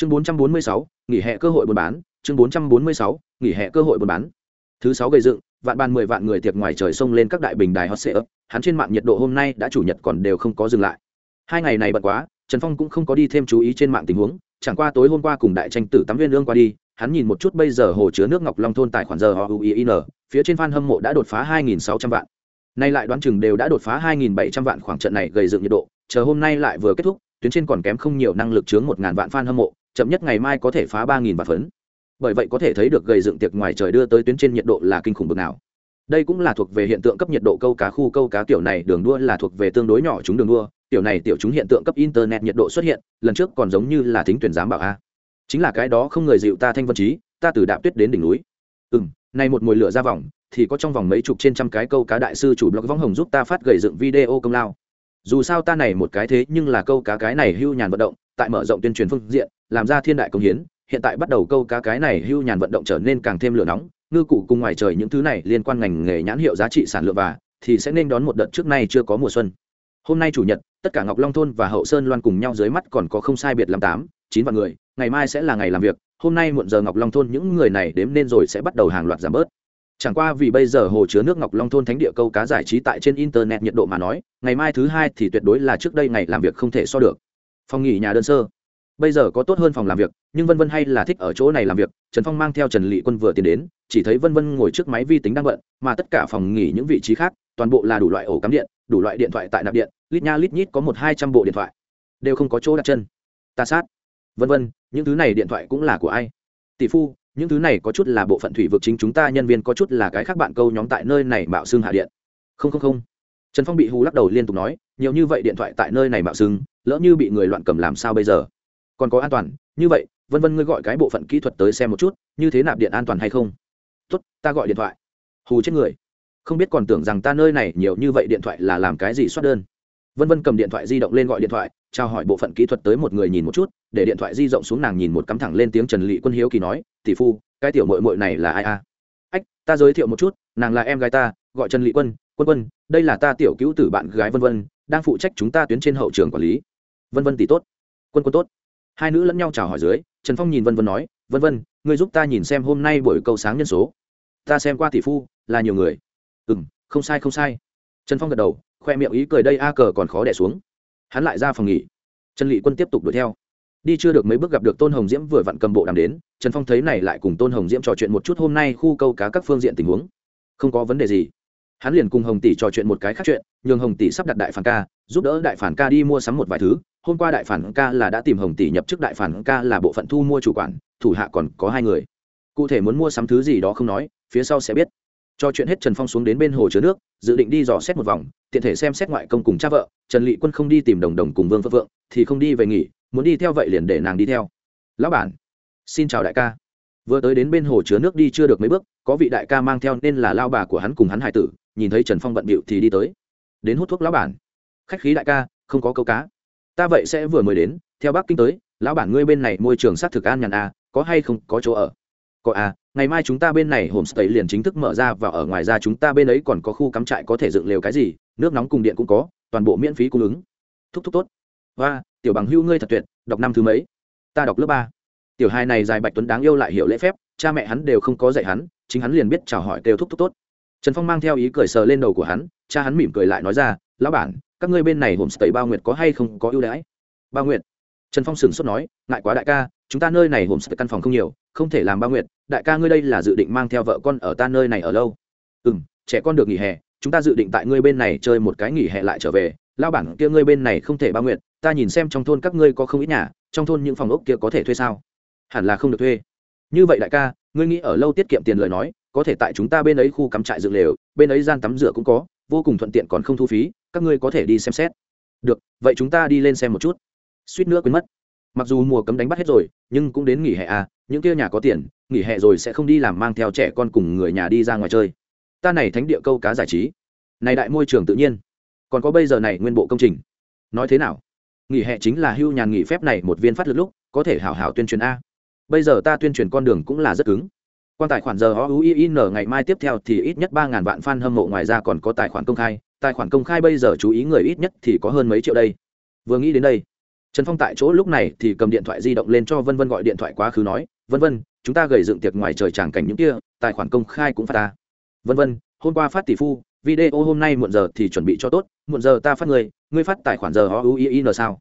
chương 446, nghỉ hè cơ hội buôn bán. Chương 446, nghỉ hè cơ hội buôn bán. Thứ sáu gây dựng vạn bàn mười vạn người tiệc ngoài trời sông lên các đại bình đài hot sệ ấp hắn trên mạng nhiệt độ hôm nay đã chủ nhật còn đều không có dừng lại. Hai ngày này bận quá trần phong cũng không có đi thêm chú ý trên mạng tình huống. Chẳng qua tối hôm qua cùng đại tranh tử tắm viên lương qua đi hắn nhìn một chút bây giờ hồ chứa nước ngọc long thôn tài khoản giờ họ uin phía trên fan hâm mộ đã đột phá 2.600 vạn. Nay lại đoán chừng đều đã đột phá 2.700 vạn khoảng trận này gây dựng nhiệt độ. Chờ hôm nay lại vừa kết thúc tuyến trên còn kém không nhiều năng lực chướng 1.000 vạn fan hâm mộ chậm nhất ngày mai có thể phá ba nghìn vạn phấn. Bởi vậy có thể thấy được gây dựng tiệc ngoài trời đưa tới tuyến trên nhiệt độ là kinh khủng bực nào. Đây cũng là thuộc về hiện tượng cấp nhiệt độ câu cá khu câu cá kiểu này đường đua là thuộc về tương đối nhỏ chúng đường đua. Tiểu này tiểu chúng hiện tượng cấp internet nhiệt độ xuất hiện, lần trước còn giống như là thính tuyển giám bảo a. Chính là cái đó không người dịu ta thanh vân trí, ta từ đạp tuyết đến đỉnh núi. Ừ m nay một mùi lửa ra vòng, thì có trong vòng mấy chục trên trăm cái câu cá đại sư chủ blog võng hồng giúp ta phát gầy dựng video công lao. Dù sao ta này một cái thế nhưng là câu cá cái này hưu nhàn vận động tại mở rộng tuyên truyền phương diện, làm ra thiên đại công hiến, hiện tại bắt đầu câu cá cái này hưu nhàn vận động trở nên càng thêm lửa nóng, ngư cụ cùng ngoài trời những thứ này liên quan ngành nghề nhãn hiệu giá trị sản lượng và, thì sẽ nên đón một đợt trước nay chưa có mùa xuân. Hôm nay chủ nhật, tất cả ngọc long thôn và hậu sơn loan cùng nhau dưới mắt còn có không sai biệt làm tám, chín vạn người, ngày mai sẽ là ngày làm việc, hôm nay muộn giờ ngọc long thôn những người này đếm nên rồi sẽ bắt đầu hàng loạt giảm bớt. Chẳng qua vì bây giờ hồ chứa nước ngọc long thôn thánh địa câu cá giải trí tại trên internet nhiệt độ mà nói, ngày mai thứ hai thì tuyệt đối là trước đây ngày làm việc không thể so được phòng nghỉ nhà đơn sơ. Bây giờ có tốt hơn phòng làm việc, nhưng vân vân hay là thích ở chỗ này làm việc. Trần phong mang theo trần lị quân vừa tiến đến, chỉ thấy vân vân ngồi trước máy vi tính đang bận, mà tất cả phòng nghỉ những vị trí khác, toàn bộ là đủ loại ổ cắm điện, đủ loại điện thoại tại nạp điện, lít nha lít nhít có một hai trăm bộ điện thoại. Đều không có chỗ đặt chân. Ta sát. Vân vân, những thứ này điện thoại cũng là của ai? Tỷ phu, những thứ này có chút là bộ phận thủy vực chính chúng ta, nhân viên có chút là cái khác bạn câu nhóm tại nơi này mạo xương hạ điện. Không không không. Trần phong bị hù lắc đầu liên tục nói nhiều như vậy điện thoại tại nơi này mạo xưng, lỡ như bị người loạn cầm làm sao bây giờ? Còn có an toàn, như vậy, vân vân ngươi gọi cái bộ phận kỹ thuật tới xem một chút, như thế nạp điện an toàn hay không? Tốt, ta gọi điện thoại. Hù chết người. Không biết còn tưởng rằng ta nơi này nhiều như vậy điện thoại là làm cái gì soát đơn. Vân vân cầm điện thoại di động lên gọi điện thoại, trao hỏi bộ phận kỹ thuật tới một người nhìn một chút, để điện thoại di rộng xuống nàng nhìn một cắm thẳng lên tiếng trần lị quân hiếu kỳ nói, tỷ phu, cái tiểu mội mội này là ai a? Ách, ta giới thiệu một chút, nàng là em gái ta, gọi trần lị quân quân quân, đây là ta tiểu cứu tử bạn gái vân vân đang phụ trách chúng ta tuyến trên hậu trường quản lý. Vân vân tỷ tốt. Quân quân tốt. Hai nữ lẫn nhau chào hỏi dưới, trần phong nhìn vân vân nói, vân vân, ngươi giúp ta nhìn xem hôm nay buổi câu sáng nhân số. Ta xem qua tỷ phu, là nhiều người. Ừ m không sai không sai. Trần phong gật đầu, khoe miệng ý cười đây a cờ còn khó đẻ xuống. Hắn lại ra phòng nghỉ. Trần lị quân tiếp tục đuổi theo. Đi chưa được mấy bước gặp được tôn hồng diễm vừa vặn cầm bộ đàm đến, trần phong thấy này lại cùng tôn hồng diễm trò chuyện một chút hôm nay khu câu cá các phương diện tình huống. Không có vấn đề gì hắn liền cùng hồng tỷ trò chuyện một cái khác chuyện, nhường hồng tỷ sắp đặt đại phản ca, giúp đỡ đại phản ca đi mua sắm một vài thứ. Hôm qua đại phản ca là đã tìm hồng tỷ nhập chức, đại phản ca là bộ phận thu mua chủ quản, thủ hạ còn có hai người. Cụ thể muốn mua sắm thứ gì đó không nói, phía sau sẽ biết. Cho chuyện hết trần phong xuống đến bên hồ chứa nước, dự định đi dò xét một vòng, tiện thể xem xét ngoại công cùng cha vợ. Trần lị quân không đi tìm đồng đồng cùng vương phượng vượng thì không đi về nghỉ, muốn đi theo vậy liền để nàng đi theo. Lão bản, xin chào đại ca. Vừa tới đến bên hồ chứa nước đi chưa được mấy bước, có vị đại ca mang theo nên là lao bà của hắn cùng hắn hải tử nhìn thấy trần phong bận bịu thì đi tới. Đến hút thuốc lão bản. Khách khí đại ca không có câu cá. Ta vậy sẽ vừa mới đến theo bác kinh tới lão bản ngươi bên này môi trường s á t thực an nhàn à, có hay không có chỗ ở? Có à ngày mai chúng ta bên này homestay liền chính thức mở ra và ở ngoài ra chúng ta bên ấy còn có khu cắm trại có thể dựng lều cái gì nước nóng cùng điện cũng có toàn bộ miễn phí cung ứng. Thúc thúc tốt. Và tiểu bằng hưu ngươi thật tuyệt đọc năm thứ mấy? Ta đọc lớp ba. Tiểu hai này dài bạch tuấn đáng yêu lại hiểu lễ phép cha mẹ hắn đều không có dạy hắn chính hắn liền biết chào hỏi kêu thúc thúc tốt trần phong mang theo ý cười sờ lên đầu của hắn, cha hắn mỉm cười lại nói ra, lão bản, các ngươi bên này homestay bao nguyệt có hay không có ưu đãi? Bao nguyệt? Trần phong sửng sốt nói, ngại quá đại ca, chúng ta nơi này homestay căn phòng không nhiều, không thể làm bao nguyệt, đại ca ngươi đây là dự định mang theo vợ con ở ta nơi này ở lâu. Ừ m trẻ con được nghỉ hè, chúng ta dự định tại ngươi bên này chơi một cái nghỉ hè lại trở về lao bản kia ngươi bên này không thể bao nguyện ta nhìn xem trong thôn các ngươi có không ít nhà, trong thôn những phòng ốc kia có thể thuê sao? Hẳn là không được thuê. Như vậy đại ca, ngươi nghĩ ở lâu tiết kiệm tiền lời nói có thể tại chúng ta bên ấy khu cắm trại dựng lều, bên ấy gian tắm rửa cũng có, vô cùng thuận tiện còn không thu phí, các ngươi có thể đi xem xét. Được, vậy chúng ta đi lên xem một chút. Suýt nữa quên mất. Mặc dù mùa cấm đánh bắt hết rồi, nhưng cũng đến nghỉ hè à những kia nhà có tiền, nghỉ hè rồi sẽ không đi làm mang theo trẻ con cùng người nhà đi ra ngoài chơi. Ta này thánh địa câu cá giải trí. Này đại môi trường tự nhiên. Còn có bây giờ này nguyên bộ công trình. Nói thế nào? Nghỉ hè chính là hưu nhàn nghỉ phép này một viên phát lực lúc, có thể hảo hảo tuyên truyền a. Bây giờ ta tuyên truyền con đường cũng là rất cứng quan tài khoản giờ o u i n ngày mai tiếp theo thì ít nhất ba ngàn vạn fan hâm mộ ngoài ra còn có tài khoản công khai. Tài khoản công khai bây giờ chú ý người ít nhất thì có hơn mấy triệu đây. Vừa nghĩ đến đây, trần phong tại chỗ lúc này thì cầm điện thoại di động lên cho vân vân gọi điện thoại quá khứ nói, vân vân, chúng ta gầy dựng tiệc ngoài trời tràng cảnh những kia, tài khoản công khai cũng phát ta vân vân, hôm qua phát tỷ phu, video hôm nay muộn giờ thì chuẩn bị cho tốt, muộn giờ ta phát người, ngươi phát tài khoản giờ họ u i n sao?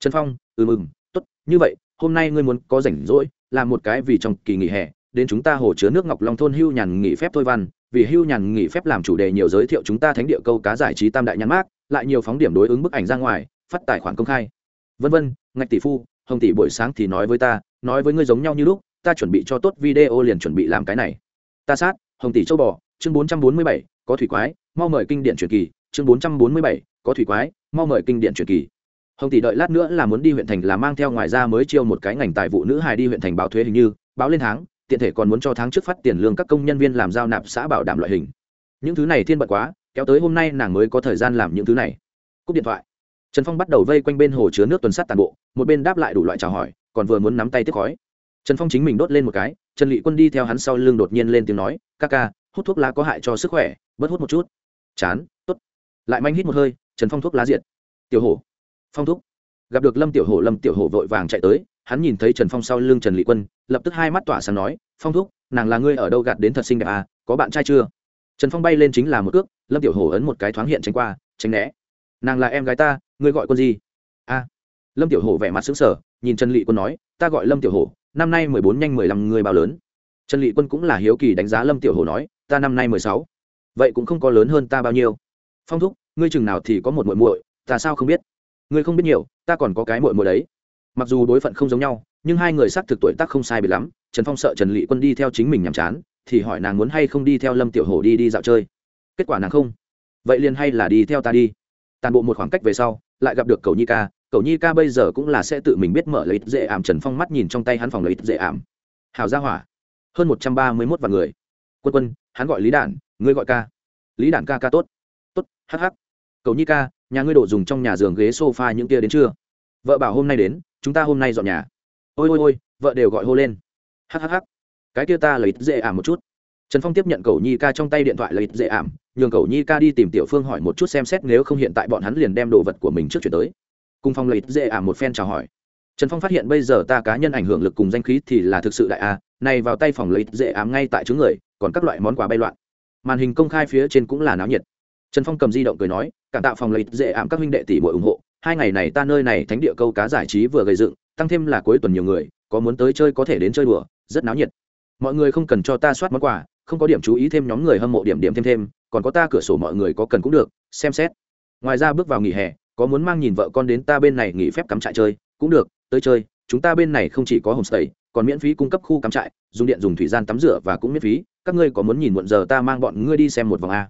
Trần phong ừ mừng, tốt, như vậy, hôm nay ngươi muốn có rảnh rỗi, làm một cái vì trong kỳ nghỉ hè đến chúng ta hồ chứa nước ngọc long thôn hưu nhàn nghỉ phép thôi văn, vì hưu nhàn nghỉ phép làm chủ đề nhiều giới thiệu chúng ta thánh địa câu cá giải trí tam đại nhãn mát lại nhiều phóng điểm đối ứng bức ảnh ra ngoài, phát tài khoản công khai. Vân vân, ngạch tỷ phu, hồng tỷ buổi sáng thì nói với ta, nói với ngươi giống nhau như lúc, ta chuẩn bị cho tốt video liền chuẩn bị làm cái này. Ta sát, hồng tỷ châu bò, chương bốn trăm bốn mươi bảy, có thủy quái, mau mời kinh điển truyền kỳ, chương bốn trăm bốn mươi bảy, có thủy quái, mau mời kinh điển truyền kỳ. Hồng tỷ đợi lát nữa là muốn đi huyện thành là mang theo ngoài ra mới chiêu một cái ngành tài vụ nữ hài đi huyện thành báo thuế hình như, báo lên tháng tiện thể còn muốn cho tháng trước phát tiền lương các công nhân viên làm giao nạp xã bảo đảm loại hình. Những thứ này thiên bận quá, kéo tới hôm nay nàng mới có thời gian làm những thứ này. Cúp điện thoại. Trần phong bắt đầu vây quanh bên hồ chứa nước tuần sát toàn bộ, một bên đáp lại đủ loại chào hỏi, còn vừa muốn nắm tay tiếp khói. Trần phong chính mình đốt lên một cái, trần lị quân đi theo hắn sau lưng đột nhiên lên tiếng nói, ca ca, hút thuốc lá có hại cho sức khỏe, bớt hút một chút. Chán t ố t lại manh hít một hơi, trần phong thuốc lá diệt. Tiểu hổ. Phong thúc gặp được lâm tiểu hổ, lâm tiểu hổ vội vàng chạy tới hắn nhìn thấy trần phong sau lưng trần lị quân, lập tức hai mắt tỏa sáng nói, phong thúc, nàng là ngươi ở đâu gạt đến thật xinh đẹp à có bạn trai chưa? Trần phong bay lên chính là một cước, lâm tiểu hổ ấn một cái thoáng hiện tránh qua, tránh né. Nàng là em gái ta, ngươi gọi quân gì? A. Lâm tiểu hổ vẻ mặt xứng sở nhìn trần lị quân nói, ta gọi lâm tiểu hổ, năm nay mười bốn nhanh mười lăm người bao lớn. Trần lị quân cũng là hiếu kỳ đánh giá lâm tiểu hổ nói, ta năm nay mười sáu, vậy cũng không có lớn hơn ta bao nhiêu. Phong thúc, ngươi chừng nào thì có một muội muội, ta sao không biết? Ngươi không biết nhiều, ta còn có cái muội muội đấy mặc dù đối phận không giống nhau, nhưng hai người xác thực tuổi tác không sai biệt lắm, trần phong sợ trần lị quân đi theo chính mình nhàm chán, thì hỏi nàng muốn hay không đi theo lâm tiểu hổ đi đi dạo chơi. Kết quả nàng không. Vậy liền hay là đi theo ta đi. Tàn bộ một khoảng cách về sau, lại gặp được cầu nhi ca. Cầu nhi ca bây giờ cũng là sẽ tự mình biết mở lấy dễ ảm, trần phong mắt nhìn trong tay hắn phòng lấy dễ ảm. Hào gia hỏa. Hơn một trăm ba mươi mốt vạn người. Quân quân, hắn gọi lý đản, ngươi gọi ca. Lý đản ca ca tốt. Tốt hh cầu nhi ca, nhà ngươi đổ dùng trong nhà giường ghế s o f a những kia đến chưa? Vợ bảo hôm nay đến chúng ta hôm nay dọn nhà. Ôi ôi ôi, vợ đều gọi hô lên. Hhh cái kia ta lấy dễ ảm một chút. Trần phong tiếp nhận cầu nhi ca trong tay điện thoại lấy dễ ảm, nhường cầu nhi ca đi tìm tiểu phương hỏi một chút xem xét nếu không hiện tại bọn hắn liền đem đồ vật của mình trước chuyển tới. Cùng phong lấy dễ ảm một phen chào hỏi. Trần phong phát hiện bây giờ ta cá nhân ảnh hưởng lực cùng danh khí thì là thực sự đại a, này vào tay phòng lấy dễ ảm ngay tại chứng người, còn các loại món quà bay loạn. Màn hình công khai phía trên cũng là náo nhiệt. Trần phong cầm di động cười nói, cảm tạo phòng lấy dễ ảm các huynh đệ tỷ bội ủng hộ hai ngày này ta nơi này thánh địa câu cá giải trí vừa gây dựng, tăng thêm là cuối tuần nhiều người, có muốn tới chơi có thể đến chơi đùa, rất náo nhiệt. Mọi người không cần cho ta soát món quà, không có điểm chú ý thêm nhóm người hâm mộ điểm điểm thêm thêm, còn có ta cửa sổ mọi người có cần cũng được, xem xét. Ngoài ra bước vào nghỉ hè, có muốn mang nhìn vợ con đến ta bên này nghỉ phép cắm trại chơi, cũng được, tới chơi, chúng ta bên này không chỉ có homestay, còn miễn phí cung cấp khu cắm trại, dùng điện dùng thủy gian tắm rửa và cũng miễn phí, các ngươi có muốn nhìn muộn giờ ta mang bọn ngươi đi xem một vòng a?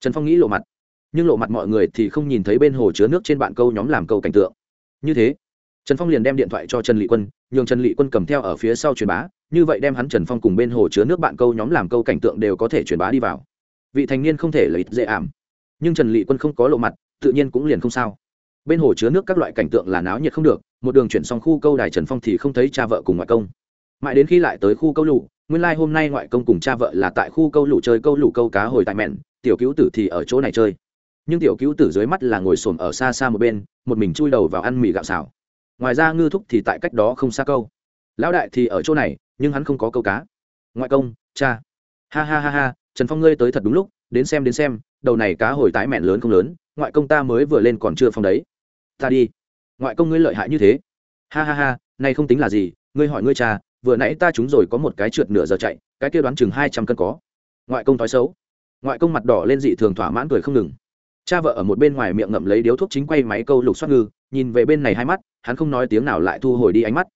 Trần phong nghĩ lộ mặt nhưng lộ mặt mọi người thì không nhìn thấy bên hồ chứa nước trên bạn câu nhóm làm câu cảnh tượng. Như thế, trần phong liền đem điện thoại cho trần lị quân, nhường trần lị quân cầm theo ở phía sau truyền bá, như vậy đem hắn trần phong cùng bên hồ chứa nước bạn câu nhóm làm câu cảnh tượng đều có thể truyền bá đi vào. Vị thành niên không thể lấy dễ ảm. Nhưng trần lị quân không có lộ mặt, tự nhiên cũng liền không sao. Bên hồ chứa nước các loại cảnh tượng là náo nhiệt không được, một đường chuyển xong khu câu đài trần phong thì không thấy cha vợ cùng ngoại công. Mãi đến khi lại tới khu câu lụ nguyên lai、like、hôm nay ngoại công cùng cha vợ là tại khu câu lụ chơi câu lụ câu cá hồi tại mẹn, tiểu cứu tử thì ở chỗ này chơi nhưng tiểu cứu tử dưới mắt là ngồi xổm ở xa xa một bên, một mình chui đầu vào ăn mì gạo xào. Ngoài ra ngư thúc thì tại cách đó không xa câu. Lão đại thì ở chỗ này, nhưng hắn không có câu cá. Ngoại công, cha. Ha ha ha ha, trần phong ngươi tới thật đúng lúc, đến xem đến xem, đầu này cá hồi tái mẹn lớn không lớn, ngoại công ta mới vừa lên còn chưa phong đấy. Ta đi. Ngoại công ngươi lợi hại như thế. Ha ha ha này không tính là gì, ngươi hỏi ngươi cha, vừa nãy ta trúng rồi có một cái trượt nửa giờ chạy, cái kia đoán chừng hai trăm cân có. Ngoại công thói xấu. Ngoại công mặt đỏ lên dị thường thỏa mãn cười không ngừng cha vợ ở một bên ngoài miệng ngậm lấy điếu thuốc chính quay máy câu lục xoát ngư, nhìn về bên này hai mắt, hắn không nói tiếng nào lại thu hồi đi ánh mắt.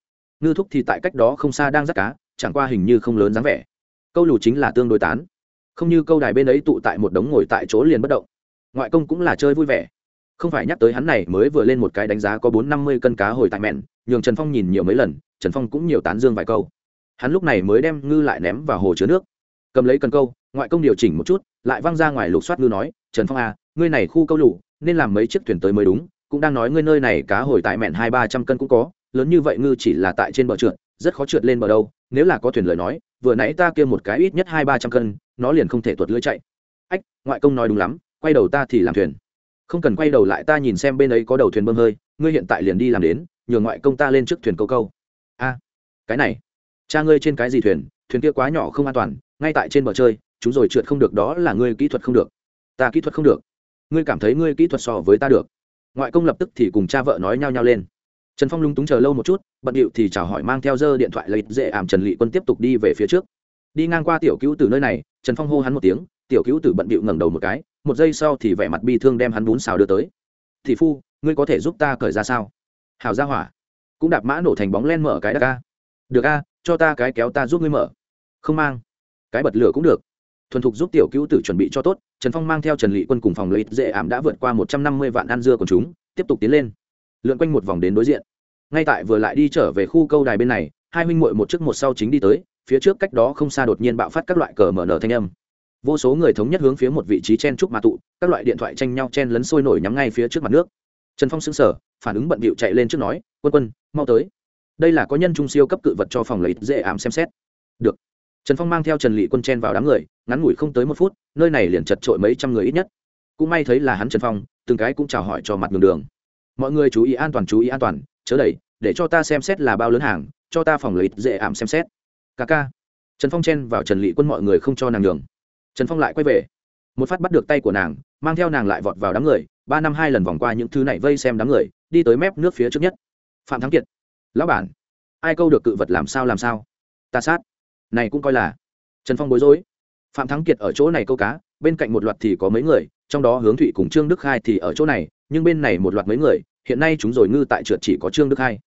Ngư thúc thì tại cách đó không xa đang rắt cá, chẳng qua hình như không lớn dáng vẻ. Câu lù chính là tương đối tán. Không như câu đài bên ấy tụ tại một đống ngồi tại chỗ liền bất động. Ngoại công cũng là chơi vui vẻ. Không phải nhắc tới hắn này mới vừa lên một cái đánh giá có bốn năm mươi cân cá hồi tại mẹn, nhường trần phong nhìn nhiều mấy lần, trần phong cũng nhiều tán dương vài câu. Hắn lúc này mới đem ngư lại ném vào hồ chứa nước. Cầm lấy cần câu, ngoại công điều chỉnh một chút, lại văng ra ngoài lục soát ngư nói, trần phong à ngươi này khu câu lũ nên làm mấy chiếc thuyền tới mới đúng, cũng đang nói ngươi nơi này cá hồi tại mẹn hai ba trăm cân cũng có, lớn như vậy ngư chỉ là tại trên bờ trượt, rất khó trượt lên bờ đâu, nếu là có thuyền lời nói, vừa nãy ta kia một cái ít nhất hai ba trăm cân, nó liền không thể tuột lưỡi chạy. Ách, ngoại công nói đúng lắm, quay đầu ta thì làm thuyền. Không cần quay đầu lại ta nhìn xem bên ấy có đầu thuyền bơm hơi, ngươi hiện tại liền đi làm đến, nhờ ngoại công ta lên trước thuyền câu câu. A, cái này, cha ngươi trên cái gì thuyền thuyền kia quá nhỏ không an toàn, ngay tại trên bờ chơi, chúng rồi trượt không được đó là ngươi kỹ thuật không được. Ta kỹ thuật không được ngươi cảm thấy ngươi kỹ thuật so với ta được. Ngoại công lập tức thì cùng cha vợ nói nhau nhau lên. Trần phong lúng túng chờ lâu một chút, bận điệu thì chào hỏi mang theo dơ điện thoại lấy dễ ảm trần lị quân tiếp tục đi về phía trước. Đi ngang qua tiểu cứu từ nơi này, trần phong hô hắn một tiếng, tiểu cứu tử bận bịu ngẩng đầu một cái, một giây sau thì vẻ mặt bi thương đem hắn bún xào đưa tới. Thị phu, ngươi có thể giúp ta cởi ra sao? Hào ra hỏa. Cũng đạp mã nổ thành bóng len mở cái đ ca được a, cho ta cái kéo ta giúp ngươi mở. Không mang. Cái bật lửa cũng được thuần thục giúp tiểu cứu tử chuẩn bị cho tốt, trần phong mang theo trần lị quân cùng phòng lợi dễ ảm đã vượt qua một trăm năm mươi vạn ăn dưa của chúng, tiếp tục tiến lên, lượn quanh một vòng đến đối diện. Ngay tại vừa lại đi trở về khu câu đài bên này, hai huynh muội một trước một sau chính đi tới, phía trước cách đó không xa đột nhiên bạo phát các loại cờ mở nở thanh âm. Vô số người thống nhất hướng phía một vị trí chen trúc mà tụ, các loại điện thoại tranh nhau chen lấn sôi nổi nhắm ngay phía trước mặt nước. Trần phong xứng sở phản ứng bận bịu chạy lên trước nói, quân quân, mau tới. Đây là có nhân trung siêu cấp cự vật cho phòng lấy dễ ảm xem xét. Được trần phong mang theo trần lị quân chen vào đám người, ngắn ngủi không tới một phút, nơi này liền chật trội mấy trăm người ít nhất. Cũng may thấy là hắn trần phong, từng cái cũng chào hỏi cho mặt đường đường. Mọi người chú ý an toàn, chú ý an toàn, chớ đẩy, để cho ta xem xét là bao lớn hàng, cho ta phòng lấy dễ ảm xem xét. Ca ca. Trần phong chen vào trần lị quân mọi người không cho nàng đường trần phong lại quay về. Một phát bắt được tay của nàng, mang theo nàng lại vọt vào đám người, ba năm hai lần vòng qua những thứ này vây xem đám người, đi tới mép nước phía trước nhất. Phạm thắng kiệt. Lão bản. Ai câu được cự vật làm sao làm sao? Ta sát này cũng coi là trần phong bối rối. Phạm thắng kiệt ở chỗ này câu cá bên cạnh một loạt thì có mấy người trong đó hướng thụy cùng trương đức khai thì ở chỗ này nhưng bên này một loạt mấy người hiện nay chúng rồi ngư tại trượt chỉ có trương đức khai.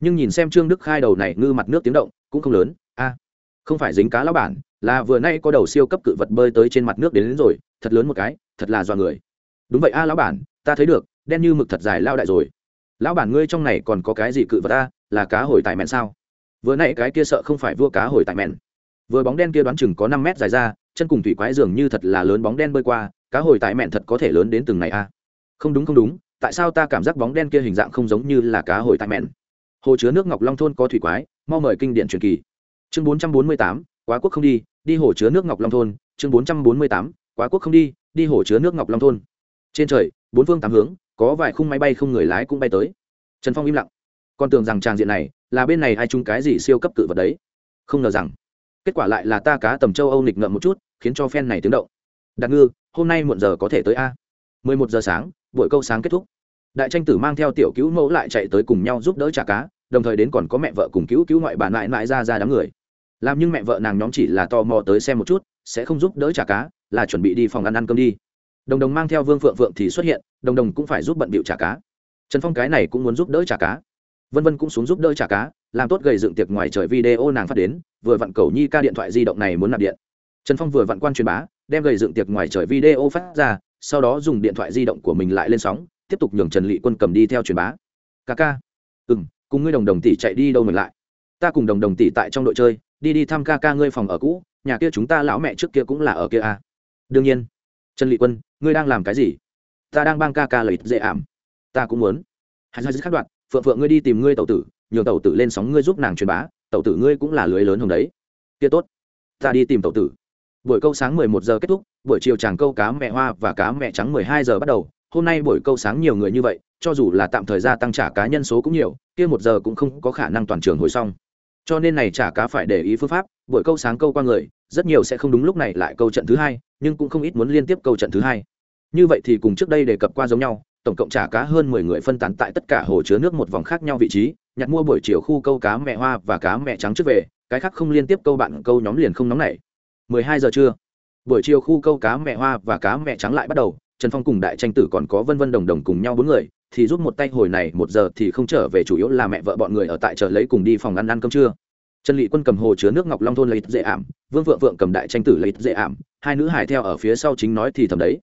Nhưng nhìn xem trương đức khai đầu này ngư mặt nước tiếng động cũng không lớn. A không phải dính cá lão bản là vừa nay có đầu siêu cấp cự vật bơi tới trên mặt nước đến, đến rồi thật lớn một cái thật là do người. Đúng vậy a lão bản ta thấy được đen như mực thật dài lao đại rồi. Lão bản ngươi trong này còn có cái gì cự vật ta là cá hồi tại mẹn sao? Vừa nãy cái kia sợ không phải vua cá hồi tại mẹn. Vừa bóng đen kia đoán chừng có năm mét dài ra, chân cùng thủy quái dường như thật là lớn bóng đen bơi qua, cá hồi tại mẹn thật có thể lớn đến từng này a. Không đúng không đúng, tại sao ta cảm giác bóng đen kia hình dạng không giống như là cá hồi tại mẹn? Hồ chứa nước ngọc long thôn có thủy quái, mau mời kinh điển truyền kỳ. Chương bốn trăm bốn mươi tám, quá quốc không đi đi hồ chứa nước ngọc long thôn. Chương bốn trăm bốn mươi tám, quá quốc không đi đi hồ chứa nước ngọc long thôn. Trên trời, bốn phương tám hướng, có vài khung máy bay không người lái cũng bay tới. Trần phong im lặng con tưởng rằng tràng diện này là bên này ai chung cái gì siêu cấp cự vật đấy. Không ngờ rằng, kết quả lại là ta cá tầm châu âu nghịch ngợm một chút, khiến cho phen này tiếng động. Đặt ngư, hôm nay muộn giờ có thể tới a? Mười một giờ sáng, buổi câu sáng kết thúc. Đại tranh tử mang theo tiểu cứu mẫu lại chạy tới cùng nhau giúp đỡ trả cá, đồng thời đến còn có mẹ vợ cùng cứu cứu ngoại bà mãi mãi ra ra đám người. Làm nhưng mẹ vợ nàng nhóm chỉ là tò mò tới xem một chút, sẽ không giúp đỡ trả cá, là chuẩn bị đi phòng ăn ăn cơm đi. Đồng đồng mang theo vương phượng phượng thì xuất hiện, đồng đồng cũng phải giúp bận bịu trả cá. Trần phong cái này cũng muốn giúp đỡ trả cá vân vân cũng xuống giúp đỡ trả cá làm tốt gầy dựng tiệc ngoài trời video nàng phát đến vừa vặn cầu nhi ca điện thoại di động này muốn nạp điện trần phong vừa vặn quan truyền bá đem gầy dựng tiệc ngoài trời video phát ra sau đó dùng điện thoại di động của mình lại lên sóng tiếp tục nhường trần lị quân cầm đi theo truyền bá ca ca ừ m cùng ngươi đồng đồng tỷ chạy đi đâu mình lại ta cùng đồng đồng tỷ tại trong đội chơi đi đi thăm ca ca ngươi phòng ở cũ nhà kia chúng ta lão mẹ trước kia cũng là ở kia à. đương nhiên trần lị quân ngươi đang làm cái gì ta đang bang ca ca lợi dễ ảm ta cũng muốn hai hai khắc đoạn phượng phượng ngươi đi tìm ngươi tàu tử, nhường tàu tử lên sóng ngươi giúp nàng truyền bá tàu tử ngươi cũng là lưới lớn hồng đấy. Kia tốt, ta đi tìm tàu tử. Buổi câu sáng mười một giờ kết thúc, buổi chiều chàng câu cá mẹ hoa và cá mẹ trắng mười hai giờ bắt đầu. Hôm nay buổi câu sáng nhiều người như vậy, cho dù là tạm thời gia tăng trả cá nhân số cũng nhiều, kia một giờ cũng không có khả năng toàn trường hồi xong. Cho nên này trả cá phải để ý phương pháp, buổi câu sáng câu qua người, rất nhiều sẽ không đúng lúc này lại câu trận thứ hai, nhưng cũng không ít muốn liên tiếp câu trận thứ hai. Như vậy thì cùng trước đây đề cập qua giống nhau tổng cộng trả cá hơn mười người phân tán tại tất cả hồ chứa nước một vòng khác nhau vị trí, nhặt mua buổi chiều khu câu cá mẹ hoa và cá mẹ trắng trước về, cái khác không liên tiếp câu bạn, câu nhóm liền không nóng nảy. Mười hai giờ trưa, buổi chiều khu câu cá mẹ hoa và cá mẹ trắng lại bắt đầu, trần phong cùng đại tranh tử còn có vân vân đồng đồng cùng nhau bốn người, thì giúp một tay hồi này một giờ thì không trở về chủ yếu là mẹ vợ bọn người ở tại chợ lấy cùng đi phòng ăn ăn cơm trưa. Trần Lệ quân cầm hồ chứa nước ngọc long thôn lấy dễ ảm, vương vượng vượng cầm đại tranh tử lấy dễ ảm, hai nữ hải theo ở phía sau chính nói thì thầm đấy.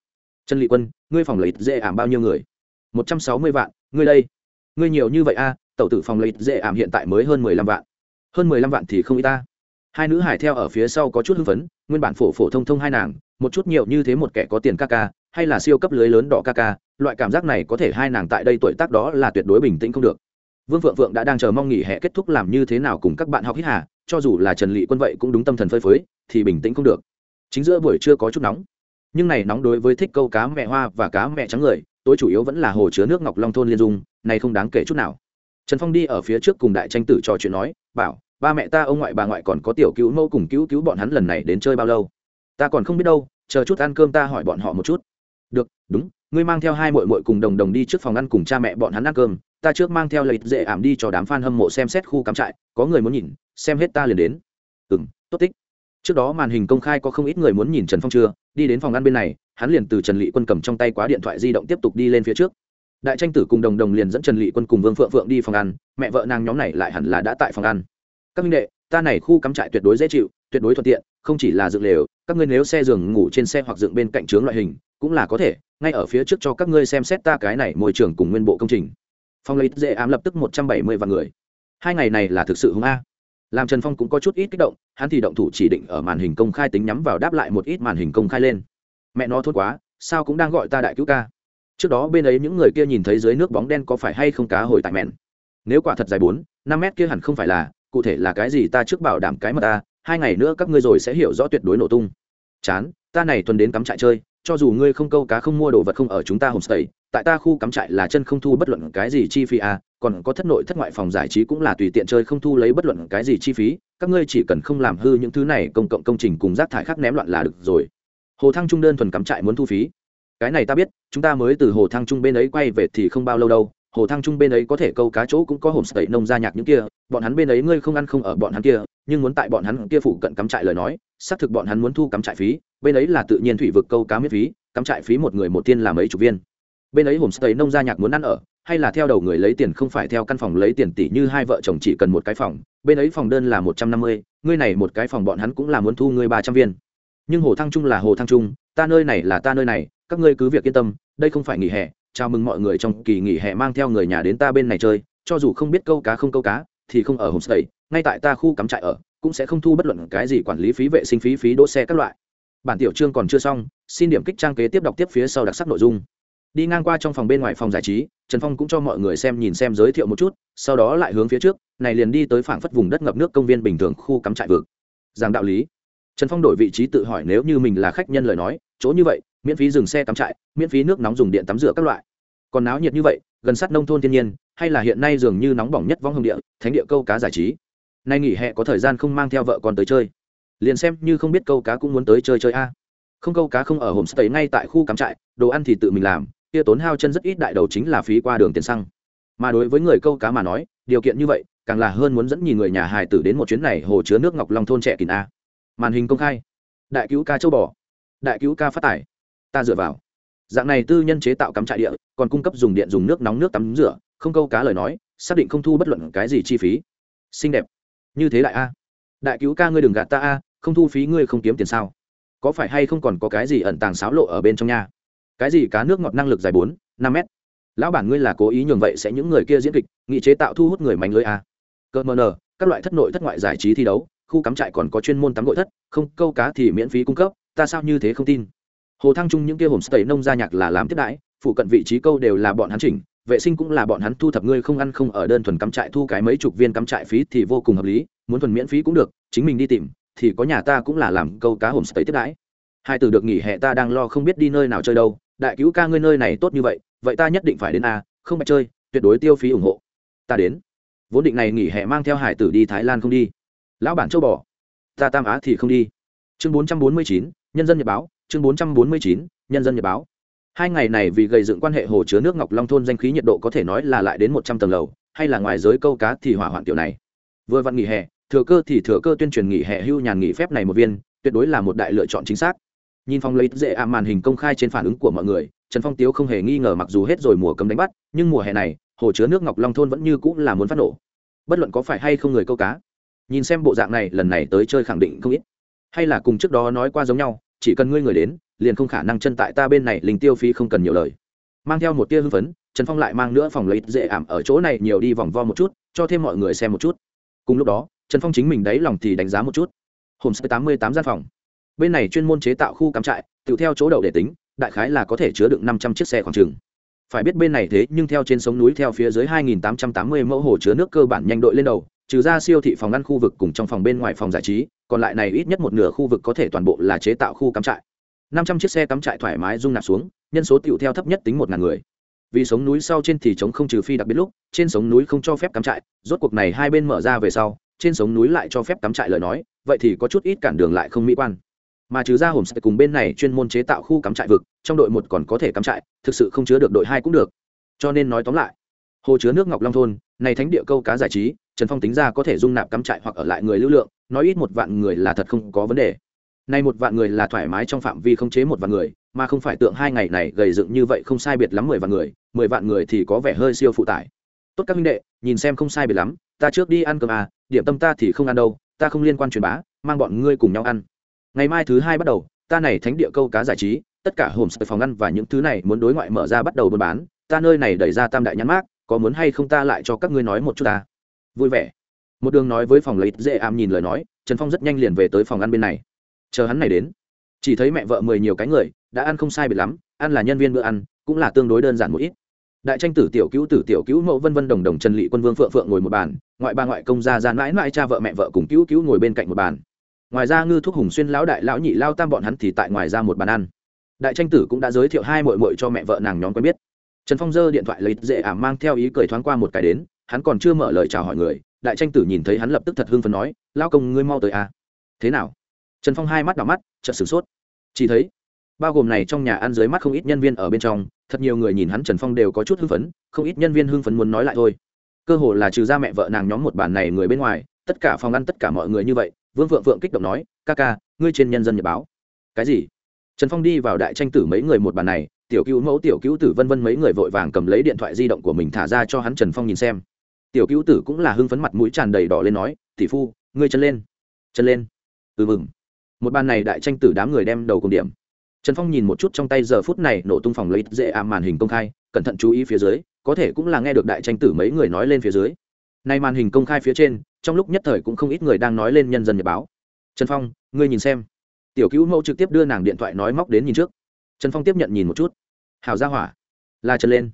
Trần Lệ quân, ngươi phòng lấy dễ ảm bao nhiêu người? Một trăm sáu mươi vạn ngươi đây. Ngươi nhiều như vậy a à, tẩu tử phòng lấy dễ ảm hiện tại mới hơn mười lăm vạn. Hơn mười lăm vạn thì không y ta. Hai nữ hải theo ở phía sau có chút hưng phấn nguyên bản phổ phổ thông thông hai nàng một chút nhiều như thế một kẻ có tiền ca ca hay là siêu cấp lưới lớn đỏ ca ca loại cảm giác này có thể hai nàng tại đây tuổi tác đó là tuyệt đối bình tĩnh không được. Vương phượng phượng đã đang chờ mong nghỉ hè kết thúc làm như thế nào cùng các bạn học hít hà cho dù là trần lị quân vậy cũng đúng tâm thần phơi phới thì bình tĩnh không được. Chính giữa buổi trưa có chút nóng nhưng này nóng đối với thích câu cá mẹ hoa và cá mẹ trắng người, tối chủ yếu vẫn là hồ chứa nước ngọc long thôn liên dung, này không đáng kể chút nào. Trần phong đi ở phía trước cùng đại tranh tử trò chuyện nói, bảo, ba mẹ ta ông ngoại bà ngoại còn có tiểu cứu mẫu cùng cứu cứu bọn hắn lần này đến chơi bao lâu? Ta còn không biết đâu, chờ chút ăn cơm ta hỏi bọn họ một chút. Được, đúng, ngươi mang theo hai mội mội cùng đồng đồng đi trước phòng ăn cùng cha mẹ bọn hắn ăn cơm, ta trước mang theo lợi dễ ảm đi cho đám f a n hâm mộ xem xét khu cắm trại, có người muốn nhìn, xem hết ta liền đến. Ừ m tốt tích trước đó màn hình công khai có không ít người muốn nhìn trần phong chưa? Đi đến phòng ăn bên này, hắn liền từ trần lị quân cầm trong tay quá điện thoại di động tiếp tục đi lên phía trước. Đại tranh tử cùng đồng đồng liền dẫn trần lị quân cùng vương phượng phượng đi phòng ăn, mẹ vợ nàng nhóm này lại hẳn là đã tại phòng ăn. Các minh đệ, ta này khu cắm trại tuyệt đối dễ chịu, tuyệt đối thuận tiện, không chỉ là dựng lều, các ngươi nếu xe giường ngủ trên xe hoặc dựng bên cạnh trướng loại hình, cũng là có thể, ngay ở phía trước cho các ngươi xem xét ta cái này môi trường cùng nguyên bộ công trình. Phong lấy dễ ám lập tức một trăm bảy mươi vạn người. Hai ngày này là thực sự hung a làm trần phong cũng có chút ít kích động, hắn thì động thủ chỉ định ở màn hình công khai tính nhắm vào đáp lại một ít màn hình công khai lên. Mẹ nó thốt quá, sao cũng đang gọi ta đại cứu ca. Trước đó bên ấy những người kia nhìn thấy dưới nước bóng đen có phải hay không cá hồi tại mẹn. Nếu quả thật dài bốn, năm mét kia hẳn không phải là, cụ thể là cái gì ta trước bảo đảm cái mà ta, hai ngày nữa các ngươi rồi sẽ hiểu rõ tuyệt đối nổ tung. Chán, ta này tuần đến cắm trại chơi, cho dù ngươi không câu cá không mua đồ vật không ở chúng ta homestay, tại ta khu cắm trại là chân không thu bất luận cái gì chi phí à còn có thất nội thất ngoại phòng giải trí cũng là tùy tiện chơi không thu lấy bất luận cái gì chi phí, các ngươi chỉ cần không làm hư những thứ này, công cộng công trình cùng rác thải khác ném loạn là được rồi. Hồ thăng trung đơn thuần cắm trại muốn thu phí. Cái này ta biết, chúng ta mới từ hồ thăng trung bên ấy quay về thì không bao lâu đâu, hồ thăng trung bên ấy có thể câu cá chỗ cũng có hồn sậy nông gia nhạc những kia, bọn hắn bên ấy ngươi không ăn không ở bọn hắn kia, nhưng muốn tại bọn hắn kia phụ cận cắm trại lời nói, xác thực bọn hắn muốn thu cắm trại phí, bên ấy là tự nhiên thủy vực câu cá miễn phí, cắm trại phí một người một tiên là mấy chục viên. Bên ấy homestay nông gia nhạc muốn ăn ở hay là theo đầu người lấy tiền không phải theo căn phòng lấy tiền tỷ như hai vợ chồng chỉ cần một cái phòng, bên ấy phòng đơn là một trăm năm mươi, ngươi này một cái phòng bọn hắn cũng là muốn thu ngươi ba trăm viên. Nhưng hồ thăng trung là hồ thăng trung, ta nơi này là ta nơi này, các ngươi cứ việc yên tâm, đây không phải nghỉ hè, chào mừng mọi người trong kỳ nghỉ hè mang theo người nhà đến ta bên này chơi, cho dù không biết câu cá không câu cá, thì không ở homestay, ngay tại ta khu cắm trại ở, cũng sẽ không thu bất luận cái gì quản lý phí vệ sinh phí phí đỗ xe các loại. Bản tiểu chương còn chưa xong, xin điểm kích trang kế tiếp đọc tiếp phía sau đặc sắc nội dung đi ngang qua trong phòng bên ngoài phòng giải trí, trần phong cũng cho mọi người xem nhìn xem giới thiệu một chút, sau đó lại hướng phía trước, này liền đi tới phảng phất vùng đất ngập nước công viên bình thường khu cắm trại vực. Giảng đạo lý. Trần phong đổi vị trí tự hỏi nếu như mình là khách nhân lời nói, chỗ như vậy, miễn phí dừng xe cắm trại, miễn phí nước nóng dùng điện tắm rửa các loại. Còn náo nhiệt như vậy, gần sát nông thôn thiên nhiên, hay là hiện nay dường như nóng bỏng nhất vong hồng địa, thánh địa câu cá giải trí. Nay nghỉ hè có thời gian không mang theo vợ con tới chơi. Liền xem như không biết câu cá cũng muốn tới chơi chơi a. Không câu cá không ở homestay ngay tại khu cắm trại, đồ ăn thì tự mình làm kia tốn hao chân rất ít đại đầu chính là phí qua đường tiền xăng. Mà đối với người câu cá mà nói, điều kiện như vậy, càng là hơn muốn dẫn nhìn người nhà hài tử đến một chuyến này hồ chứa nước ngọc long thôn trẻ kín a. Màn hình công khai. Đại cứu ca châu bò. Đại cứu ca phát tải. Ta dựa vào. Dạng này tư nhân chế tạo cắm trại địa, còn cung cấp dùng điện dùng nước nóng nước tắm rửa, không câu cá lời nói, xác định không thu bất luận cái gì chi phí. Xinh đẹp. Như thế đại a. Đại cứu ca ngươi đừng gạt ta a, không thu phí ngươi không kiếm tiền sao? Có phải hay không còn có cái gì ẩn tàng xáo lộ ở bên trong nhà cái gì cá nước ngọt năng lực dài bốn, năm mét? Lão bản ngươi là cố ý nhường vậy sẽ những người kia diễn kịch, nghị chế tạo thu hút người mánh lưới a. Cơ mờ nờ, các loại thất nội thất ngoại giải trí thi đấu, khu cắm trại còn có chuyên môn tắm gội thất, không, câu cá thì miễn phí cung cấp, ta sao như thế không tin? Hồ thăng trung những kia homestay nông gia nhạc là làm tiếp đãi, phụ cận vị trí câu đều là bọn hắn chỉnh, vệ sinh cũng là bọn hắn thu thập, ngươi không ăn không ở đơn thuần cắm trại thu cái mấy chục viên cắm trại phí thì vô cùng hợp lý, muốn thuần miễn phí cũng được, chính mình đi tìm, thì có nhà ta cũng là làm câu cá homestay tiếp đãi. Hai từ được nghỉ hè ta đang lo không biết đi nơi nào chơi đâu đại cứu ca ngươi nơi này tốt như vậy vậy ta nhất định phải đến a, không phải chơi, tuyệt đối tiêu phí ủng hộ. Ta đến. Vốn định này nghỉ hè mang theo hải tử đi thái lan không đi. Lão bản châu bò. Ta tam á thì không đi. Chương bốn trăm bốn mươi chín, nhân dân nhật báo, chương bốn trăm bốn mươi chín, nhân dân nhật báo. Hai ngày này vì gây dựng quan hệ hồ chứa nước ngọc long thôn danh khí nhiệt độ có thể nói là lại đến một trăm tầng lầu, hay là ngoài giới câu cá thì hỏa hoạn tiểu này. Vừa vặn nghỉ hè, thừa cơ thì thừa cơ tuyên truyền nghỉ hè hưu nhàn nghỉ phép này một viên, tuyệt đối là một đại lựa chọn chính xác nhìn phong lấy dễ ạ màn hình công khai trên phản ứng của mọi người, trần phong tiếu không hề nghi ngờ mặc dù hết rồi mùa cấm đánh bắt, nhưng mùa hè này, hồ chứa nước ngọc long thôn vẫn như cũng là muốn phát nổ. Bất luận có phải hay không người câu cá, nhìn xem bộ dạng này, lần này tới chơi khẳng định không ít. Hay là cùng trước đó nói qua giống nhau, chỉ cần ngươi người đến, liền không khả năng chân tại ta bên này, linh tiêu phí không cần nhiều lời. Mang theo một tia hưng phấn, trần phong lại mang nữa phòng lấy dễ ảm ở chỗ này nhiều đi vòng vo một chút, cho thêm mọi người xem một chút. Cùng lúc đó, trần phong chính mình đáy lòng thì đánh giá một chút. Hôm sáu tám mươi tám gian phòng bên này chuyên môn chế tạo khu cắm trại, tự theo chỗ đậu để tính, đại khái là có thể chứa được năm trăm chiếc xe khoảng trừng phải biết bên này thế nhưng theo trên sống núi theo phía dưới hai nghìn tám trăm tám mươi mẫu hồ chứa nước cơ bản nhanh đội lên đầu, trừ ra siêu thị phòng ngăn khu vực cùng trong phòng bên ngoài phòng giải trí, còn lại này ít nhất một nửa khu vực có thể toàn bộ là chế tạo khu cắm trại. năm trăm chiếc xe cắm trại thoải mái rung nạp xuống, nhân số tựu theo thấp nhất tính một ngàn người. Vì sống núi sau trên thì chống không trừ phi đặc biệt lúc, trên sống núi không cho phép cắm trại, rốt cuộc này hai bên mở ra về sau, trên sống núi lại cho phép cắm trại lời nói, vậy thì có chút ít cản đường lại không mỹ quan mà trừ ra hồn sẽ cùng bên này chuyên môn chế tạo khu cắm trại vực, trong đội một còn có thể cắm trại, thực sự không chứa được đội hai cũng được. Cho nên nói tóm lại, hồ chứa nước ngọc long thôn, này thánh địa câu cá giải trí, trần phong tính ra có thể dung nạp cắm trại hoặc ở lại người lưu lượng, nói ít một vạn người là thật không có vấn đề. Nay một vạn người là thoải mái trong phạm vi không chế một vạn người, mà không phải tượng hai ngày này gầy dựng như vậy không sai biệt lắm mười vạn người, mười vạn người thì có vẻ hơi siêu phụ tải. Tốt các minh đệ, nhìn xem không sai biệt lắm, ta trước đi ăn cơm à điểm tâm ta thì không ăn đâu, ta không liên quan truyền bá, mang bọn ngươi cùng nhau ăn ngày mai thứ hai bắt đầu, ta này thánh địa câu cá giải trí, tất cả hồm phòng ăn và những thứ này muốn đối ngoại mở ra bắt đầu buôn bán, ta nơi này đẩy ra tam đại nhãn mát có muốn hay không ta lại cho các ngươi nói một chút ta. Vui vẻ. Một đường nói với phòng lấy dễ am nhìn lời nói, trần phong rất nhanh liền về tới phòng ăn bên này. Chờ hắn này đến, chỉ thấy mẹ vợ mười nhiều cái người, đã ăn không sai biệt lắm, ăn là nhân viên bữa ăn, cũng là tương đối đơn giản một ít. Đại tranh tử tiểu cứu tử tiểu cứu mẫu vân vân đồng đồng trần lị quân vương phượng phượng ngồi một bàn, ngoại ba ngoại công gia ra mãi mãi cha vợ mẹ vợ cùng cứu cứu ngồi bên cạnh một bàn ngoài ra ngư thuốc hùng xuyên lão đại lão nhị lao tam bọn hắn thì tại ngoài ra một bàn ăn. Đại tranh tử cũng đã giới thiệu hai mội mội cho mẹ vợ nàng nhóm quen biết. Trần phong dơ điện thoại lấy dễ ảm mang theo ý cười thoáng qua một cái đến, hắn còn chưa mở lời chào hỏi người, đại tranh tử nhìn thấy hắn lập tức thật hưng phấn nói lao công, ngươi mau tới à. thế nào? Trần phong hai mắt đỏ mắt, chợt sửng sốt. Chỉ thấy, bao gồm này trong nhà ăn dưới mắt không ít nhân viên ở bên trong, thật nhiều người nhìn hắn trần phong đều có chút hưng phấn, không ít nhân viên hưng phấn muốn nói lại thôi. Cơ hồ là trừ ra mẹ vợ nàng nhóm một bản này người bên ngoài, tất cả phòng ăn tất cả mọi người như vậy vương phượng phượng kích động nói, ca ca, ngươi trên nhân dân nhật báo. Cái gì? Trần phong đi vào đại tranh tử mấy người một bàn này, tiểu cứu mẫu, tiểu cứu tử vân vân mấy người vội vàng cầm lấy điện thoại di động của mình thả ra cho hắn trần phong nhìn xem. Tiểu cứu tử cũng là hưng phấn mặt mũi tràn đầy đỏ lên nói, tỷ phu, ngươi chân lên. Chân lên? Ừ mừng. Một bàn này đại tranh tử đám người đem đầu cùng điểm. Trần phong nhìn một chút trong tay giờ phút này nổ tung phòng lấy dễ ảm màn hình công khai, cẩn thận chú ý phía dưới, có thể cũng là nghe được đại tranh tử mấy người nói lên phía dưới nay màn hình công khai phía trên, trong lúc nhất thời cũng không ít người đang nói lên nhân dân nhật báo. Trần phong, ngươi nhìn xem. Tiểu cứu mẫu trực tiếp đưa nàng điện thoại nói móc đến nhìn trước. Trần phong tiếp nhận nhìn một chút. Hào gia hỏa. Là trần lên.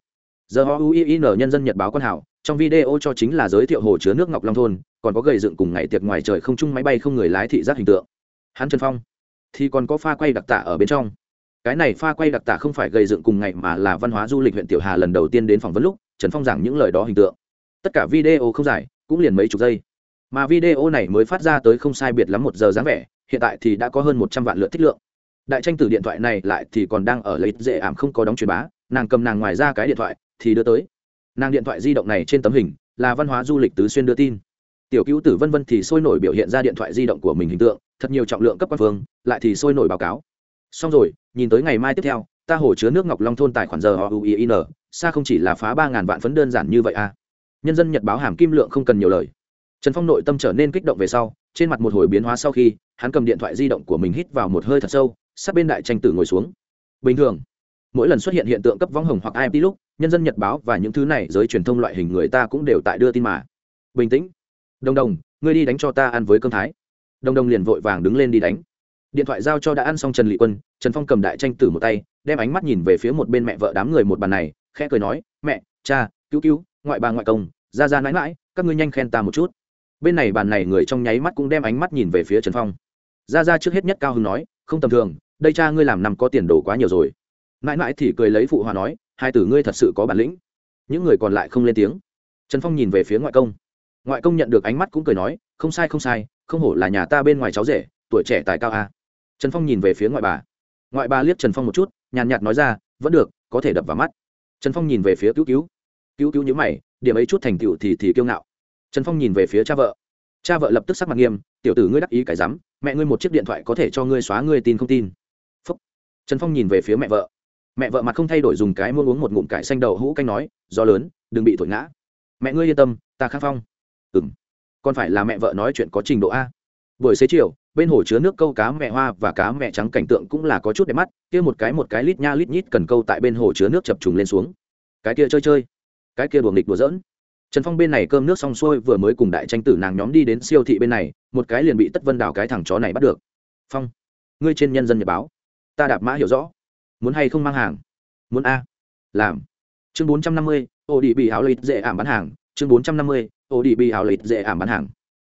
Giờ họ uin nhân dân nhật báo con hảo, trong video cho chính là giới thiệu hồ chứa nước ngọc long thôn, còn có gầy dựng cùng ngày tiệc ngoài trời không chung máy bay không người lái thị giác hình tượng. Hắn trần phong. Thì còn có pha quay đặc tả ở bên trong. Cái này pha quay đặc tả không phải gây dựng cùng ngày mà là văn hóa du lịch huyện tiểu hà lần đầu tiên đến phỏng vấn lúc, trần phong giảng những lời đó hình tượng tất cả video không dài, cũng liền mấy chục giây. Mà video này mới phát ra tới không sai biệt lắm một giờ dáng vẻ, hiện tại thì đã có hơn một trăm vạn lượt thích lượng. Đại tranh tử điện thoại này lại thì còn đang ở lấy dễ ảm không có đóng truyền bá, nàng cầm nàng ngoài ra cái điện thoại, thì đưa tới. Nàng điện thoại di động này trên tấm hình, là văn hóa du lịch tứ xuyên đưa tin. Tiểu cứu tử vân vân thì sôi nổi biểu hiện ra điện thoại di động của mình hình tượng, thật nhiều trọng lượng cấp quan phương, lại thì sôi nổi báo cáo. Xong rồi, nhìn tới ngày mai tiếp theo, ta hồ chứa nước ngọc long thôn tài khoản giờ họ uin xa không chỉ là phá ba ngàn vạn phấn đơn giản như vậy à nhân dân nhật báo hàm kim lượng không cần nhiều lời. Trần phong nội tâm trở nên kích động về sau, trên mặt một hồi biến hóa sau khi, hắn cầm điện thoại di động của mình hít vào một hơi thật sâu, sát bên đại tranh tử ngồi xuống. Bình thường, mỗi lần xuất hiện hiện tượng cấp võng hồng hoặc imt lúc, nhân dân nhật báo và những thứ này giới truyền thông loại hình người ta cũng đều tại đưa tin mà. Bình tĩnh. Đồng đồng, ngươi đi đánh cho ta ăn với cơm thái. Đồng đồng liền vội vàng đứng lên đi đánh. Điện thoại giao cho đã ăn xong trần lị quân, trần phong cầm đại tranh tử một tay, đem ánh mắt nhìn về phía một bên mẹ vợ đám người một bàn này, khẽ cười nói, mẹ, cha, cứu cứu ngoại bà ngoại công, ra ra mãi mãi các ngươi nhanh khen ta một chút. Bên này bàn này người trong nháy mắt cũng đem ánh mắt nhìn về phía trần phong. Ra ra trước hết nhất cao hưng nói, không tầm thường, đây cha ngươi làm nằm có tiền đồ quá nhiều rồi. Mãi mãi thì cười lấy phụ hòa nói, hai tử ngươi thật sự có bản lĩnh. Những người còn lại không lên tiếng. Trần phong nhìn về phía ngoại công. Ngoại công nhận được ánh mắt cũng cười nói, không sai không sai, không hổ là nhà ta bên ngoài cháu rể, tuổi trẻ tài cao a. Trần phong nhìn về phía ngoại bà. Ngoại bà liếc trần phong một chút, nhàn nhạt nói ra, vẫn được, có thể đập vào mắt. Trần phong nhìn về phía cứu cứu cứu cứu nhữ mày, điểm ấy chút thành tựu thì thì kiêu ngạo. Trần phong nhìn về phía cha vợ. Cha vợ lập tức sắc mặt nghiêm, tiểu tử ngươi đắc ý cái rắm, mẹ ngươi một chiếc điện thoại có thể cho ngươi xóa ngươi tin không tin. Phúc. trần phong nhìn về phía mẹ vợ. Mẹ vợ mặt không thay đổi dùng cái muôn uống một ngụm cải xanh đầu hũ canh nói, gió lớn, đừng bị thổi ngã. Mẹ ngươi yên tâm, ta khắc phong. Ừ m còn phải là mẹ vợ nói chuyện có trình độ a. Buổi xế chiều, bên hồ chứa nước câu cá mẹ hoa và cá mẹ trắng cảnh tượng cũng là có chút đẹp mắt, kia một cái một cái lít nha lít nhít cần câu tại bên hồ chứa nước chập trùng lên xuống. Cái kia chơi chơi cái kia đùa nghịch đùa dỡn trần phong bên này cơm nước xong xuôi vừa mới cùng đại tranh tử nàng nhóm đi đến siêu thị bên này, một cái liền bị tất vân đào cái thằng chó này bắt được. Phong, ngươi trên nhân dân nhật báo, ta đạp mã hiểu rõ, muốn hay không mang hàng? Muốn a. Làm. Chương bốn trăm năm mươi, ô đi bị áo lấy dễ ảm bán hàng. Chương bốn trăm năm mươi, ô đi bị áo lấy dễ ảm bán hàng.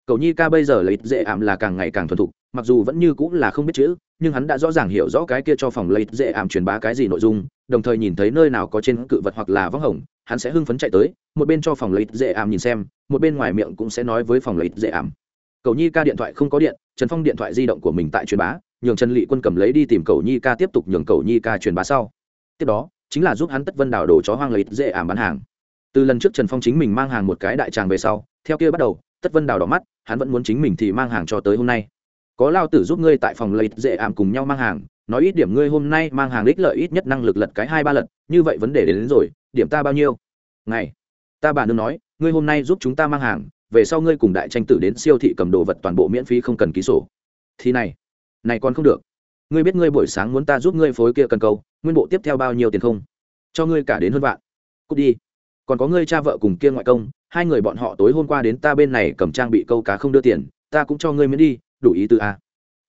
Cậu nhi ca bây giờ lấy dễ ảm là càng ngày càng thuần thục, mặc dù vẫn như cũng là không biết chữ nhưng hắn đã rõ ràng hiểu rõ cái kia cho phòng lấy dễ ảm truyền bá cái gì nội dung, đồng thời nhìn thấy nơi nào có trên cự vật hoặc là vắng hồng, hắn sẽ hưng phấn chạy tới, một bên cho phòng lấy dễ ảm nhìn xem, một bên ngoài miệng cũng sẽ nói với phòng lấy dễ ảm. Cầu nhi ca điện thoại không có điện, trần phong điện thoại di động của mình tại truyền bá, nhường trần lị quân cầm lấy đi tìm cầu nhi ca tiếp tục nhường cầu nhi ca truyền bá sau. Tiếp đó, chính là giúp hắn tất vân Đào đồ chó hoang lấy dễ ảm bán hàng. Từ lần trước trần phong chính mình mang hàng một cái đại tràng về sau, theo kia bắt đầu, tất vân đào đỏ mắt, hắn vẫn muốn chính mình thì mang hàng cho tới hôm nay có lao tử giúp ngươi tại phòng lấy dễ ảm cùng nhau mang hàng nói ít điểm ngươi hôm nay mang hàng ích lợi ít nhất năng lực lật cái hai ba lần như vậy vấn đề đến, đến rồi điểm ta bao nhiêu? Ngày ta bà nương nói ngươi hôm nay giúp chúng ta mang hàng về sau ngươi cùng đại tranh tử đến siêu thị cầm đồ vật toàn bộ miễn phí không cần ký sổ. Thì này này còn không được. Ngươi biết ngươi buổi sáng muốn ta giúp ngươi phối kia cần câu nguyên bộ tiếp theo bao nhiêu tiền không? Cho ngươi cả đến hơn vạn. Cút đi. Còn có ngươi cha vợ cùng kia ngoại công hai người bọn họ tối hôm qua đến ta bên này cầm trang bị câu cá không đưa tiền ta cũng cho ngươi miễn đi đủ ý từ a.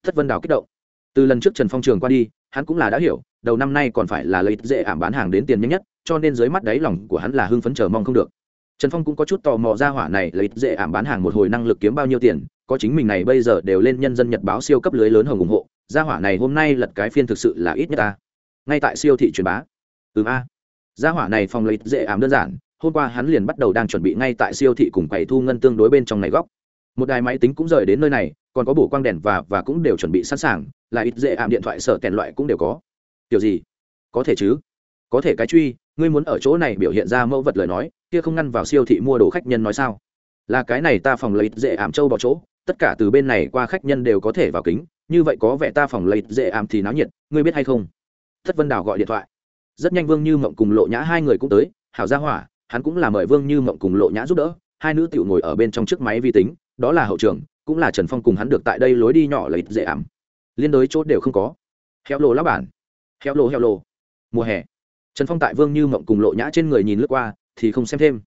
Thất vân đào kích động. Từ lần trước trần phong trường qua đi, hắn cũng là đã hiểu, đầu năm nay còn phải là lợi dễ ảm bán hàng đến tiền nhanh nhất, cho nên dưới mắt đáy lòng của hắn là hưng phấn chờ mong không được. Trần phong cũng có chút tò mò ra hỏa này lấy dễ ảm bán hàng một hồi năng lực kiếm bao nhiêu tiền, có chính mình này bây giờ đều lên nhân dân nhật báo siêu cấp lưới lớn hồng ủng hộ, ra hỏa này hôm nay lật cái phiên thực sự là ít nhất ta ngay tại siêu thị truyền bá. Ừ a. Ra hỏa này phòng lấy dễ ảm đơn giản, hôm qua hắn liền bắt đầu đang chuẩn bị ngay tại siêu thị cùng quầy thu ngân tương đối bên trong này góc. Một đài máy tính cũng rời đến nơi này còn có bổ quang đèn và và cũng đều chuẩn bị sẵn sàng, là ít dễ ảm điện thoại, sở kèn loại cũng đều có. Kiểu gì? Có thể chứ? Có thể cái truy, ngươi muốn ở chỗ này biểu hiện ra mẫu vật lời nói, kia không ngăn vào siêu thị mua đồ khách nhân nói sao? Là cái này ta phòng lấy dễ ảm châu vào chỗ, tất cả từ bên này qua khách nhân đều có thể vào kính, như vậy có vẻ ta phòng lấy dễ ảm thì náo nhiệt, ngươi biết hay không? Thất vân đào gọi điện thoại. Rất nhanh vương như mộng cùng lộ nhã hai người cũng tới, hảo gia hỏa, hắn cũng là mời vương như mộng cùng lộ nhã giúp đỡ, hai nữ tiểu ngồi ở bên trong chiếc máy vi tính, đó là hậu trường cũng là trần phong cùng hắn được tại đây lối đi nhỏ lấy dễ ảm. Liên đối chốt đều không có. Heo lộ lá bản. Heo lộ heo lộ mùa hè. Trần phong tại vương như mộng cùng lộ nhã trên người nhìn lướt qua, thì không xem thêm.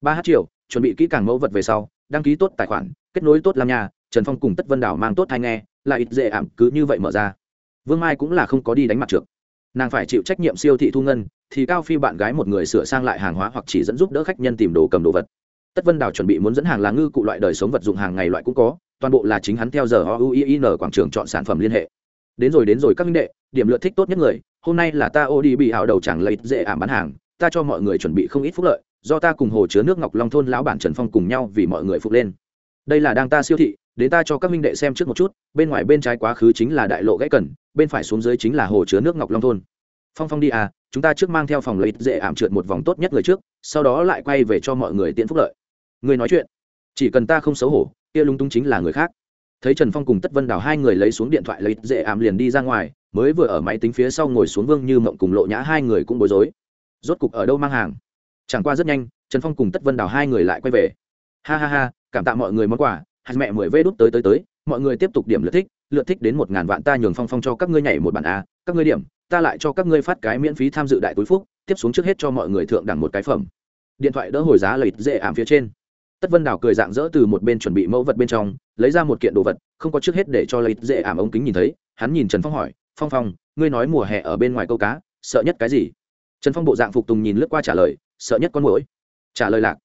Ba h triệu, chuẩn bị kỹ càng mẫu vật về sau, đăng ký tốt tài khoản, kết nối tốt làm nhà, trần phong cùng tất vân đảo mang tốt hay nghe, là ít dễ ảm, cứ như vậy mở ra. Vương mai cũng là không có đi đánh mặt trượt. Nàng phải chịu trách nhiệm siêu thị thu ngân, thì cao phi bạn gái một người sửa sang lại hàng hóa hoặc chỉ dẫn giúp đỡ khách nhân tìm đồ cầm đồ vật. Tất vân đào chuẩn bị muốn dẫn hàng là ngư cụ loại đời sống vật dụng hàng ngày loại cũng có toàn bộ là chính hắn theo giờ o u i n quảng trường chọn sản phẩm liên hệ. Đến rồi đến rồi các minh đệ, điểm lượt thích tốt nhất người, hôm nay là ta ô đi bị hào đầu chẳng lấy dễ ảm bán hàng, ta cho mọi người chuẩn bị không ít phúc lợi, do ta cùng hồ chứa nước ngọc long thôn lão bản trần phong cùng nhau vì mọi người phục lên. Đây là đang ta siêu thị, đến ta cho các minh đệ xem trước một chút, bên ngoài bên trái quá khứ chính là đại lộ gãy cần, bên phải xuống dưới chính là hồ chứa nước ngọc long thôn. Phong phong đi à chúng ta trước mang theo phòng lấy dễ ảm trượt một vòng tốt nhất người trước, sau đó lại quay về cho mọi người tiện phúc lợi. Người nói chuyện. Chỉ cần ta không xấu hổ kia lung tung chính là người khác. Thấy trần phong cùng tất vân đào hai người lấy xuống điện thoại lấy dễ ảm liền đi ra ngoài, mới vừa ở máy tính phía sau ngồi xuống vương như mộng cùng lộ nhã hai người cũng bối rối. Rốt cục ở đâu mang hàng? Chẳng qua rất nhanh, trần phong cùng tất vân đào hai người lại quay về. Ha ha ha, cảm tạ mọi người món quà hai mẹ mười vê đút tới tới tới, mọi người tiếp tục điểm lượt thích lượt thích đến một ngàn vạn ta nhường phong phong cho các ngươi nhảy một bản a, các ngươi điểm, ta lại cho các ngươi phát cái miễn phí tham dự đại túi phúc, tiếp xuống trước hết cho mọi người thượng đẳng một cái phẩm. Điện thoại đỡ hồi giá lợi dễ ảm phía trên tất vân đào cười dạng dỡ từ một bên chuẩn bị mẫu vật bên trong, lấy ra một kiện đồ vật, không có trước hết để cho lấy dễ ảm ống kính nhìn thấy, hắn nhìn trần phong hỏi, phong phong, ngươi nói mùa hè ở bên ngoài câu cá, sợ nhất cái gì? Trần phong bộ dạng phục tùng nhìn lướt qua trả lời, sợ nhất con mũi trả lời lạc.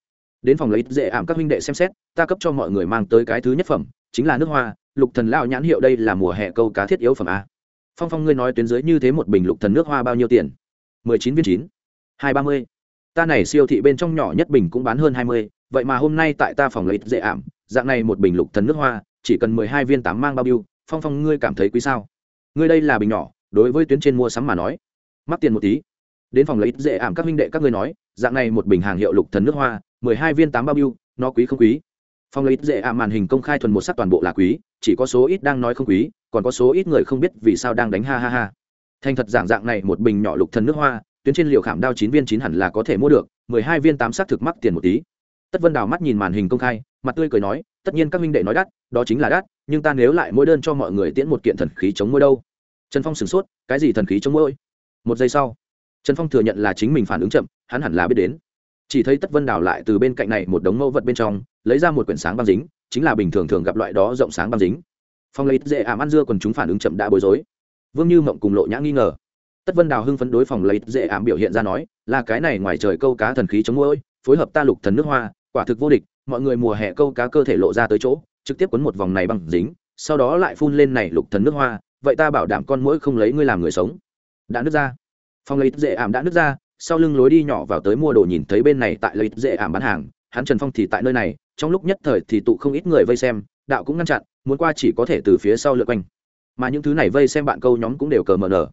Đến phòng lấy dễ ảm các huynh đệ xem xét, ta cấp cho mọi người mang tới cái thứ nhất phẩm, chính là nước hoa, lục thần lao nhãn hiệu đây là mùa hè câu cá thiết yếu phẩm a. Phong phong, ngươi nói tuyến dưới như thế một bình lục thần nước hoa bao nhiêu tiền? Mười chín viên chín. Hai ba mươi. Ta này siêu thị bên trong nhỏ nhất bình cũng bán hơn hai mươi vậy mà hôm nay tại ta phòng lấy dễ ảm, dạng này một bình lục thần nước hoa, chỉ cần mười hai viên tám mang bao biêu, phong phong ngươi cảm thấy quý sao? Ngươi đây là bình nhỏ, đối với tuyến trên mua sắm mà nói, mắc tiền một tí. Đến phòng lấy dễ ảm các minh đệ các ngươi nói, dạng này một bình hàng hiệu lục thần nước hoa, mười hai viên tám bao biêu, nó quý không quý? Phòng lấy dễ ảm màn hình công khai thuần một sắc toàn bộ là quý, chỉ có số ít đang nói không quý, còn có số ít người không biết vì sao đang đánh ha ha ha. Thành thật dạng dạng này một bình nhỏ lục thần nước hoa, tuyến trên liều khảm đao chín viên chín hẳn là có thể mua được, mười hai viên tám xác thực mắc tiền một tí tất vân đào mắt nhìn màn hình công khai, mặt tươi cười nói, tất nhiên các minh đệ nói đắt, đó chính là đắt, nhưng ta nếu lại mỗi đơn cho mọi người tiễn một kiện thần khí chống môi đâu? Trần phong sửng sốt, cái gì thần khí chống môi? Một giây sau, trần phong thừa nhận là chính mình phản ứng chậm, hắn hẳn là biết đến. Chỉ thấy tất vân đào lại từ bên cạnh này một đống mẫu vật bên trong, lấy ra một quyển sáng băng dính, chính là bình thường thường gặp loại đó rộng sáng băng dính. Phong lấy dễ ảm ăn dưa còn chúng phản ứng chậm đã bối rối. Vương như mộng cùng lộ nhã nghi ngờ. Tất vân đào hưng phấn đối phòng lấy dễ ảm biểu hiện ra nói, là cái này ngoài trời câu cá thần khí chống môi, phối hợp ta lục thần nước hoa quả thực vô địch, mọi người mùa hè câu cá cơ thể lộ ra tới chỗ, trực tiếp quấn một vòng này bằng dính, sau đó lại phun lên này lục thần nước hoa, vậy ta bảo đảm con mũi không lấy ngươi làm người sống. Đã nứt ra. Phong lấy dễ ảm đã nứt ra, sau lưng lối đi nhỏ vào tới mua đồ nhìn thấy bên này tại lấy dễ ảm bán hàng, hắn trần phong thì tại nơi này, trong lúc nhất thời thì tụ không ít người vây xem, đạo cũng ngăn chặn, muốn qua chỉ có thể từ phía sau lượt quanh. Mà những thứ này vây xem bạn câu nhóm cũng đều cờ mờ nở.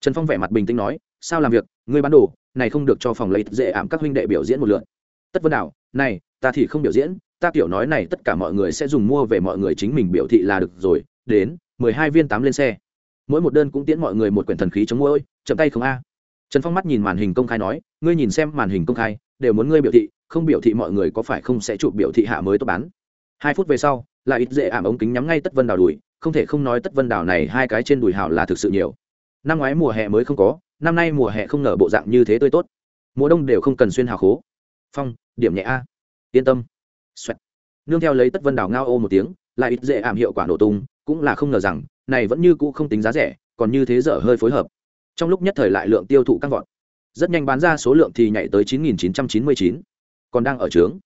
Trần phong vẻ mặt bình tĩnh nói, sao làm việc? Ngươi bán đồ, này không được cho phòng lấy dễ ảm các huynh đệ biểu diễn một lượt. Tất vân đảo này, ta thì không biểu diễn, ta kiểu nói này tất cả mọi người sẽ dùng mua về mọi người chính mình biểu thị là được rồi, đến, mười hai viên tám lên xe. Mỗi một đơn cũng tiễn mọi người một quyển thần khí chống mỗi chậm tay không a. Trần phong mắt nhìn màn hình công khai nói, ngươi nhìn xem màn hình công khai, đều muốn ngươi biểu thị, không biểu thị mọi người có phải không sẽ chụp biểu thị hạ mới tốt bán. Hai phút về sau, là ít dễ ảm ống kính nhắm ngay tất vân đào đùi, không thể không nói tất vân đào này hai cái trên đùi hào là thực sự nhiều. Năm ngoái mùa hè mới không có, năm nay mùa hè không nở bộ dạng như thế tươi tốt. Mùa đông đều không cần xuyên hào khố. Phong điểm nhẹ a. Yên tâm. Xoẹt. nương theo lấy tất vân đào ngao ô một tiếng lại ít dễ ảm hiệu quả nổ tung cũng là không ngờ rằng này vẫn như cũ không tính giá rẻ còn như thế dở hơi phối hợp. Trong lúc nhất thời lại lượng tiêu thụ căng vọt. Rất nhanh bán ra số lượng thì nhảy tới 9.999, còn đang ở trướng.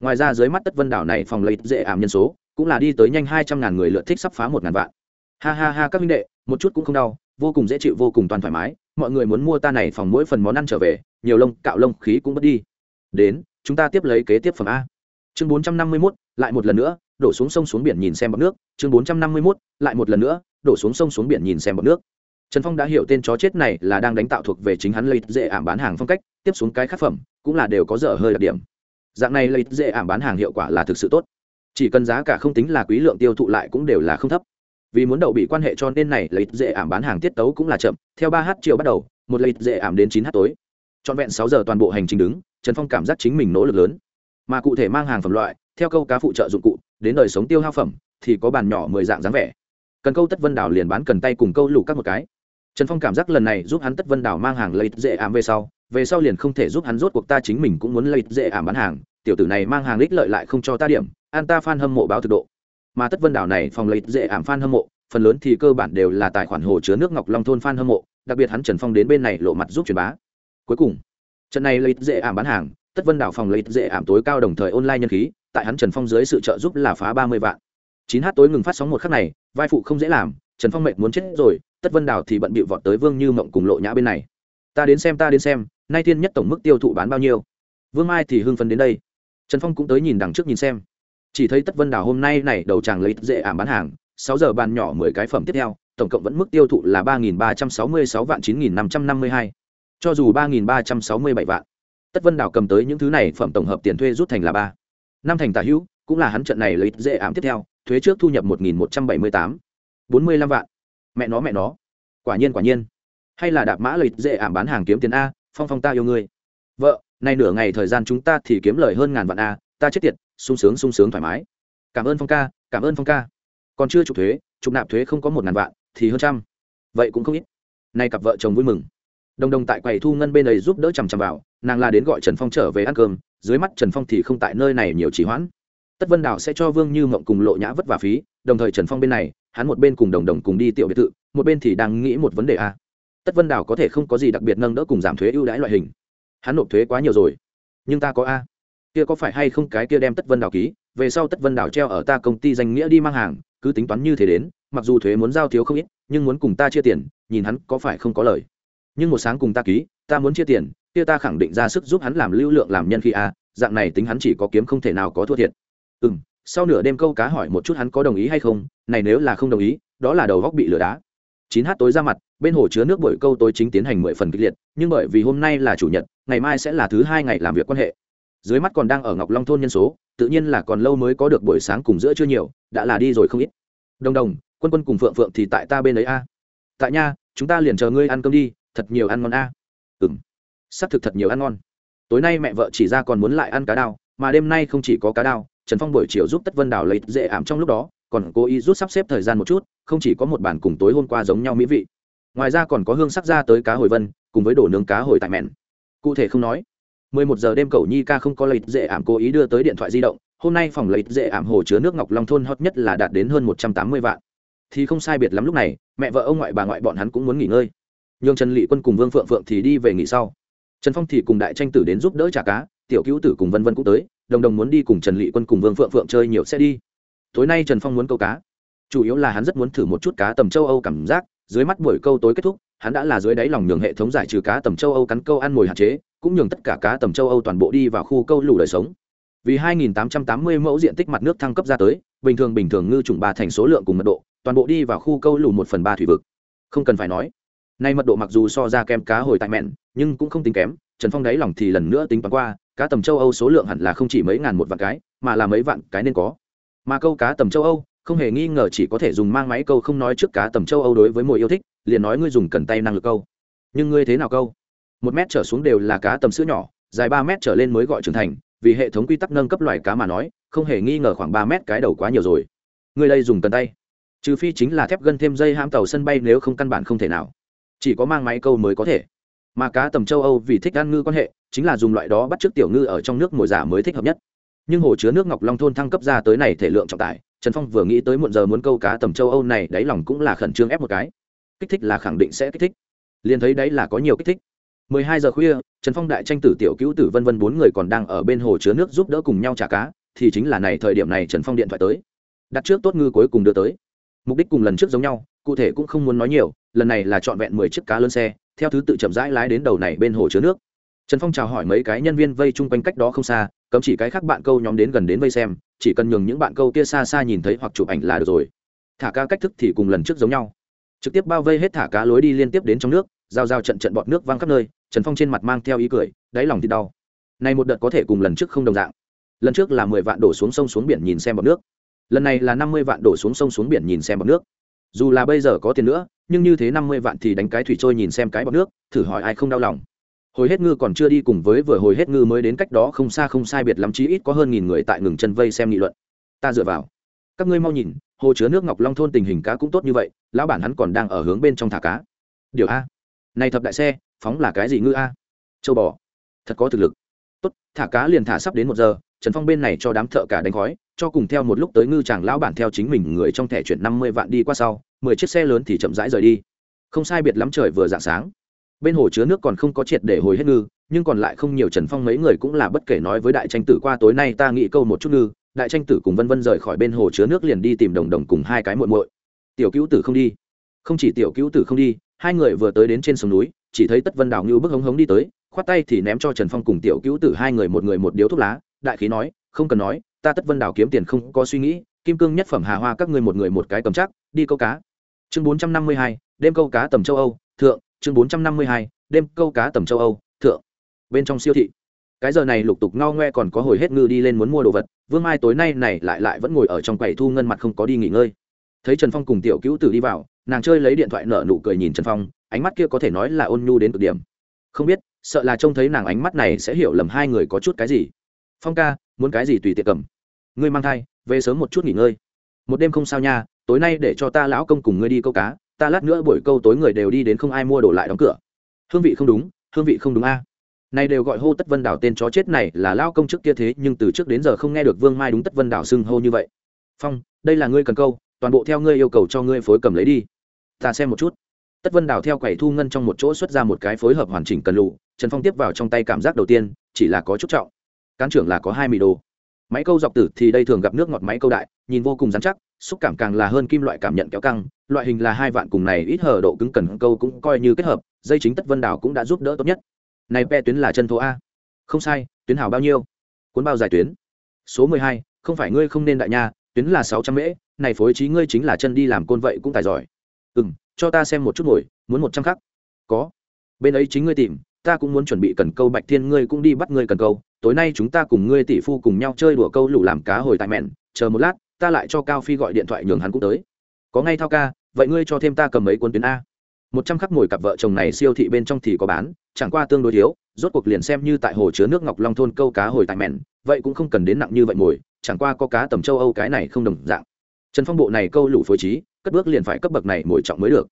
Ngoài ra dưới mắt tất vân đảo này phòng lấy dễ ảm nhân số cũng là đi tới nhanh hai trăm ngàn người lượt thích sắp phá một ngàn vạn. Ha ha ha các minh đệ một chút cũng không đau vô cùng dễ chịu vô cùng toàn thoải mái. Mọi người muốn mua ta này phòng mỗi phần món ăn trở về nhiều lông cạo lông khí cũng mất đi. Đến chúng ta tiếp lấy kế tiếp phẩm a. Chương bốn trăm năm mươi 451, lại một lần nữa đổ xuống sông xuống biển nhìn xem bọc nước. Chương bốn trăm năm mươi 451, lại một lần nữa đổ xuống sông xuống biển nhìn xem bọc nước. Trần phong đã hiểu tên chó chết này là đang đánh tạo thuộc về chính hắn lấy dễ ảm bán hàng phong cách tiếp xuống cái khắc phẩm cũng là đều có dở hơi đặc điểm. Dạng này lấy dễ ảm bán hàng hiệu quả là thực sự tốt. Chỉ cần giá cả không tính là quý lượng tiêu thụ lại cũng đều là không thấp. Vì muốn đậu bị quan hệ cho nên này lấy dễ ảm bán hàng tiết tấu cũng là chậm. Theo ba h chiều bắt đầu một lấy dễ ảm đến chín h tối. Trọn vẹn sáu giờ toàn bộ hành trình đứng trần phong cảm giác chính mình nỗ lực lớn. Mà cụ thể mang hàng phẩm loại, theo câu cá phụ trợ dụng cụ, đến đời sống tiêu hao phẩm, thì có bàn nhỏ mười dạng dáng vẻ. Cần câu tất vân đảo liền bán cần tay cùng câu lủ các một cái. Trần phong cảm giác lần này giúp hắn tất vân đảo mang hàng lấy dễ ảm về sau về sau liền không thể giúp hắn rốt cuộc ta chính mình cũng muốn lấy dễ ảm bán hàng, tiểu tử này mang hàng ích lợi lại không cho ta điểm, an ta f hâm mộ báo thực độ. Mà tất vân đảo này phòng lấy dễ ảm f hâm mộ, phần lớn thì cơ bản đều là tài khoản hồ chứa nước ngọc long thôn f hâm mộ, đặc biệt hắn trần phong đến bên này lộ mặt giúp truyền bá. Cuối cùng trận này lấy dễ ảm bán hàng, tất vân đảo phòng lấy dễ ảm tối cao đồng thời online nhân khí, tại hắn trần phong dưới sự trợ giúp là phá ba mươi vạn. chín h tối ngừng phát sóng một khắc này, vai phụ không dễ làm, trần phong mệnh muốn chết rồi, tất vân đảo thì bận bịu vọt tới vương như mộng cùng lộ nhã bên này. Ta đến xem, ta đến xem, nay thiên nhất tổng mức tiêu thụ bán bao nhiêu? Vương mai thì hưng phấn đến đây. Trần phong cũng tới nhìn đằng trước nhìn xem. Chỉ thấy tất vân đảo hôm nay này đầu chàng lấy dễ ảm bán hàng, sáu giờ bàn nhỏ mười cái phẩm tiếp theo, tổng cộng vẫn mức tiêu thụ là ba nghìn ba trăm sáu mươi sáu vạn chín nghìn năm trăm năm mươi hai cho dù ba nghìn ba trăm sáu mươi bảy vạn, tất vân đào cầm tới những thứ này phẩm tổng hợp tiền thuê rút thành là ba. Năm thành tả hữu, cũng là hắn trận này lấy dễ ảm tiếp theo, thuế trước thu nhập một nghìn một trăm bảy mươi tám. Bốn mươi lăm vạn. Mẹ nó mẹ nó. Quả nhiên quả nhiên. Hay là đạp mã lợi dễ ảm bán hàng kiếm tiền a, phong phong ta yêu ngươi. Vợ, nay nửa ngày thời gian chúng ta thì kiếm lời hơn ngàn vạn a, ta chết tiệt, sung sướng sung sướng, thoải mái. Cảm ơn phong ca, cảm ơn phong ca. Còn chưa chụp thuế chụp nạp thuế không có một ngàn vạn, thì hơn trăm. Vậy cũng không ít. Nay cặp vợ chồng vui mừng đồng đồng tại quầy thu ngân bên ấy giúp đỡ chằm chằm vào, nàng la đến gọi trần phong trở về ăn cơm, dưới mắt trần phong thì không tại nơi này nhiều trì hoãn. Tất vân đào sẽ cho vương như mộng cùng lộ nhã vất vả phí, đồng thời trần phong bên này, hắn một bên cùng đồng đồng cùng đi tiểu biệt thự, một bên thì đang nghĩ một vấn đề a. Tất vân đào có thể không có gì đặc biệt nâng đỡ cùng giảm thuế ưu đãi loại hình. Hắn nộp thuế quá nhiều rồi. Nhưng ta có a. Kia có phải hay không cái kia đem tất vân đào ký, về sau tất vân đào treo ở ta công ty danh nghĩa đi mang hàng, cứ tính toán như thế đến, mặc dù thuế muốn giao thiếu không ít, nhưng muốn cùng ta chia tiền, nhìn hắn có phải không có lời nhưng một sáng cùng ta ký, ta muốn chia tiền, kia ta khẳng định ra sức giúp hắn làm lưu lượng làm nhân khi a, dạng này tính hắn chỉ có kiếm không thể nào có thua thiệt. Ừ m sau nửa đêm câu cá hỏi một chút hắn có đồng ý hay không, này nếu là không đồng ý, đó là đầu góc bị lửa đá. Chín h tối ra mặt, bên hồ chứa nước buổi câu tối chính tiến hành mười phần kịch liệt, nhưng bởi vì hôm nay là chủ nhật, ngày mai sẽ là thứ hai ngày làm việc quan hệ. Dưới mắt còn đang ở ngọc long thôn nhân số, tự nhiên là còn lâu mới có được buổi sáng cùng giữa chưa nhiều, đã là đi rồi không ít. Đồng đồng, quân quân cùng phượng phượng thì tại ta bên ấy a. Tại nha, chúng ta liền chờ ngươi ăn cơm đi thật nhiều ăn ngon a. À. ừng xác thực thật nhiều ăn ngon. Tối nay mẹ vợ chỉ ra còn muốn lại ăn cá đao, mà đêm nay không chỉ có cá đao, trần phong buổi chiều giúp tất vân đào lấy dễ ảm trong lúc đó, còn cố ý rút sắp xếp thời gian một chút, không chỉ có một bản cùng tối hôm qua giống nhau mỹ vị. Ngoài ra còn có hương sắc ra tới cá hồi vân, cùng với đổ nướng cá hồi tại mẹn. Cụ thể không nói. 11 giờ đêm cầu nhi ca không có lấy dễ ảm cố ý đưa tới điện thoại di động, hôm nay phòng lấy dễ ảm hồ chứa nước ngọc long thôn hot nhất là đạt đến hơn 180 vạn. Thì không sai biệt lắm lúc này, mẹ vợ ông ngoại bà ngoại bọn hắn cũng muốn nghỉ ngơi nhưng trần lị quân cùng vương phượng phượng thì đi về nghỉ sau. Trần phong thì cùng đại tranh tử đến giúp đỡ trả cá, tiểu cứu tử cùng vân vân cũng tới, đồng đồng muốn đi cùng trần lị quân cùng vương phượng phượng chơi nhiều sẽ đi. Tối nay trần phong muốn câu cá. Chủ yếu là hắn rất muốn thử một chút cá tầm châu âu cảm giác, dưới mắt buổi câu tối kết thúc, hắn đã là dưới đáy lòng nhường hệ thống giải trừ cá tầm châu âu cắn câu ăn mồi hạn chế, cũng nhường tất cả cá tầm châu âu toàn bộ đi vào khu câu lủ đời sống. Vì 2.880 mẫu diện tích mặt nước thăng cấp ra tới, bình thường bình thường ngư trùng ba thành số lượng cùng mật độ, toàn bộ đi vào khu câu lủ một phần ba thủy vực. Không cần phải nói nay mật độ mặc dù so ra kem cá hồi tại mẹn, nhưng cũng không tính kém, trần phong đáy lòng thì lần nữa tính toán qua, cá tầm châu âu số lượng hẳn là không chỉ mấy ngàn một vạn cái, mà là mấy vạn cái nên có. Mà câu cá tầm châu âu, không hề nghi ngờ chỉ có thể dùng mang máy câu không nói trước cá tầm châu âu đối với mồi yêu thích, liền nói ngươi dùng cần tay năng lực câu. Nhưng ngươi thế nào câu? Một mét trở xuống đều là cá tầm sữa nhỏ, dài ba mét trở lên mới gọi trưởng thành, vì hệ thống quy tắc nâng cấp loài cá mà nói, không hề nghi ngờ khoảng ba mét cái đầu quá nhiều rồi. Ngươi đây dùng cần tay. Trừ phi chính là thép gân thêm dây ham tàu sân bay nếu không căn bản không thể nào chỉ có mang máy câu mới có thể. Mà cá tầm châu âu vì thích ăn ngư quan hệ, chính là dùng loại đó bắt chước tiểu ngư ở trong nước mồi giả mới thích hợp nhất. Nhưng hồ chứa nước ngọc long thôn thăng cấp ra tới này thể lượng trọng tải, trần phong vừa nghĩ tới muộn giờ muốn câu cá tầm châu âu này, đáy lòng cũng là khẩn trương ép một cái. Kích thích là khẳng định sẽ kích thích. Liền thấy đấy là có nhiều kích thích. 12 giờ khuya, trần phong đại tranh tử tiểu cứu tử vân vân bốn người còn đang ở bên hồ chứa nước giúp đỡ cùng nhau trả cá, thì chính là này thời điểm này trần phong điện thoại tới. Đặt trước tốt ngư cuối cùng đưa tới. Mục đích cùng lần trước giống nhau cụ thể cũng không muốn nói nhiều, lần này là trọn vẹn mười chiếc cá lớn xe, theo thứ tự chậm rãi lái đến đầu này bên hồ chứa nước. Trần phong chào hỏi mấy cái nhân viên vây chung quanh cách đó không xa, cấm chỉ cái khác bạn câu nhóm đến gần đến vây xem, chỉ cần nhường những bạn câu kia xa xa nhìn thấy hoặc chụp ảnh là được rồi. Thả cá cách thức thì cùng lần trước giống nhau. Trực tiếp bao vây hết thả cá lối đi liên tiếp đến trong nước, giao giao trận trận bọt nước văng khắp nơi, trần phong trên mặt mang theo ý cười, đáy lòng thì đau. Này một đợt có thể cùng lần trước không đồng dạng. Lần trước là mười vạn đổ xuống sông xuống biển nhìn xem bọt nước. Lần này là năm mươi vạn đổ xuống sông xuống biển nhìn xem bọt nước dù là bây giờ có tiền nữa, nhưng như thế năm mươi vạn thì đánh cái thủy trôi nhìn xem cái bọt nước, thử hỏi ai không đau lòng. Hồi hết ngư còn chưa đi cùng với vừa hồi hết ngư mới đến cách đó không xa không sai biệt lắm chí ít có hơn nghìn người tại ngừng chân vây xem nghị luận. Ta dựa vào. Các ngươi mau nhìn, hồ chứa nước ngọc long thôn tình hình cá cũng tốt như vậy, lão bản hắn còn đang ở hướng bên trong thả cá. Điều a. Này thập đại xe, phóng là cái gì ngư a? Châu bò. Thật có thực lực. Tốt, thả cá liền thả sắp đến một giờ, trần phong bên này cho đám thợ cả đánh khói cho cùng theo một lúc tới ngư chàng lão bản theo chính mình người trong thẻ chuyển năm mươi vạn đi qua sau, mười chiếc xe lớn thì chậm rãi rời đi. Không sai biệt lắm trời vừa dạng sáng. Bên hồ chứa nước còn không có triệt để hồi hết ngư, nhưng còn lại không nhiều trần phong mấy người cũng là bất kể nói với đại tranh tử qua tối nay ta nghĩ câu một chút ngư, đại tranh tử cùng vân vân rời khỏi bên hồ chứa nước liền đi tìm đồng đồng cùng hai cái muội muội. Tiểu cứu tử không đi. Không chỉ tiểu cứu tử không đi, hai người vừa tới đến trên sông núi, chỉ thấy tất vân đào ngưu bước hống hống đi tới, khoát tay thì ném cho trần phong cùng tiểu cứu tử hai người một người một điếu thuốc lá, đại khí nói, không cần nói ta tất vân đảo kiếm tiền không có suy nghĩ, kim cương nhất phẩm hà hoa các ngươi một người một cái cầm chắc, đi câu cá. Chương bốn trăm năm mươi hai, đêm câu cá tầm châu âu, thượng. Chương bốn trăm năm mươi hai, đêm câu cá tầm châu âu, thượng. Bên trong siêu thị. Cái giờ này lục tục ngao ngoe còn có hồi hết ngư đi lên muốn mua đồ vật, vương mai tối nay này lại lại vẫn ngồi ở trong quầy thu ngân mặt không có đi nghỉ ngơi. Thấy trần phong cùng tiểu cữu tử đi vào, nàng chơi lấy điện thoại nở nụ cười nhìn trần phong, ánh mắt kia có thể nói là ôn nhu đến cực điểm. Không biết, sợ là trông thấy nàng ánh mắt này sẽ hiểu lầm hai người có chút cái gì. Phong ca, muốn cái gì tùy tiệc cầm ngươi mang thai, về sớm một chút nghỉ ngơi. Một đêm không sao nha, tối nay để cho ta lão công cùng ngươi đi câu cá, ta lát nữa buổi câu tối người đều đi đến không ai mua đồ lại đóng cửa. Hương vị không đúng, hương vị không đúng a. Này đều gọi hô tất vân đảo tên chó chết này là lao công trước kia thế, nhưng từ trước đến giờ không nghe được vương mai đúng tất vân đảo xưng hô như vậy. Phong, đây là ngươi cần câu, toàn bộ theo ngươi yêu cầu cho ngươi phối cầm lấy đi. Ta xem một chút. Tất vân đảo theo quầy thu ngân trong một chỗ xuất ra một cái phối hợp hoàn chỉnh cần lụ, trần phong tiếp vào trong tay cảm giác đầu tiên, chỉ là có chút trọng. Cán trưởng là có hai mì đồ máy câu dọc tử thì đây thường gặp nước ngọt máy câu đại, nhìn vô cùng dán chắc, xúc cảm càng là hơn kim loại cảm nhận kéo căng, loại hình là hai vạn cùng này ít hở độ cứng cần câu cũng coi như kết hợp, dây chính tất vân đảo cũng đã giúp đỡ tốt nhất. Này pe tuyến là chân thố a. Không sai, tuyến hào bao nhiêu? Cuốn bao dài tuyến? Số mười hai, không phải ngươi không nên đại nha, tuyến là sáu trăm mễ, này phối trí ngươi chính là chân đi làm côn vậy cũng tài giỏi. Ừ m cho ta xem một chút ngồi, muốn một trăm khắc. Có. Bên ấy chính ngươi tìm, ta cũng muốn chuẩn bị cần câu bạch thiên, ngươi cũng đi bắt ngươi cần câu tối nay chúng ta cùng ngươi tỷ phu cùng nhau chơi đùa câu lũ làm cá hồi tại mẹn, chờ một lát, ta lại cho cao phi gọi điện thoại nhường hắn cũng tới. Có ngay thao ca, vậy ngươi cho thêm ta cầm mấy cuốn tuyến a. Một trăm khắc ngồi cặp vợ chồng này siêu thị bên trong thì có bán, chẳng qua tương đối thiếu, rốt cuộc liền xem như tại hồ chứa nước ngọc long thôn câu cá hồi tại mẹn, vậy cũng không cần đến nặng như vậy mồi chẳng qua có cá tầm châu âu cái này không đồng dạng. Trần phong bộ này câu lũ phối trí, cất bước liền phải cấp bậc này mồi trọng mới được.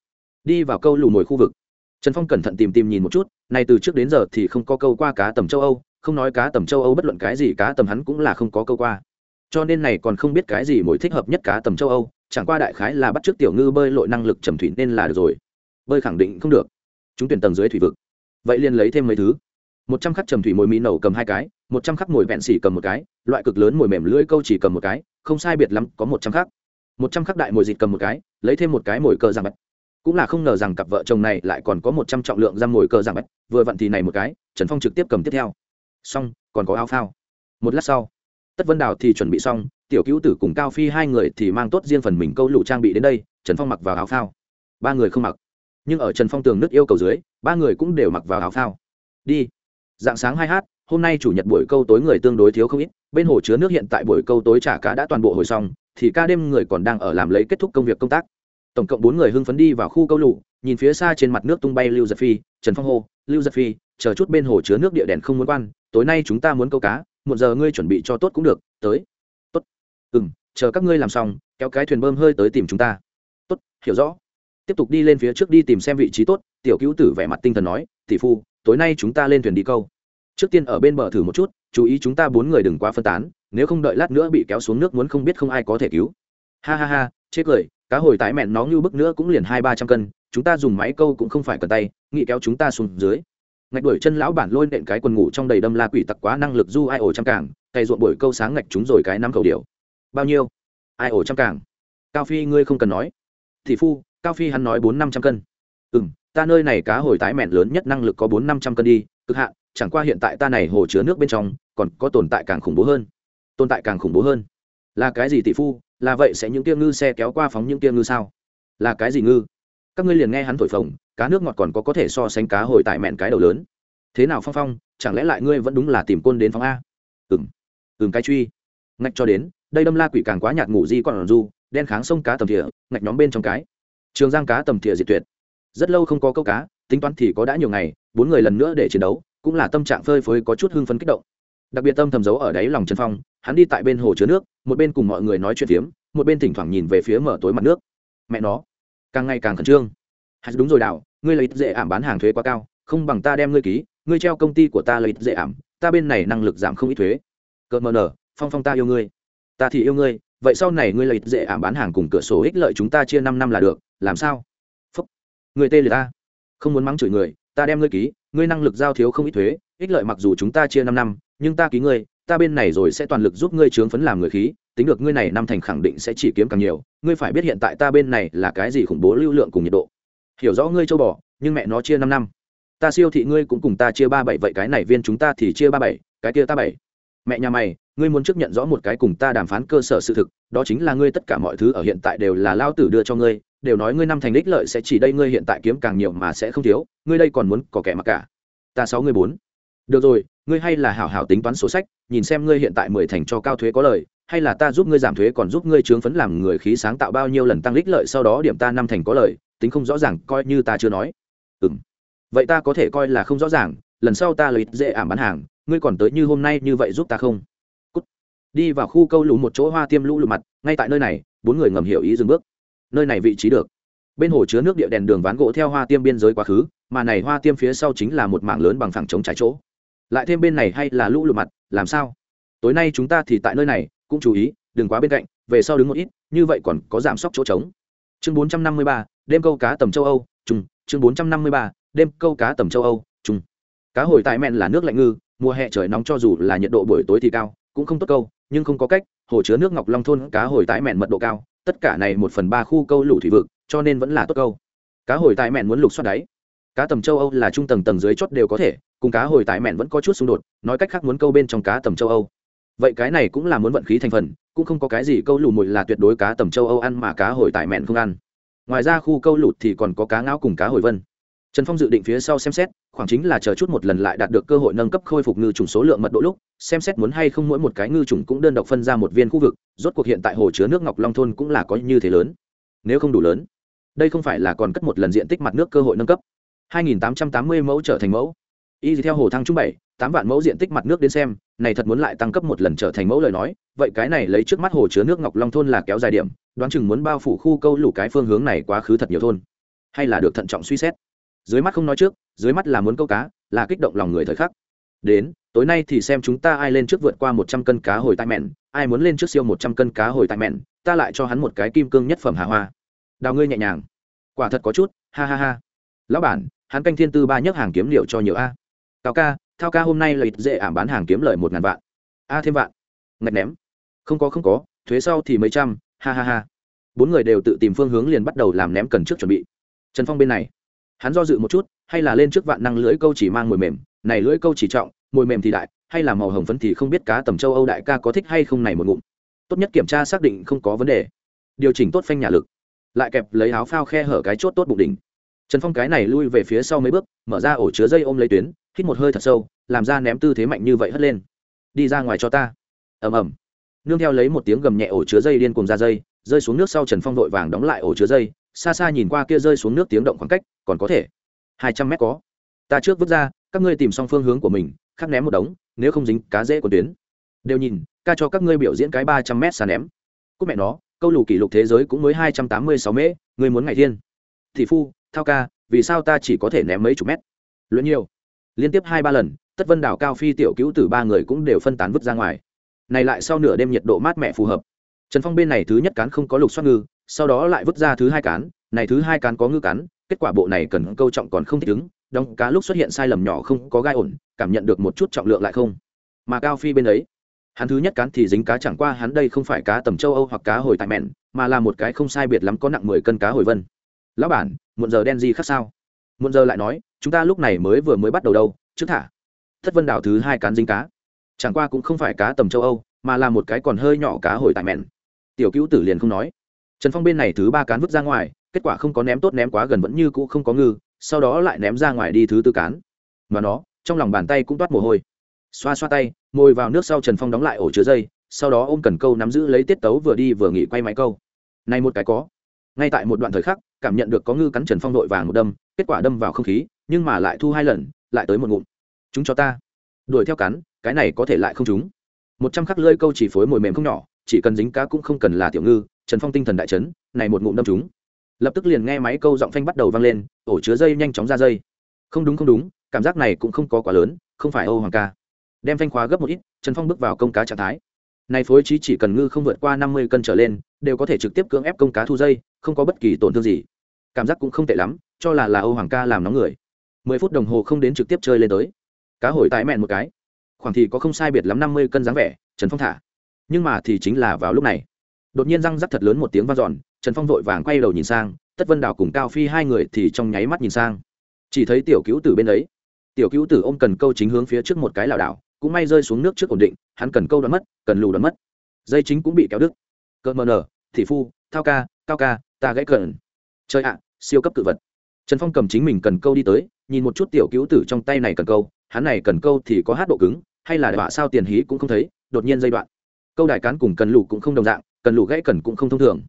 Đi vào câu lù mồi khu vực. Trần phong cẩn thận tìm tìm nhìn một chút này từ trước đến giờ thì không có câu qua cá tầm châu âu không nói cá tầm châu âu bất luận cái gì, cá tầm hắn cũng là không có câu qua. Cho nên này còn không biết cái gì mối thích hợp nhất cá tầm châu âu, chẳng qua đại khái là bắt t tiểu ngư bơi lội năng lực trầm thủy nên là được rồi. Bơi khẳng định không được. Chúng tuyển tầng dưới thủy vực. Vậy liền lấy thêm mấy thứ. Một trăm khắc trầm thủy mồi mỹ nầu cầm hai cái, một trăm khắc mồi vẹn xỉ cầm một cái, loại cực lớn mồi mềm lưỡi câu chỉ cầm một cái, không sai biệt lắm, có một trăm khắc. Một trăm khắc đại mồi dịt cầm một cái, lấy thêm một cái mồi cờ giang bạch. Cũng là không ngờ rằng cặp vợ chồng này lại còn có một trăm trọng lượng giam mồi cờ giang bạch, vừa vặn thì này một cái, trần phong trực tiếp cầm tiếp theo xong, còn có áo phao. Một lát sau, tất vân đào thì chuẩn bị xong, tiểu cứu tử cùng cao phi hai người thì mang tốt riêng phần mình câu lụ trang bị đến đây, trần phong mặc vào áo phao. Ba người không mặc. Nhưng ở trần phong tường nước yêu cầu dưới, ba người cũng đều mặc vào áo phao. Đi. Dạng sáng hai h hôm nay chủ nhật buổi câu tối người tương đối thiếu không ít, bên hồ chứa nước hiện tại buổi câu tối trả cá đã toàn bộ hồi xong, thì ca đêm người còn đang ở làm lấy kết thúc công việc công tác. Tổng cộng bốn người hưng phấn đi vào khu câu lụ, nhìn phía xa trên mặt nước tung bay lưu giật phi, trần phong hô, lưu giật phi chờ chút bên hồ chứa nước địa đèn không muốn quan, tối nay chúng ta muốn câu cá một giờ ngươi chuẩn bị cho tốt cũng được, tới. Tốt. Ừ m chờ các ngươi làm xong, kéo cái thuyền bơm hơi tới tìm chúng ta. Tốt, hiểu rõ. Tiếp tục đi lên phía trước đi tìm xem vị trí tốt, tiểu cứu tử vẻ mặt tinh thần nói, tỷ phu, tối nay chúng ta lên thuyền đi câu. Trước tiên ở bên bờ thử một chút, chú ý chúng ta bốn người đừng quá phân tán, nếu không đợi lát nữa bị kéo xuống nước muốn không biết không ai có thể cứu. Ha ha ha chết cười, cá hồi tái mẹn nó như bức nữa cũng liền hai ba trăm cân, chúng ta dùng máy câu cũng không phải cần tay, nghĩ kéo chúng ta xuống dưới ngạch đuổi chân lão bản lôi nện cái quần ngủ trong đầy đâm la quỷ tặc quá năng lực du ai ổ trăm càng, cày ruộng buổi câu sáng ngạch chúng rồi cái năm khẩu điều. Bao nhiêu? Ai ổ trăm càng. Cao phi ngươi không cần nói. Thị phu, cao phi hắn nói bốn năm trăm cân. Ừ m ta nơi này cá hồi tái mẹn lớn nhất năng lực có bốn năm trăm cân đi, cực hạn, chẳng qua hiện tại ta này hồ chứa nước bên trong, còn có tồn tại càng khủng bố hơn. Tồn tại càng khủng bố hơn. Là cái gì tỷ phu? Là vậy sẽ những tia ngư xe kéo qua phóng những tia ngư sao? Là cái gì ngư? Các ngươi liền nghe hắn thổi phồng cá nước ngọt còn có có thể so sánh cá hồi tại mẹn cái đầu lớn. Thế nào phong phong, chẳng lẽ lại ngươi vẫn đúng là tìm côn đến phóng a? Ừng ừng cái truy. Ngạch cho đến, đây đâm la quỷ càng quá nhạt ngủ di còn du, đen kháng sông cá tầm thìa, ngạch nhóm bên trong cái. Trường giang cá tầm thìa diệt tuyệt. Rất lâu không có câu cá, tính toán thì có đã nhiều ngày, bốn người lần nữa để chiến đấu, cũng là tâm trạng phơi phới có chút hưng phấn kích động. Đặc biệt tâm thầm giấu ở đáy lòng trần phong, hắn đi tại bên hồ chứa nước, một bên cùng mọi người nói chuyện phiếm, một bên thỉnh thoảng nhìn về phía mở tối mặt nước. Mẹ nó, càng ngày càng khẩn trương. Hạt đúng rồi đào ngươi lấy dễ ảm bán hàng thuế quá cao, không bằng ta đem ngươi ký, ngươi treo công ty của ta lấy dễ ảm, ta bên này năng lực giảm không ít thuế. Cợt mờ nở phong phong ta yêu ngươi. Ta thì yêu ngươi, vậy sau này ngươi lấy dễ ảm bán hàng cùng cửa sổ ích lợi chúng ta chia năm năm là được, làm sao? Phúc. Người tê liệt ta. Không muốn mắng chửi người, ta đem ngươi ký, ngươi năng lực giao thiếu không ít thuế, ích lợi mặc dù chúng ta chia năm năm, nhưng ta ký ngươi, ta bên này rồi sẽ toàn lực giúp ngươi trướng phấn làm người khí, tính được ngươi này năm thành khẳng định sẽ chỉ kiếm càng nhiều, ngươi phải biết hiện tại ta bên này là cái gì khủng bố lưu lượng cùng nhiệt độ hiểu rõ ngươi châu bò, nhưng mẹ nó chia năm năm. Ta siêu thị ngươi cũng cùng ta chia ba bảy, vậy cái này viên chúng ta thì chia ba bảy, cái kia ta bảy. Mẹ nhà mày, ngươi muốn trước nhận rõ một cái cùng ta đàm phán cơ sở sự thực, đó chính là ngươi tất cả mọi thứ ở hiện tại đều là lao tử đưa cho ngươi, đều nói ngươi năm thành đích lợi sẽ chỉ đây ngươi hiện tại kiếm càng nhiều mà sẽ không thiếu, ngươi đây còn muốn có kẻ mặc cả. Ta sáu, ngươi bốn. Được rồi, ngươi hay là hảo hảo tính toán số sách, nhìn xem ngươi hiện tại mười thành cho cao thuế có lời, hay là ta giúp ngươi giảm thuế còn giúp ngươi trướng phấn làm người khí sáng tạo bao nhiêu lần tăng đích lợi sau đó điểm ta năm thành có lời tính không rõ ràng, coi như ta chưa nói. Ừ m vậy ta có thể coi là không rõ ràng, lần sau ta lấy dễ ảm bán hàng, ngươi còn tới như hôm nay như vậy giúp ta không? Cút. đi vào khu câu lũ một chỗ hoa tiêm lũ lụt mặt, ngay tại nơi này, bốn người ngầm hiểu ý dừng bước. Nơi này vị trí được. Bên hồ chứa nước địa đèn đường ván gỗ theo hoa tiêm biên giới quá khứ, mà này hoa tiêm phía sau chính là một mảng lớn bằng phẳng trống trái chỗ. Lại thêm bên này hay là lũ lụt mặt, làm sao? Tối nay chúng ta thì tại nơi này, cũng chú ý, đừng quá bên cạnh, về sau đứng một ít, như vậy còn có giảm sốc chỗ trống chương bốn trăm năm mươi ba, đêm câu cá tầm châu âu, trùng. Chương bốn trăm năm mươi ba, đêm câu cá tầm châu âu, trùng. Cá hồi tại mẹn là nước lạnh ngư, mùa hè trời nóng cho dù là nhiệt độ buổi tối thì cao, cũng không tốt câu, nhưng không có cách, hồ chứa nước ngọc long thôn cá hồi tại mẹn mật độ cao, tất cả này một phần ba khu câu lũ thủy vực, cho nên vẫn là tốt câu. Cá hồi tại mẹn muốn lục xoát đáy. Cá tầm châu âu là trung tầng tầng dưới chót đều có thể, cùng cá hồi tại mẹn vẫn có chút xung đột, nói cách khác muốn câu bên trong cá tầm châu âu. Vậy cái này cũng là muốn vận khí thành phần cũng không có cái gì câu lụt mùi là tuyệt đối cá tầm châu âu ăn mà cá hồi tại mẹn không ăn. Ngoài ra khu câu lụt thì còn có cá ngao cùng cá hồi vân. Trần phong dự định phía sau xem xét, khoảng chính là chờ chút một lần lại đạt được cơ hội nâng cấp khôi phục ngư trùng số lượng mật độ lúc, xem xét muốn hay không mỗi một cái ngư trùng cũng đơn độc phân ra một viên khu vực, rốt cuộc hiện tại hồ chứa nước ngọc long thôn cũng là có như thế lớn. Nếu không đủ lớn, đây không phải là còn cất một lần diện tích mặt nước cơ hội nâng cấp. 2.880 mẫu trở thành mẫu y theo hồ thăng trung bảy, tám vạn mẫu diện tích mặt nước đến xem, này thật muốn lại tăng cấp một lần trở thành mẫu lời nói, vậy cái này lấy trước mắt hồ chứa nước ngọc long thôn là kéo dài điểm, đoán chừng muốn bao phủ khu câu lũ cái phương hướng này quá khứ thật nhiều thôn. Hay là được thận trọng suy xét. Dưới mắt không nói trước, dưới mắt là muốn câu cá, là kích động lòng người thời khắc. Đến, tối nay thì xem chúng ta ai lên trước vượt qua một trăm cân cá hồi tai mẹn, ai muốn lên trước siêu một trăm cân cá hồi tai mẹn, ta lại cho hắn một cái kim cương nhất phẩm hà hoa. Đào ngươi nhẹ nhàng. Quả thật có chút, ha ha ha. Lão bản, hắn canh thiên tư ba nhấc hàng kiếm liệu cho nhiều a cao ca, thao ca hôm nay lợi dễ ảm bán hàng kiếm lời một ngàn vạn. A, thêm vạn. Ngạch ném. Không có không có, thuế sau thì mấy trăm, ha ha ha. Bốn người đều tự tìm phương hướng liền bắt đầu làm ném cần trước chuẩn bị. Trần phong bên này. Hắn do dự một chút, hay là lên trước vạn năng lưỡi câu chỉ mang mồi mềm. Này lưỡi câu chỉ trọng, mồi mềm thì đại, hay là màu hồng phấn thì không biết cá tầm châu âu đại ca có thích hay không này một ngụm. Tốt nhất kiểm tra xác định không có vấn đề. Điều chỉnh tốt phanh nhà lực. Lại kẹp lấy áo phao khe hở cái chốt tốt bụng đỉnh. Trần phong cái này lui về phía sau mấy bước, mở ra ổ chứa dây ôm lấy tuyến hít một hơi thật sâu, làm ra ném tư thế mạnh như vậy hất lên. Đi ra ngoài cho ta. Ầm ầm. Nương theo lấy một tiếng gầm nhẹ ổ chứa dây điên cùng ra dây, rơi xuống nước sau trần phong vội vàng đóng lại ổ chứa dây, xa xa nhìn qua kia rơi xuống nước tiếng động khoảng cách, còn có thể. Hai trăm mét có. Ta trước vứt ra, các ngươi tìm xong phương hướng của mình, khắc ném một đống, nếu không dính cá dễ của tuyến. Đều nhìn, ca cho các ngươi biểu diễn cái ba trăm mét xa ném. Cúc mẹ nó, câu lù kỷ lục thế giới cũng mới hai trăm tám mươi sáu mễ, ngươi muốn ngày thiên. Thị phu, thao ca, vì sao ta chỉ có thể ném mấy chục mét? Luyện nhiều liên tiếp hai ba lần, tất vân đảo cao phi tiểu cứu từ ba người cũng đều phân tán vứt ra ngoài. Này lại sau nửa đêm nhiệt độ mát mẻ phù hợp. Trần phong bên này thứ nhất cán không có lục xoát ngư, sau đó lại vứt ra thứ hai cán, này thứ hai cán có ngư cắn kết quả bộ này cần câu trọng còn không thích ứng, đóng cá lúc xuất hiện sai lầm nhỏ không có gai ổn, cảm nhận được một chút trọng lượng lại không. Mà cao phi bên ấy, hắn thứ nhất cán thì dính cá chẳng qua hắn đây không phải cá tầm châu âu hoặc cá hồi tại mẹn, mà là một cái không sai biệt lắm có nặng mười cân cá hồi vân. Lão bản, muộn giờ đen gì khác sao? Muộn giờ lại nói, chúng ta lúc này mới vừa mới bắt đầu đâu, trước thả. Thất vân đảo thứ hai cán dính cá. Chẳng qua cũng không phải cá tầm châu âu, mà là một cái còn hơi nhỏ cá hồi tại mẹn. Tiểu cữu tử liền không nói. Trần phong bên này thứ ba cán vứt ra ngoài, kết quả không có ném tốt ném quá gần vẫn như cũ không có ngư, sau đó lại ném ra ngoài đi thứ tư cán. Mà nó, trong lòng bàn tay cũng toát mồ hôi. Xoa xoa tay, ngồi vào nước sau trần phong đóng lại ổ chứa dây, sau đó ôm cần câu nắm giữ lấy tiết tấu vừa đi vừa nghỉ quay máy câu. Này một cái có. Ngay tại một đoạn thời khắc, cảm nhận được có ngư cắn trần phong đội vàng một đâm kết quả đâm vào không khí, nhưng mà lại thu hai lần, lại tới một ngụm. Chúng cho ta. Đuổi theo cắn, cái này có thể lại không chúng một trăm khắc lơi câu chỉ phối mồi mềm không nhỏ, chỉ cần dính cá cũng không cần là tiểu ngư, trần phong tinh thần đại chấn, này một ngụm đâm chúng lập tức liền nghe máy câu giọng phanh bắt đầu vang lên, ổ chứa dây nhanh chóng ra dây. Không đúng không đúng, cảm giác này cũng không có quá lớn, không phải âu hoàng ca. Đem phanh khóa gấp một ít, trần phong bước vào công cá trạng thái. Này phối trí chỉ cần ngư không vượt qua năm mươi cân trở lên, đều có thể trực tiếp cưỡng ép công cá thu dây, không có bất kỳ tổn thương gì. Cảm giác cũng không tệ lắm cho là là âu hoàng ca làm nóng người. Mười phút đồng hồ không đến trực tiếp chơi lên tới. Cá hồi tái mẹn một cái. Khoảng thì có không sai biệt lắm năm mươi cân dáng vẻ trần phong thả. Nhưng mà thì chính là vào lúc này. Đột nhiên răng rắc thật lớn một tiếng vang dọn, giòn trần phong vội vàng quay đầu nhìn sang tất vân đào cùng cao phi hai người thì trong nháy mắt nhìn sang. Chỉ thấy tiểu cứu tử bên ấy. Tiểu cứu tử ôm cần câu chính hướng phía trước một cái lảo đảo cũng may rơi xuống nước trước ổn định hắn cần câu đoán mất cần lù đoán mất. Dây chính cũng bị kéo đứt. Cơn mờ nở thị phu thao ca cao ca ta gãy cần chơi ạ siêu cấp cự vật trần phong cầm chính mình cần câu đi tới, nhìn một chút tiểu cứu tử trong tay này cần câu, hắn này cần câu thì có hát độ cứng, hay là đọa sao tiền hí cũng không thấy, đột nhiên dây đoạn. Câu đại cán cùng cần lù cũng không đồng dạng, cần lù gãy cần cũng không thông thường.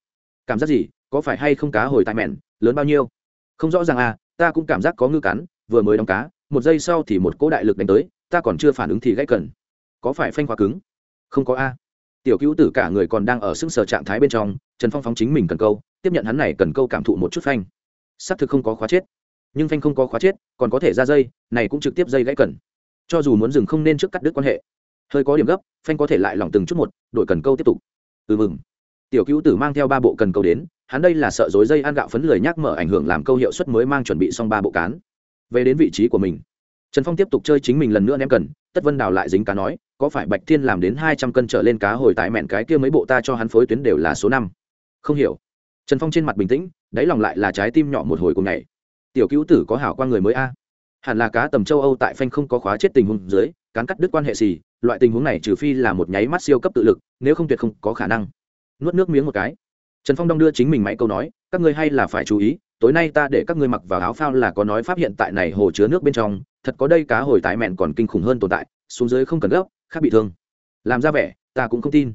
Cảm giác gì, có phải hay không cá hồi tại mẹn, lớn bao nhiêu? Không rõ ràng à ta cũng cảm giác có ngư cắn, vừa mới đóng cá, một giây sau thì một cỗ đại lực đánh tới, ta còn chưa phản ứng thì gãy cần. Có phải phanh khóa cứng? Không có a. Tiểu cứu tử cả người còn đang ở sững sờ trạng thái bên trong, trần phong phóng chính mình cần câu, tiếp nhận hắn này cần câu cảm thụ một chút phanh xác thực không có khóa chết. Nhưng phanh không có khóa chết, còn có thể ra dây, này cũng trực tiếp dây gãy cần. Cho dù muốn dừng không nên trước cắt đứt quan hệ. Hơi có điểm gấp, phanh có thể lại lỏng từng chút một, đổi cần câu tiếp tục. Ừ mừng. Tiểu cứu tử mang theo ba bộ cần câu đến, hắn đây là sợ dối dây ăn gạo phấn lười nhắc mở ảnh hưởng làm câu hiệu suất mới mang chuẩn bị xong ba bộ cán. Về đến vị trí của mình, trần phong tiếp tục chơi chính mình lần nữa ném cần, tất vân đào lại dính cá nói, có phải bạch thiên làm đến hai trăm cân trở lên cá hồi tại mẹn cái kia mấy bộ ta cho hắn phối tuyến đều là số năm. Không hiểu. Trần phong trên mặt bình tĩnh đáy lòng lại là trái tim nhỏ một hồi cùng ngày tiểu cứu tử có hảo quan người mới a. Hẳn là cá tầm châu âu tại phanh không có khóa chết tình huống dưới, cán cắt đứt quan hệ gì loại tình huống này trừ phi là một nháy mắt siêu cấp tự lực, nếu không tuyệt không có khả năng. Nuốt nước miếng một cái. Trần phong đong đưa chính mình máy câu nói, các ngươi hay là phải chú ý, tối nay ta để các ngươi mặc vào áo phao là có nói pháp hiện tại này hồ chứa nước bên trong, thật có đây cá hồi tại mẹn còn kinh khủng hơn tồn tại, xuống dưới không cần gấp, khác bị thương. Làm ra vẻ, ta cũng không tin.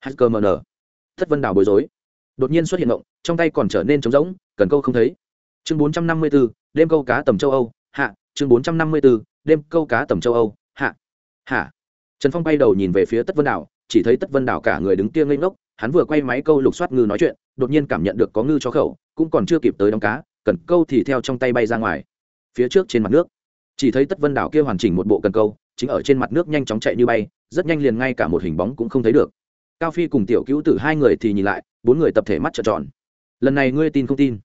Hacker mn thất vân đào bối rối đột nhiên xuất hiện động trong tay còn trở nên trống rỗng cần câu không thấy. Chương bốn trăm năm mươi 454, đêm câu cá tầm châu âu hạ. Chương bốn trăm năm mươi 454, đêm câu cá tầm châu âu hạ. Hạ. Trần phong bay đầu nhìn về phía tất vân đảo chỉ thấy tất vân đảo cả người đứng kia ngây ngốc hắn vừa quay máy câu lục soát ngư nói chuyện đột nhiên cảm nhận được có ngư cho khẩu cũng còn chưa kịp tới đóng cá cần câu thì theo trong tay bay ra ngoài. Phía trước trên mặt nước. Chỉ thấy tất vân đảo kia hoàn chỉnh một bộ cần câu chính ở trên mặt nước nhanh chóng chạy như bay rất nhanh liền ngay cả một hình bóng cũng không thấy được. Cao phi cùng tiểu cứu tử hai người thì nhìn lại bốn người tập thể mắt trợn tròn. Lần này ngươi tin không tin?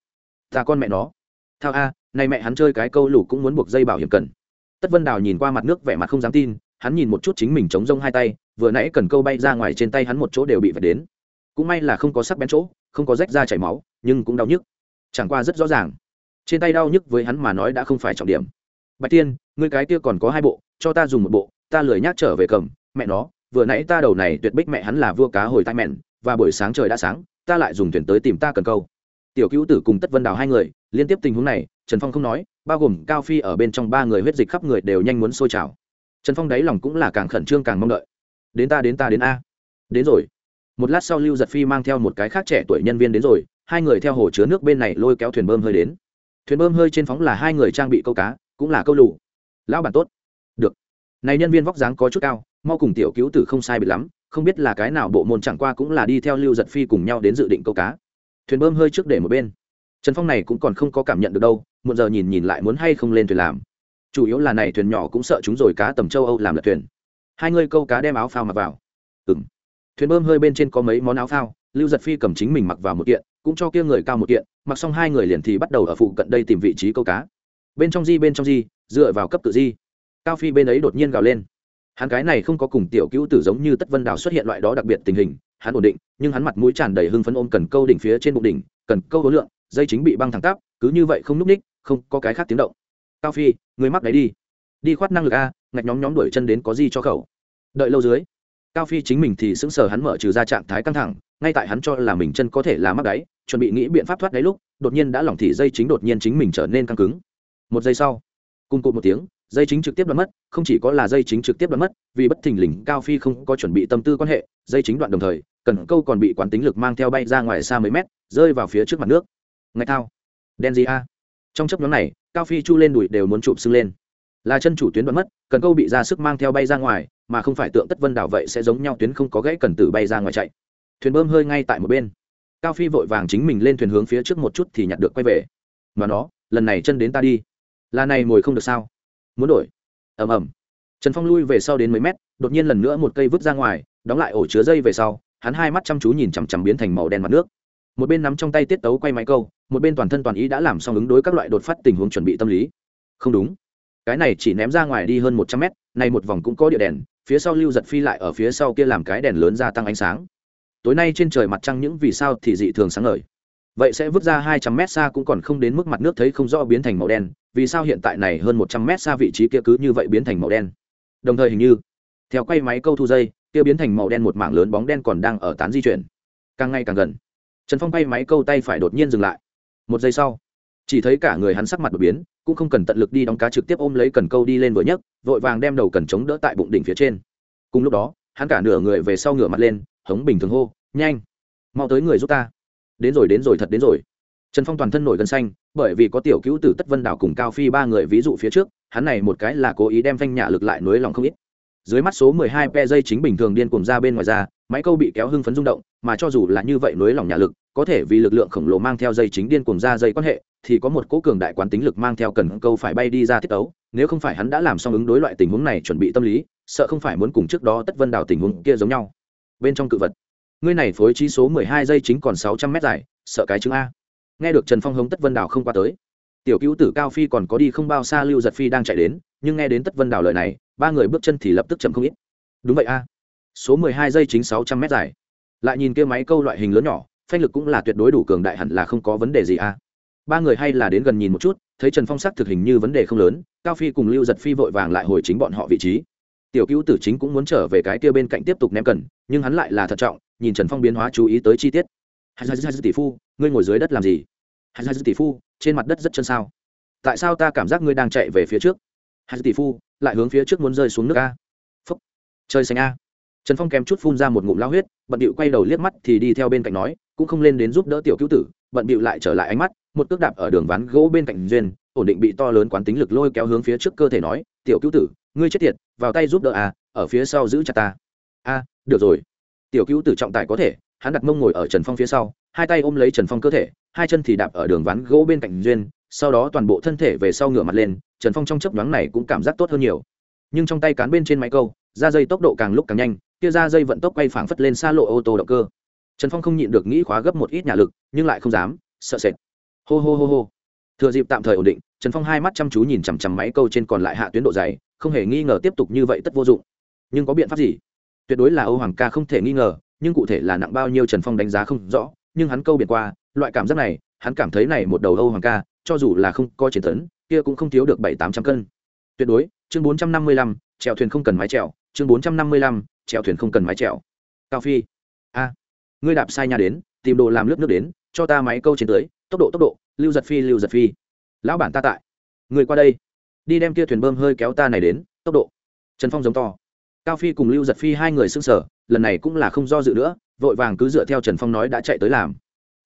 Ta con mẹ nó. Thao a nay mẹ hắn chơi cái câu lủ cũng muốn buộc dây bảo hiểm cần. Tất vân đào nhìn qua mặt nước vẻ mặt không dám tin, hắn nhìn một chút chính mình chống rông hai tay, vừa nãy cần câu bay ra ngoài trên tay hắn một chỗ đều bị vạch đến. Cũng may là không có sắc bén chỗ, không có rách da chảy máu, nhưng cũng đau nhức. Chẳng qua rất rõ ràng, trên tay đau nhức với hắn mà nói đã không phải trọng điểm. Bạch tiên, ngươi cái kia còn có hai bộ, cho ta dùng một bộ, ta lười nhác trở về cầm. Mẹ nó, vừa nãy ta đầu này tuyệt bích mẹ hắn là vua cá hồi tai mẹn, và buổi sáng trời đã sáng ta lại dùng thuyền tới tìm ta cần câu. Tiểu cứu tử cùng tất vân đào hai người, liên tiếp tình huống này, trần phong không nói, bao gồm cao phi ở bên trong ba người huyết dịch khắp người đều nhanh muốn sôi trào. Trần phong đáy lòng cũng là càng khẩn trương càng mong đợi. Đến ta đến ta, đến a. Đến rồi. Một lát sau lưu giật phi mang theo một cái khác trẻ tuổi nhân viên đến rồi, hai người theo hồ chứa nước bên này lôi kéo thuyền bơm hơi đến. Thuyền bơm hơi trên phóng là hai người trang bị câu cá, cũng là câu lù. Lão bản tốt. Được. Này nhân viên vóc dáng có chút cao, mau cùng tiểu cứu tử không sai biệt lắm không biết là cái nào bộ môn chẳng qua cũng là đi theo lưu giật phi cùng nhau đến dự định câu cá. Thuyền bơm hơi trước để một bên. Trần phong này cũng còn không có cảm nhận được đâu một giờ nhìn nhìn lại muốn hay không lên thuyền làm. Chủ yếu là này thuyền nhỏ cũng sợ chúng rồi cá tầm châu âu làm lật thuyền. Hai người câu cá đem áo phao mặc vào. Ừ m thuyền bơm hơi bên trên có mấy món áo phao, lưu giật phi cầm chính mình mặc vào một kiện, cũng cho kia người cao một kiện, mặc xong hai người liền thì bắt đầu ở phụ cận đây tìm vị trí câu cá. Bên trong di, bên trong di, dựa vào cấp tự di. Cao phi bên ấy đột nhiên gào lên hắn cái này không có cùng tiểu cứu tử giống như tất vân đào xuất hiện loại đó đặc biệt tình hình, hắn ổn định, nhưng hắn mặt mũi tràn đầy hưng phấn ôm cần câu đỉnh phía trên bụng đỉnh, cần câu hối lượng, dây chính bị băng thẳng tắp, cứ như vậy không núp ních, không có cái khác tiếng động. Cao phi, người mắc đấy đi. Đi khoát năng lực a, ngạch nhóm nhóm đuổi chân đến có gì cho khẩu. Đợi lâu dưới, cao phi chính mình thì sững sờ hắn mở trừ ra trạng thái căng thẳng, ngay tại hắn cho là mình chân có thể là mắc đáy chuẩn bị nghĩ biện pháp thoát đáy lúc, đột nhiên đã lỏng thì dây chính đột nhiên chính mình trở nên căng cứng. Một giây sau cùng cụt một tiếng dây chính trực tiếp đoạn mất, không chỉ có là dây chính trực tiếp đoạn mất, vì bất thình lình cao phi không có chuẩn bị tâm tư quan hệ, dây chính đoạn đồng thời, cần câu còn bị quán tính lực mang theo bay ra ngoài xa mấy mét, rơi vào phía trước mặt nước. Ngay thao. Đen gì a? Trong chấp nhóm này, cao phi chu lên đùi đều muốn chụp sưng lên. Là chân chủ tuyến đoạn mất, cần câu bị ra sức mang theo bay ra ngoài, mà không phải tượng tất vân đảo vậy sẽ giống nhau tuyến không có gãy cần tử bay ra ngoài chạy. Thuyền bơm hơi ngay tại một bên. Cao phi vội vàng chính mình lên thuyền hướng phía trước một chút thì nhặt được quay về. Mà nó, lần này chân đến ta đi. Là này ngồi không được sao? Muốn đổi. Ầm ầm. Trần phong lui về sau đến mấy mét, đột nhiên lần nữa một cây vứt ra ngoài, đóng lại ổ chứa dây về sau, hắn hai mắt chăm chú nhìn chằm chằm biến thành màu đen mặt nước. Một bên nắm trong tay tiết tấu quay máy câu, một bên toàn thân toàn ý đã làm xong ứng đối các loại đột phát tình huống chuẩn bị tâm lý. Không đúng. Cái này chỉ ném ra ngoài đi hơn một trăm mét, này một vòng cũng có địa đèn, phía sau lưu giật phi lại ở phía sau kia làm cái đèn lớn gia tăng ánh sáng. Tối nay trên trời mặt trăng những vì sao thì dị thường sáng ngời vậy sẽ vứt ra hai trăm mét xa cũng còn không đến mức mặt nước thấy không rõ biến thành màu đen, vì sao hiện tại này hơn một trăm mét xa vị trí kia cứ như vậy biến thành màu đen? Đồng thời hình như, theo quay máy câu thu dây, kia biến thành màu đen một mảng lớn bóng đen còn đang ở tán di chuyển. Càng ngày càng gần, trần phong quay máy câu tay phải đột nhiên dừng lại. Một giây sau, chỉ thấy cả người hắn sắc mặt đột biến, cũng không cần tận lực đi đóng cá trực tiếp ôm lấy cần câu đi lên vừa nhấc, vội vàng đem đầu cần chống đỡ tại bụng đỉnh phía trên. Cùng lúc đó, hắn cả nửa người về sau ngửa mặt lên, hống bình thường hô, nhanh, mau tới người giúp ta đến rồi đến rồi, thật đến rồi. Trần phong toàn thân nổi gân xanh, bởi vì có tiểu cứu tử tất vân đảo cùng cao phi ba người ví dụ phía trước, hắn này một cái là cố ý đem phanh nhả lực lại nối lòng không ít. Dưới mắt số mười hai pe dây chính bình thường điên cuồng ra bên ngoài ra, máy câu bị kéo hưng phấn rung động, mà cho dù là như vậy núi lòng nhả lực, có thể vì lực lượng khổng lồ mang theo dây chính điên cuồng ra dây quan hệ, thì có một cố cường đại quán tính lực mang theo cần câu phải bay đi ra tiết ấu nếu không phải hắn đã làm xong ứng đối loại tình huống này chuẩn bị tâm lý, sợ không phải muốn cùng trước đó tất vân đảo tình huống kia giống nhau. Bên trong cự vật ngươi này phối trí số mười hai dây chính còn sáu trăm mét dài, sợ cái chứng a. Nghe được trần phong hống tất vân Đào không qua tới. Tiểu cứu tử cao phi còn có đi không bao xa lưu giật phi đang chạy đến, nhưng nghe đến tất vân Đào lời này, ba người bước chân thì lập tức chậm không ít. Đúng vậy a. Số mười hai dây chính sáu trăm mét dài. Lại nhìn kia máy câu loại hình lớn nhỏ, phanh lực cũng là tuyệt đối đủ cường đại hẳn là không có vấn đề gì a. Ba người hay là đến gần nhìn một chút, thấy trần phong sắc thực hình như vấn đề không lớn, cao phi cùng lưu giật phi vội vàng lại hồi chính bọn họ vị trí. Tiểu cứu tử chính cũng muốn trở về cái kia bên cạnh tiếp tục ném cần nhưng hắn lại là thận trọng, nhìn trần phong biến hóa chú ý tới chi tiết. Hai hai tỷ phu, ngươi ngồi dưới đất làm gì? Hai hai tỷ phu, trên mặt đất rất chân sao. Tại sao ta cảm giác ngươi đang chạy về phía trước? Hai tỷ phu, lại hướng phía trước muốn rơi xuống nước a. Phúc. Chơi xanh a. Trần phong kèm chút phun ra một ngụm lao huyết, bận bịu quay đầu liếc mắt thì đi theo bên cạnh nói, cũng không lên đến giúp đỡ tiểu cứu tử, bận bịu lại trở lại ánh mắt, một cước đạp ở đường ván gỗ bên cạnh duyên, ổn định bị to lớn quán tính lực lôi kéo hướng phía trước cơ thể nói, tiểu cứu tử, ngươi chết tiệt, vào tay giúp đỡ à ở phía sau giữ chặt ta. A được rồi. Tiểu cứu tử trọng tài có thể, hắn đặt mông ngồi ở trần phong phía sau, hai tay ôm lấy trần phong cơ thể, hai chân thì đạp ở đường ván gỗ bên cạnh duyên, sau đó toàn bộ thân thể về sau ngửa mặt lên, trần phong trong chấp đoán này cũng cảm giác tốt hơn nhiều. Nhưng trong tay cán bên trên máy câu ra dây tốc độ càng lúc càng nhanh, kia ra dây vận tốc quay phảng phất lên xa lộ ô tô động cơ. Trần phong không nhịn được nghĩ khóa gấp một ít nhà lực, nhưng lại không dám, sợ sệt. Hô hô hô hô. Thừa dịp tạm thời ổn định, trần phong hai mắt chăm chú nhìn chằm chằm máy câu trên còn lại hạ tuyến độ dày, không hề nghi ngờ tiếp tục như vậy tất vô dụng. Nhưng có biện pháp gì? Tuyệt đối là âu hoàng ca không thể nghi ngờ, nhưng cụ thể là nặng bao nhiêu trần phong đánh giá không rõ, nhưng hắn câu biển qua, loại cảm giác này, hắn cảm thấy này một đầu âu hoàng ca, cho dù là không có chiến tấn kia cũng không thiếu được bảy tám trăm cân. Tuyệt đối, chương bốn trăm năm mươi lăm, chèo thuyền không cần mái chèo, chương bốn trăm năm mươi lăm, chèo thuyền không cần mái chèo. Cao phi. A, ngươi đạp sai nhà đến, tìm đồ làm nước nước đến, cho ta máy câu trên tới, tốc độ tốc độ, lưu giật phi, lưu giật phi. Lão bản ta tại. Ngươi qua đây. Đi đem kia thuyền bơm hơi kéo ta này đến, tốc độ. Trần phong giống to cao phi cùng lưu giật phi hai người xưng sở lần này cũng là không do dự nữa, vội vàng cứ dựa theo trần phong nói đã chạy tới làm.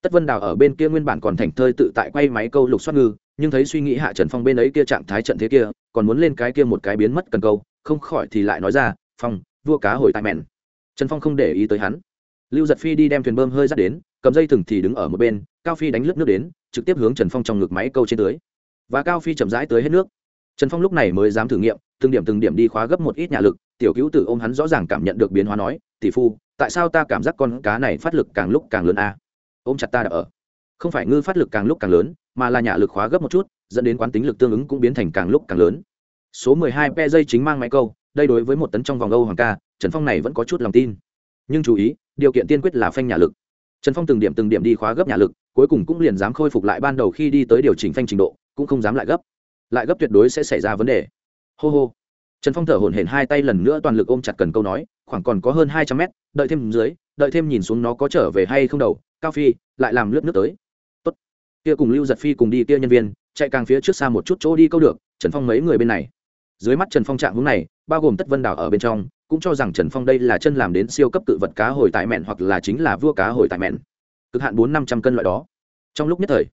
Tất vân đào ở bên kia nguyên bản còn thành thơi tự tại quay máy câu lục xoát ngư, nhưng thấy suy nghĩ hạ trần phong bên ấy kia trạng thái trận thế kia, còn muốn lên cái kia một cái biến mất cần câu, không khỏi thì lại nói ra, phong, vua cá hồi tại mẹn. Trần phong không để ý tới hắn. Lưu giật phi đi đem thuyền bơm hơi dắt đến, cầm dây thừng thì đứng ở một bên, cao phi đánh lướt nước đến, trực tiếp hướng trần phong trong ngực máy câu trên tưới và cao phi chậm rãi tới hết nước. Trần phong lúc này mới dám thử nghiệm, từng điểm từng điểm đi khóa gấp một ít nhà lực tiểu cứu tử ôm hắn rõ ràng cảm nhận được biến hóa nói, tỷ phu, tại sao ta cảm giác con cá này phát lực càng lúc càng lớn a? Ôm chặt ta đã ở. Không phải ngư phát lực càng lúc càng lớn, mà là nhà lực khóa gấp một chút, dẫn đến quán tính lực tương ứng cũng biến thành càng lúc càng lớn. Số mười hai pe dây chính mang máy câu, đây đối với một tấn trong vòng âu hoàng ca, trần phong này vẫn có chút lòng tin. Nhưng chú ý, điều kiện tiên quyết là phanh nhà lực. Trần phong từng điểm từng điểm đi khóa gấp nhà lực, cuối cùng cũng liền dám khôi phục lại ban đầu khi đi tới điều chỉnh phanh trình độ, cũng không dám lại gấp. Lại gấp tuyệt đối sẽ xảy ra vấn đề. Hô hô trần phong thở hổn hển hai tay lần nữa toàn lực ôm chặt cần câu nói, khoảng còn có hơn hai trăm mét, đợi thêm dưới, đợi thêm nhìn xuống nó có trở về hay không đầu, cao phi, lại làm lướt nước tới. Tốt. Kia cùng lưu giật phi cùng đi kia nhân viên, chạy càng phía trước xa một chút chỗ đi câu được, trần phong mấy người bên này. Dưới mắt trần phong trạng hướng này, bao gồm tất vân đảo ở bên trong, cũng cho rằng trần phong đây là chân làm đến siêu cấp cự vật cá hồi tại mẹn hoặc là chính là vua cá hồi tại mẹn. Cực hạn bốn năm trăm cân loại đó. Trong lúc nhất thời,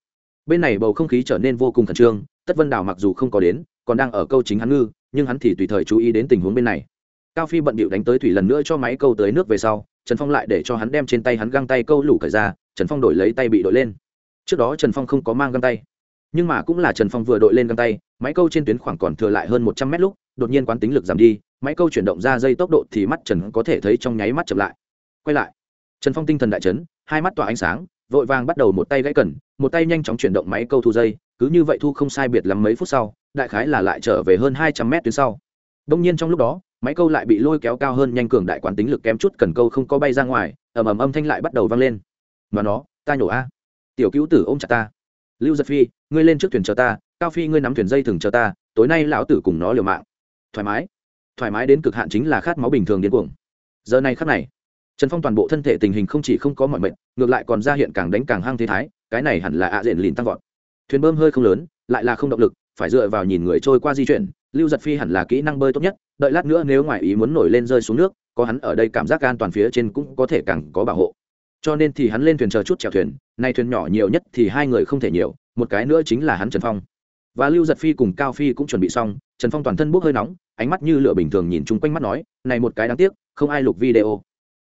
bên này bầu không khí trở nên vô cùng khẩn trương, tất vân đảo mặc dù không có đến, còn đang ở câu chính hắn ngư nhưng hắn thì tùy thời chú ý đến tình huống bên này. Cao phi bận bịu đánh tới thủy lần nữa cho máy câu tới nước về sau, trần phong lại để cho hắn đem trên tay hắn găng tay câu lủ cởi ra, trần phong đổi lấy tay bị đội lên. Trước đó trần phong không có mang găng tay, nhưng mà cũng là trần phong vừa đội lên găng tay, máy câu trên tuyến khoảng còn thừa lại hơn một trăm mét lúc, đột nhiên quán tính lực giảm đi, máy câu chuyển động ra dây tốc độ thì mắt trần có thể thấy trong nháy mắt chậm lại. Quay lại, trần phong tinh thần đại chấn, hai mắt tỏa ánh sáng, vội vàng bắt đầu một tay gãy cần, một tay nhanh chóng chuyển động máy câu thu dây, cứ như vậy thu không sai biệt lắm mấy phút sau đại khái là lại trở về hơn hai trăm mét tuyến sau. Đông nhiên trong lúc đó, máy câu lại bị lôi kéo cao hơn nhanh cường đại quán tính lực kém chút cần câu không có bay ra ngoài, ầm ầm âm thanh lại bắt đầu vang lên. Mà nó, ta nhổ a. Tiểu cứu tử ôm chặt ta. Lưu giật phi, ngươi lên trước thuyền chờ ta, cao phi ngươi nắm thuyền dây thừng chờ ta, tối nay lão tử cùng nó liều mạng. Thoải mái. Thoải mái đến cực hạn chính là khát máu bình thường điên cuồng. Giờ này khắc này, trần phong toàn bộ thân thể tình hình không chỉ không có mọi mệnh, ngược lại còn ra hiện càng đánh càng hăng thế thái, cái này hẳn là ạ à diện lìn tăng vọt. Thuyền bơm hơi không lớn, lại là không động lực phải dựa vào nhìn người trôi qua di chuyển, lưu giật phi hẳn là kỹ năng bơi tốt nhất, đợi lát nữa nếu ngoài ý muốn nổi lên rơi xuống nước, có hắn ở đây cảm giác an toàn phía trên cũng có thể càng có bảo hộ. Cho nên thì hắn lên thuyền chờ chút chèo thuyền, nay thuyền nhỏ nhiều nhất thì hai người không thể nhiều, một cái nữa chính là hắn trần phong. Và lưu giật phi cùng cao phi cũng chuẩn bị xong, trần phong toàn thân bốc hơi nóng, ánh mắt như lửa bình thường nhìn chung quanh mắt nói, này một cái đáng tiếc, không ai lục video.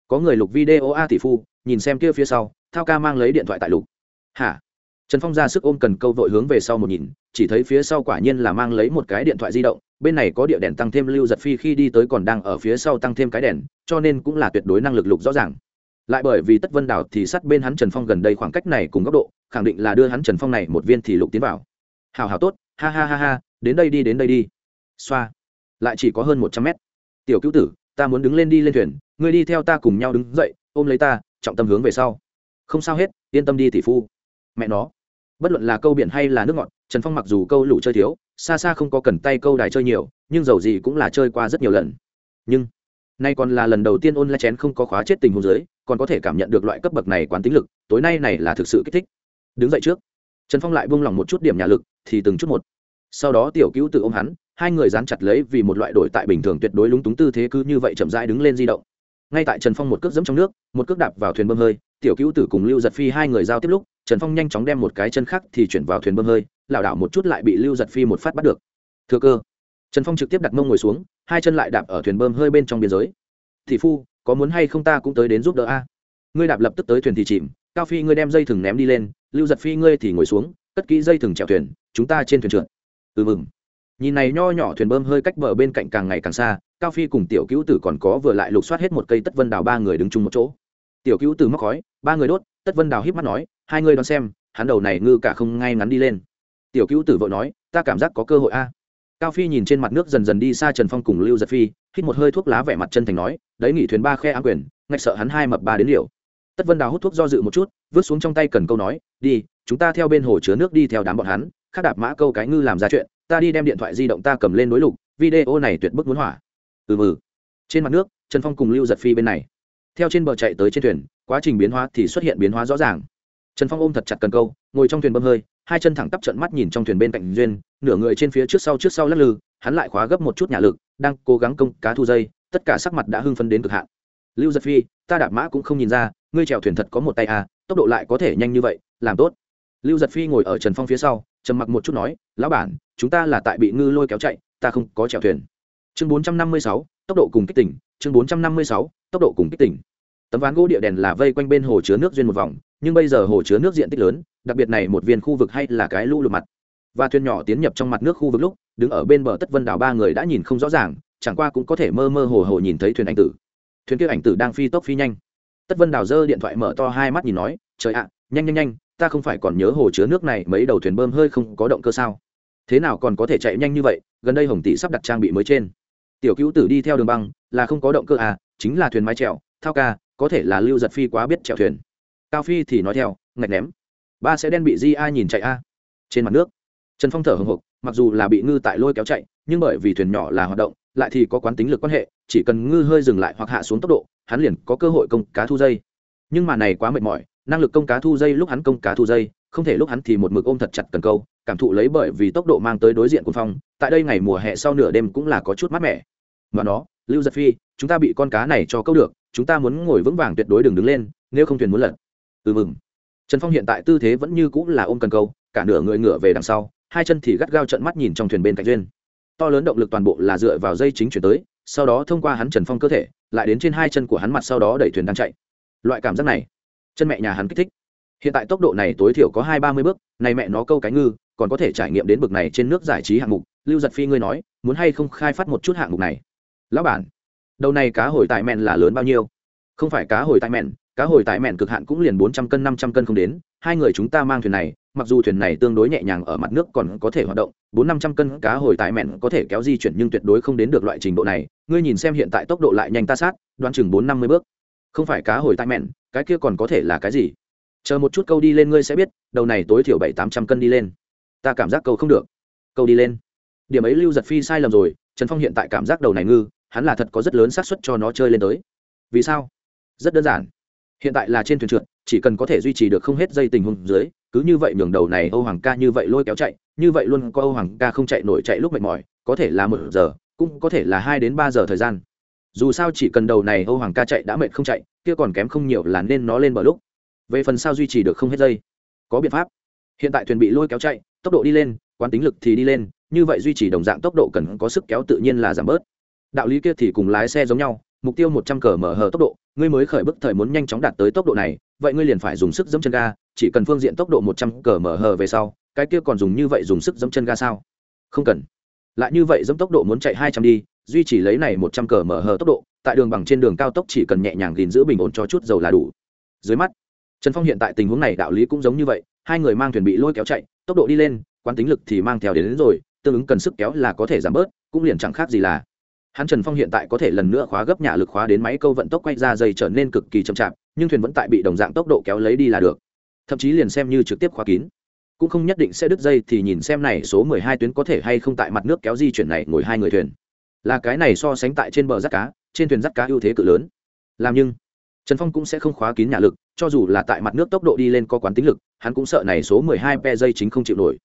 Có người lục video a tỷ phu, nhìn xem kia phía sau, thao ca mang lấy điện thoại tại lục. Hả? Trần phong ra sức ôm cần câu vội hướng về sau một nhìn, chỉ thấy phía sau quả nhiên là mang lấy một cái điện thoại di động, bên này có địa đèn tăng thêm lưu giật phi khi đi tới còn đang ở phía sau tăng thêm cái đèn, cho nên cũng là tuyệt đối năng lực lục rõ ràng. Lại bởi vì tất vân đảo thì sát bên hắn trần phong gần đây khoảng cách này cùng góc độ, khẳng định là đưa hắn trần phong này một viên thì lục tiến vào. Hào hào tốt, ha ha ha ha, đến đây đi, đến đây đi. Xoa. Lại chỉ có hơn một trăm mét. Tiểu cứu tử, ta muốn đứng lên đi lên thuyền, ngươi đi theo ta cùng nhau đứng dậy, ôm lấy ta, trọng tâm hướng về sau. Không sao hết, yên tâm đi tỷ phu. Mẹ nó bất luận là câu biển hay là nước ngọt, trần phong mặc dù câu lũ chơi thiếu, xa xa không có cần tay câu đài chơi nhiều, nhưng dầu gì cũng là chơi qua rất nhiều lần. Nhưng, nay còn là lần đầu tiên ôn la chén không có khóa chết tình huống dưới, còn có thể cảm nhận được loại cấp bậc này quán tính lực, tối nay này là thực sự kích thích. Đứng dậy trước, trần phong lại buông lỏng một chút điểm nhà lực, thì từng chút một. Sau đó tiểu cứu tự ôm hắn, hai người dán chặt lấy vì một loại đổi tại bình thường tuyệt đối lúng túng tư thế cứ như vậy chậm rãi đứng lên di động. Ngay tại trần phong một cước dẫm trong nước, một cước đạp vào thuyền bơm hơi tiểu cứu tử cùng lưu giật phi hai người giao tiếp lúc, trần phong nhanh chóng đem một cái chân khác thì chuyển vào thuyền bơm hơi, lảo đảo một chút lại bị lưu giật phi một phát bắt được. Thừa cơ, trần phong trực tiếp đặt mông ngồi xuống, hai chân lại đạp ở thuyền bơm hơi bên trong biên giới. Thị phu, có muốn hay không ta cũng tới đến giúp đỡ a? Ngươi đạp lập tức tới thuyền thì chìm, cao phi ngươi đem dây thừng ném đi lên, lưu giật phi ngươi thì ngồi xuống, cất kỹ dây thừng chèo thuyền, chúng ta trên thuyền trượt. Ừ mừng. Nhìn này nho nhỏ thuyền bơm hơi cách bờ bên cạnh càng ngày càng xa, cao phi cùng tiểu cứu tử còn có vừa lại lục soát hết một cây tất vân đào ba người đứng chung một chỗ. Tiểu cứu tử móc khói ba người đốt, tất vân đào híp mắt nói, hai người đón xem, hắn đầu này ngư cả không ngay ngắn đi lên. Tiểu cữu tử vội nói, ta cảm giác có cơ hội a. Cao phi nhìn trên mặt nước dần dần đi xa trần phong cùng lưu giật phi, hít một hơi thuốc lá vẻ mặt chân thành nói, đấy nghỉ thuyền ba khe áng quyền, ngạch sợ hắn hai mập ba đến liệu tất vân đào hút thuốc do dự một chút, vứt xuống trong tay cần câu nói, đi, chúng ta theo bên hồ chứa nước đi theo đám bọn hắn, khác đạp mã câu cái ngư làm ra chuyện, ta đi đem điện thoại di động ta cầm lên đối lục, video này tuyệt bức muốn hỏa. Ừ mừ trên mặt nước, trần phong cùng lưu giật phi bên này. Theo trên bờ chạy tới trên thuyền quá trình biến hóa thì xuất hiện biến hóa rõ ràng. Trần phong ôm thật chặt cần câu, ngồi trong thuyền bơm hơi, hai chân thẳng tắp trận mắt nhìn trong thuyền bên cạnh duyên, nửa người trên phía trước sau trước sau lắc lư, hắn lại khóa gấp một chút nhà lực, đang cố gắng công cá thu dây, tất cả sắc mặt đã hưng phấn đến cực hạn. Lưu giật phi, ta đạp mã cũng không nhìn ra, ngươi chèo thuyền thật có một tay à tốc độ lại có thể nhanh như vậy, làm tốt. Lưu giật phi ngồi ở trần phong phía sau, trầm mặc một chút nói, lão bản, chúng ta là tại bị ngư lôi kéo chạy, ta không có chèo thuyền. Chương bốn trăm năm mươi sáu, tốc độ cùng kích tỉnh, chương bốn trăm năm mươi sáu, tốc độ cùng kích tỉnh tấm ván gỗ địa đèn là vây quanh bên hồ chứa nước duyên một vòng, nhưng bây giờ hồ chứa nước diện tích lớn, đặc biệt này một viên khu vực hay là cái lũ lụt mặt. Và thuyền nhỏ tiến nhập trong mặt nước khu vực lúc, đứng ở bên bờ tất vân đảo ba người đã nhìn không rõ ràng, chẳng qua cũng có thể mơ mơ hồ hồ nhìn thấy thuyền ảnh tử. Thuyền kia ảnh tử đang phi tốc phi nhanh. Tất vân đảo giơ điện thoại mở to hai mắt nhìn nói, trời ạ, nhanh nhanh nhanh, ta không phải còn nhớ hồ chứa nước này mấy đầu thuyền bơm hơi không có động cơ sao? Thế nào còn có thể chạy nhanh như vậy, gần đây hồng tỷ sắp đặt trang bị mới trên. Tiểu cứu tử đi theo đường băng, là không có động cơ à chính là thuyền mái trèo thao ca có thể là lưu giật phi quá biết chèo thuyền. Cao phi thì nói theo, ngạch ném. Ba sẽ đen bị di a nhìn chạy a. Trên mặt nước, trần phong thở hồng hộc, mặc dù là bị ngư tại lôi kéo chạy, nhưng bởi vì thuyền nhỏ là hoạt động, lại thì có quán tính lực quan hệ, chỉ cần ngư hơi dừng lại hoặc hạ xuống tốc độ, hắn liền có cơ hội công cá thu dây. Nhưng mà này quá mệt mỏi, năng lực công cá thu dây lúc hắn công cá thu dây, không thể lúc hắn thì một mực ôm thật chặt cần câu, cảm thụ lấy bởi vì tốc độ mang tới đối diện của phong, tại đây ngày mùa hè sau nửa đêm cũng là có chút mát mẻ. Mà nó, lưu giật phi, chúng ta bị con cá này cho câu được chúng ta muốn ngồi vững vàng tuyệt đối đừng đứng lên, nếu không thuyền muốn lật. Ừ mừng. Trần phong hiện tại tư thế vẫn như cũng là ôm cần câu, cả nửa người ngửa về đằng sau, hai chân thì gắt gao trận mắt nhìn trong thuyền bên cạnh duyên. To lớn động lực toàn bộ là dựa vào dây chính chuyển tới, sau đó thông qua hắn trần phong cơ thể, lại đến trên hai chân của hắn mặt sau đó đẩy thuyền đang chạy. Loại cảm giác này, chân mẹ nhà hắn kích thích. Hiện tại tốc độ này tối thiểu có hai ba mươi bước, này mẹ nó câu cái ngư, còn có thể trải nghiệm đến bực này trên nước giải trí hạng mục. Lưu giật phi ngươi nói, muốn hay không khai phát một chút hạng mục này? Lão bản đầu này cá hồi tại mẹn là lớn bao nhiêu? Không phải cá hồi tại mẹn, cá hồi tại mẹn cực hạn cũng liền bốn trăm cân, năm trăm cân không đến. Hai người chúng ta mang thuyền này, mặc dù thuyền này tương đối nhẹ nhàng ở mặt nước còn có thể hoạt động, bốn năm trăm cân cá hồi tại mẹn có thể kéo di chuyển nhưng tuyệt đối không đến được loại trình độ này. Ngươi nhìn xem hiện tại tốc độ lại nhanh ta sát, đoán chừng bốn năm mươi bước. Không phải cá hồi tại mẹn, cái kia còn có thể là cái gì? Chờ một chút câu đi lên ngươi sẽ biết, đầu này tối thiểu bảy, tám trăm cân đi lên. Ta cảm giác câu không được. Câu đi lên. Điểm ấy lưu giật phi sai lầm rồi, trần phong hiện tại cảm giác đầu này ngư hắn là thật có rất lớn xác suất cho nó chơi lên tới. Vì sao? Rất đơn giản. Hiện tại là trên thuyền trượt, chỉ cần có thể duy trì được không hết dây tình huống dưới, cứ như vậy nhường đầu này âu hoàng ca như vậy lôi kéo chạy, như vậy luôn có âu hoàng ca không chạy nổi chạy lúc mệt mỏi, có thể là một giờ, cũng có thể là hai đến ba giờ thời gian. Dù sao chỉ cần đầu này âu hoàng ca chạy đã mệt không chạy, kia còn kém không nhiều là nên nó lên bờ lúc. Về phần sao duy trì được không hết dây, có biện pháp. Hiện tại thuyền bị lôi kéo chạy, tốc độ đi lên, quán tính lực thì đi lên, như vậy duy trì đồng dạng tốc độ cần có sức kéo tự nhiên là giảm bớt đạo lý kia thì cùng lái xe giống nhau mục tiêu một trăm cờ mở hờ tốc độ ngươi mới khởi bức thời muốn nhanh chóng đạt tới tốc độ này vậy ngươi liền phải dùng sức dẫm chân ga chỉ cần phương diện tốc độ một trăm cờ mở hờ về sau cái kia còn dùng như vậy dùng sức dẫm chân ga sao? Không cần. Lại như vậy dẫm tốc độ muốn chạy hai trăm đi duy trì lấy này một trăm cờ mở hờ tốc độ tại đường bằng trên đường cao tốc chỉ cần nhẹ nhàng gìn giữ bình ổn cho chút dầu là đủ. Dưới mắt trần phong hiện tại tình huống này đạo lý cũng giống như vậy hai người mang thuyền bị lôi kéo chạy tốc độ đi lên quán tính lực thì mang theo đến, đến rồi tương ứng cần sức kéo là có thể giảm bớt cũng liền chẳng khác gì là hắn trần phong hiện tại có thể lần nữa khóa gấp nhà lực khóa đến máy câu vận tốc quay ra dây trở nên cực kỳ chậm chạp, nhưng thuyền vẫn tại bị đồng dạng tốc độ kéo lấy đi là được. Thậm chí liền xem như trực tiếp khóa kín. Cũng không nhất định sẽ đứt dây thì nhìn xem này số mười hai tuyến có thể hay không tại mặt nước kéo di chuyển này ngồi hai người thuyền. Là cái này so sánh tại trên bờ rắt cá, trên thuyền rắt cá ưu thế cự lớn. Làm nhưng, trần phong cũng sẽ không khóa kín nhà lực, cho dù là tại mặt nước tốc độ đi lên có quán tính lực, hắn cũng sợ này số mười hai pe dây chính không chịu nổi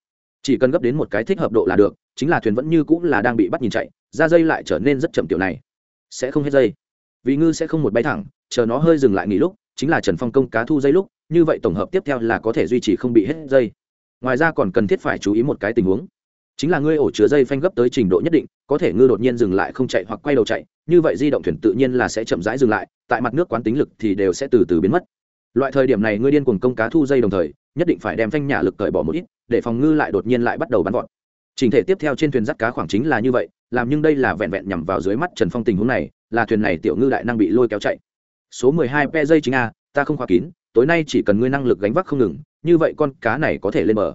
chỉ cần gấp đến một cái thích hợp độ là được, chính là thuyền vẫn như cũng là đang bị bắt nhìn chạy ra dây lại trở nên rất chậm tiểu này. Sẽ không hết dây. Vì ngư sẽ không một bay thẳng, chờ nó hơi dừng lại nghỉ lúc, chính là trần phong công cá thu dây lúc, như vậy tổng hợp tiếp theo là có thể duy trì không bị hết dây. Ngoài ra còn cần thiết phải chú ý một cái tình huống. Chính là ngươi ổ chứa dây phanh gấp tới trình độ nhất định, có thể ngư đột nhiên dừng lại không chạy hoặc quay đầu chạy, như vậy di động thuyền tự nhiên là sẽ chậm rãi dừng lại, tại mặt nước quán tính lực thì đều sẽ từ từ biến mất. Loại thời điểm này ngươi điên cuồng công cá thu dây đồng thời, nhất định phải đem phanh nhả lực cởi bỏ một ít để phòng ngư lại đột nhiên lại bắt đầu bắn vọt. Trình thể tiếp theo trên thuyền dắt cá khoảng chính là như vậy, làm nhưng đây là vẹn vẹn nhằm vào dưới mắt trần phong tình huống này, là thuyền này tiểu ngư đại năng bị lôi kéo chạy. Số mười hai pe dây chính a, ta không khóa kín, tối nay chỉ cần ngươi năng lực gánh vác không ngừng, như vậy con cá này có thể lên bờ.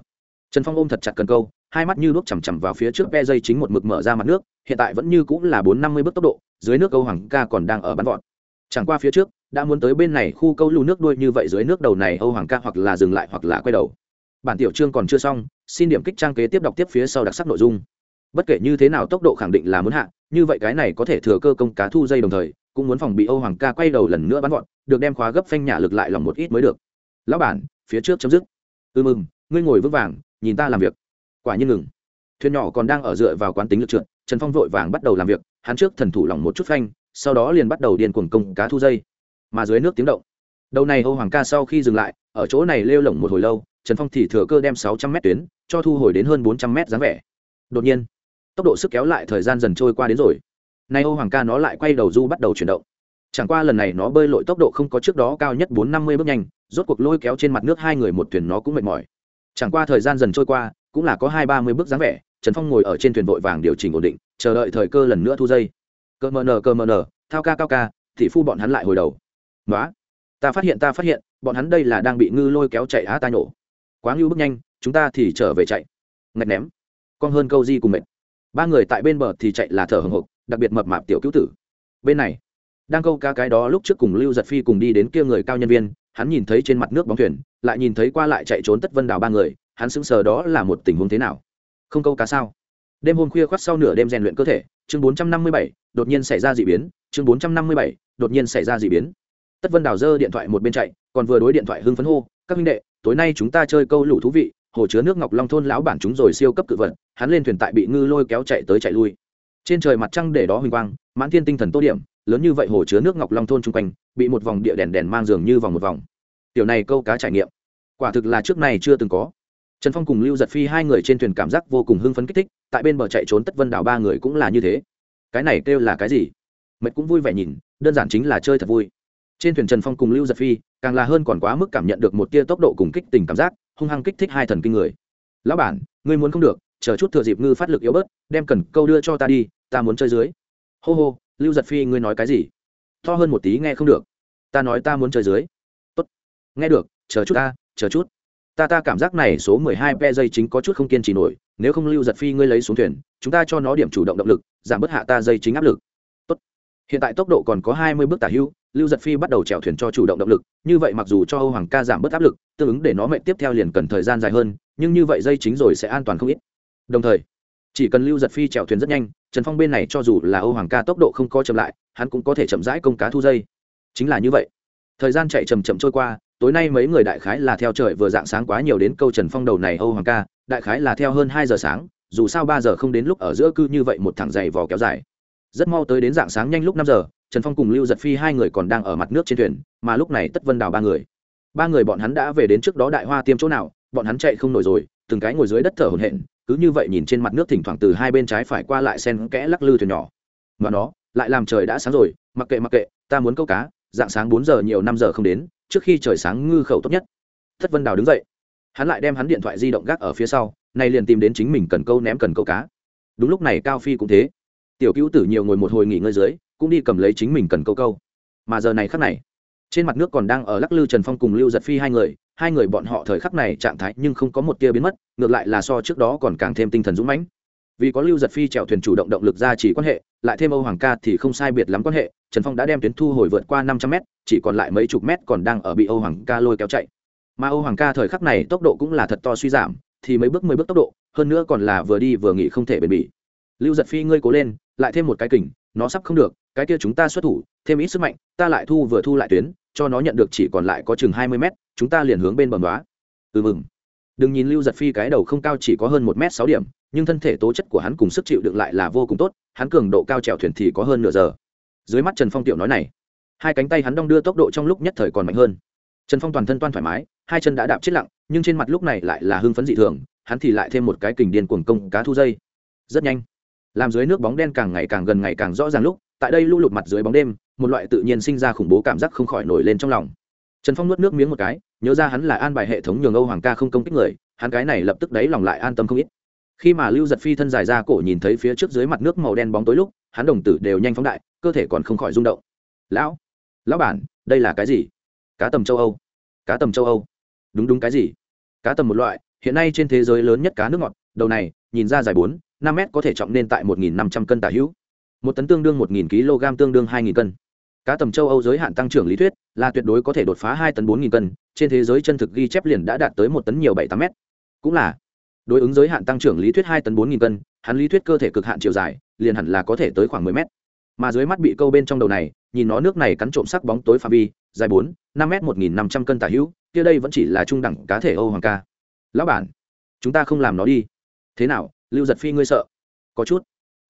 Trần phong ôm thật chặt cần câu, hai mắt như đuốc chằm chằm vào phía trước pe dây chính một mực mở ra mặt nước, hiện tại vẫn như cũng là bốn năm mươi bước tốc độ, dưới nước câu hoàng ca còn đang ở bắn vọt. Chẳng qua phía trước, đã muốn tới bên này khu câu lưu nước đuôi như vậy dưới nước đầu này âu hoàng ca hoặc là dừng lại hoặc là quay đầu bản tiểu chương còn chưa xong, xin điểm kích trang kế tiếp đọc tiếp phía sau đặc sắc nội dung. Bất kể như thế nào tốc độ khẳng định là muốn hạ, như vậy cái này có thể thừa cơ công cá thu dây đồng thời, cũng muốn phòng bị âu hoàng ca quay đầu lần nữa bắn gọn được đem khóa gấp phanh nhả lực lại lòng một ít mới được. Lão bản, phía trước chấm dứt. Ư mừng, ngươi ngồi vững vàng, nhìn ta làm việc. Quả nhiên ngừng. Thuyền nhỏ còn đang ở dựa vào quán tính lực trượt, trần phong vội vàng bắt đầu làm việc, hắn trước thần thủ lỏng một chút phanh, sau đó liền bắt đầu điên cuồng công cá thu dây. Mà dưới nước tiếng động. Đầu này âu hoàng ca sau khi dừng lại, ở chỗ này lêu lỏng một hồi lâu trần phong thì thừa cơ đem sáu trăm mét tuyến, cho thu hồi đến hơn bốn trăm mét dáng vẻ. Đột nhiên, tốc độ sức kéo lại thời gian dần trôi qua đến rồi. Nay ô hoàng ca nó lại quay đầu du bắt đầu chuyển động. Chẳng qua lần này nó bơi lội tốc độ không có trước đó cao nhất bốn năm mươi bước nhanh, rốt cuộc lôi kéo trên mặt nước hai người một thuyền nó cũng mệt mỏi. Chẳng qua thời gian dần trôi qua, cũng là có hai ba mươi bước dáng vẻ, trần phong ngồi ở trên thuyền vội vàng điều chỉnh ổn định, chờ đợi thời cơ lần nữa thu dây. Cơ mờ nờ, cơ mờ nờ, thao ca cao ca thị phu bọn hắn lại hồi đầu. Nói ta phát hiện, ta phát hiện, bọn hắn đây là đang bị ngư lôi kéo chạy á ta nổ quá ngưu bước nhanh, chúng ta thì trở về chạy. Ngạch ném. Con hơn câu di cùng mệt. Ba người tại bên bờ thì chạy là thở hồng hộc, đặc biệt mập mạp tiểu cứu tử. Bên này, đang câu cá cái đó lúc trước cùng lưu giật phi cùng đi đến kia người cao nhân viên, hắn nhìn thấy trên mặt nước bóng thuyền, lại nhìn thấy qua lại chạy trốn tất vân đào ba người, hắn sững sờ đó là một tình huống thế nào? Không câu cá sao? Đêm hôm khuya khoắt sau nửa đêm rèn luyện cơ thể, chương bốn trăm năm mươi bảy, đột nhiên xảy ra d ị biến, chương bốn trăm năm mươi bảy, đột nhiên xảy ra d ị biến. Tất vân đào giơ điện thoại một bên chạy, còn vừa đối điện thoại hưng phấn hô, các huynh đệ tối nay chúng ta chơi câu lũ thú vị, hồ chứa nước ngọc long thôn lão bản chúng rồi siêu cấp cự vật, hắn lên thuyền tại bị ngư lôi kéo chạy tới chạy lui. Trên trời mặt trăng để đó huỳnh quang, mãn thiên tinh thần tô điểm, lớn như vậy hồ chứa nước ngọc long thôn chung quanh, bị một vòng địa đèn đèn mang dường như vòng một vòng. Tiểu này câu cá trải nghiệm, quả thực là trước này chưa từng có. Trần phong cùng lưu giật phi hai người trên thuyền cảm giác vô cùng hưng phấn kích thích, tại bên bờ chạy trốn tất vân đảo ba người cũng là như thế. Cái này kêu là cái gì? Mệt cũng vui vẻ nhìn, đơn giản chính là chơi thật vui. Trên thuyền trần phong cùng lưu giật phi càng là hơn còn quá mức cảm nhận được một tia tốc độ cùng kích tình cảm giác, hung hăng kích thích hai thần kinh người. Lão bản, ngươi muốn không được, chờ chút thừa dịp ngư phát lực yếu bớt, đem cần câu đưa cho ta đi, ta muốn chơi dưới. Hô hô, lưu giật phi ngươi nói cái gì? To hơn một tí nghe không được. Ta nói ta muốn chơi dưới. Tốt. Nghe được, chờ chút ta, chờ chút. Ta ta cảm giác này số mười hai pe dây chính có chút không kiên trì nổi, nếu không lưu giật phi ngươi lấy xuống thuyền, chúng ta cho nó điểm chủ động động lực, giảm bớt hạ ta dây chính áp lực hiện tại tốc độ còn có hai mươi bước tả hưu lưu giật phi bắt đầu chèo thuyền cho chủ động động lực, như vậy mặc dù cho âu hoàng ca giảm bớt áp lực, tương ứng để nó mệnh tiếp theo liền cần thời gian dài hơn, nhưng như vậy dây chính rồi sẽ an toàn không ít. Đồng thời, chỉ cần lưu giật phi chèo thuyền rất nhanh, trần phong bên này cho dù là âu hoàng ca tốc độ không có chậm lại, hắn cũng có thể chậm rãi công cá thu dây. Chính là như vậy. Thời gian chạy chầm chậm trôi qua, tối nay mấy người đại khái là theo trời vừa dạng sáng quá nhiều đến câu trần phong đầu này âu hoàng ca, đại khái là theo hơn hai giờ sáng, dù sao ba giờ không đến lúc ở giữa cư như vậy một thẳng dày vò kéo dài rất mau tới đến dạng sáng nhanh lúc năm giờ, trần phong cùng lưu giật phi hai người còn đang ở mặt nước trên thuyền, mà lúc này tất vân đào ba người. Ba người bọn hắn đã về đến trước đó đại hoa tiêm chỗ nào, bọn hắn chạy không nổi rồi, từng cái ngồi dưới đất thở hổn hển, cứ như vậy nhìn trên mặt nước thỉnh thoảng từ hai bên trái phải qua lại sen kẽ lắc lư thuyền nhỏ. Mà nó, lại làm trời đã sáng rồi, mặc kệ mặc kệ, ta muốn câu cá, dạng sáng bốn giờ nhiều năm giờ không đến, trước khi trời sáng ngư khẩu tốt nhất. Thất vân đào đứng dậy. Hắn lại đem hắn điện thoại di động gác ở phía sau, nay liền tìm đến chính mình cần câu ném cần câu cá. Đúng lúc này cao phi cũng thế tiểu cứu tử nhiều ngồi một hồi nghỉ ngơi dưới, cũng đi cầm lấy chính mình cần câu câu. Mà giờ này khắc này, trên mặt nước còn đang ở lắc lư trần phong cùng lưu giật phi hai người hai người bọn họ thời khắc này trạng thái nhưng không có một tia biến mất, ngược lại là so trước đó còn càng thêm tinh thần dũng mãnh. Vì có lưu giật phi chèo thuyền chủ động động lực ra chỉ quan hệ, lại thêm âu hoàng ca thì không sai biệt lắm quan hệ, trần phong đã đem tuyến thu hồi vượt qua năm trăm mét, chỉ còn lại mấy chục mét còn đang ở bị âu hoàng ca lôi kéo chạy. Mà âu hoàng ca thời khắc này tốc độ cũng là thật to suy giảm, thì mấy bước mười bước tốc độ, hơn nữa còn là vừa đi vừa nghỉ không thể bền bỉ. Lưu giật phi ngươi cố lên lại thêm một cái kình, nó sắp không được, cái kia chúng ta xuất thủ, thêm ít sức mạnh, ta lại thu vừa thu lại tuyến, cho nó nhận được chỉ còn lại có chừng hai mươi mét, chúng ta liền hướng bên bầm đoá ừ mừng. Đừng nhìn lưu giật phi cái đầu không cao chỉ có hơn một m sáu điểm, nhưng thân thể tố chất của hắn cùng sức chịu đựng lại là vô cùng tốt, hắn cường độ cao trèo thuyền thì có hơn nửa giờ. Dưới mắt trần phong tiểu nói này, hai cánh tay hắn đong đưa tốc độ trong lúc nhất thời còn mạnh hơn. Trần phong toàn thân toan thoải mái, hai chân đã đạp chết lặng, nhưng trên mặt lúc này lại là hưng phấn dị thường, hắn thì lại thêm một cái kình điên cuồng công cá thu dây. Rất nhanh làm dưới nước bóng đen càng ngày càng gần ngày càng rõ ràng lúc, tại đây lũ lụt mặt dưới bóng đêm, một loại tự nhiên sinh ra khủng bố cảm giác không khỏi nổi lên trong lòng. Trần phong nuốt nước miếng một cái, nhớ ra hắn là an bài hệ thống nhường âu hoàng ca không công kích người, hắn cái này lập tức đáy lòng lại an tâm không ít. Khi mà lưu giật phi thân dài ra cổ nhìn thấy phía trước dưới mặt nước màu đen bóng tối lúc, hắn đồng tử đều nhanh phóng đại, cơ thể còn không khỏi rung động. Lão lão bản, đây là cái gì? Cá tầm châu âu. Cá tầm châu âu. Đúng đúng cái gì? Cá tầm một loại, hiện nay trên thế giới lớn nhất cá nước ngọt, đầu này nhìn ra dài bốn, năm mét có thể trọng nên tại một nghìn năm trăm cân tả hữu. Một tấn tương đương một nghìn kg tương đương hai nghìn cân. Cá tầm châu âu giới hạn tăng trưởng lý thuyết, là tuyệt đối có thể đột phá hai tấn bốn nghìn cân, trên thế giới chân thực ghi chép liền đã đạt tới một tấn nhiều bảy tám mét. Cũng là, đối ứng giới hạn tăng trưởng lý thuyết hai tấn bốn nghìn cân, hắn lý thuyết cơ thể cực hạn chiều dài, liền hẳn là có thể tới khoảng mười mét. Mà dưới mắt bị câu bên trong đầu này, nhìn nó nước này cắn trộm sắc bóng tối phạm vi, dài bốn, năm m một nghìn năm trăm cân tả hữu, kia đây vẫn chỉ là trung đẳng cá thể âu hoàng ca. Lão bản, chúng ta không làm nó đi thế nào, lưu giật phi ngươi sợ? Có chút.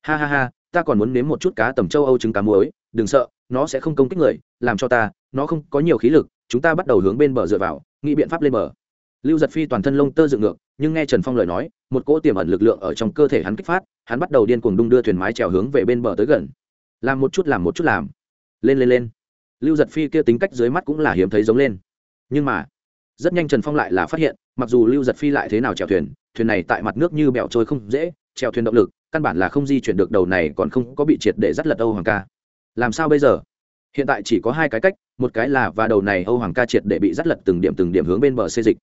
Ha ha ha, ta còn muốn nếm một chút cá tầm châu âu trứng cá muối, đừng sợ, nó sẽ không công kích người, làm cho ta, nó không có nhiều khí lực, chúng ta bắt đầu hướng bên bờ dựa vào, nghĩ biện pháp lên bờ. Lưu giật phi toàn thân lông tơ dựng ngược, nhưng nghe trần phong lời nói, một cỗ tiềm ẩn lực lượng ở trong cơ thể hắn kích phát, hắn bắt đầu điên cuồng đung đưa thuyền mái trèo hướng về bên bờ tới gần. Làm một chút, làm một chút, làm. Lên lên lên. Lưu giật phi kia tính cách dưới mắt cũng là hiếm thấy giống lên. Nhưng mà, rất nhanh trần phong lại là phát hiện, mặc dù lưu giật phi lại thế nào trèo thuyền thuyền này tại mặt nước như bẹo trôi không dễ, treo thuyền động lực, căn bản là không di chuyển được đầu này còn không có bị triệt để dắt lật âu hoàng ca. Làm sao bây giờ? Hiện tại chỉ có hai cái cách, một cái là và đầu này âu hoàng ca triệt để bị dắt lật từng điểm từng điểm hướng bên bờ xê dịch.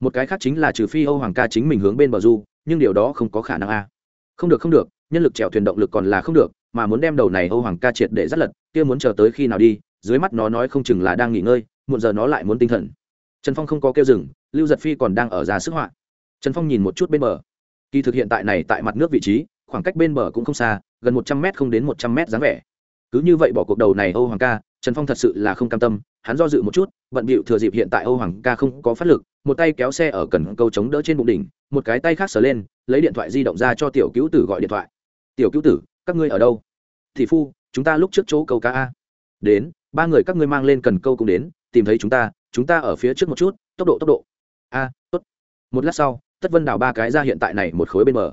Một cái khác chính là trừ phi âu hoàng ca chính mình hướng bên bờ du, nhưng điều đó không có khả năng a. Không được không được, nhân lực chèo thuyền động lực còn là không được, mà muốn đem đầu này âu hoàng ca triệt để dắt lật, kia muốn chờ tới khi nào đi, dưới mắt nó nói không chừng là đang nghỉ ngơi một giờ nó lại muốn tinh thần. Trần phong không có kêu rừng lưu giật phi còn đang ở ra sức họa trần phong nhìn một chút bên bờ. Kỳ thực hiện tại này tại mặt nước vị trí, khoảng cách bên bờ cũng không xa, gần một trăm m không đến một trăm m dáng vẻ. Cứ như vậy bỏ cuộc đầu này âu hoàng ca, trần phong thật sự là không cam tâm, hắn do dự một chút, bận bịu thừa dịp hiện tại âu hoàng ca không có phát lực, một tay kéo xe ở cần câu chống đỡ trên bụng đỉnh, một cái tay khác sờ lên, lấy điện thoại di động ra cho tiểu cứu tử gọi điện thoại. Tiểu cứu tử, các ngươi ở đâu? Thị phu, chúng ta lúc trước chỗ câu cá a. Đến, ba người các ngươi mang lên cần câu cũng đến, tìm thấy chúng ta chúng ta ở phía trước một chút, tốc độ tốc độ. A, tốt. Một lát sau tất vân đào ba cái ra hiện tại này một khối bên bờ.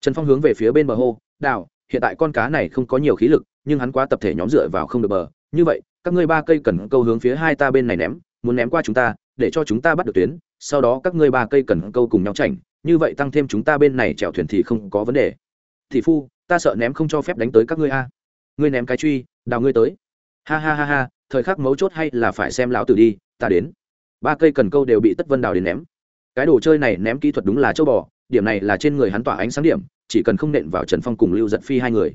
Trần phong hướng về phía bên bờ hô, đào, hiện tại con cá này không có nhiều khí lực, nhưng hắn quá tập thể nhóm dựa vào không được bờ. Như vậy, các ngươi ba cây cần câu hướng phía hai ta bên này ném, muốn ném qua chúng ta, để cho chúng ta bắt được tuyến, sau đó các ngươi ba cây cần câu cùng nhau chảnh, như vậy tăng thêm chúng ta bên này chèo thuyền thì không có vấn đề. Thị phu, ta sợ ném không cho phép đánh tới các ngươi a. Ngươi ném cái truy, đào ngươi tới. Ha ha ha ha, thời khắc mấu chốt hay là phải xem lão tử đi, ta đến. Ba cây cần câu đều bị tất vân đào đến ném cái đồ chơi này ném kỹ thuật đúng là châu bò, điểm này là trên người hắn tỏa ánh sáng điểm, chỉ cần không nện vào trần phong cùng lưu giật phi hai người.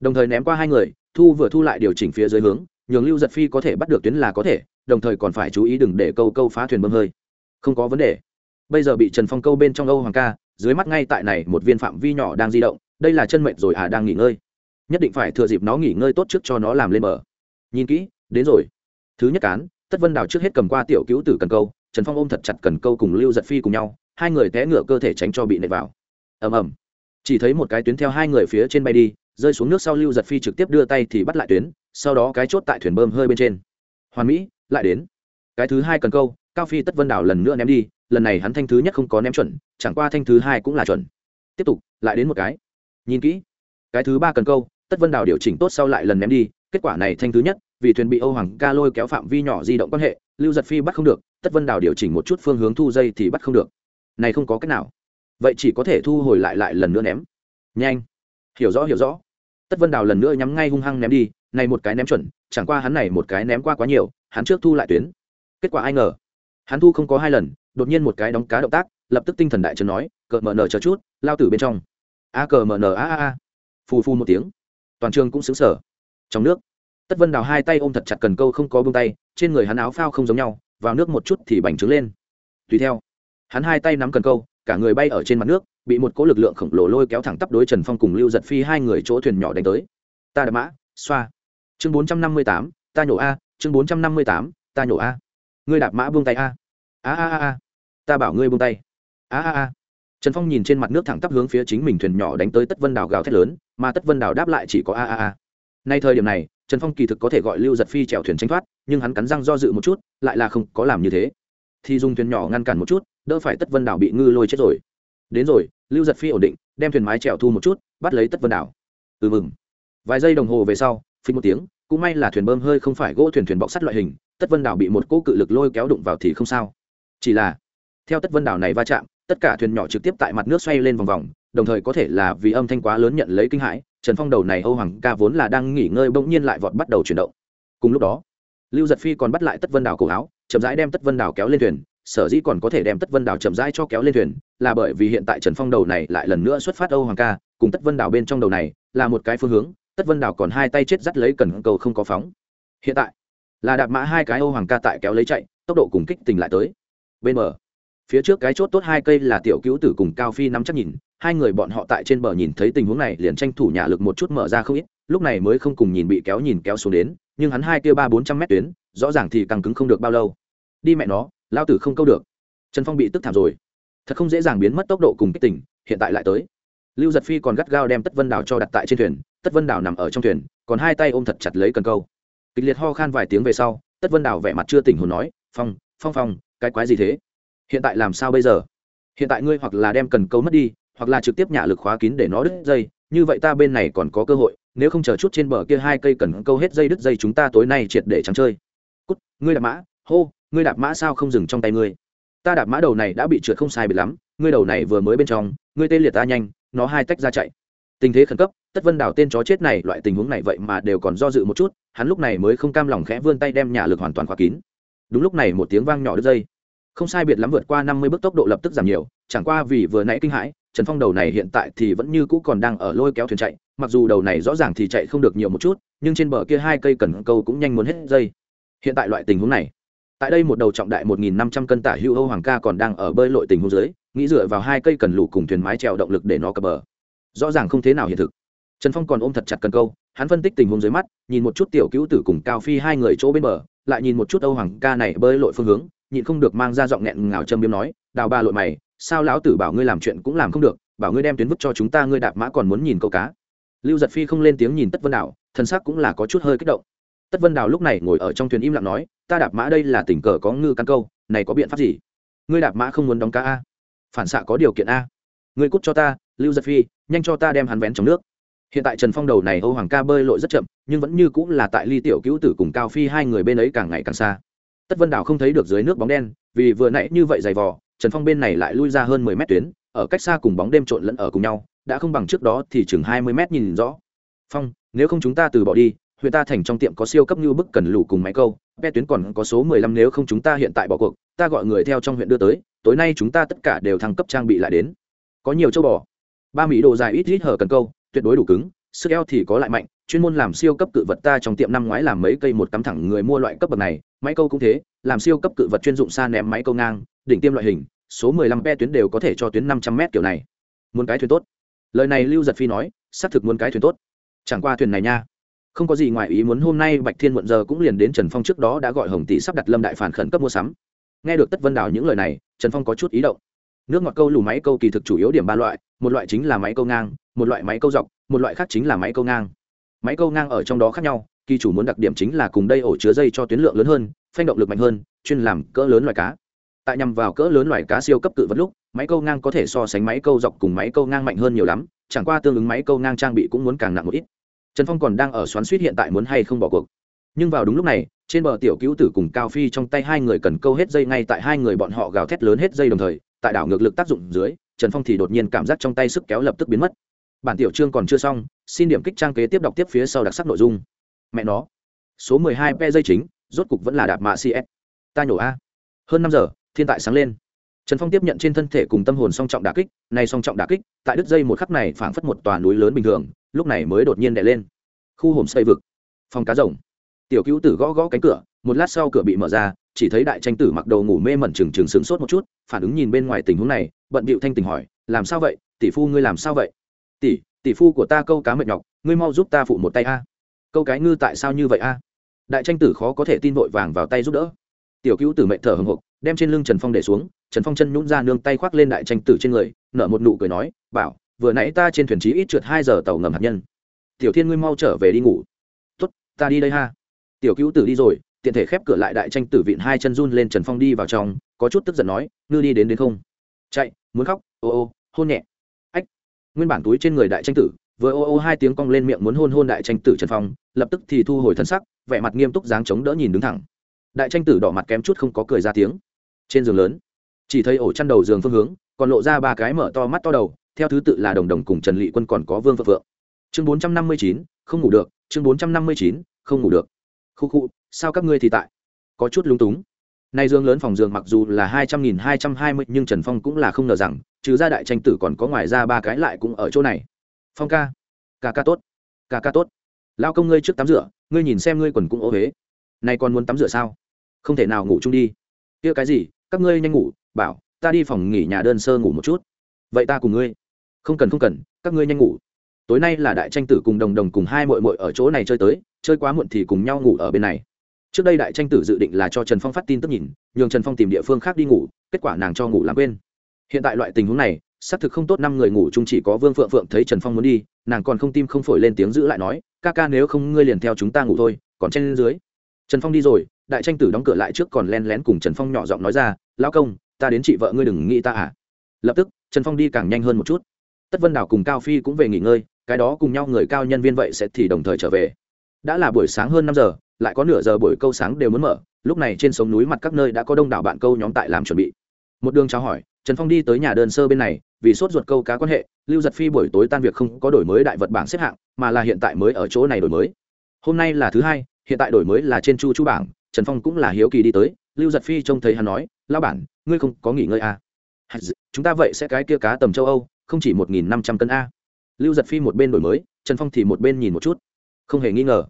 Đồng thời ném qua hai người, thu vừa thu lại điều chỉnh phía dưới hướng, nhường lưu giật phi có thể bắt được tuyến là có thể, đồng thời còn phải chú ý đừng để câu câu phá thuyền bơm hơi. Không có vấn đề. Bây giờ bị trần phong câu bên trong âu hoàng ca, dưới mắt ngay tại này một viên phạm vi nhỏ đang di động, đây là chân mệnh rồi à đang nghỉ ngơi. Nhất định phải thừa dịp nó nghỉ ngơi tốt trước cho nó làm lên bờ. Nhìn kỹ, đến rồi. Thứ nhất cán, tất vân đào trước hết cầm qua tiểu cứu tử cần câu trần phong ôm thật chặt cần câu cùng lưu giật phi cùng nhau, hai người té ngựa cơ thể tránh cho bị nệ vào. Ầm ầm. Chỉ thấy một cái tuyến theo hai người phía trên bay đi, rơi xuống nước sau lưu giật phi trực tiếp đưa tay thì bắt lại tuyến, sau đó cái chốt tại thuyền bơm hơi bên trên. Hoàn mỹ, lại đến. Cái thứ hai cần câu, cao phi tất vân đảo lần nữa ném đi, lần này hắn thanh thứ nhất không có ném chuẩn, chẳng qua thanh thứ hai cũng là chuẩn. Tiếp tục, lại đến một cái. Nhìn kỹ. Cái thứ ba cần câu, tất vân đảo điều chỉnh tốt sau lại lần ném đi, kết quả này thanh thứ nhất, vì thuyền bị âu hoàng ca lôi kéo phạm vi nhỏ di động quan hệ, lưu giật phi bắt không được tất vân Đào điều chỉnh một chút phương hướng thu dây thì bắt không được. Này không có cách nào. Vậy chỉ có thể thu hồi lại lại lần nữa ném. Nhanh. Hiểu rõ hiểu rõ. Tất vân đào lần nữa nhắm ngay hung hăng ném đi. Này một cái ném chuẩn, chẳng qua hắn này một cái ném qua quá nhiều, hắn trước thu lại tuyến. Kết quả ai ngờ, hắn thu không có hai lần, đột nhiên một cái đóng cá động tác, lập tức tinh thần đại trần nói, cờ mờ nờ chờ chút, lao tử bên trong. A cờ mờ nờ, a a a. Phù phù một tiếng. Toàn trường cũng xứng sở trong nước, tất vân đào hai tay ôm thật chặt cần câu không có bông tay, trên người hắn áo phao không giống nhau vào nước một chút thì bành trướng lên. Tùy theo, hắn hai tay nắm cần câu, cả người bay ở trên mặt nước, bị một cỗ lực lượng khổng lồ lôi kéo thẳng tắp đối trần phong cùng lưu giật phi hai người chỗ thuyền nhỏ đánh tới. Ta đã mã, xoa. Chương bốn trăm năm mươi tám, ta nhổ a, chương bốn trăm năm mươi tám, ta nhổ a. Ngươi đạp mã buông tay a. A a a a. Ta bảo ngươi buông tay. A a a. Trần phong nhìn trên mặt nước thẳng tắp hướng phía chính mình thuyền nhỏ đánh tới tất vân đào gào thét lớn, mà tất vân đào đáp lại chỉ có a a a. Nay thời điểm này trần phong kỳ thực có thể gọi lưu giật phi chèo thuyền tranh thoát, nhưng hắn cắn răng do dự một chút, lại là không có làm như thế. Thì dùng thuyền nhỏ ngăn cản một chút, đỡ phải tất vân đảo bị ngư lôi chết rồi. Đến rồi, lưu giật phi ổn định, đem thuyền mái trèo thu một chút, bắt lấy tất vân đảo. Ừ mừng. Vài giây đồng hồ về sau phí một tiếng, cũng may là thuyền bơm hơi không phải gỗ thuyền thuyền bọc sắt loại hình, tất vân đảo bị một cỗ cự lực lôi kéo đụng vào thì không sao. Chỉ là, theo tất vân đảo này va chạm tất cả thuyền nhỏ trực tiếp tại mặt nước xoay lên vòng vòng, đồng thời có thể là vì âm thanh quá lớn nhận lấy kinh hãi, trần phong đầu này âu hoàng ca vốn là đang nghỉ ngơi bỗng nhiên lại vọt bắt đầu chuyển động. Cùng lúc đó, lưu giật phi còn bắt lại tất vân Đào cổ áo, chậm rãi đem tất vân Đào kéo lên thuyền, sở dĩ còn có thể đem tất vân Đào chậm rãi cho kéo lên thuyền, là bởi vì hiện tại trần phong đầu này lại lần nữa xuất phát âu hoàng ca, cùng tất vân Đào bên trong đầu này là một cái phương hướng, tất vân Đào còn hai tay chết dắt lấy cần cầu không có phóng. Hiện tại, là đạp mã hai cái âu hoàng ca tại kéo lấy chạy, tốc độ cùng kích tình lại tới. Bên bờ phía trước cái chốt tốt hai cây là tiểu cứu tử cùng cao phi nắm chắc nhìn, hai người bọn họ tại trên bờ nhìn thấy tình huống này liền tranh thủ nhà lực một chút mở ra không ít, lúc này mới không cùng nhìn bị kéo nhìn kéo xuống đến, nhưng hắn hai kia ba bốn trăm mét tuyến, rõ ràng thì càng cứng không được bao lâu. Đi mẹ nó, lao tử không câu được. Trần phong bị tức thảm rồi. Thật không dễ dàng biến mất tốc độ cùng kích tỉnh hiện tại lại tới. Lưu giật phi còn gắt gao đem tất vân đào cho đặt tại trên thuyền, tất vân đào nằm ở trong thuyền, còn hai tay ôm thật chặt lấy cần câu. Kịch liệt ho khan vài tiếng về sau, tất vân đào vẻ mặt chưa tỉnh hồn nói, phong phong phong, cái quái gì thế? Hiện tại làm sao bây giờ? Hiện tại ngươi hoặc là đem cần câu mất đi, hoặc là trực tiếp nhả lực khóa kín để nó đứt dây, như vậy ta bên này còn có cơ hội, nếu không chờ chút trên bờ kia hai cây cần câu hết dây đứt dây chúng ta tối nay triệt để trắng chơi. Cút, ngươi đạp mã, hô, ngươi đạp mã sao không dừng trong tay ngươi? Ta đạp mã đầu này đã bị trượt không sai bị lắm, ngươi đầu này vừa mới bên trong, ngươi tê liệt ta nhanh, nó hai tách ra chạy. Tình thế khẩn cấp, tất vân đảo tên chó chết này, loại tình huống này vậy mà đều còn do dự một chút, hắn lúc này mới không cam lòng khẽ vươn tay đem nhà lực hoàn toàn khóa kín. Đúng lúc này một tiếng vang nhỏ đứt dây không sai biệt lắm vượt qua năm mươi bước tốc độ lập tức giảm nhiều, chẳng qua vì vừa nãy kinh hãi, trần phong đầu này hiện tại thì vẫn như cũ còn đang ở lôi kéo thuyền chạy, mặc dù đầu này rõ ràng thì chạy không được nhiều một chút, nhưng trên bờ kia hai cây cần câu cũng nhanh muốn hết dây. Hiện tại loại tình huống này, tại đây một đầu trọng đại một nghìn năm trăm cân tả hữu âu hoàng ca còn đang ở bơi lội tình huống dưới, nghĩ dựa vào hai cây cần lủ cùng thuyền mái trèo động lực để nó cập bờ. Rõ ràng không thế nào hiện thực. Trần phong còn ôm thật chặt cần câu, hắn phân tích tình huống dưới mắt, nhìn một chút tiểu cứu tử cùng cao phi hai người chỗ bên bờ, lại nhìn một chút âu hoàng ca này bơi lội phương hướng nhịn không được mang ra giọng nghẹn ngào châm biếm nói, đào ba lội mày, sao lão tử bảo ngươi làm chuyện cũng làm không được, bảo ngươi đem tuyến vứt cho chúng ta ngươi đạp mã còn muốn nhìn câu cá. Lưu giật phi không lên tiếng nhìn tất vân đảo thân xác cũng là có chút hơi kích động. Tất vân đào lúc này ngồi ở trong thuyền im lặng nói, ta đạp mã đây là tình cờ có ngư căn câu, này có biện pháp gì? Ngươi đạp mã không muốn đóng cá a? Phản xạ có điều kiện a? Ngươi cút cho ta, lưu giật phi, nhanh cho ta đem hắn vén trong nước. Hiện tại trần phong đầu này âu hoàng ca bơi lội rất chậm, nhưng vẫn như cũng là tại ly tiểu cứu tử cùng cao phi hai người bên ấy càng ngày càng xa tất vân đảo không thấy được dưới nước bóng đen, vì vừa nãy như vậy dày vò, trần phong bên này lại lui ra hơn mười mét tuyến, ở cách xa cùng bóng đêm trộn lẫn ở cùng nhau, đã không bằng trước đó thì chừng hai mươi mét nhìn rõ. Phong, nếu không chúng ta từ bỏ đi, huyện ta thành trong tiệm có siêu cấp như bức cần lủ cùng máy câu ve tuyến còn có số mười lăm nếu không chúng ta hiện tại bỏ cuộc, ta gọi người theo trong huyện đưa tới, tối nay chúng ta tất cả đều thăng cấp trang bị lại đến. Có nhiều châu bò. Ba mỹ đồ dài ít ít hở cần câu, tuyệt đối đủ cứng, sức eo thì có lại mạnh, chuyên môn làm siêu cấp cự vật ta trong tiệm năm ngoái làm mấy cây một cắm thẳng người mua loại cấp bậc này máy câu cũng thế, làm siêu cấp cự vật chuyên dụng xa ném máy câu ngang, đỉnh tiêm loại hình, số mười lăm pe tuyến đều có thể cho tuyến năm trăm m kiểu này. Muốn cái thuyền tốt. Lời này lưu giật phi nói, xác thực muốn cái thuyền tốt. Chẳng qua thuyền này nha, không có gì ngoài ý muốn hôm nay bạch thiên muộn giờ cũng liền đến trần phong trước đó đã gọi hồng tỷ sắp đặt lâm đại phản khẩn cấp mua sắm. Nghe được tất vân đào những lời này, trần phong có chút ý động. Nước ngọt câu lù máy câu kỳ thực chủ yếu điểm ba loại, một loại chính là máy câu ngang, một loại máy câu dọc, một loại khác chính là máy câu ngang. Máy câu ngang ở trong đó khác nhau kỳ chủ muốn đặc điểm chính là cùng đây ổ chứa dây cho tuyến lượng lớn hơn, phanh động lực mạnh hơn, chuyên làm cỡ lớn loài cá. Tại nhằm vào cỡ lớn loài cá siêu cấp cự vật lúc, máy câu ngang có thể so sánh máy câu dọc cùng máy câu ngang mạnh hơn nhiều lắm, chẳng qua tương ứng máy câu ngang trang bị cũng muốn càng nặng một ít. Trần phong còn đang ở xoắn suýt hiện tại muốn hay không bỏ cuộc. Nhưng vào đúng lúc này, trên bờ tiểu cứu tử cùng cao phi trong tay hai người cần câu hết dây ngay tại hai người bọn họ gào thét lớn hết dây đồng thời, tại đảo ngược lực tác dụng dưới, trần phong thì đột nhiên cảm giác trong tay sức kéo lập tức biến mất. Bản tiểu chương còn chưa xong, xin điểm kích trang kế tiếp đọc tiếp phía sau đặc sắc nội dung mẹ nó. Số mười hai pe dây chính, rốt cục vẫn là đạp mạ cs ta nhổ a. Hơn năm giờ, thiên tại sáng lên. Trần phong tiếp nhận trên thân thể cùng tâm hồn song trọng đà kích nay song trọng đà kích, tại đứt dây một khắc này phảng phất một tòa núi lớn bình thường, lúc này mới đột nhiên đè lên. Khu hồm xây vực. Phòng cá rồng. Tiểu cứu tử gõ gõ cánh cửa, một lát sau cửa bị mở ra, chỉ thấy đại tranh tử mặc đầu ngủ mê mẩn trừng trừng sướng sốt một chút, phản ứng nhìn bên ngoài tình huống này, bận bịu thanh tình hỏi, làm sao vậy? Tỷ phu ngươi làm sao vậy? Tỷ tỷ phu của ta câu cá mệt nhọc, ngươi mau giúp ta phụ một tay a câu cái ngư tại sao như vậy a? Đại tranh tử khó có thể tin vội vàng vào tay giúp đỡ. Tiểu cứu tử mệnh thở hồng hộc, đem trên lưng trần phong để xuống, trần phong chân nhún ra nương tay khoác lên đại tranh tử trên người, nở một nụ cười nói, bảo, vừa nãy ta trên thuyền trí ít trượt hai giờ tàu ngầm hạt nhân. Tiểu thiên ngươi mau trở về đi ngủ. Tuất ta đi đây ha. Tiểu cứu tử đi rồi, tiện thể khép cửa lại đại tranh tử vịn hai chân run lên trần phong đi vào trong, có chút tức giận nói, ngư đi đến đến không? Chạy, muốn khóc, ô ô, hôn nhẹ. Ách, nguyên bản túi trên người đại tranh tử vừa ô ô hai tiếng cong lên miệng muốn hôn hôn đại tranh tử trần phong, lập tức thì thu hồi thân sắc, vẻ mặt nghiêm túc dáng chống đỡ nhìn đứng thẳng. Đại tranh tử đỏ mặt kém chút không có cười ra tiếng. Trên giường lớn, chỉ thấy ổ chăn đầu giường phương hướng, còn lộ ra ba cái mở to mắt to đầu, theo thứ tự là đồng đồng cùng trần lị quân còn có vương phượng phượng. Chương bốn trăm năm mươi chín, không ngủ được, chương bốn trăm năm mươi chín, không ngủ được. Khu khu, sao các ngươi thì tại? Có chút lung túng. Nay dương lớn phòng giường mặc dù là hai trăm nghìn hai trăm hai mươi, nhưng trần phong cũng là không ngờ rằng, trừ ra đại tranh tử còn có ngoài ra ba cái lại cũng ở chỗ này phong ca. Ca ca tốt. Ca ca tốt. Lao công ngươi trước tắm rửa, ngươi nhìn xem ngươi quần cũng ô huế nay còn muốn tắm rửa sao? Không thể nào ngủ chung đi. Kia cái gì? Các ngươi nhanh ngủ, bảo, ta đi phòng nghỉ nhà đơn sơ ngủ một chút. Vậy ta cùng ngươi. Không cần không cần, các ngươi nhanh ngủ. Tối nay là đại tranh tử cùng đồng đồng cùng hai mội mội ở chỗ này chơi tới, chơi quá muộn thì cùng nhau ngủ ở bên này. Trước đây đại tranh tử dự định là cho trần phong phát tin tức nhìn, nhường trần phong tìm địa phương khác đi ngủ, kết quả nàng cho ngủ làm quên. Hiện tại loại tình huống này xác thực không tốt năm người ngủ chung chỉ có vương phượng phượng thấy trần phong muốn đi, nàng còn không tim không phổi lên tiếng giữ lại nói, ca ca nếu không ngươi liền theo chúng ta ngủ thôi, còn trên lên dưới. Trần phong đi rồi, đại tranh tử đóng cửa lại trước còn len lén cùng trần phong nhỏ giọng nói ra, lão công, ta đến chị vợ ngươi đừng nghĩ ta à. Lập tức, trần phong đi càng nhanh hơn một chút. Tất vân đảo cùng cao phi cũng về nghỉ ngơi, cái đó cùng nhau người cao nhân viên vậy sẽ thì đồng thời trở về. Đã là buổi sáng hơn năm giờ, lại có nửa giờ buổi câu sáng đều muốn mở, lúc này trên sống núi mặt các nơi đã có đông đảo bạn câu nhóm tại làm chuẩn bị. Một đường trao hỏi trần phong đi tới nhà đơn sơ bên này, vì sốt ruột câu cá quan hệ, lưu giật phi buổi tối tan việc không có đổi mới đại vật bảng xếp hạng, mà là hiện tại mới ở chỗ này đổi mới. Hôm nay là thứ hai, hiện tại đổi mới là trên chu chu bảng, trần phong cũng là hiếu kỳ đi tới, lưu giật phi trông thấy hắn nói lao bản, ngươi không có nghỉ ngơi à. chúng ta vậy sẽ cái kia cá tầm châu âu, không chỉ một nghìn năm trăm cân a. Lưu giật phi một bên đổi mới, trần phong thì một bên nhìn một chút. Không hề nghi ngờ.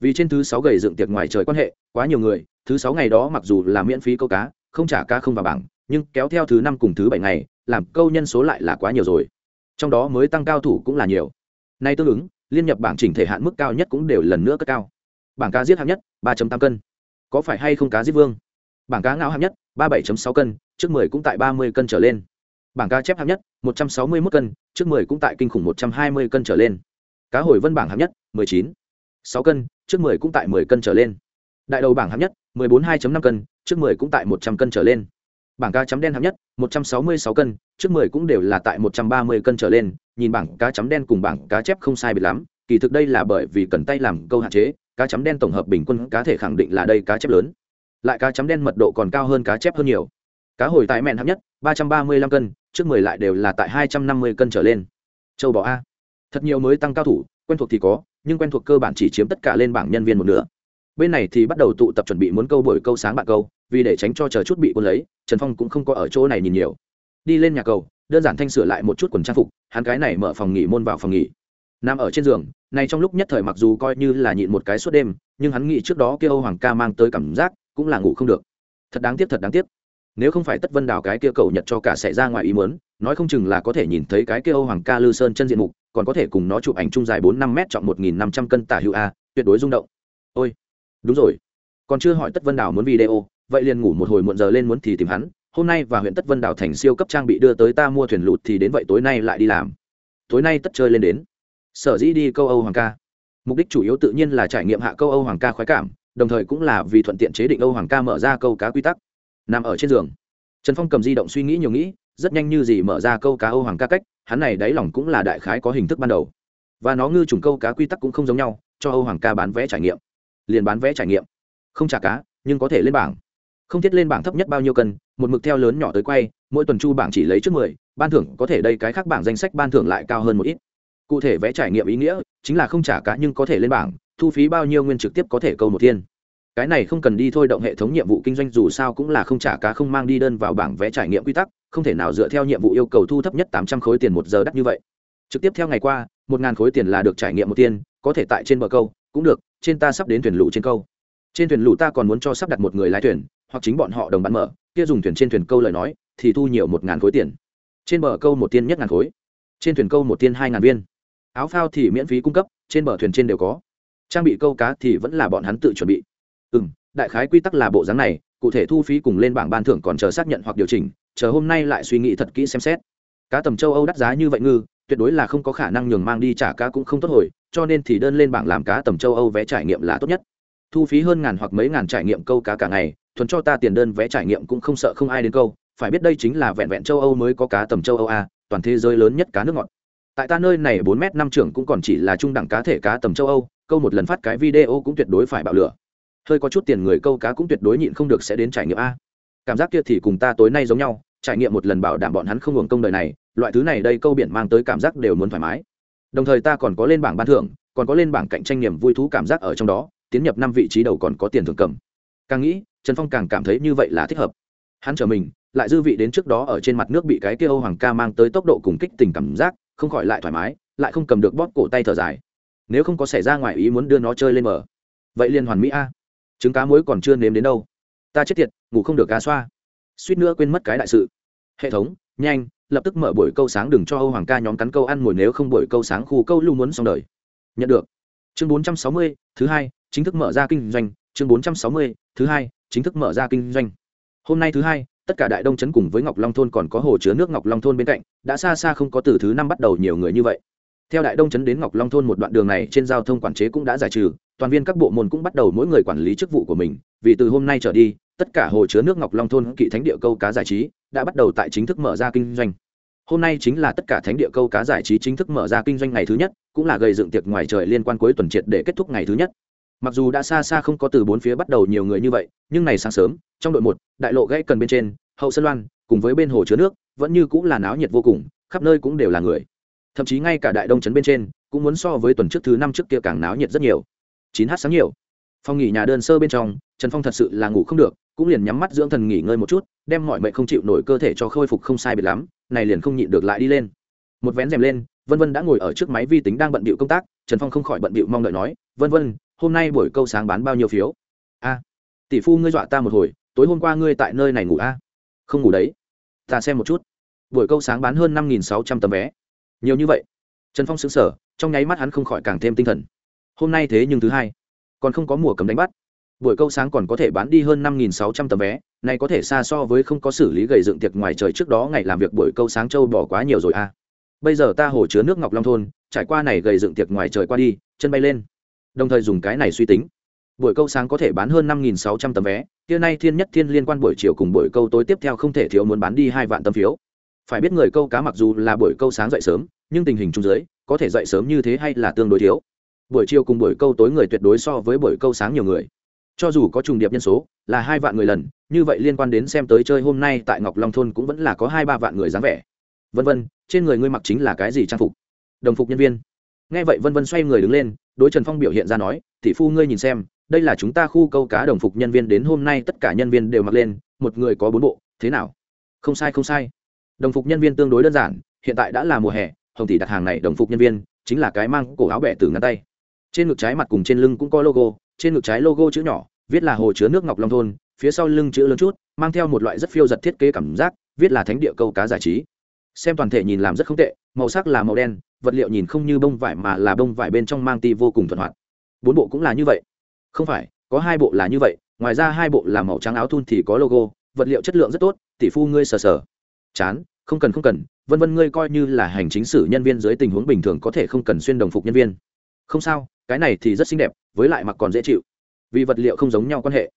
Vì trên thứ sáu gầy dựng tiệc ngoài trời quan hệ, quá nhiều người, thứ sáu ngày đó mặc dù là miễn phí câu cá, không trả cá không vào bảng nhưng kéo theo thứ năm cùng thứ bảy ngày, làm câu nhân số lại là quá nhiều rồi. Trong đó mới tăng cao thủ cũng là nhiều. Nay tương ứng, liên nhập bảng chỉnh thể hạn mức cao nhất cũng đều lần nữa cất cao. Bảng cá giết hạng nhất, ba tám cân. Có phải hay không cá giết vương? Bảng cá ngạo hạng nhất, ba bảy sáu cân, trước mười cũng tại ba mươi cân trở lên. Bảng cá chép hạng nhất, một trăm sáu mươi một cân, trước mười cũng tại kinh khủng một trăm hai mươi cân trở lên. Cá hồi vân bảng hạng nhất, mười chín, sáu cân, trước mười cũng tại mười cân trở lên. Đại đầu bảng hạng nhất, mười bốn hai năm cân, trước mười cũng tại một trăm cân trở lên bảng cá chấm đen hạng nhất, một trăm sáu mươi sáu cân, trước mười cũng đều là tại một trăm ba mươi cân trở lên, nhìn bảng cá chấm đen cùng bảng cá chép không sai biệt lắm, kỳ thực đây là bởi vì cần tay làm câu hạn chế, cá chấm đen tổng hợp bình quân cá thể khẳng định là đây cá chép lớn. Lại cá chấm đen mật độ còn cao hơn cá chép hơn nhiều. Cá hồi tại mẹn hạng nhất, ba trăm ba mươi lăm cân, trước mười lại đều là tại hai trăm năm mươi cân trở lên. Châu bò a. Thật nhiều mới tăng cao thủ, quen thuộc thì có, nhưng quen thuộc cơ bản chỉ chiếm tất cả lên bảng nhân viên một nửa. Bên này thì bắt đầu tụ tập chuẩn bị muốn câu buổi câu sáng bạn câu vì để tránh cho chờ chút bị quân lấy, trần phong cũng không có ở chỗ này nhìn nhiều. Đi lên nhà cầu, đơn giản thanh sửa lại một chút quần trang phục, hắn cái này mở phòng nghỉ môn vào phòng nghỉ. Nằm ở trên giường, này trong lúc nhất thời mặc dù coi như là nhịn một cái suốt đêm, nhưng hắn nghĩ trước đó kia âu hoàng ca mang tới cảm giác cũng là ngủ không được. Thật đáng tiếc, thật đáng tiếc. Nếu không phải tất vân đào cái kia cầu nhật cho cả xảy ra ngoài ý muốn, nói không chừng là có thể nhìn thấy cái kia âu hoàng ca lư sơn chân diện mục, còn có thể cùng nó chụp ảnh chung dài bốn năm m trọng một nghìn năm trăm cân tả hữu a, tuyệt đối rung động. Ôi, đúng rồi. Còn chưa hỏi tất vân đào muốn video vậy liền ngủ một hồi muộn giờ lên muốn thì tìm hắn, hôm nay và huyện tất vân đào thành siêu cấp trang bị đưa tới ta mua thuyền lụt thì đến vậy tối nay lại đi làm. Tối nay tất chơi lên đến. Sở dĩ đi câu âu hoàng ca. Mục đích chủ yếu tự nhiên là trải nghiệm hạ câu âu hoàng ca khoái cảm, đồng thời cũng là vì thuận tiện chế định âu hoàng ca mở ra câu cá quy tắc. Nằm ở trên giường. Trần phong cầm di động suy nghĩ nhiều nghĩ, rất nhanh như gì mở ra câu cá âu hoàng ca cách, hắn này đáy lòng cũng là đại khái có hình thức ban đầu. Và nó ngư trùng câu cá quy tắc cũng không giống nhau, cho âu hoàng ca bán vé trải nghiệm. Liền bán vé trải nghiệm. Không trả cá, nhưng có thể lên bảng không thiết lên bảng thấp nhất bao nhiêu cân, một mực theo lớn nhỏ tới quay, mỗi tuần chu bảng chỉ lấy trước mười, ban thưởng có thể đây cái khác bảng danh sách ban thưởng lại cao hơn một ít. Cụ thể vẽ trải nghiệm ý nghĩa, chính là không trả cá nhưng có thể lên bảng, thu phí bao nhiêu nguyên trực tiếp có thể câu một thiên. Cái này không cần đi thôi động hệ thống nhiệm vụ kinh doanh dù sao cũng là không trả cá không mang đi đơn vào bảng vẽ trải nghiệm quy tắc, không thể nào dựa theo nhiệm vụ yêu cầu thu thấp nhất tám trăm khối tiền một giờ đắt như vậy. Trực tiếp theo ngày qua, một ngàn khối tiền là được trải nghiệm một tiên, có thể tại trên bờ câu, cũng được, trên ta sắp đến thuyền lũ trên câu. Trên thuyền lũ ta còn muốn cho sắp đặt một người lái thuyền hoặc chính bọn họ đồng bán mở, kia dùng thuyền trên thuyền câu lời nói, thì thu nhiều một ngàn khối tiền. Trên bờ câu một tiên nhất ngàn khối. Trên thuyền câu một tiên hai ngàn viên. Áo phao thì miễn phí cung cấp, trên bờ thuyền trên đều có. Trang bị câu cá thì vẫn là bọn hắn tự chuẩn bị. Ừ m đại khái quy tắc là bộ dáng này, cụ thể thu phí cùng lên bảng ban thưởng còn chờ xác nhận hoặc điều chỉnh, chờ hôm nay lại suy nghĩ thật kỹ xem xét. Cá tầm châu âu đắt giá như vậy ngư, tuyệt đối là không có khả năng nhường mang đi trả cá cũng không tốt hồi, cho nên thì đơn lên bảng làm cá tầm châu âu vé trải nghiệm là tốt nhất. Thu phí hơn ngàn hoặc mấy ngàn trải nghiệm câu cá cả ngày thuần cho ta tiền đơn vé trải nghiệm cũng không sợ không ai đến câu, phải biết đây chính là vẹn vẹn châu âu mới có cá tầm châu âu a, toàn thế giới lớn nhất cá nước ngọt. Tại ta nơi này bốn m năm trưởng cũng còn chỉ là trung đẳng cá thể cá tầm châu âu, câu một lần phát cái video cũng tuyệt đối phải bạo lửa. Hơi có chút tiền người câu cá cũng tuyệt đối nhịn không được sẽ đến trải nghiệm a. Cảm giác kia thì cùng ta tối nay giống nhau, trải nghiệm một lần bảo đảm bọn hắn không hưởng công đời này, loại thứ này đây câu biển mang tới cảm giác đều muốn thoải mái. Đồng thời ta còn có lên bảng ban thưởng, còn có lên bảng cạnh tranh niềm vui thú cảm giác ở trong đó, tiến nhập năm vị trí đầu còn có tiền thưởng cầm càng nghĩ trần phong càng cảm thấy như vậy là thích hợp. Hắn trở mình lại dư vị đến trước đó ở trên mặt nước bị cái kia âu hoàng ca mang tới tốc độ cùng kích tình cảm giác không khỏi lại thoải mái lại không cầm được bóp cổ tay thở dài. Nếu không có xảy ra ngoài ý muốn đưa nó chơi lên mở vậy liên hoàn mỹ a. Trứng cá muối còn chưa nếm đến đâu. Ta chết tiệt ngủ không được cá xoa. Suýt nữa quên mất cái đại sự. Hệ thống nhanh lập tức mở buổi câu sáng đừng cho âu hoàng ca nhóm cắn câu ăn mồi nếu không buổi câu sáng khu câu lưu muốn xong đời. Nhận được. Chương 460, thứ hai chính thức mở ra kinh doanh chương 460, thứ hai chính thức mở ra kinh doanh. Hôm nay thứ hai tất cả đại đông trấn cùng với ngọc long thôn còn có hồ chứa nước ngọc long thôn bên cạnh đã xa xa không có từ thứ năm bắt đầu nhiều người như vậy. Theo đại đông trấn đến ngọc long thôn một đoạn đường này trên giao thông quản chế cũng đã giải trừ toàn viên các bộ môn cũng bắt đầu mỗi người quản lý chức vụ của mình. Vì từ hôm nay trở đi tất cả hồ chứa nước ngọc long thôn kỵ thánh địa câu cá giải trí đã bắt đầu tại chính thức mở ra kinh doanh. Hôm nay chính là tất cả thánh địa câu cá giải trí chính thức mở ra kinh doanh ngày thứ nhất cũng là gây dựng tiệc ngoài trời liên quan cuối tuần triệt để kết thúc ngày thứ nhất mặc dù đã xa xa không có từ bốn phía bắt đầu nhiều người như vậy, nhưng này sáng sớm, trong đội một, đại lộ gãy cần bên trên, hậu sân loan, cùng với bên hồ chứa nước, vẫn như cũng là náo nhiệt vô cùng, khắp nơi cũng đều là người. Thậm chí ngay cả đại đông trấn bên trên, cũng muốn so với tuần trước thứ năm trước kia càng náo nhiệt rất nhiều. Chín h sáng nhiều. Phòng nghỉ nhà đơn sơ bên trong, trần phong thật sự là ngủ không được, cũng liền nhắm mắt dưỡng thần nghỉ ngơi một chút, đem mọi mệnh không chịu nổi cơ thể cho khôi phục không sai biệt lắm, này liền không nhịn được lại đi lên. Một vén rèm lên, vân vân đã ngồi ở trước máy vi tính đang bận bịu công tác, trần phong không khỏi bận bịu mong đợi nói, vân vân hôm nay buổi câu sáng bán bao nhiêu phiếu? A, tỷ phu ngươi dọa ta một hồi, tối hôm qua ngươi tại nơi này ngủ a? Không ngủ đấy. Ta xem một chút. Buổi câu sáng bán hơn năm nghìn sáu trăm tấm vé. Nhiều như vậy. Trần phong xứng sở trong nháy mắt hắn không khỏi càng thêm tinh thần. Hôm nay thế nhưng thứ hai. Còn không có mùa cấm đánh bắt. Buổi câu sáng còn có thể bán đi hơn năm nghìn sáu trăm tấm vé này có thể xa so với không có xử lý gầy dựng tiệc ngoài trời trước đó ngày làm việc buổi câu sáng châu bỏ quá nhiều rồi a. Bây giờ ta hồ chứa nước ngọc long thôn, trải qua này gầy dựng tiệc ngoài trời qua đi, chân bay lên đồng thời dùng cái này suy tính. Buổi câu sáng có thể bán hơn năm nghìn sáu trăm tấm vé, kia nay thiên nhất thiên liên quan buổi chiều cùng buổi câu tối tiếp theo không thể thiếu muốn bán đi hai vạn tấm phiếu. Phải biết người câu cá mặc dù là buổi câu sáng dậy sớm, nhưng tình hình chung dưới, có thể dậy sớm như thế hay là tương đối thiếu. Buổi chiều cùng buổi câu tối người tuyệt đối so với buổi câu sáng nhiều người. Cho dù có trùng điệp nhân số, là hai vạn người lần, như vậy liên quan đến xem tới chơi hôm nay tại ngọc long thôn cũng vẫn là có hai ba vạn người dáng vẻ. Vân vân, trên người ngươi mặc chính là cái gì trang phục? Đồng phục nhân viên nghe vậy vân vân xoay người đứng lên, đối trần phong biểu hiện ra nói, tỷ phu ngươi nhìn xem, đây là chúng ta khu câu cá đồng phục nhân viên đến hôm nay tất cả nhân viên đều mặc lên, một người có bốn bộ, thế nào? Không sai không sai. Đồng phục nhân viên tương đối đơn giản, hiện tại đã là mùa hè, hồng tỷ đặt hàng này đồng phục nhân viên, chính là cái mang cổ áo bẻ từ ngắn tay. Trên ngực trái mặt cùng trên lưng cũng có logo, trên ngực trái logo chữ nhỏ, viết là hồ chứa nước ngọc long thôn, phía sau lưng chữ lớn chút, mang theo một loại rất phiêu giật thiết kế cảm giác, viết là thánh địa câu cá giải trí. Xem toàn thể nhìn làm rất không tệ, màu sắc là màu đen vật liệu nhìn không như bông vải mà là bông vải bên trong mang ti vô cùng thuận hoạt. Bốn bộ cũng là như vậy. Không phải, có hai bộ là như vậy, ngoài ra hai bộ là màu trắng áo thun thì có logo, vật liệu chất lượng rất tốt, tỷ phu ngươi sờ sờ. Chán, không cần không cần, vân vân ngươi coi như là hành chính sử nhân viên dưới tình huống bình thường có thể không cần xuyên đồng phục nhân viên. Không sao, cái này thì rất xinh đẹp, với lại mặc còn dễ chịu. Vì vật liệu không giống nhau quan hệ.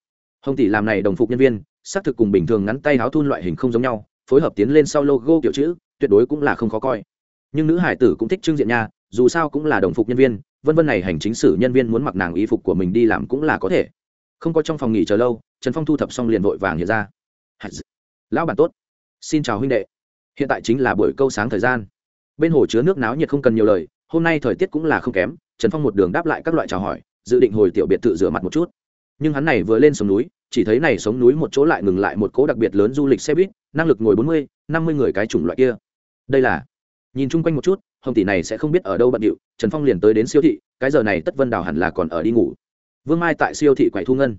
Hồng tỷ làm này đồng phục nhân viên, xác thực cùng bình thường ngắn tay áo thun loại hình không giống nhau, phối hợp tiến lên sau logo kiểu chữ, tuyệt đối cũng là không khó coi nhưng nữ hải tử cũng thích trưng diện nha, dù sao cũng là đồng phục nhân viên, vân vân này hành chính sử nhân viên muốn mặc nàng y phục của mình đi làm cũng là có thể. Không có trong phòng nghỉ chờ lâu, trần phong thu thập xong liền vội vàng hiện ra. Lão bản tốt. Xin chào huynh đệ. Hiện tại chính là buổi câu sáng thời gian. Bên hồ chứa nước náo nhiệt không cần nhiều lời, hôm nay thời tiết cũng là không kém, trần phong một đường đáp lại các loại chào hỏi, dự định hồi tiểu biệt thự rửa mặt một chút. Nhưng hắn này vừa lên sống núi, chỉ thấy này sống núi một chỗ lại ngừng lại một cỗ đặc biệt lớn du lịch xe buýt, năng lực ngồi bốn mươi, năm mươi người cái chủng loại kia. Đây là nhìn chung quanh một chút, hồng tỷ này sẽ không biết ở đâu bận điệu, trần phong liền tới đến siêu thị, cái giờ này tất vân đào hẳn là còn ở đi ngủ. Vương mai tại siêu thị quậy thu ngân.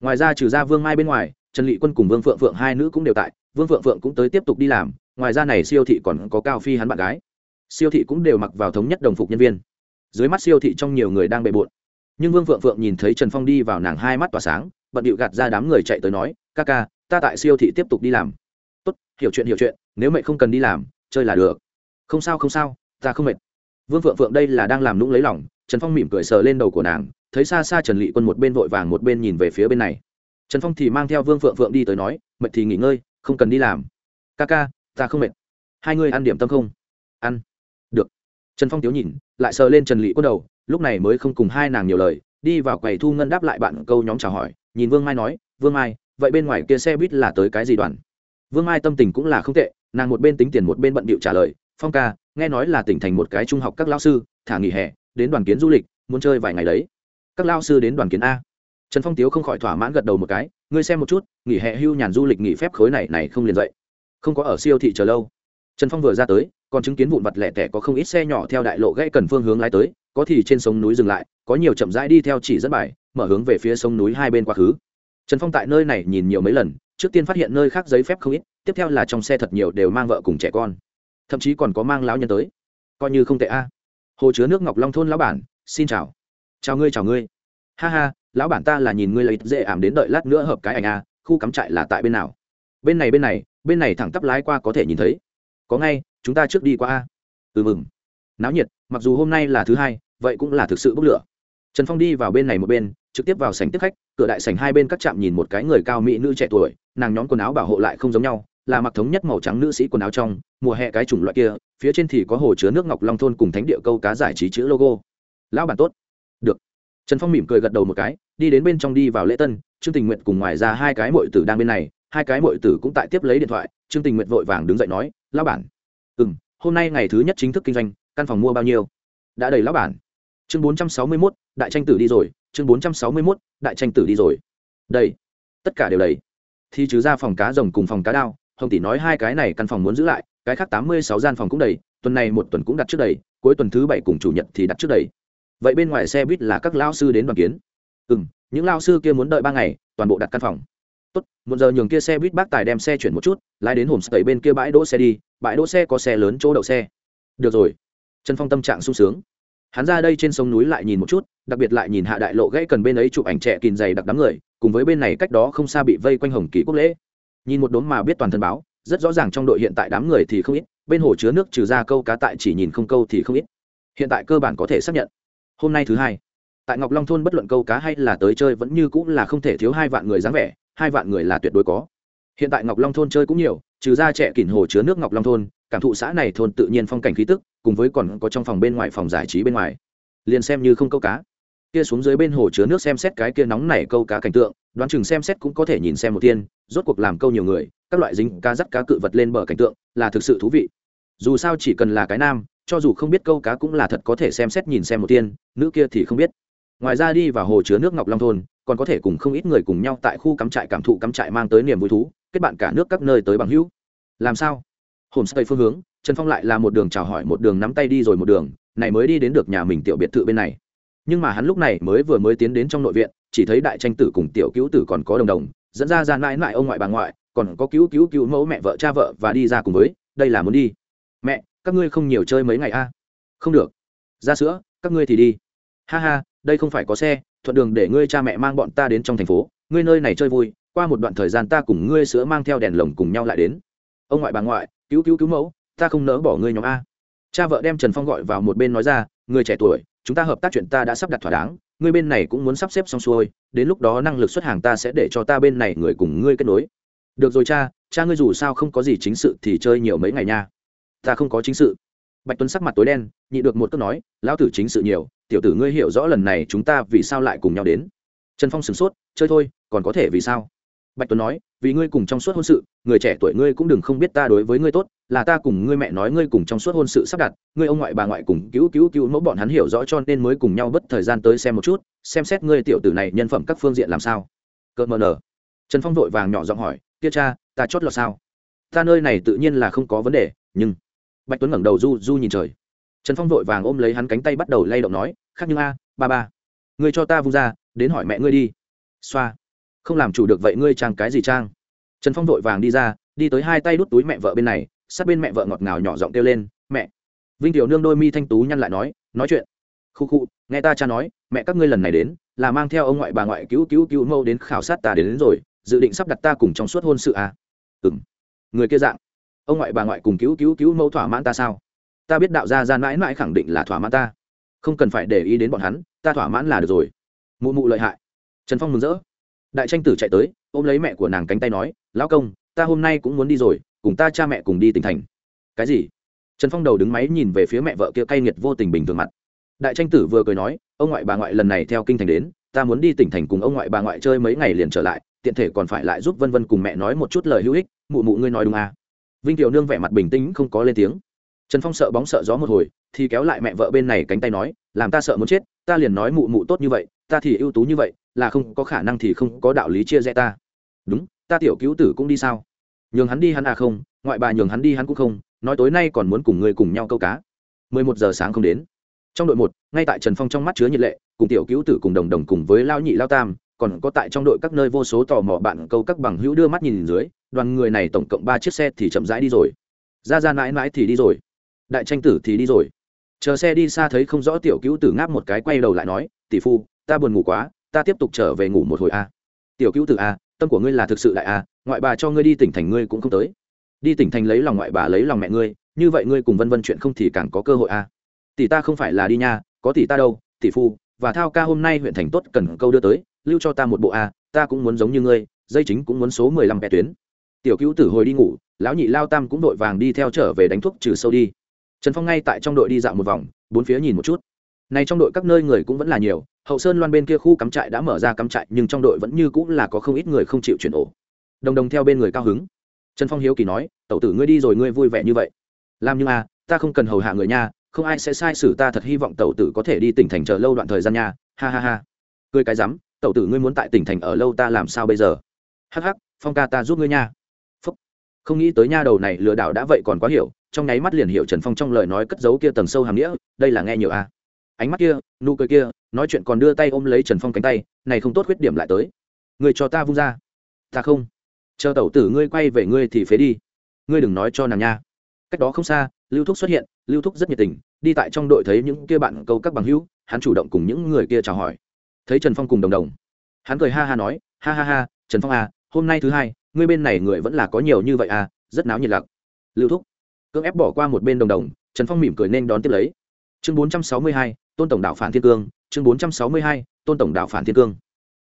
Ngoài ra trừ ra vương mai bên ngoài, trần lị quân cùng vương phượng phượng hai nữ cũng đều tại, vương phượng phượng cũng tới tiếp tục đi làm, ngoài ra này siêu thị còn có cao phi hắn bạn gái. Siêu thị cũng đều mặc vào thống nhất đồng phục nhân viên. Dưới mắt siêu thị trong nhiều người đang bề bộn. Nhưng vương phượng phượng nhìn thấy trần phong đi vào nàng hai mắt tỏa sáng, bận điệu gạt ra đám người chạy tới nói, ca ca, ta tại siêu thị tiếp tục đi làm. Tốt, hiểu chuyện hiểu chuyện, nếu mẹ không cần đi làm, chơi là được không sao không sao, ta không mệt. Vương phượng phượng đây là đang làm lũng lấy lòng, trần phong mỉm cười sờ lên đầu của nàng, thấy xa xa trần lị quân một bên vội vàng một bên nhìn về phía bên này. Trần phong thì mang theo vương phượng phượng đi tới nói, mệt thì nghỉ ngơi, không cần đi làm. Ca ca, ta không mệt. Hai người ăn điểm tâm không? Ăn. Được. Trần phong tiếu nhìn, lại sờ lên trần lị quân đầu, lúc này mới không cùng hai nàng nhiều lời, đi vào quầy thu ngân đáp lại bạn câu nhóm chào hỏi, nhìn vương mai nói, vương mai, vậy bên ngoài kia xe buýt là tới cái gì đoàn? Vương mai tâm tình cũng là không tệ, nàng một bên tính tiền một bên bận bịu trả lời phong ca, nghe nói là tỉnh thành một cái trung học các lao sư, thả nghỉ hè, đến đoàn kiến du lịch, muốn chơi vài ngày đấy. Các lao sư đến đoàn kiến a. Trần phong tiếu không khỏi thỏa mãn gật đầu một cái, ngươi xem một chút, nghỉ hè hưu nhàn du lịch nghỉ phép khối này này không liền dậy. Không có ở siêu thị chờ lâu. Trần phong vừa ra tới, còn chứng kiến vụn vặt lẻ tẻ có không ít xe nhỏ theo đại lộ gây cần phương hướng lái tới, có thì trên sông núi dừng lại, có nhiều chậm rãi đi theo chỉ dẫn bài, mở hướng về phía sông núi hai bên quá khứ. Trần phong tại nơi này nhìn nhiều mấy lần, trước tiên phát hiện nơi khác giấy phép không ít, tiếp theo là trong xe thật nhiều đều mang vợ cùng trẻ con thậm chí còn có mang lão nhân tới. Coi như không tệ a. Hồ chứa nước ngọc long thôn lão bản, xin chào. Chào ngươi chào ngươi. Ha ha, lão bản ta là nhìn ngươi lấy dễ ảm đến đợi lát nữa hợp cái ảnh a, khu cắm trại là tại bên nào? Bên này bên này bên này thẳng tắp lái qua có thể nhìn thấy. Có ngay, chúng ta trước đi qua a. Ừ mừng. Náo nhiệt, mặc dù hôm nay là thứ hai, vậy cũng là thực sự bốc lửa. Trần phong đi vào bên này một bên, trực tiếp vào sảnh tiếp khách, cửa đại sảnh hai bên các trạm nhìn một cái người cao mỹ nữ trẻ tuổi, nàng nhóm quần áo bảo hộ lại không giống nhau là mặc thống nhất màu trắng nữ sĩ quần áo trong, mùa hè cái chủng loại kia, phía trên thì có hồ chứa nước ngọc long thôn cùng thánh địa câu cá giải trí chữ logo. Lão bản tốt. Được. Trần phong mỉm cười gật đầu một cái, đi đến bên trong đi vào lễ tân, trương tình nguyện cùng ngoài ra hai cái mội tử đang bên này, hai cái mội tử cũng tại tiếp lấy điện thoại, trương tình nguyện vội vàng đứng dậy nói, lão bản. Ừ m hôm nay ngày thứ nhất chính thức kinh doanh, căn phòng mua bao nhiêu? Đã đầy lão bản. Chương bốn trăm sáu mươi mốt, đại tranh tử đi rồi. Chương bốn trăm sáu mươi mốt, đại tranh tử đi rồi. Đầy. Tất cả đều đầy. Thì trừ ra phòng cá rồng cùng phòng cá đao hồng tỷ nói hai cái này căn phòng muốn giữ lại, cái khác tám mươi sáu gian phòng cũng đầy, tuần này một tuần cũng đặt trước đầy, cuối tuần thứ bảy cùng chủ nhật thì đặt trước đầy. Vậy bên ngoài xe buýt là các lao sư đến đoàn kiến. Ừ m những lao sư kia muốn đợi ba ngày, toàn bộ đặt căn phòng. Tốt, một giờ nhường kia xe buýt bác tài đem xe chuyển một chút, lái đến hồn sậy bên kia bãi đỗ xe đi, bãi đỗ xe có xe lớn chỗ đậu xe. Được rồi. Trần phong tâm trạng sung sướng. Hắn ra đây trên sông núi lại nhìn một chút, đặc biệt lại nhìn hạ đại lộ gãy cần bên ấy chụp ảnh trẻ kìn dày đặc đám người, cùng với bên này cách đó không xa bị vây quanh hồng kỳ quốc lễ nhìn một đốm mà biết toàn thân báo, rất rõ ràng trong đội hiện tại đám người thì không ít, bên hồ chứa nước trừ ra câu cá tại chỉ nhìn không câu thì không ít. Hiện tại cơ bản có thể xác nhận. Hôm nay thứ hai, tại ngọc long thôn bất luận câu cá hay là tới chơi vẫn như cũng là không thể thiếu hai vạn người dáng vẻ, hai vạn người là tuyệt đối có. Hiện tại ngọc long thôn chơi cũng nhiều, trừ ra trẻ kỉnh hồ chứa nước ngọc long thôn, cảm thụ xã này thôn tự nhiên phong cảnh khí tức, cùng với còn có trong phòng bên ngoài phòng giải trí bên ngoài. Liền xem như không câu cá. Kia xuống dưới bên hồ chứa nước xem xét cái kia nóng này câu cá cảnh tượng đoán chừng xem xét cũng có thể nhìn xem một tiên, rốt cuộc làm câu nhiều người, các loại dính cá dắt cá cự vật lên bờ cảnh tượng, là thực sự thú vị. Dù sao chỉ cần là cái nam, cho dù không biết câu cá cũng là thật có thể xem xét nhìn xem một tiên, nữ kia thì không biết. Ngoài ra đi vào hồ chứa nước ngọc long thôn, còn có thể cùng không ít người cùng nhau tại khu cắm trại cảm thụ cắm trại mang tới niềm vui thú, kết bạn cả nước các nơi tới bằng hữu. Làm sao? Homestay phương hướng, trần phong lại là một đường chào hỏi, một đường nắm tay đi rồi một đường, này mới đi đến được nhà mình tiểu biệt thự bên này. Nhưng mà hắn lúc này mới vừa mới tiến đến trong nội viện chỉ thấy đại tranh tử cùng tiểu cứu tử còn có đồng đồng, dẫn ra ra mãi mãi ông ngoại bà ngoại, còn có cứu cứu cứu mẫu mẹ vợ cha vợ và đi ra cùng với, đây là muốn đi. Mẹ, các ngươi không nhiều chơi mấy ngày a? À? không được. Ra sữa, các ngươi thì đi. Ha ha, đây không phải có xe, thuận đường để ngươi cha mẹ mang bọn ta đến trong thành phố, ngươi nơi này chơi vui, qua một đoạn thời gian ta cùng ngươi sữa mang theo đèn lồng cùng nhau lại đến. Ông ngoại bà ngoại, cứu cứu cứu mẫu, ta không nỡ bỏ ngươi nhóm a. Cha vợ đem trần phong gọi vào một bên nói ra, người trẻ tuổi chúng ta hợp tác chuyện ta đã sắp đặt thỏa đáng, ngươi bên này cũng muốn sắp xếp xong xuôi, đến lúc đó năng lực xuất hàng ta sẽ để cho ta bên này người cùng ngươi kết nối. Được rồi cha cha ngươi dù sao không có gì chính sự thì chơi nhiều mấy ngày nha. Ta không có chính sự. Bạch tuấn sắc mặt tối đen, nhị được một câu nói, lão tử chính sự nhiều, tiểu tử ngươi hiểu rõ lần này chúng ta vì sao lại cùng nhau đến. Trần phong sửng sốt, chơi thôi, còn có thể vì sao? Bạch tuấn nói, vì ngươi cùng trong suốt hôn sự, người trẻ tuổi ngươi cũng đừng không biết ta đối với ngươi tốt, là ta cùng ngươi mẹ nói ngươi cùng trong suốt hôn sự sắp đặt, ngươi ông ngoại bà ngoại cùng cứu cứu cứu mẫu bọn hắn hiểu rõ cho nên mới cùng nhau bất thời gian tới xem một chút, xem xét ngươi tiểu tử này nhân phẩm các phương diện làm sao. Cợt mờ nở. Trần phong vội vàng nhỏ giọng hỏi, kia cha, ta chót lọt sao? Ta nơi này tự nhiên là không có vấn đề, nhưng bạch tuấn ngẩng đầu du du nhìn trời. Trần phong vội vàng ôm lấy hắn cánh tay bắt đầu lay động nói, khác nhưng a, ba ba, ngươi cho ta vung ra, đến hỏi mẹ ngươi đi. Xoa không làm chủ được vậy ngươi trang cái gì trang? Trần phong vội vàng đi ra đi tới hai tay đút túi mẹ vợ bên này sát bên mẹ vợ ngọt ngào nhỏ giọng kêu lên mẹ! Vinh tiểu nương đôi mi thanh tú nhăn lại nói nói chuyện. Khu khu nghe ta cha nói mẹ các ngươi lần này đến là mang theo ông ngoại bà ngoại cứu cứu cứu mâu đến khảo sát ta đến, đến rồi dự định sắp đặt ta cùng trong suốt hôn sự à? Ừ m người kia dạng ông ngoại bà ngoại cùng cứu cứu cứu mâu thỏa mãn ta sao? Ta biết đạo gia gian mãi mãi khẳng định là thỏa mãn ta. Không cần phải để ý đến bọn hắn ta thỏa mãn là được rồi. Mụ mụ lợi hại. Trần phong mừng rỡ đại tranh tử chạy tới, ôm lấy mẹ của nàng cánh tay nói, lão công, ta hôm nay cũng muốn đi rồi, cùng ta cha mẹ cùng đi tỉnh thành. Cái gì? Trần phong đầu đứng máy nhìn về phía mẹ vợ kia cay nghiệt vô tình bình thường mặt. Đại tranh tử vừa cười nói, ông ngoại bà ngoại lần này theo kinh thành đến, ta muốn đi tỉnh thành cùng ông ngoại bà ngoại chơi mấy ngày liền trở lại, tiện thể còn phải lại giúp vân vân cùng mẹ nói một chút lời hữu ích, mụ mụ ngươi nói đúng à. vinh kiều nương vẻ mặt bình tĩnh không có lên tiếng. Trần phong sợ bóng sợ gió một hồi, thì kéo lại mẹ vợ bên này cánh tay nói, làm ta sợ muốn chết, ta liền nói mụ mụ tốt như vậy ta thì ưu tú như vậy, là không có khả năng thì không có đạo lý chia rẽ ta. Đúng, ta tiểu cứu tử cũng đi sao? Nhường hắn đi hắn à không, ngoại bà nhường hắn đi hắn cũng không, nói tối nay còn muốn cùng người cùng nhau câu cá. Mười một giờ sáng không đến. Trong đội một, ngay tại trần phong trong mắt chứa nhiệt lệ, cùng tiểu cứu tử cùng đồng đồng cùng với lao nhị lao tam, còn có tại trong đội các nơi vô số tò mò bạn câu các bằng hữu đưa mắt nhìn dưới, đoàn người này tổng cộng ba chiếc xe thì chậm rãi đi rồi. Ra ra mãi mãi thì đi rồi. Đại tranh tử thì đi rồi. Chờ xe đi xa thấy không rõ tiểu cứu tử ngáp một cái quay đầu lại nói, tỷ phu ta buồn ngủ quá, ta tiếp tục trở về ngủ một hồi a. Tiểu cứu tử a, tâm của ngươi là thực sự đại a, ngoại bà cho ngươi đi tỉnh thành ngươi cũng không tới. Đi tỉnh thành lấy lòng ngoại bà, lấy lòng mẹ ngươi, như vậy ngươi cùng vân vân chuyện không thì càng có cơ hội a. Tỷ ta không phải là đi nha, có tỷ ta đâu, tỷ phu, và thao ca hôm nay huyện thành tốt cần câu đưa tới, lưu cho ta một bộ a, ta cũng muốn giống như ngươi, dây chính cũng muốn số mười lăm vẹ tuyến. Tiểu cứu tử hồi đi ngủ, lão nhị lao tam cũng đội vàng đi theo trở về đánh thuốc trừ sâu đi. Trần phong ngay tại trong đội đi dạo một vòng, bốn phía nhìn một chút nay trong đội các nơi người cũng vẫn là nhiều, hậu sơn loan bên kia khu cắm trại đã mở ra cắm trại, nhưng trong đội vẫn như cũng là có không ít người không chịu chuyển ổ. Đồng đồng theo bên người cao hứng. Trần phong hiếu kỳ nói, tẩu tử ngươi đi rồi ngươi vui vẻ như vậy. Làm nhưng à ta không cần hầu hạ người nha, không ai sẽ sai sử ta thật hy vọng tẩu tử có thể đi tỉnh thành chờ lâu đoạn thời gian nha. Ha ha ha. Cười cái rắm, tẩu tử ngươi muốn tại tỉnh thành ở lâu ta làm sao bây giờ? Hắc hắc, phong ca ta giúp ngươi nha. Phúc. không nghĩ tới nha đầu này lừa đảo đã vậy còn quá hiểu, trong nháy mắt liền hiểu trần phong trong lời nói cất giấu kia tầng sâu hàm nghĩa, đây là nghe nhiều a à ánh mắt kia, nụ cười kia, nói chuyện còn đưa tay ôm lấy trần phong cánh tay, này không tốt khuyết điểm lại tới. Người cho ta vung ra. Ta không. Chờ tẩu tử ngươi quay về ngươi thì phế đi. Ngươi đừng nói cho nàng nha. Cách đó không xa, lưu thúc xuất hiện, lưu thúc rất nhiệt tình, đi tại trong đội thấy những kia bạn câu các bằng hữu, hắn chủ động cùng những người kia chào hỏi. Thấy trần phong cùng đồng đồng, hắn cười ha ha nói, ha ha ha, trần phong à hôm nay thứ hai, ngươi bên này người vẫn là có nhiều như vậy à rất náo nhiệt lạc lưu thúc cưỡng ép bỏ qua một bên đồng đồng, trần phong mỉm cười nên đón tiếp lấy. Chương bốn trăm sáu mươi hai tôn tổng đạo phản thiên cương, chương bốn trăm sáu mươi hai, tôn tổng đạo phản thiên cương.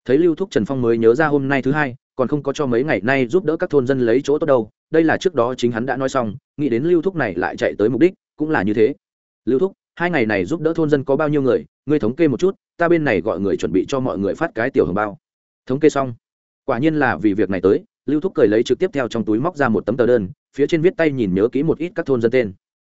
Thấy lưu thúc trần phong mới nhớ ra hôm nay thứ hai, còn không có cho mấy ngày nay giúp đỡ các thôn dân lấy chỗ tốt đâu, đây là trước đó chính hắn đã nói xong, nghĩ đến lưu thúc này lại chạy tới mục đích, cũng là như thế. Lưu thúc, hai ngày này giúp đỡ thôn dân có bao nhiêu người, ngươi thống kê một chút, ta bên này gọi người chuẩn bị cho mọi người phát cái tiểu hồng bao. Thống kê xong. Quả nhiên là vì việc này tới, lưu thúc cười lấy trực tiếp theo trong túi móc ra một tấm tờ đơn, phía trên viết tay nhìn nhớ kỹ một ít các thôn dân tên.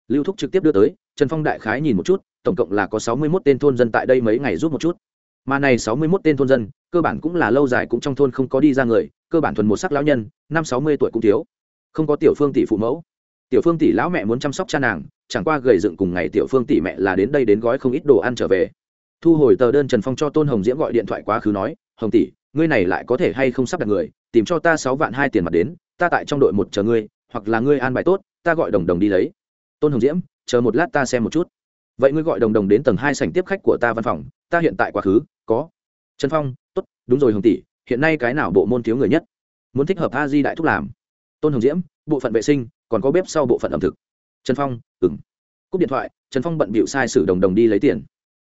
Lưu thúc trực tiếp đưa tới, trần phong đại khái nhìn một chút tổng cộng là có sáu mươi mốt tên thôn dân tại đây mấy ngày giúp một chút. Mà này sáu mươi mốt tên thôn dân, cơ bản cũng là lâu dài cũng trong thôn không có đi ra người, cơ bản thuần một sắc lão nhân, năm sáu mươi tuổi cũng thiếu. Không có tiểu phương tỷ phụ mẫu. Tiểu phương tỷ lão mẹ muốn chăm sóc cha nàng, chẳng qua gầy dựng cùng ngày tiểu phương tỷ mẹ là đến đây đến gói không ít đồ ăn trở về. Thu hồi tờ đơn trần phong cho tôn hồng diễm gọi điện thoại quá khứ nói, hồng tỷ, ngươi này lại có thể hay không sắp đặt người, tìm cho ta sáu vạn hai tiền mặt đến, ta tại trong đội một chờ ngươi, hoặc là ngươi an bài tốt, ta gọi đồng đồng đi lấy. Tôn hồng diễm, chờ một lát ta xem một chút vậy ngươi gọi đồng đồng đến tầng hai sảnh tiếp khách của ta văn phòng, ta hiện tại quá khứ, có. Trần phong, tốt, đúng rồi hồng tỷ, hiện nay cái nào bộ môn thiếu người nhất? Muốn thích hợp a di đại thúc làm. Tôn hồng diễm, bộ phận vệ sinh, còn có bếp sau bộ phận ẩm thực. Trần phong ừng cúp điện thoại, trần phong bận bịu sai sử đồng đồng đi lấy tiền.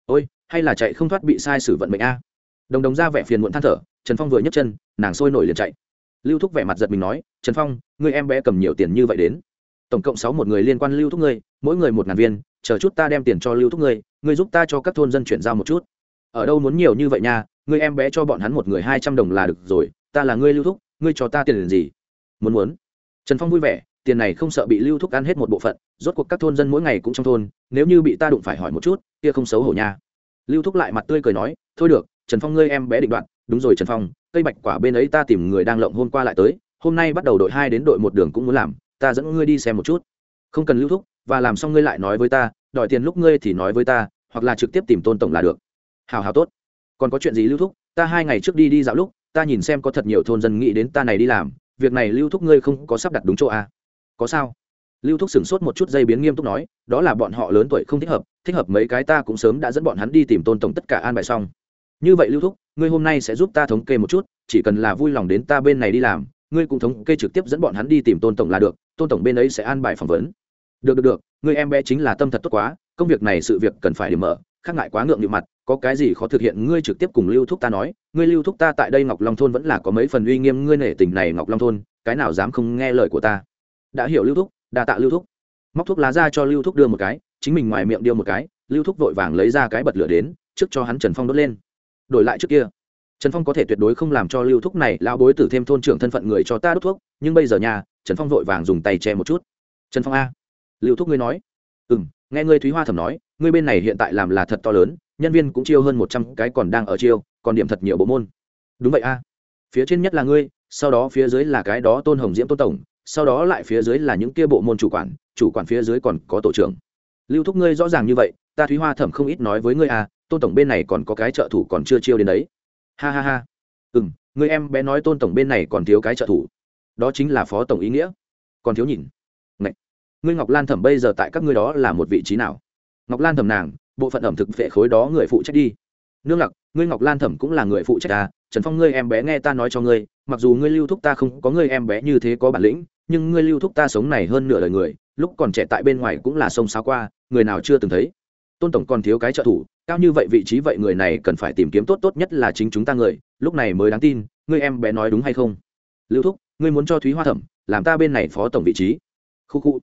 Ôi, hay là chạy không thoát bị sai sử vận mệnh a. Đồng đồng ra vẻ phiền muộn than thở, trần phong vừa nhấc chân, nàng sôi nổi liền chạy. Lưu thúc vẻ mặt giật mình nói, trần phong người em bé cầm nhiều tiền như vậy đến? Tổng cộng sáu một người liên quan lưu thúc ngươi, mỗi người một ngàn viên, chờ chút ta đem tiền cho lưu thúc ngươi ngươi giúp ta cho các thôn dân chuyển giao một chút. Ở đâu muốn nhiều như vậy nha, ngươi em bé cho bọn hắn một người hai trăm đồng là được rồi, ta là ngươi lưu thúc, ngươi cho ta tiền gì? Muốn muốn. Trần phong vui vẻ, tiền này không sợ bị lưu thúc ăn hết một bộ phận, rốt cuộc các thôn dân mỗi ngày cũng trong thôn, nếu như bị ta đụng phải hỏi một chút, kia không xấu hổ nha. Lưu thúc lại mặt tươi cười nói, thôi được, trần phong ngươi em bé định đoạn, đúng rồi trần phong, cây bạch quả bên ấy ta tìm người đang lộng hôm qua lại tới, hôm nay bắt đầu đội hai đến đội một đường cũng muốn làm ta dẫn ngươi đi xem một chút. Không cần lưu thúc, và làm xong ngươi lại nói với ta, đòi tiền lúc ngươi thì nói với ta, hoặc là trực tiếp tìm tôn tổng là được. Hào hào tốt. Còn có chuyện gì lưu thúc, ta hai ngày trước đi đi dạo lúc, ta nhìn xem có thật nhiều thôn dân nghĩ đến ta này đi làm, việc này lưu thúc ngươi không có sắp đặt đúng chỗ à? có sao? Lưu thúc sửng sốt một chút dây biến nghiêm túc nói, đó là bọn họ lớn tuổi không thích hợp thích hợp mấy cái ta cũng sớm đã dẫn bọn hắn đi tìm tôn tổng tất cả an bài xong. Như vậy lưu thúc, ngươi hôm nay sẽ giúp ta thống kê một chút, chỉ cần là vui lòng đến ta bên này đi làm ngươi cũng thống kê trực tiếp dẫn bọn hắn đi tìm tôn tổng là được, tôn tổng bên ấy sẽ an bài phỏng vấn. Được được được người em bé chính là tâm thật tốt quá, công việc này sự việc cần phải điểm mở, khác ngại quá ngượng nhịu mặt, có cái gì khó thực hiện ngươi trực tiếp cùng lưu thúc ta nói, ngươi lưu thúc ta tại đây ngọc long thôn vẫn là có mấy phần uy nghiêm ngươi nể tình này ngọc long thôn, cái nào dám không nghe lời của ta. Đã hiểu lưu thúc, đa tạ lưu thúc. Móc thuốc lá ra cho lưu thúc đưa một cái, chính mình ngoài miệng điêu một cái, lưu thúc vội vàng lấy ra cái bật lửa đến, trước cho hắn trần phong đốt lên. Đổi lại trước kia trần phong có thể tuyệt đối không làm cho lưu thúc này lao bối tử thêm thôn trưởng thân phận người cho ta đốt thuốc, nhưng bây giờ nhà, trần phong vội vàng dùng tay che một chút. Trần phong a. Lưu thúc ngươi nói. Ừ m nghe ngươi thúy hoa Thẩm nói, ngươi bên này hiện tại làm là thật to lớn, nhân viên cũng chiêu hơn một trăm cái còn đang ở chiêu, còn điểm thật nhiều bộ môn. Đúng vậy a. Phía trên nhất là ngươi, sau đó phía dưới là cái đó tôn hồng diễm tôn tổng, sau đó lại phía dưới là những kia bộ môn chủ quản chủ quản phía dưới còn có tổ trưởng. Lưu thúc ngươi rõ ràng như vậy, ta thúy hoa thẩm không ít nói với ngươi à tôn tổng bên này còn có cái trợ thủ còn chưa chiêu đến đấy ha ha ha. Ừ m người em bé nói tôn tổng bên này còn thiếu cái trợ thủ. Đó chính là phó tổng ý nghĩa. Còn thiếu nhìn. Ngậy. ngươi ngọc lan thẩm bây giờ tại các ngươi đó là một vị trí nào? Ngọc lan thẩm nàng, bộ phận ẩm thực vệ khối đó người phụ trách đi. Nương lặc, ngươi ngọc lan thẩm cũng là người phụ trách à? Trần phong ngươi em bé nghe ta nói cho ngươi, mặc dù ngươi lưu thúc ta không có ngươi em bé như thế có bản lĩnh, nhưng ngươi lưu thúc ta sống này hơn nửa đời người, lúc còn trẻ tại bên ngoài cũng là sông sao qua, người nào chưa từng thấy. Tôn tổng còn thiếu cái trợ thủ cao như vậy vị trí vậy người này cần phải tìm kiếm tốt tốt nhất là chính chúng ta người, lúc này mới đáng tin, ngươi em bé nói đúng hay không? Lưu thúc, ngươi muốn cho thúy hoa thẩm, làm ta bên này phó tổng vị trí. Khu khu.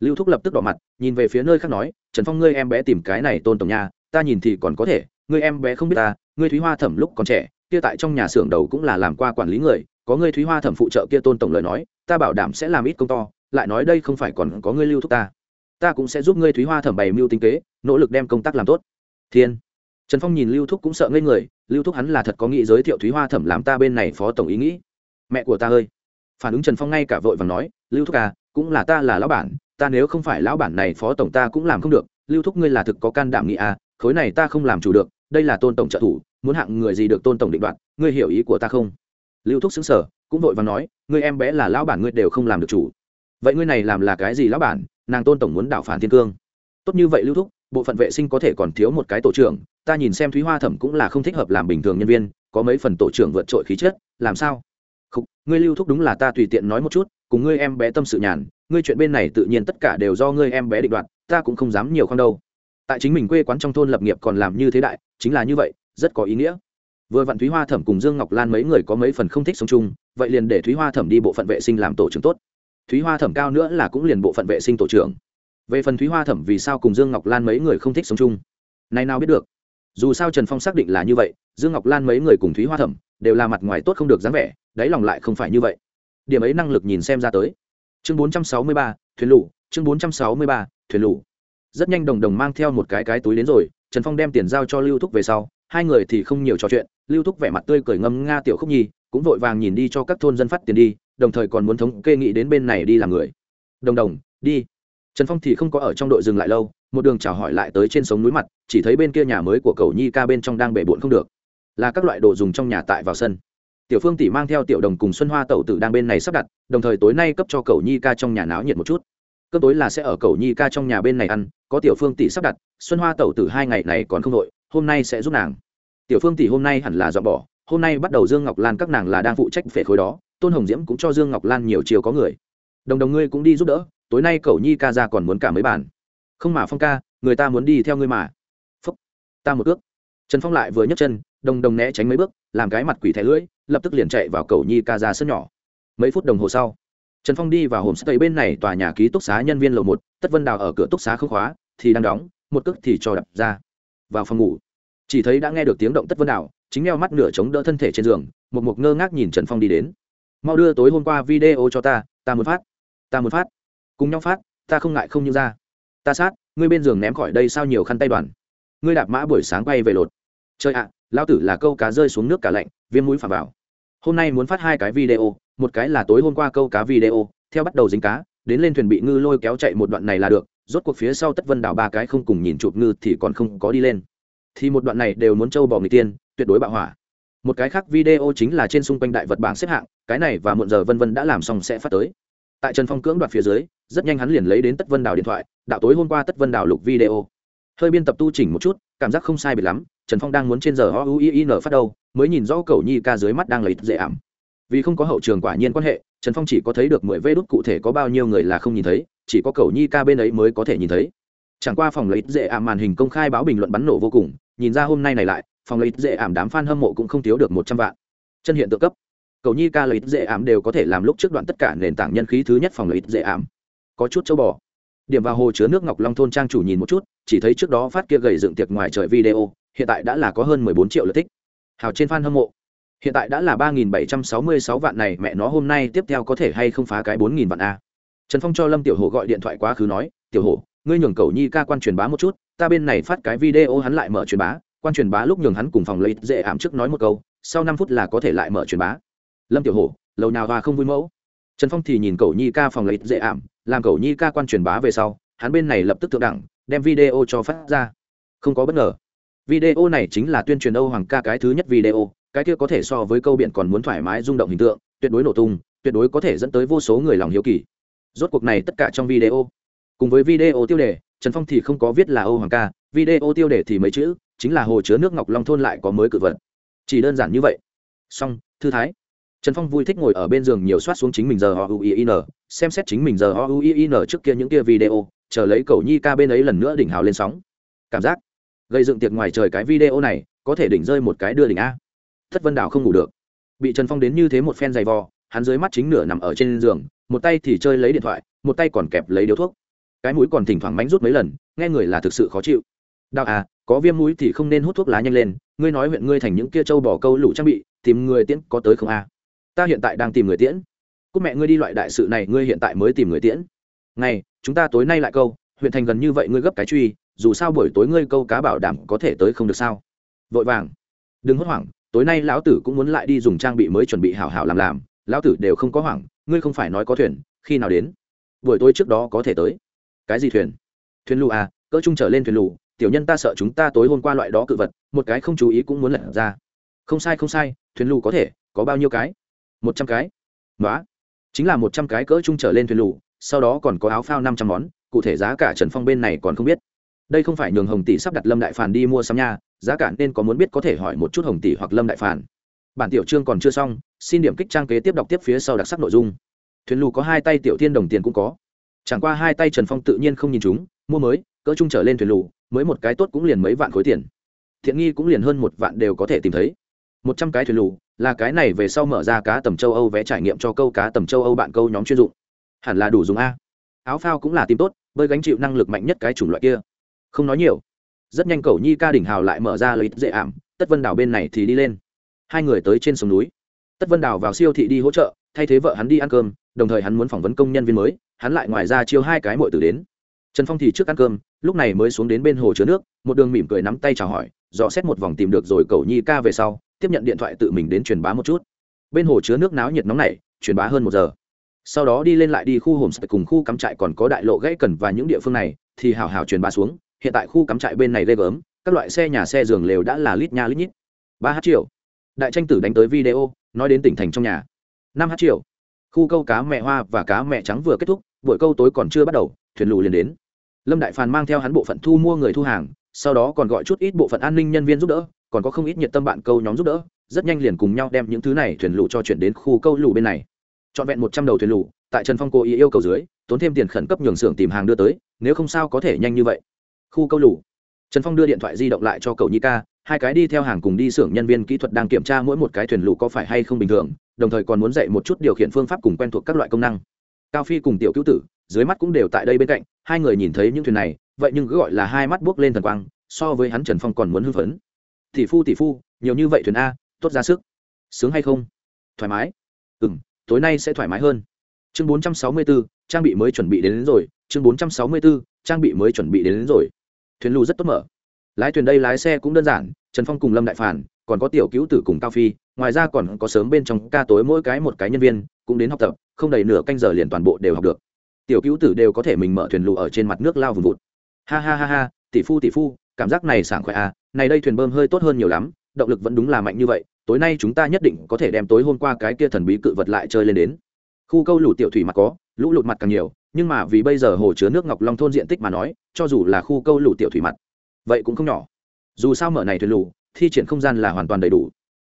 Lưu thúc lập tức đỏ mặt, nhìn về phía nơi khác nói, trần phong ngươi em bé tìm cái này tôn tổng nhà, ta nhìn thì còn có thể, ngươi em bé không biết ta, ngươi thúy hoa thẩm lúc còn trẻ, kia tại trong nhà xưởng đầu cũng là làm qua quản lý người, có ngươi thúy hoa thẩm phụ trợ kia tôn tổng lời nói, ta bảo đảm sẽ làm ít công to, lại nói đây không phải còn có ngươi lưu thúc ta. Ta cũng sẽ giúp ngươi thúy hoa thẩm bày mưu tinh kế, nỗ lực đem công tác làm tốt thiên. Trần phong nhìn lưu thúc cũng sợ ngây người, lưu thúc hắn là thật có nghĩ giới thiệu thúy hoa thẩm làm ta bên này phó tổng ý nghĩ. Mẹ của ta ơi. Phản ứng trần phong ngay cả vội và nói, lưu thúc à cũng là ta là lão bản, ta nếu không phải lão bản này phó tổng ta cũng làm không được. Lưu thúc ngươi là thực có can đảm nghĩ à khối này ta không làm chủ được, đây là tôn tổng trợ thủ, muốn hạng người gì được tôn tổng định đoạt, ngươi hiểu ý của ta không? Lưu thúc xứng sở cũng vội và nói, ngươi em bé là lão bản ngươi đều không làm được chủ. Vậy ngươi này làm là cái gì lão bản, nàng tôn tổng muốn đảo phản thiên cương. Tốt như vậy lưu thúc bộ phận vệ sinh có thể còn thiếu một cái tổ trưởng ta nhìn xem thúy hoa thẩm cũng là không thích hợp làm bình thường nhân viên có mấy phần tổ trưởng vượt trội khí chất làm sao? Khúc, ngươi lưu thúc đúng là ta tùy tiện nói một chút cùng ngươi em bé tâm sự nhàn ngươi chuyện bên này tự nhiên tất cả đều do ngươi em bé định đoạt ta cũng không dám nhiều không đâu. Tại chính mình quê quán trong thôn lập nghiệp còn làm như thế đại chính là như vậy rất có ý nghĩa. Vừa vặn thúy hoa thẩm cùng dương ngọc lan mấy người có mấy phần không thích sống chung vậy liền để thúy hoa thẩm đi bộ phận vệ sinh làm tổ trưởng tốt. Thúy hoa thẩm cao nữa là cũng liền bộ phận vệ sinh tổ trưởng về phần thúy hoa thẩm vì sao cùng dương ngọc lan mấy người không thích sống chung? Nay nào biết được. Dù sao trần phong xác định là như vậy, dương ngọc lan mấy người cùng thúy hoa thẩm đều là mặt ngoài tốt không được dáng vẻ, đáy lòng lại không phải như vậy. Điểm ấy năng lực nhìn xem ra tới. Chương bốn trăm sáu mươi ba, thuyền lũ, chương bốn trăm sáu mươi ba, thuyền lũ. Rất nhanh đồng đồng mang theo một cái cái túi đến rồi, trần phong đem tiền giao cho lưu thúc về sau, hai người thì không nhiều trò chuyện, lưu thúc vẻ mặt tươi cười ngâm nga tiểu khúc nhi, cũng vội vàng nhìn đi cho các thôn dân phát tiền đi, đồng thời còn muốn thống kê nghị đến bên này đi làm người. Đồng đồng, đi trần phong thì không có ở trong đội dừng lại lâu, một đường chào hỏi lại tới trên sống núi mặt, chỉ thấy bên kia nhà mới của cầu nhi ca bên trong đang bể bộn không được. Là các loại đồ dùng trong nhà tại vào sân. Tiểu phương tỷ mang theo tiểu đồng cùng xuân hoa tẩu tử đang bên này sắp đặt, đồng thời tối nay cấp cho cầu nhi ca trong nhà náo nhiệt một chút. Cơm tối là sẽ ở cầu nhi ca trong nhà bên này ăn, có tiểu phương tỷ sắp đặt, xuân hoa tẩu tử hai ngày này còn không đội hôm nay sẽ giúp nàng. Tiểu phương tỷ hôm nay hẳn là dọn bỏ, hôm nay bắt đầu dương ngọc lan các nàng là đang phụ trách về khối đó, tôn hồng diễm cũng cho dương ngọc lan nhiều chiều có người. Đồng đồng ngươi cũng đi giúp đỡ tối nay cậu nhi ca ra còn muốn cả mấy bàn. Không mà phong ca, người ta muốn đi theo ngươi mà. Phúc, ta một ước. Trần phong lại vừa nhấc chân, đồng đồng né tránh mấy bước, làm cái mặt quỷ thẻ lưỡi, lập tức liền chạy vào cầu nhi ca ra sân nhỏ. Mấy phút đồng hồ sau, trần phong đi vào hồm sắt bên này tòa nhà ký túc xá nhân viên lầu một, tất vân đào ở cửa túc xá không khóa, thì đang đóng, một cước thì cho đập ra. Vào phòng ngủ, chỉ thấy đã nghe được tiếng động tất vân đào, chính neo mắt nửa chống đỡ thân thể trên giường, một mục ngơ ngác nhìn trần phong đi đến. Mau đưa tối hôm qua video cho ta ta muốn phát, ta muốn phát cùng nhau phát, ta không ngại không như ra. Ta sát, ngươi bên giường ném khỏi đây sao nhiều khăn tay đoàn. Ngươi đạp mã buổi sáng quay về lột. Chơi ạ lao tử là câu cá rơi xuống nước cả lạnh, viêm mũi phà vào. Hôm nay muốn phát hai cái video, một cái là tối hôm qua câu cá video, theo bắt đầu dính cá, đến lên thuyền bị ngư lôi kéo chạy một đoạn này là được, rốt cuộc phía sau tất vân đảo ba cái không cùng nhìn chụp ngư thì còn không có đi lên. Thì một đoạn này đều muốn trâu bỏ người tiên, tuyệt đối bạo hỏa. Một cái khác video chính là trên xung quanh đại vật bảng xếp hạng, cái này và muộn giờ vân vân đã làm xong sẽ phát tới. Tại trần phong cưỡng đoạt phía dưới rất nhanh hắn liền lấy đến tất vân đảo điện thoại đạo tối hôm qua tất vân đảo lục video hơi biên tập tu chỉnh một chút cảm giác không sai biệt lắm trần phong đang muốn trên giờ o u i n phát đâu mới nhìn rõ cầu nhi ca dưới mắt đang lấy dễ ảm vì không có hậu trường quả nhiên quan hệ trần phong chỉ có thấy được mười vê đốt cụ thể có bao nhiêu người là không nhìn thấy chỉ có cầu nhi ca bên ấy mới có thể nhìn thấy chẳng qua phòng lấy dễ ảm màn hình công khai báo bình luận bắn nổ vô cùng nhìn ra hôm nay này lại phòng lấy dễ ảm đám f a n hâm mộ cũng không thiếu được một trăm vạn chân hiện tự cấp cầu nhi ca lấy dễ ảm đều có thể làm lúc trước đoạn tất cả nền tảng nhân khí thứ nhất phòng lấy dễ ảm có chút châu bò. Điểm vào hồ chứa nước ngọc long thôn trang chủ nhìn một chút, chỉ thấy trước đó phát kia gầy dựng tiệc ngoài trời video, hiện tại đã là có hơn mười bốn triệu lượt thích. Hào trên f a n hâm mộ. Hiện tại đã là ba nghìn bảy trăm sáu mươi sáu vạn này, mẹ nó hôm nay tiếp theo có thể hay không phá cái bốn nghìn vạn a. Trần phong cho lâm tiểu hồ gọi điện thoại quá khứ nói, tiểu hồ ngươi nhường cầu nhi ca quan truyền bá một chút, ta bên này phát cái video hắn lại mở truyền bá. Quan truyền bá lúc nhường hắn cùng phòng lấy dễ ảm trước nói một câu, sau năm phút là có thể lại mở truyền bá. Lâm tiểu hổ lâu nào và không vui mẫu? Trần phong thì nhìn cầu nhi ca phòng lấy dễ ảm làm cầu nhi ca quan truyền bá về sau, hắn bên này lập tức thượng đẳng, đem video cho phát ra. Không có bất ngờ. Video này chính là tuyên truyền âu hoàng ca cái thứ nhất video, cái kia có thể so với câu biện còn muốn thoải mái rung động hình tượng, tuyệt đối nổ tung, tuyệt đối có thể dẫn tới vô số người lòng hiếu kỳ. Rốt cuộc này tất cả trong video. Cùng với video tiêu đề, trần phong thì không có viết là âu hoàng ca, video tiêu đề thì mấy chữ, chính là hồ chứa nước ngọc long thôn lại có mới cự vật. Chỉ đơn giản như vậy. Song thư thái trần phong vui thích ngồi ở bên giường nhiều soát xuống chính mình giờ họ uin xem xét chính mình giờ họ uin trước kia những kia video, chờ lấy cầu nhi ca bên ấy lần nữa đỉnh hào lên sóng. Cảm giác gây dựng tiệc ngoài trời cái video này, có thể đỉnh rơi một cái đưa đỉnh a. Thất vân đảo không ngủ được. Bị trần phong đến như thế một phen dày vò, hắn dưới mắt chính nửa nằm ở trên giường, một tay thì chơi lấy điện thoại, một tay còn kẹp lấy điếu thuốc. Cái mũi còn thỉnh thoảng mánh rút mấy lần, nghe người là thực sự khó chịu. Đạo à có viêm mũi thì không nên hút thuốc lá nhanh lên, ngươi nói huyện ngươi thành những kia trâu bỏ câu lũ trang bị, tìm người tiễn có tới không a? Ta hiện tại đang tìm người tiễn. Cúc mẹ ngươi đi loại đại sự này ngươi hiện tại mới tìm người tiễn. Ngày chúng ta tối nay lại câu, huyện thành gần như vậy ngươi gấp cái truy, dù sao buổi tối ngươi câu cá bảo đảm có thể tới không được sao. Vội vàng. Đừng hốt hoảng, tối nay lão tử cũng muốn lại đi dùng trang bị mới chuẩn bị hảo hảo làm làm, lão tử đều không có hoảng, ngươi không phải nói có thuyền, khi nào đến? Buổi tối trước đó có thể tới. Cái gì thuyền? Thuyền lù à cỡ trung trở lên thuyền lù, tiểu nhân ta sợ chúng ta tối hôm qua loại đó cự vật, một cái không chú ý cũng muốn lật ra. Không sai không sai, thuyền lù có thể, có bao nhiêu cái? Một trăm cái. Nói chính là một trăm cái cỡ trung trở lên thuyền lù, sau đó còn có áo phao năm trăm món, cụ thể giá cả trần phong bên này còn không biết. Đây không phải nhường hồng tỷ sắp đặt lâm đại phản đi mua sắm nha, giá cả nên có muốn biết có thể hỏi một chút hồng tỷ hoặc lâm đại phản bản tiểu chương còn chưa xong, xin điểm kích trang kế tiếp đọc tiếp phía sau đặc sắc nội dung. Thuyền lù có hai tay tiểu thiên đồng tiền cũng có. Chẳng qua hai tay trần phong tự nhiên không nhìn chúng, mua mới, cỡ trung trở lên thuyền lù, mới một cái tốt cũng liền mấy vạn khối tiền. Thiện nghi cũng liền hơn một vạn đều có thể tìm thấy. Một trăm cái thuyền lù là cái này về sau mở ra cá tầm châu âu vẽ trải nghiệm cho câu cá tầm châu âu bạn câu nhóm chuyên dụng. Hẳn là đủ dùng a. Áo phao cũng là tìm tốt, bơi gánh chịu năng lực mạnh nhất cái chủng loại kia. Không nói nhiều. Rất nhanh cầu nhi ca đỉnh hào lại mở ra lấy dễ ảm, tất vân đào bên này thì đi lên. Hai người tới trên sông núi. Tất vân đào vào siêu thị đi hỗ trợ, thay thế vợ hắn đi ăn cơm, đồng thời hắn muốn phỏng vấn công nhân viên mới, hắn lại ngoài ra chiêu hai cái mội tử đến. Trần phong thì trước ăn cơm, lúc này mới xuống đến bên hồ chứa nước, một đường mỉm cười nắm tay chào hỏi, dò xét một vòng tìm được rồi cầu nhi ca về sau tiếp nhận điện thoại tự mình đến truyền bá một chút. Bên hồ chứa nước náo nhiệt nóng này, truyền bá hơn một giờ. Sau đó đi lên lại đi khu homestay cùng khu cắm trại còn có đại lộ gãy cần và những địa phương này, thì hào hào truyền bá xuống. Hiện tại khu cắm trại bên này ghê gớm, các loại xe nhà xe giường lều đã là lít nha lít nhít. Ba h triệu đại tranh tử đánh tới video, nói đến tỉnh thành trong nhà. Năm h triệu khu câu cá mẹ hoa và cá mẹ trắng vừa kết thúc, buổi câu tối còn chưa bắt đầu, thuyền lù liền đến. Lâm đại phàn mang theo hắn bộ phận thu mua người thu hàng, sau đó còn gọi chút ít bộ phận an ninh nhân viên giúp đỡ còn có không ít nhiệt tâm bạn câu nhóm giúp đỡ, rất nhanh liền cùng nhau đem những thứ này thuyền lụ cho chuyển đến khu câu lụ bên này. Trọn vẹn một trăm đầu thuyền lụ, tại trần phong cố ý yêu cầu dưới, tốn thêm tiền khẩn cấp nhường xưởng tìm hàng đưa tới, nếu không sao có thể nhanh như vậy. Khu câu lụ. Trần phong đưa điện thoại di động lại cho cậu nhi ca, hai cái đi theo hàng cùng đi xưởng nhân viên kỹ thuật đang kiểm tra mỗi một cái thuyền lụ có phải hay không bình thường, đồng thời còn muốn dạy một chút điều khiển phương pháp cùng quen thuộc các loại công năng. Cao phi cùng tiểu cứu tử, dưới mắt cũng đều tại đây bên cạnh, hai người nhìn thấy những thuyền này, vậy nhưng cứ gọi là hai mắt buốc lên thần quang, so với hắn trần phong còn muốn hưng phấn tỷ phu tỷ phu nhiều như vậy thuyền a tốt ra sức. Sướng hay không? Thoải mái. Ừ m tối nay sẽ thoải mái hơn. Chương bốn trăm sáu mươi bốn trang bị mới chuẩn bị đến, đến rồi. Chương bốn trăm sáu mươi bốn trang bị mới chuẩn bị đến, đến rồi. Thuyền lù rất tốt mở. Lái thuyền đây lái xe cũng đơn giản trần phong cùng lâm đại phản còn có tiểu cứu tử cùng cao phi ngoài ra còn có sớm bên trong ca tối mỗi cái một cái nhân viên cũng đến học tập không đầy nửa canh giờ liền toàn bộ đều học được. Tiểu cứu tử đều có thể mình mở thuyền lù ở trên mặt nước lao vùng vụt. Ha ha ha ha tỷ phu tỷ phu cảm giác này sảng khoái à này đây thuyền bơm hơi tốt hơn nhiều lắm, động lực vẫn đúng là mạnh như vậy, tối nay chúng ta nhất định có thể đem tối hôm qua cái kia thần bí cự vật lại chơi lên đến. Khu câu lũ tiểu thủy mặt có, lũ lụt mặt càng nhiều, nhưng mà vì bây giờ hồ chứa nước ngọc long thôn diện tích mà nói, cho dù là khu câu lũ tiểu thủy mặt, vậy cũng không nhỏ. Dù sao mở này thuyền lũ, thi triển không gian là hoàn toàn đầy đủ.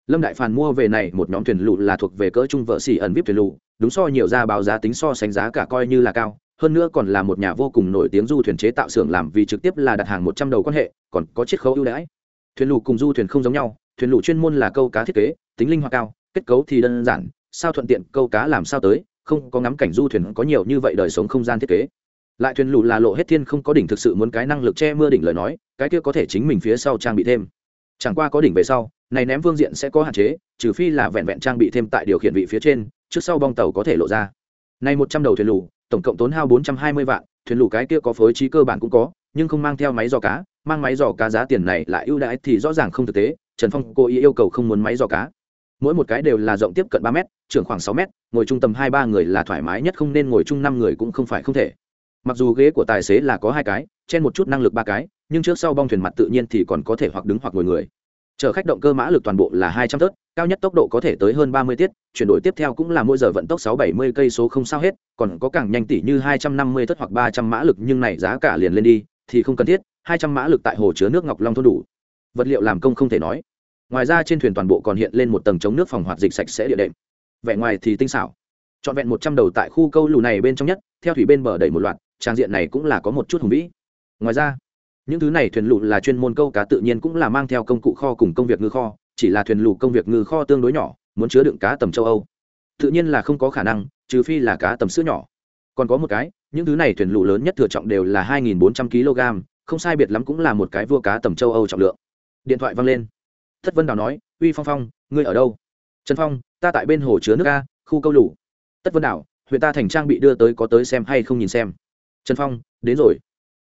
Lâm đại phàn mua về này một nhóm thuyền lũ là thuộc về cỡ trung vợ xỉ ẩn vip thuyền lũ, đúng so nhiều ra báo giá tính so sánh giá cả coi như là cao hơn nữa còn là một nhà vô cùng nổi tiếng du thuyền chế tạo xưởng làm vì trực tiếp là đặt hàng một trăm đầu quan hệ, còn có chiết khấu ưu đãi. Thuyền lù cùng du thuyền không giống nhau, thuyền lù chuyên môn là câu cá thiết kế, tính linh hoạt cao, kết cấu thì đơn giản, sao thuận tiện, câu cá làm sao tới, không có ngắm cảnh du thuyền có nhiều như vậy đời sống không gian thiết kế. Lại thuyền lù là lộ hết thiên không có đỉnh thực sự muốn cái năng lực che mưa đỉnh lời nói, cái kia có thể chính mình phía sau trang bị thêm. Chẳng qua có đỉnh về sau, này ném phương diện sẽ có hạn chế, trừ phi là vẹn vẹn trang bị thêm tại điều khiển vị phía trên, trước sau bong tàu có thể lộ ra. Này một trăm đầu thuyền lù tổng cộng tốn hao bốn trăm hai mươi vạn, thuyền lù cái kia có phối trí cơ bản cũng có, nhưng không mang theo máy dò cá, mang máy dò cá giá tiền này lại ưu đãi thì rõ ràng không thực tế, trần phong cố ý yêu cầu không muốn máy dò cá. Mỗi một cái đều là rộng tiếp cận ba m trưởng khoảng sáu m ngồi trung tâm hai ba người là thoải mái nhất không nên ngồi chung năm người cũng không phải không thể. Mặc dù ghế của tài xế là có hai cái trên một chút năng lực ba cái, nhưng trước sau bong thuyền mặt tự nhiên thì còn có thể hoặc đứng hoặc ngồi người chở khách động cơ mã lực toàn bộ là hai trăm tớt cao nhất tốc độ có thể tới hơn ba mươi tiết, chuyển đổi tiếp theo cũng là mỗi giờ vận tốc sáu bảy mươi cây số không sao hết, còn có càng nhanh tỷ như hai trăm năm mươi tớt hoặc ba trăm mã lực, nhưng này giá cả liền lên đi, thì không cần thiết, hai trăm mã lực tại hồ chứa nước ngọc long thôn đủ. Vật liệu làm công không thể nói. Ngoài ra trên thuyền toàn bộ còn hiện lên một tầng chống nước phòng hoạt dịch sạch sẽ địa đệm. Vẻ ngoài thì tinh xảo. Trọn vẹn một trăm đầu tại khu câu lù này bên trong nhất, theo thủy bên bờ đầy một loạt, trang diện này cũng là có một chút hùng vĩ. Ngoài ra những thứ này thuyền lụ là chuyên môn câu cá tự nhiên cũng là mang theo công cụ kho cùng công việc ngư kho, chỉ là thuyền lụ công việc ngư kho tương đối nhỏ, muốn chứa đựng cá tầm châu âu. Tự nhiên là không có khả năng, trừ phi là cá tầm sữa nhỏ. Còn có một cái, những thứ này thuyền lụ lớn nhất thừa trọng đều là hai nghìn bốn trăm kg không sai biệt lắm cũng là một cái vua cá tầm châu âu trọng lượng. Điện thoại văng lên. Thất vân đào nói, uy phong phong, ngươi ở đâu? Trần phong, ta tại bên hồ chứa nước a, khu câu lũ tất vân đào, huyện ta thành trang bị đưa tới có tới xem hay không nhìn xem. Trần phong, đến rồi.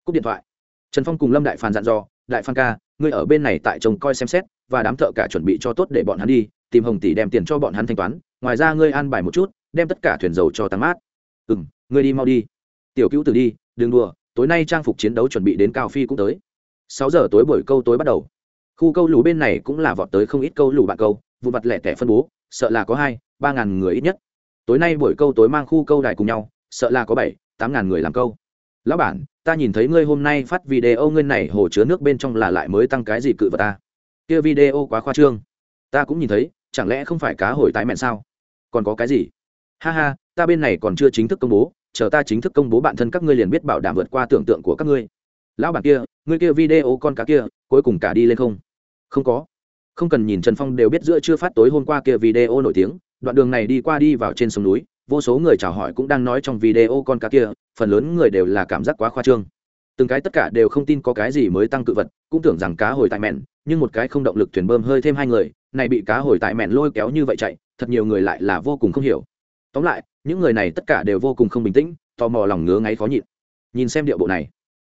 Cúp điện thoại trần phong cùng lâm đại phàn dặn dò, đại phan ca, ngươi ở bên này tại chồng coi xem xét, và đám thợ cả chuẩn bị cho tốt để bọn hắn đi, tìm hồng tỷ đem tiền cho bọn hắn thanh toán, ngoài ra ngươi an bài một chút, đem tất cả thuyền dầu cho tăng mát. Ừ m ngươi đi mau đi. Tiểu cứu tử đi, đừng đùa, tối nay trang phục chiến đấu chuẩn bị đến cao phi cũng tới. Sáu giờ tối buổi câu tối bắt đầu. Khu câu lù bên này cũng là vọt tới không ít câu lù bạn câu, vụ mặt lẻ tẻ phân bố, sợ là có hai, ba ngàn người ít nhất. Tối nay buổi câu tối mang khu câu đài cùng nhau, sợ là có bảy, tám ngàn người làm câu. Lão bản ta nhìn thấy ngươi hôm nay phát video ngươi này hồ chứa nước bên trong là lại mới tăng cái gì cự vật ta? Kia video quá khoa trương. Ta cũng nhìn thấy, chẳng lẽ không phải cá hồi tái mẹn sao? Còn có cái gì? Ha ha, ta bên này còn chưa chính thức công bố, chờ ta chính thức công bố bản thân các ngươi liền biết bảo đảm vượt qua tưởng tượng của các ngươi. Lão bản kia, ngươi kia video con cá kia, cuối cùng cả đi lên không? Không có. Không cần nhìn trần phong đều biết giữa chưa phát tối hôm qua kia video nổi tiếng, đoạn đường này đi qua đi vào trên sông núi vô số người chào hỏi cũng đang nói trong video con cá kia, phần lớn người đều là cảm giác quá khoa trương. Từng cái tất cả đều không tin có cái gì mới tăng cự vật, cũng tưởng rằng cá hồi tại mẹn, nhưng một cái không động lực thuyền bơm hơi thêm hai người, này bị cá hồi tại mẹn lôi kéo như vậy chạy, thật nhiều người lại là vô cùng không hiểu. Tóm lại, những người này tất cả đều vô cùng không bình tĩnh, tò mò lòng ngứa ngáy khó nhịn. Nhìn xem điệu bộ này,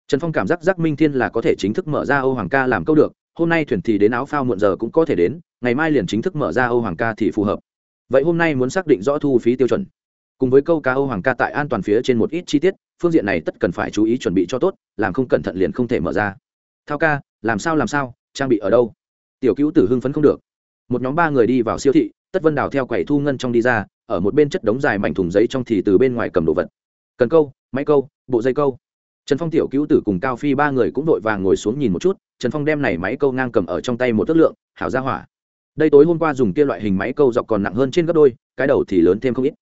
trần phong cảm giác giác minh thiên là có thể chính thức mở ra âu hoàng ca làm câu được, hôm nay thuyền thì đến áo phao muộn giờ cũng có thể đến, ngày mai liền chính thức mở ra âu hoàng ca thì phù hợp. Vậy hôm nay muốn xác định rõ thu phí tiêu chuẩn cùng với câu cá âu hoàng ca tại an toàn phía trên một ít chi tiết, phương diện này tất cần phải chú ý chuẩn bị cho tốt, làm không cẩn thận liền không thể mở ra. Thao ca, làm sao làm sao, trang bị ở đâu? Tiểu cứu tử hưng phấn không được. Một nhóm ba người đi vào siêu thị, tất vân đào theo quầy thu ngân trong đi ra, ở một bên chất đống dài mảnh thùng giấy trong thì từ bên ngoài cầm đồ vật. Cần câu, máy câu, bộ dây câu. Trần phong tiểu cứu tử cùng cao phi ba người cũng vội vàng ngồi xuống nhìn một chút, trần phong đem này máy câu ngang cầm ở trong tay một tước lượng, hảo ra hỏa. Đây tối hôm qua dùng kia loại hình máy câu dọc còn nặng hơn trên gấp đôi, cái đầu thì lớn thêm không ít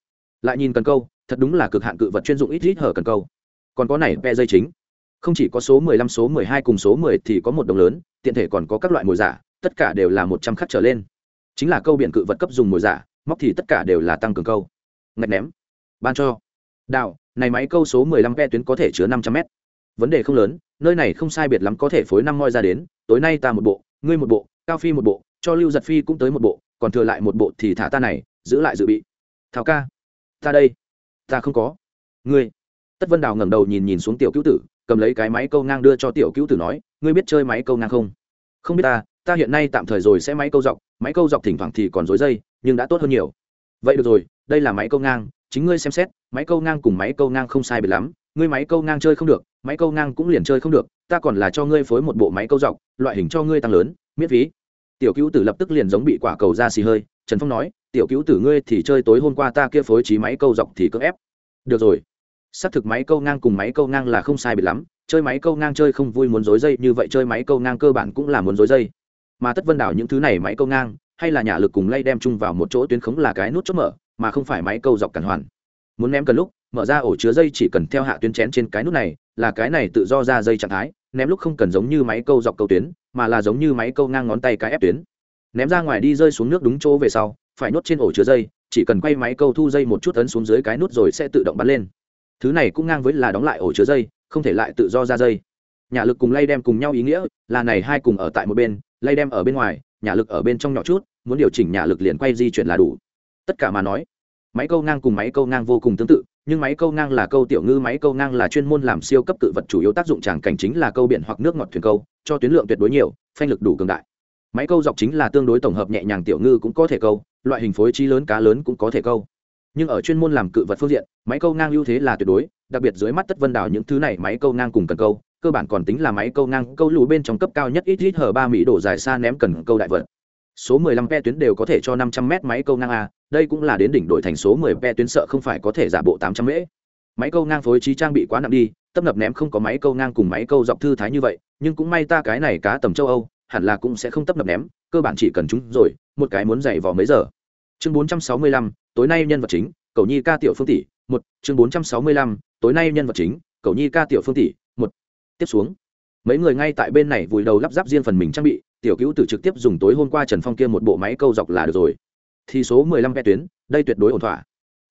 lại nhìn cần câu, thật đúng là cực hạn cự vật chuyên dụng ít ít hở cần câu. Còn có này ve dây chính. Không chỉ có số 15 số 12 cùng số 10 thì có một đồng lớn, tiện thể còn có các loại mồi giả, tất cả đều là một trăm khắc trở lên. Chính là câu biển cự vật cấp dùng mồi giả, móc thì tất cả đều là tăng cường câu. Ngạch ném. Ban cho. Đạo này máy câu số 15 ve tuyến có thể chứa 500 mét. Vấn đề không lớn, nơi này không sai biệt lắm có thể phối năm moi ra đến, tối nay ta một bộ, ngươi một bộ, cao phi một bộ, cho lưu giật phi cũng tới một bộ, còn thừa lại một bộ thì thả ta này, giữ lại dự bị. Thảo ca ta đây ta không có ngươi tất vân đào ngẩng đầu nhìn nhìn xuống tiểu cứu tử cầm lấy cái máy câu ngang đưa cho tiểu cứu tử nói ngươi biết chơi máy câu ngang không không biết ta ta hiện nay tạm thời rồi sẽ máy câu dọc máy câu dọc thỉnh thoảng thì còn dối dây nhưng đã tốt hơn nhiều vậy được rồi đây là máy câu ngang chính ngươi xem xét máy câu ngang cùng máy câu ngang không sai biệt lắm ngươi máy câu ngang chơi không được máy câu ngang cũng liền chơi không được ta còn là cho ngươi phối một bộ máy câu dọc loại hình cho ngươi tăng lớn miễn phí tiểu cứu tử lập tức liền giống bị quả cầu ra xì hơi trần phong nói tiểu cứu tử ngươi thì chơi tối hôm qua ta kia phối trí máy câu dọc thì cưỡng ép. Được rồi. Xác thực máy câu ngang cùng máy câu ngang là không sai biệt lắm, chơi máy câu ngang chơi không vui muốn dối dây như vậy chơi máy câu ngang cơ bản cũng là muốn dối dây mà tất vân đảo những thứ này máy câu ngang, hay là nhà lực cùng lay đem chung vào một chỗ tuyến khống là cái nút chốt mở, mà không phải máy câu dọc cản hoàn. Muốn ném cần lúc, mở ra ổ chứa dây chỉ cần theo hạ tuyến chén trên cái nút này, là cái này tự do ra dây trạng thái, ném lúc không cần giống như máy câu dọc câu tuyến, mà là giống như máy câu ngang ngón tay cái ép tuyến. Ném ra ngoài đi rơi xuống nước đúng chỗ về sau phải nốt trên ổ chứa dây, chỉ cần quay máy câu thu dây một chút ấn xuống dưới cái nút rồi sẽ tự động bắn lên. Thứ này cũng ngang với là đóng lại ổ chứa dây, không thể lại tự do ra dây. Nhà lực cùng lay đem cùng nhau ý nghĩa, là này hai cùng ở tại một bên, lay đem ở bên ngoài, nhà lực ở bên trong nhỏ chút, muốn điều chỉnh nhà lực liền quay di chuyển là đủ. Tất cả mà nói, máy câu ngang cùng máy câu ngang vô cùng tương tự, nhưng máy câu ngang là câu tiểu ngư, máy câu ngang là chuyên môn làm siêu cấp cự vật chủ yếu tác dụng tràng cảnh chính là câu biển hoặc nước ngọt thuyền câu, cho tuyến lượng tuyệt đối nhiều, phanh lực đủ cường đại máy câu dọc chính là tương đối tổng hợp nhẹ nhàng tiểu ngư cũng có thể câu, loại hình phối trí lớn cá lớn cũng có thể câu. Nhưng ở chuyên môn làm cự vật phương diện, máy câu ngang ưu thế là tuyệt đối, đặc biệt dưới mắt tất vân đảo những thứ này máy câu ngang cùng cần câu, cơ bản còn tính là máy câu ngang câu lù bên trong cấp cao nhất ít ít hở ba mỹ đổ dài xa ném cần câu đại vật. Số 15 pe tuyến đều có thể cho 500 mét máy câu ngang a, đây cũng là đến đỉnh đổi thành số 10 pe tuyến sợ không phải có thể giả bộ 800 m máy câu ngang phối trí trang bị quá nặng đi, tấp nập ném không có máy câu ngang cùng máy câu dọc thư thái như vậy, nhưng cũng may ta cái này cá tầm châu âu hẳn là cũng sẽ không tấp nập ném cơ bản chỉ cần chúng rồi một cái muốn dày vò mấy giờ. Chương 465, tối nay nhân vật chính cầu nhi ca tiểu phương tỷ một. Chương 465, tối nay nhân vật chính cầu nhi ca tiểu phương tỷ một. Tiếp xuống. Mấy người ngay tại bên này vùi đầu lắp ráp riêng phần mình trang bị tiểu cứu tử trực tiếp dùng tối hôm qua trần phong kia một bộ máy câu dọc là được rồi. Thì số 15 ve tuyến đây tuyệt đối ổn thỏa.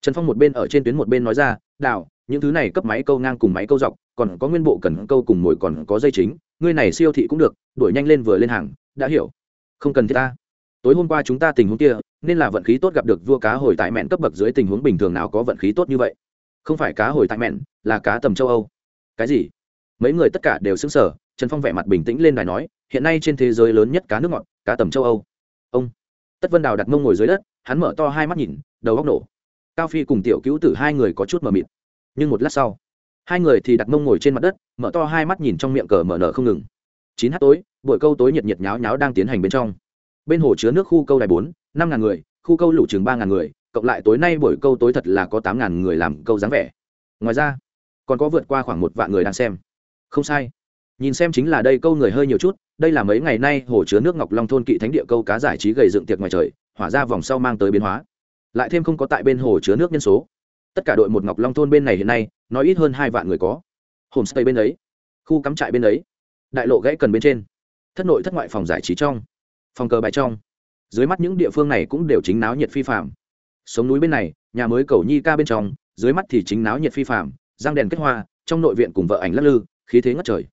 Trần phong một bên ở trên tuyến một bên nói ra đào những thứ này cấp máy câu ngang cùng máy câu dọc còn có nguyên bộ cần câu cùng mồi còn có dây chính ngươi này siêu thị cũng được, đuổi nhanh lên vừa lên hàng, đã hiểu. Không cần thiết ta. Tối hôm qua chúng ta tình huống kia, nên là vận khí tốt gặp được vua cá hồi tại mẹn cấp bậc dưới tình huống bình thường nào có vận khí tốt như vậy. Không phải cá hồi tại mẹn, là cá tầm châu âu. Cái gì? Mấy người tất cả đều xứng sở trần phong vẻ mặt bình tĩnh lên đài nói, hiện nay trên thế giới lớn nhất cá nước ngọt, cá tầm châu âu. Ông. Tất vân đào đặt mông ngồi dưới đất, hắn mở to hai mắt nhìn, đầu góc nổ. Cao phi cùng tiểu cứu tử hai người có chút mờ mịt. Nhưng một lát sau hai người thì đặt mông ngồi trên mặt đất, mở to hai mắt nhìn trong miệng cờ mở nở không ngừng. Chín h tối, buổi câu tối nhiệt nhiệt nháo nháo đang tiến hành bên trong. Bên hồ chứa nước khu câu đài bốn, năm ngàn người, khu câu lũ chừng ba ngàn người, cộng lại tối nay buổi câu tối thật là có tám ngàn người làm câu dáng vẻ. Ngoài ra, còn có vượt qua khoảng một vạn người đang xem. Không sai. Nhìn xem chính là đây câu người hơi nhiều chút, đây là mấy ngày nay hồ chứa nước ngọc long thôn kỵ thánh địa câu cá giải trí gầy dựng tiệc ngoài trời, hỏa ra vòng sau mang tới biến hóa. Lại thêm không có tại bên hồ chứa nước nhân số. Tất cả đội một ngọc long thôn bên này hiện nay nói ít hơn hai vạn người có. Homestay bên ấy, khu cắm trại bên ấy, đại lộ gãy cần bên trên, thất nội thất ngoại phòng giải trí trong, phòng cờ bài trong. Dưới mắt những địa phương này cũng đều chính náo nhiệt phi phạm sống núi bên này, nhà mới cầu nhi ca bên trong, dưới mắt thì chính náo nhiệt phi phạm giang đèn kết hoa, trong nội viện cùng vợ ảnh lắc lư, khí thế ngất trời.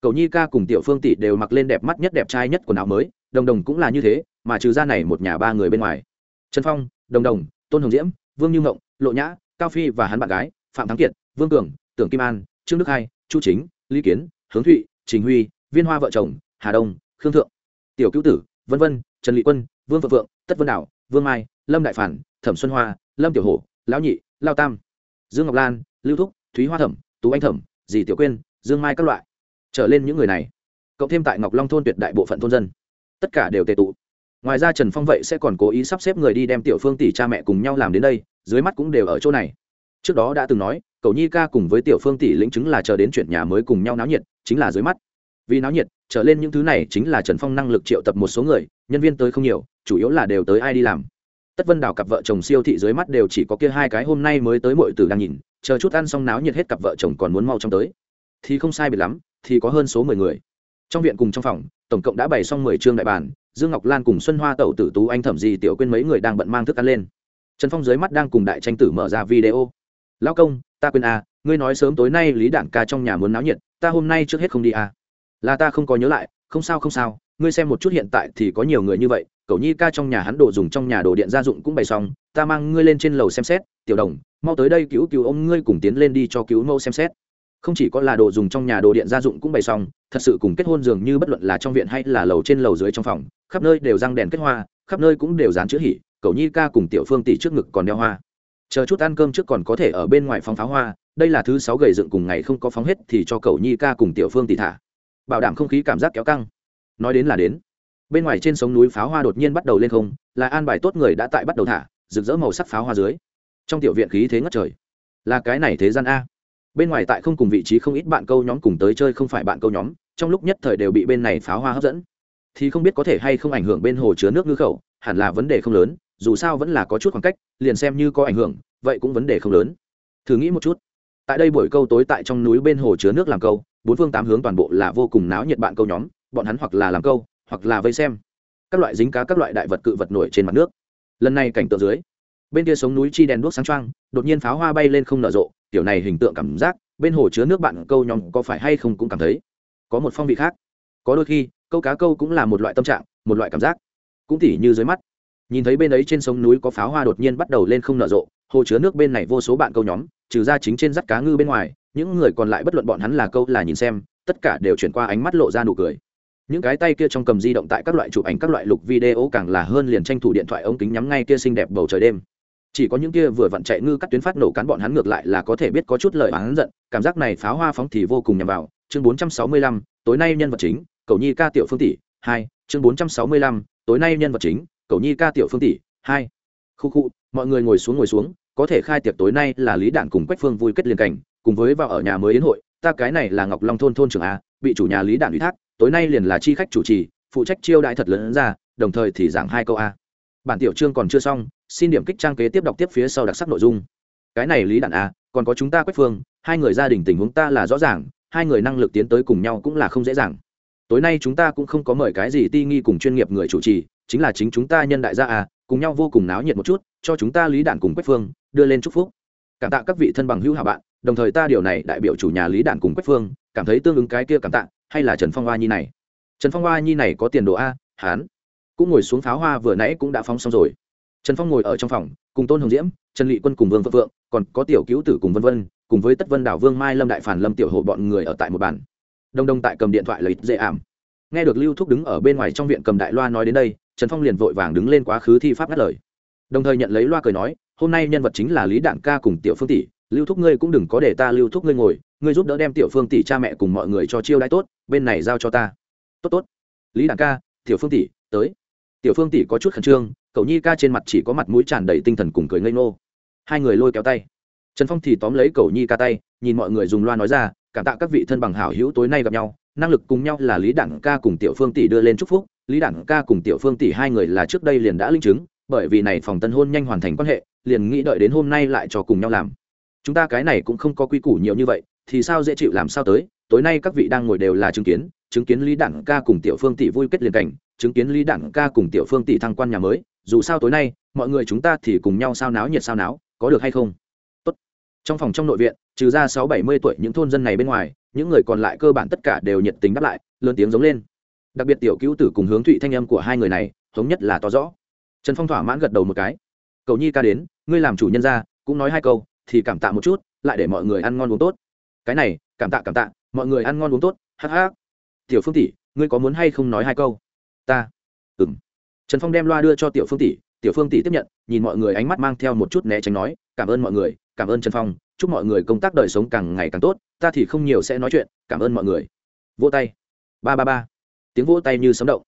Cầu nhi ca cùng tiểu phương tỷ đều mặc lên đẹp mắt nhất đẹp trai nhất quần áo mới, đồng đồng cũng là như thế, mà trừ ra này một nhà ba người bên ngoài. Trần phong, đồng đồng, tôn hồng diễm, vương như ngộng, lộ nhã, cao phi và hắn bạn gái, phạm thắng kiệt vương cường, tưởng kim an, trương đức hai, chu chính, lý kiến, hướng thụy, trình huy, viên hoa vợ chồng, hà đông, khương thượng, tiểu cứu tử, vân vân, trần lị quân, vương phượng phượng, tất vân đảo, vương mai, lâm đại phản, thẩm xuân hoa, lâm tiểu hổ, lão nhị, lao tam, dương ngọc lan, lưu thúc, thúy hoa thẩm, tú anh thẩm, dì tiểu quyên, dương mai các loại. Trở lên những người này, cộng thêm tại ngọc long thôn tuyệt đại bộ phận thôn dân, tất cả đều tề tụ. Ngoài ra trần phong vậy sẽ còn cố ý sắp xếp người đi đem tiểu phương tỷ cha mẹ cùng nhau làm đến đây, dưới mắt cũng đều ở chỗ này trước đó đã từng nói cầu nhi ca cùng với tiểu phương tỷ lĩnh chứng là chờ đến chuyện nhà mới cùng nhau náo nhiệt, chính là dưới mắt. Vì náo nhiệt, trở lên những thứ này chính là trần phong năng lực triệu tập một số người, nhân viên tới không nhiều, chủ yếu là đều tới ai đi làm. Tất vân đào cặp vợ chồng siêu thị dưới mắt đều chỉ có kia hai cái hôm nay mới tới mọi tử đang nhìn, chờ chút ăn xong náo nhiệt hết cặp vợ chồng còn muốn mau trong tới. Thì không sai biệt lắm, thì có hơn số mười người. Trong viện cùng trong phòng, tổng cộng đã bày xong mười chương đại bàn dương ngọc lan cùng xuân hoa tẩu tử tú anh thẩm di tiểu quên mấy người đang bận mang thức ăn lên. Trần phong dưới mắt đang cùng đại tranh tử mở ra video lão công, ta quên à ngươi nói sớm tối nay lý đản ca trong nhà muốn náo nhiệt, ta hôm nay trước hết không đi à. Là ta không có nhớ lại, không sao không sao, ngươi xem một chút hiện tại thì có nhiều người như vậy, cậu nhi ca trong nhà hắn đồ dùng trong nhà đồ điện gia dụng cũng bày xong, ta mang ngươi lên trên lầu xem xét, tiểu đồng, mau tới đây cứu cứu ông ngươi cùng tiến lên đi cho cứu mẫu xem xét. Không chỉ có là đồ dùng trong nhà đồ điện gia dụng cũng bày xong, thật sự cùng kết hôn dường như bất luận là trong viện hay là lầu trên lầu dưới trong phòng, khắp nơi đều răng đèn kết hoa, khắp nơi cũng đều dán chữ hỉ, cậu nhi ca cùng tiểu phương tỷ trước ngực còn đeo hoa chờ chút ăn cơm trước còn có thể ở bên ngoài phóng pháo hoa, đây là thứ sáu gầy dựng cùng ngày không có phóng hết thì cho cậu nhi ca cùng tiểu phương tỷ thả. Bảo đảm không khí cảm giác kéo căng. Nói đến là đến. Bên ngoài trên sông núi pháo hoa đột nhiên bắt đầu lên không, là an bài tốt người đã tại bắt đầu thả, rực rỡ màu sắc pháo hoa dưới. Trong tiểu viện khí thế ngất trời. Là cái này thế gian a. Bên ngoài tại không cùng vị trí không ít bạn câu nhóm cùng tới chơi không phải bạn câu nhóm, trong lúc nhất thời đều bị bên này pháo hoa hấp dẫn. Thì không biết có thể hay không ảnh hưởng bên hồ chứa nước ngư khẩu, hẳn là vấn đề không lớn dù sao vẫn là có chút khoảng cách, liền xem như có ảnh hưởng, vậy cũng vấn đề không lớn. Thử nghĩ một chút. Tại đây buổi câu tối tại trong núi bên hồ chứa nước làm câu, bốn phương tám hướng toàn bộ là vô cùng náo nhiệt bạn câu nhóm, bọn hắn hoặc là làm câu, hoặc là vây xem. Các loại dính cá, các loại đại vật cự vật nổi trên mặt nước. Lần này cảnh tượng dưới, bên kia sống núi chi đèn đuốc sáng trăng đột nhiên pháo hoa bay lên không nở rộ tiểu này hình tượng cảm giác, bên hồ chứa nước bạn câu nhóm có phải hay không cũng cảm thấy có một phong vị khác. Có đôi khi, câu cá câu cũng là một loại tâm trạng, một loại cảm giác. Cũng tỉ như dưới mắt nhìn thấy bên ấy trên sông núi có pháo hoa đột nhiên bắt đầu lên không nở rộ, hồ chứa nước bên này vô số bạn câu nhóm, trừ ra chính trên rắt cá ngư bên ngoài, những người còn lại bất luận bọn hắn là câu là nhìn xem, tất cả đều chuyển qua ánh mắt lộ ra nụ cười. Những cái tay kia trong cầm di động tại các loại chụp ảnh, các loại lục video càng là hơn liền tranh thủ điện thoại ống kính nhắm ngay kia xinh đẹp bầu trời đêm. Chỉ có những kia vừa vặn chạy ngư cắt tuyến phát nổ cán bọn hắn ngược lại là có thể biết có chút lời hắn giận, cảm giác này pháo hoa phóng thì vô cùng nhằm vào. Chương bốn trăm sáu mươi lăm, tối nay nhân vật chính, cầu nhi ca tiểu phương tỷ, hai, chương bốn trăm sáu mươi lăm, tối nay nhân vật chính cầu nhi ca tiểu phương tỷ, hai. Khu khu, mọi người ngồi xuống ngồi xuống, có thể khai tiệc tối nay là lý đản cùng quách phương vui kết liền cảnh, cùng với vào ở nhà mới đến hội, ta cái này là ngọc long thôn thôn trưởng a, bị chủ nhà lý đản ủy thác, tối nay liền là chi khách chủ trì, phụ trách chiêu đại thật lớn ra, đồng thời thì giảng hai câu a. Bản tiểu chương còn chưa xong, xin điểm kích trang kế tiếp đọc tiếp phía sau đặc sắc nội dung. Cái này lý đản a, còn có chúng ta quách phương, hai người gia đình tình huống ta là rõ ràng, hai người năng lực tiến tới cùng nhau cũng là không dễ dàng. Tối nay chúng ta cũng không có mời cái gì ti nghi cùng chuyên nghiệp người chủ trì chính là chính chúng ta nhân đại gia à cùng nhau vô cùng náo nhiệt một chút, cho chúng ta lý đản cùng quách phương đưa lên chúc phúc. Cảm tạ các vị thân bằng hữu hảo bạn, đồng thời ta điều này đại biểu chủ nhà lý đản cùng quách phương, cảm thấy tương ứng cái kia cảm tạ, hay là trần phong hoa nhi này? Trần phong hoa nhi này có tiền đồ a, hán. Cũng ngồi xuống pháo hoa vừa nãy cũng đã phóng xong rồi. Trần phong ngồi ở trong phòng, cùng tôn hồng diễm, trần lị quân cùng vương phượng phượng, còn có tiểu cứu tử cùng vân vân, cùng với tất vân đảo, vương mai lâm đại phản lâm tiểu hộ bọn người ở tại một bàn. Đông đông tại cầm điện thoại lấy dễ ảm. Nghe được lưu thúc đứng ở bên ngoài trong viện cầm đại loa nói đến đây trần phong liền vội vàng đứng lên quá khứ thi pháp ngắt lời. Đồng thời nhận lấy loa cười nói, hôm nay nhân vật chính là lý đạn ca cùng tiểu phương tỷ, lưu thúc ngươi cũng đừng có để ta lưu thúc ngươi ngồi, ngươi giúp đỡ đem tiểu phương tỷ cha mẹ cùng mọi người cho chiêu đãi tốt, bên này giao cho ta. Tốt tốt. Lý đạn ca, tiểu phương tỷ, tới. Tiểu phương tỷ có chút khẩn trương, cậu nhi ca trên mặt chỉ có mặt mũi tràn đầy tinh thần cùng cười ngây ngô. Hai người lôi kéo tay. Trần phong thì tóm lấy cậu nhi ca tay, nhìn mọi người dùng loa nói ra, cảm tạ các vị thân bằng hảo hữu tối nay gặp nhau năng lực cùng nhau là lý Đẳng ca cùng tiểu phương tỷ đưa lên chúc phúc. Lý Đẳng ca cùng tiểu phương tỷ hai người là trước đây liền đã linh chứng, bởi vì này phòng tân hôn nhanh hoàn thành quan hệ, liền nghĩ đợi đến hôm nay lại cho cùng nhau làm. Chúng ta cái này cũng không có quy củ nhiều như vậy, thì sao dễ chịu làm sao tới? Tối nay các vị đang ngồi đều là chứng kiến chứng kiến lý Đẳng ca cùng tiểu phương tỷ vui kết liền cảnh, chứng kiến lý Đẳng ca cùng tiểu phương tỷ thăng quan nhà mới. Dù sao tối nay, mọi người chúng ta thì cùng nhau sao náo nhiệt sao náo, có được hay không? Tốt. trong phòng trong nội viện, trừ ra sáu bảy mươi tuổi những thôn dân này bên ngoài những người còn lại cơ bản tất cả đều nhiệt tình đáp lại, lớn tiếng giống lên. Đặc biệt tiểu cứu tử cùng hướng thụy thanh âm của hai người này, thống nhất là to rõ. Trần phong thỏa mãn gật đầu một cái. Cầu nhi ca đến, ngươi làm chủ nhân ra, cũng nói hai câu, thì cảm tạ một chút, lại để mọi người ăn ngon uống tốt. Cái này, cảm tạ cảm tạ, mọi người ăn ngon uống tốt, hắc hắc. Tiểu phương tỷ, ngươi có muốn hay không nói hai câu? Ta. Ừm. trần phong đem loa đưa cho tiểu phương tỷ, tiểu phương tỷ tiếp nhận, nhìn mọi người ánh mắt mang theo một chút né tránh nói, cảm ơn mọi người, cảm ơn trần phong, chúc mọi người công tác đời sống càng ngày càng tốt ta thì không nhiều sẽ nói chuyện, cảm ơn mọi người. Vỗ tay. Ba ba ba. Tiếng vỗ tay như sấm động.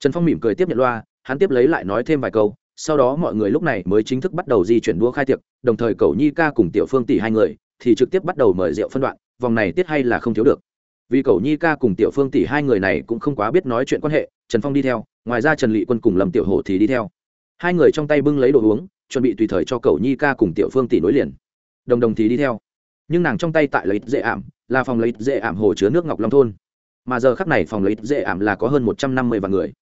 Trần phong mỉm cười tiếp nhận loa, hắn tiếp lấy lại nói thêm vài câu, sau đó mọi người lúc này mới chính thức bắt đầu di chuyển đua khai tiệc, đồng thời cầu nhi ca cùng tiểu phương tỷ hai người thì trực tiếp bắt đầu mời rượu phân đoạn, vòng này tiết hay là không thiếu được. Vì cầu nhi ca cùng tiểu phương tỷ hai người này cũng không quá biết nói chuyện quan hệ, trần phong đi theo, ngoài ra trần lị quân cùng lầm tiểu hổ thì đi theo. Hai người trong tay bưng lấy đồ uống, chuẩn bị tùy thời cho cầu nhi ca cùng tiểu phương tỷ nối liền. Đồng đồng thì đi theo nhưng nàng trong tay tại lấy dễ ảm, là phòng lấy dễ ảm hồ chứa nước ngọc long thôn. Mà giờ khắc này phòng lấy dễ ảm là có hơn một trăm năm mươi vạn người.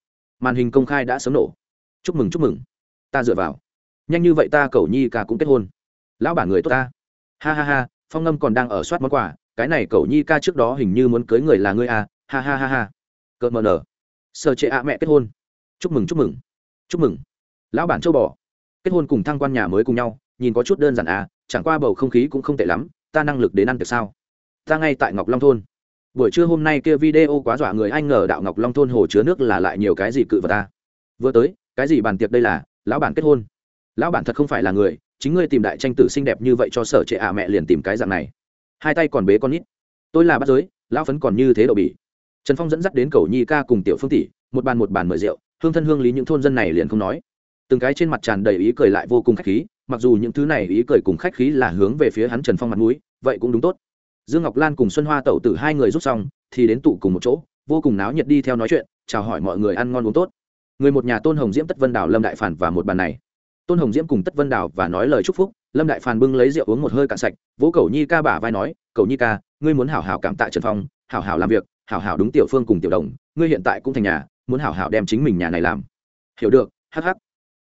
Màn hình công khai đã sớm nổ. Chúc mừng chúc mừng. Ta dựa vào. Nhanh như vậy ta cầu nhi ca cũng kết hôn. Lão bản người tốt ta. Ha ha ha, phong ngâm còn đang ở soát món quà. Cái này cầu nhi ca trước đó hình như muốn cưới người là ngươi à. Ha ha ha ha. Cợt mờ nở. Sợ trệ ạ mẹ kết hôn. Chúc mừng chúc mừng. Chúc mừng. Lão bản châu bò. Kết hôn cùng thăng quan nhà mới cùng nhau, nhìn có chút đơn giản à chẳng qua bầu không khí cũng không tệ lắm ta năng lực đến ăn được sao? Ta ngay tại ngọc long thôn. Buổi trưa hôm nay kia video quá dọa người, anh ngờ đạo ngọc long thôn hồ chứa nước là lại nhiều cái gì cự vào ta? Vừa tới, cái gì bàn tiệc đây là? Lão bản kết hôn. Lão bản thật không phải là người, chính ngươi tìm đại tranh tử xinh đẹp như vậy cho sở trệ ạ mẹ liền tìm cái dạng này. Hai tay còn bế con nít. Tôi là bắt giới, lão phấn còn như thế độ bỉ. Trần phong dẫn dắt đến cầu nhi ca cùng tiểu phương tỷ, một bàn một bàn mời rượu, hương thân hương lý những thôn dân này liền không nói. Từng cái trên mặt tràn đầy ý cười lại vô cùng khách khí mặc dù những thứ này ý cười cùng khách khí là hướng về phía hắn trần phong mặt mũi, vậy cũng đúng tốt. Dương ngọc lan cùng xuân hoa tẩu tử hai người rút xong, thì đến tụ cùng một chỗ, vô cùng náo nhiệt đi theo nói chuyện, chào hỏi mọi người ăn ngon uống tốt. Người một nhà tôn hồng diễm tất vân đào, lâm đại phản và một bàn này. Tôn hồng diễm cùng tất vân đào và nói lời chúc phúc, lâm đại phản bưng lấy rượu uống một hơi cạn sạch, vỗ cầu nhi ca bả vai nói, cầu nhi ca, ngươi muốn hảo hảo cảm tạ trần phong, hảo hảo làm việc, hảo hảo đúng tiểu phương cùng tiểu đồng, ngươi hiện tại cũng thành nhà, muốn hảo hảo đem chính mình nhà này làm. Hiểu được hh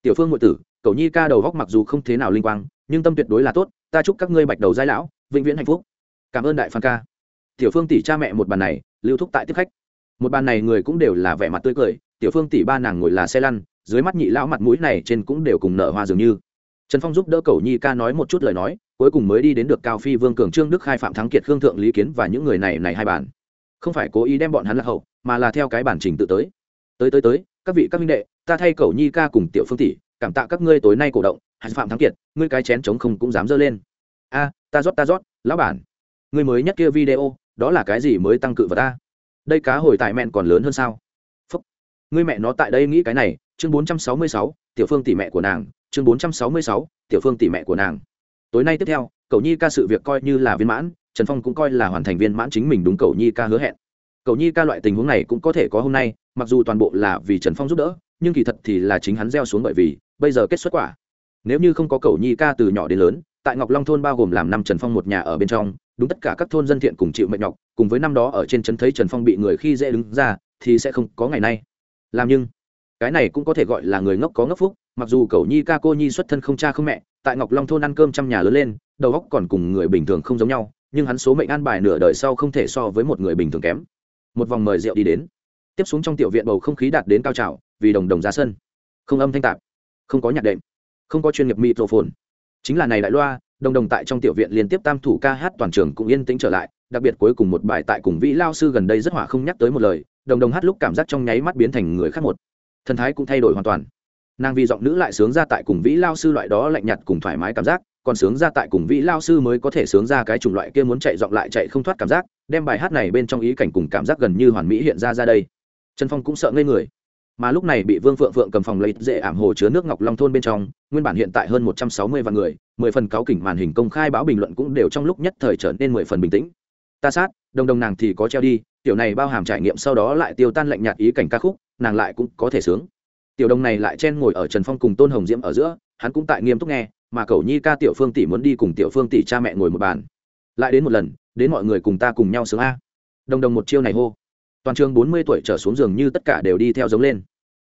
tiểu phương ngụy tử cậu nhi ca đầu góc mặc dù không thế nào linh quang, nhưng tâm tuyệt đối là tốt, ta chúc các ngươi bạch đầu giai lão, vĩnh viễn hạnh phúc. Cảm ơn đại phan ca. Tiểu phương tỷ cha mẹ một bàn này, lưu thúc tại tiếp khách. Một bàn này người cũng đều là vẻ mặt tươi cười, tiểu phương tỷ ba nàng ngồi là xe lăn, dưới mắt nhị lão mặt mũi này trên cũng đều cùng nở hoa dường như. Trần phong giúp đỡ cầu nhi ca nói một chút lời nói, cuối cùng mới đi đến được cao phi vương cường trương đức khai phạm thắng kiệt khương thượng lý kiến và những người này này hai bàn. Không phải cố ý đem bọn hắn lạc hậu, mà là theo cái bản trình tự tới. Tới tới tới, các vị các minh đệ, ta thay cầu nhi ca cùng tiểu phương tỷ cảm tạ các ngươi tối nay cổ động hạt phạm thắng kiệt, ngươi cái chén trống không cũng dám dơ lên. A, ta rót ta rót, lão bản. Ngươi mới nhất kia video, đó là cái gì mới tăng cự vào ta? Đây cá hồi tại mẹn còn lớn hơn sao? Phúc. Ngươi mẹ nó tại đây nghĩ cái này, chương bốn trăm sáu mươi sáu, tiểu phương tỷ mẹ của nàng, chương bốn trăm sáu mươi sáu, tiểu phương tỷ mẹ của nàng. Tối nay tiếp theo cậu nhi ca sự việc coi như là viên mãn, trần phong cũng coi là hoàn thành viên mãn chính mình đúng cậu nhi ca hứa hẹn. Cậu nhi ca loại tình huống này cũng có thể có hôm nay, mặc dù toàn bộ là vì trần phong giúp đỡ, nhưng kỳ thật thì là chính hắn gieo xuống bởi vì bây giờ kết xuất quả. Nếu như không có cậu nhi ca từ nhỏ đến lớn, tại ngọc long thôn bao gồm làm năm trần phong một nhà ở bên trong, đúng tất cả các thôn dân thiện cùng chịu mệnh nhọc, cùng với năm đó ở trên trấn thấy trần phong bị người khi dễ đứng ra, thì sẽ không có ngày nay. Làm nhưng, cái này cũng có thể gọi là người ngốc có ngốc phúc, mặc dù cậu nhi ca cô nhi xuất thân không cha không mẹ, tại ngọc long thôn ăn cơm trăm nhà lớn lên, đầu óc còn cùng người bình thường không giống nhau, nhưng hắn số mệnh an bài nửa đời sau không thể so với một người bình thường kém. Một vòng mời rượu đi đến. Tiếp xuống trong tiểu viện bầu không khí đạt đến cao trào, vì đồng đồng ra sân. Không âm thanh tạp không có nhạc đệm, không có chuyên nghiệp microphone. Chính là này đại loa, đồng đồng tại trong tiểu viện liên tiếp tam thủ ca hát toàn trường cũng yên tĩnh trở lại, đặc biệt cuối cùng một bài tại cùng vĩ lao sư gần đây rất hỏa không nhắc tới một lời, đồng đồng hát lúc cảm giác trong nháy mắt biến thành người khác một. Thần thái cũng thay đổi hoàn toàn. Nàng vì giọng nữ lại sướng ra tại cùng vĩ lao sư loại đó lạnh nhạt cùng thoải mái cảm giác, còn sướng ra tại cùng vĩ lao sư mới có thể sướng ra cái chủng loại kia muốn chạy giọng lại chạy không thoát cảm giác, đem bài hát này bên trong ý cảnh cùng cảm giác gần như hoàn mỹ hiện ra ra đây. Trần phong cũng sợ ngây người mà lúc này bị vương phượng phượng cầm phòng lấy dễ ảm hồ chứa nước ngọc long thôn bên trong, nguyên bản hiện tại hơn một trăm sáu mươi vạn người, mười phần cáo kỉnh màn hình công khai báo bình luận cũng đều trong lúc nhất thời trở nên mười phần bình tĩnh. Ta sát, đồng đồng nàng thì có treo đi, tiểu này bao hàm trải nghiệm sau đó lại tiêu tan lạnh nhạt ý cảnh ca khúc, nàng lại cũng có thể sướng. Tiểu đồng này lại chen ngồi ở trần phong cùng tôn hồng diễm ở giữa, hắn cũng tại nghiêm túc nghe, mà cầu nhi ca tiểu phương tỷ muốn đi cùng tiểu phương tỷ cha mẹ ngồi một bàn. Lại đến một lần, đến mọi người cùng ta cùng nhau sướng a. Đồng đồng một chiêu này hô toàn trường bốn mươi tuổi trở xuống giường như tất cả đều đi theo giống lên.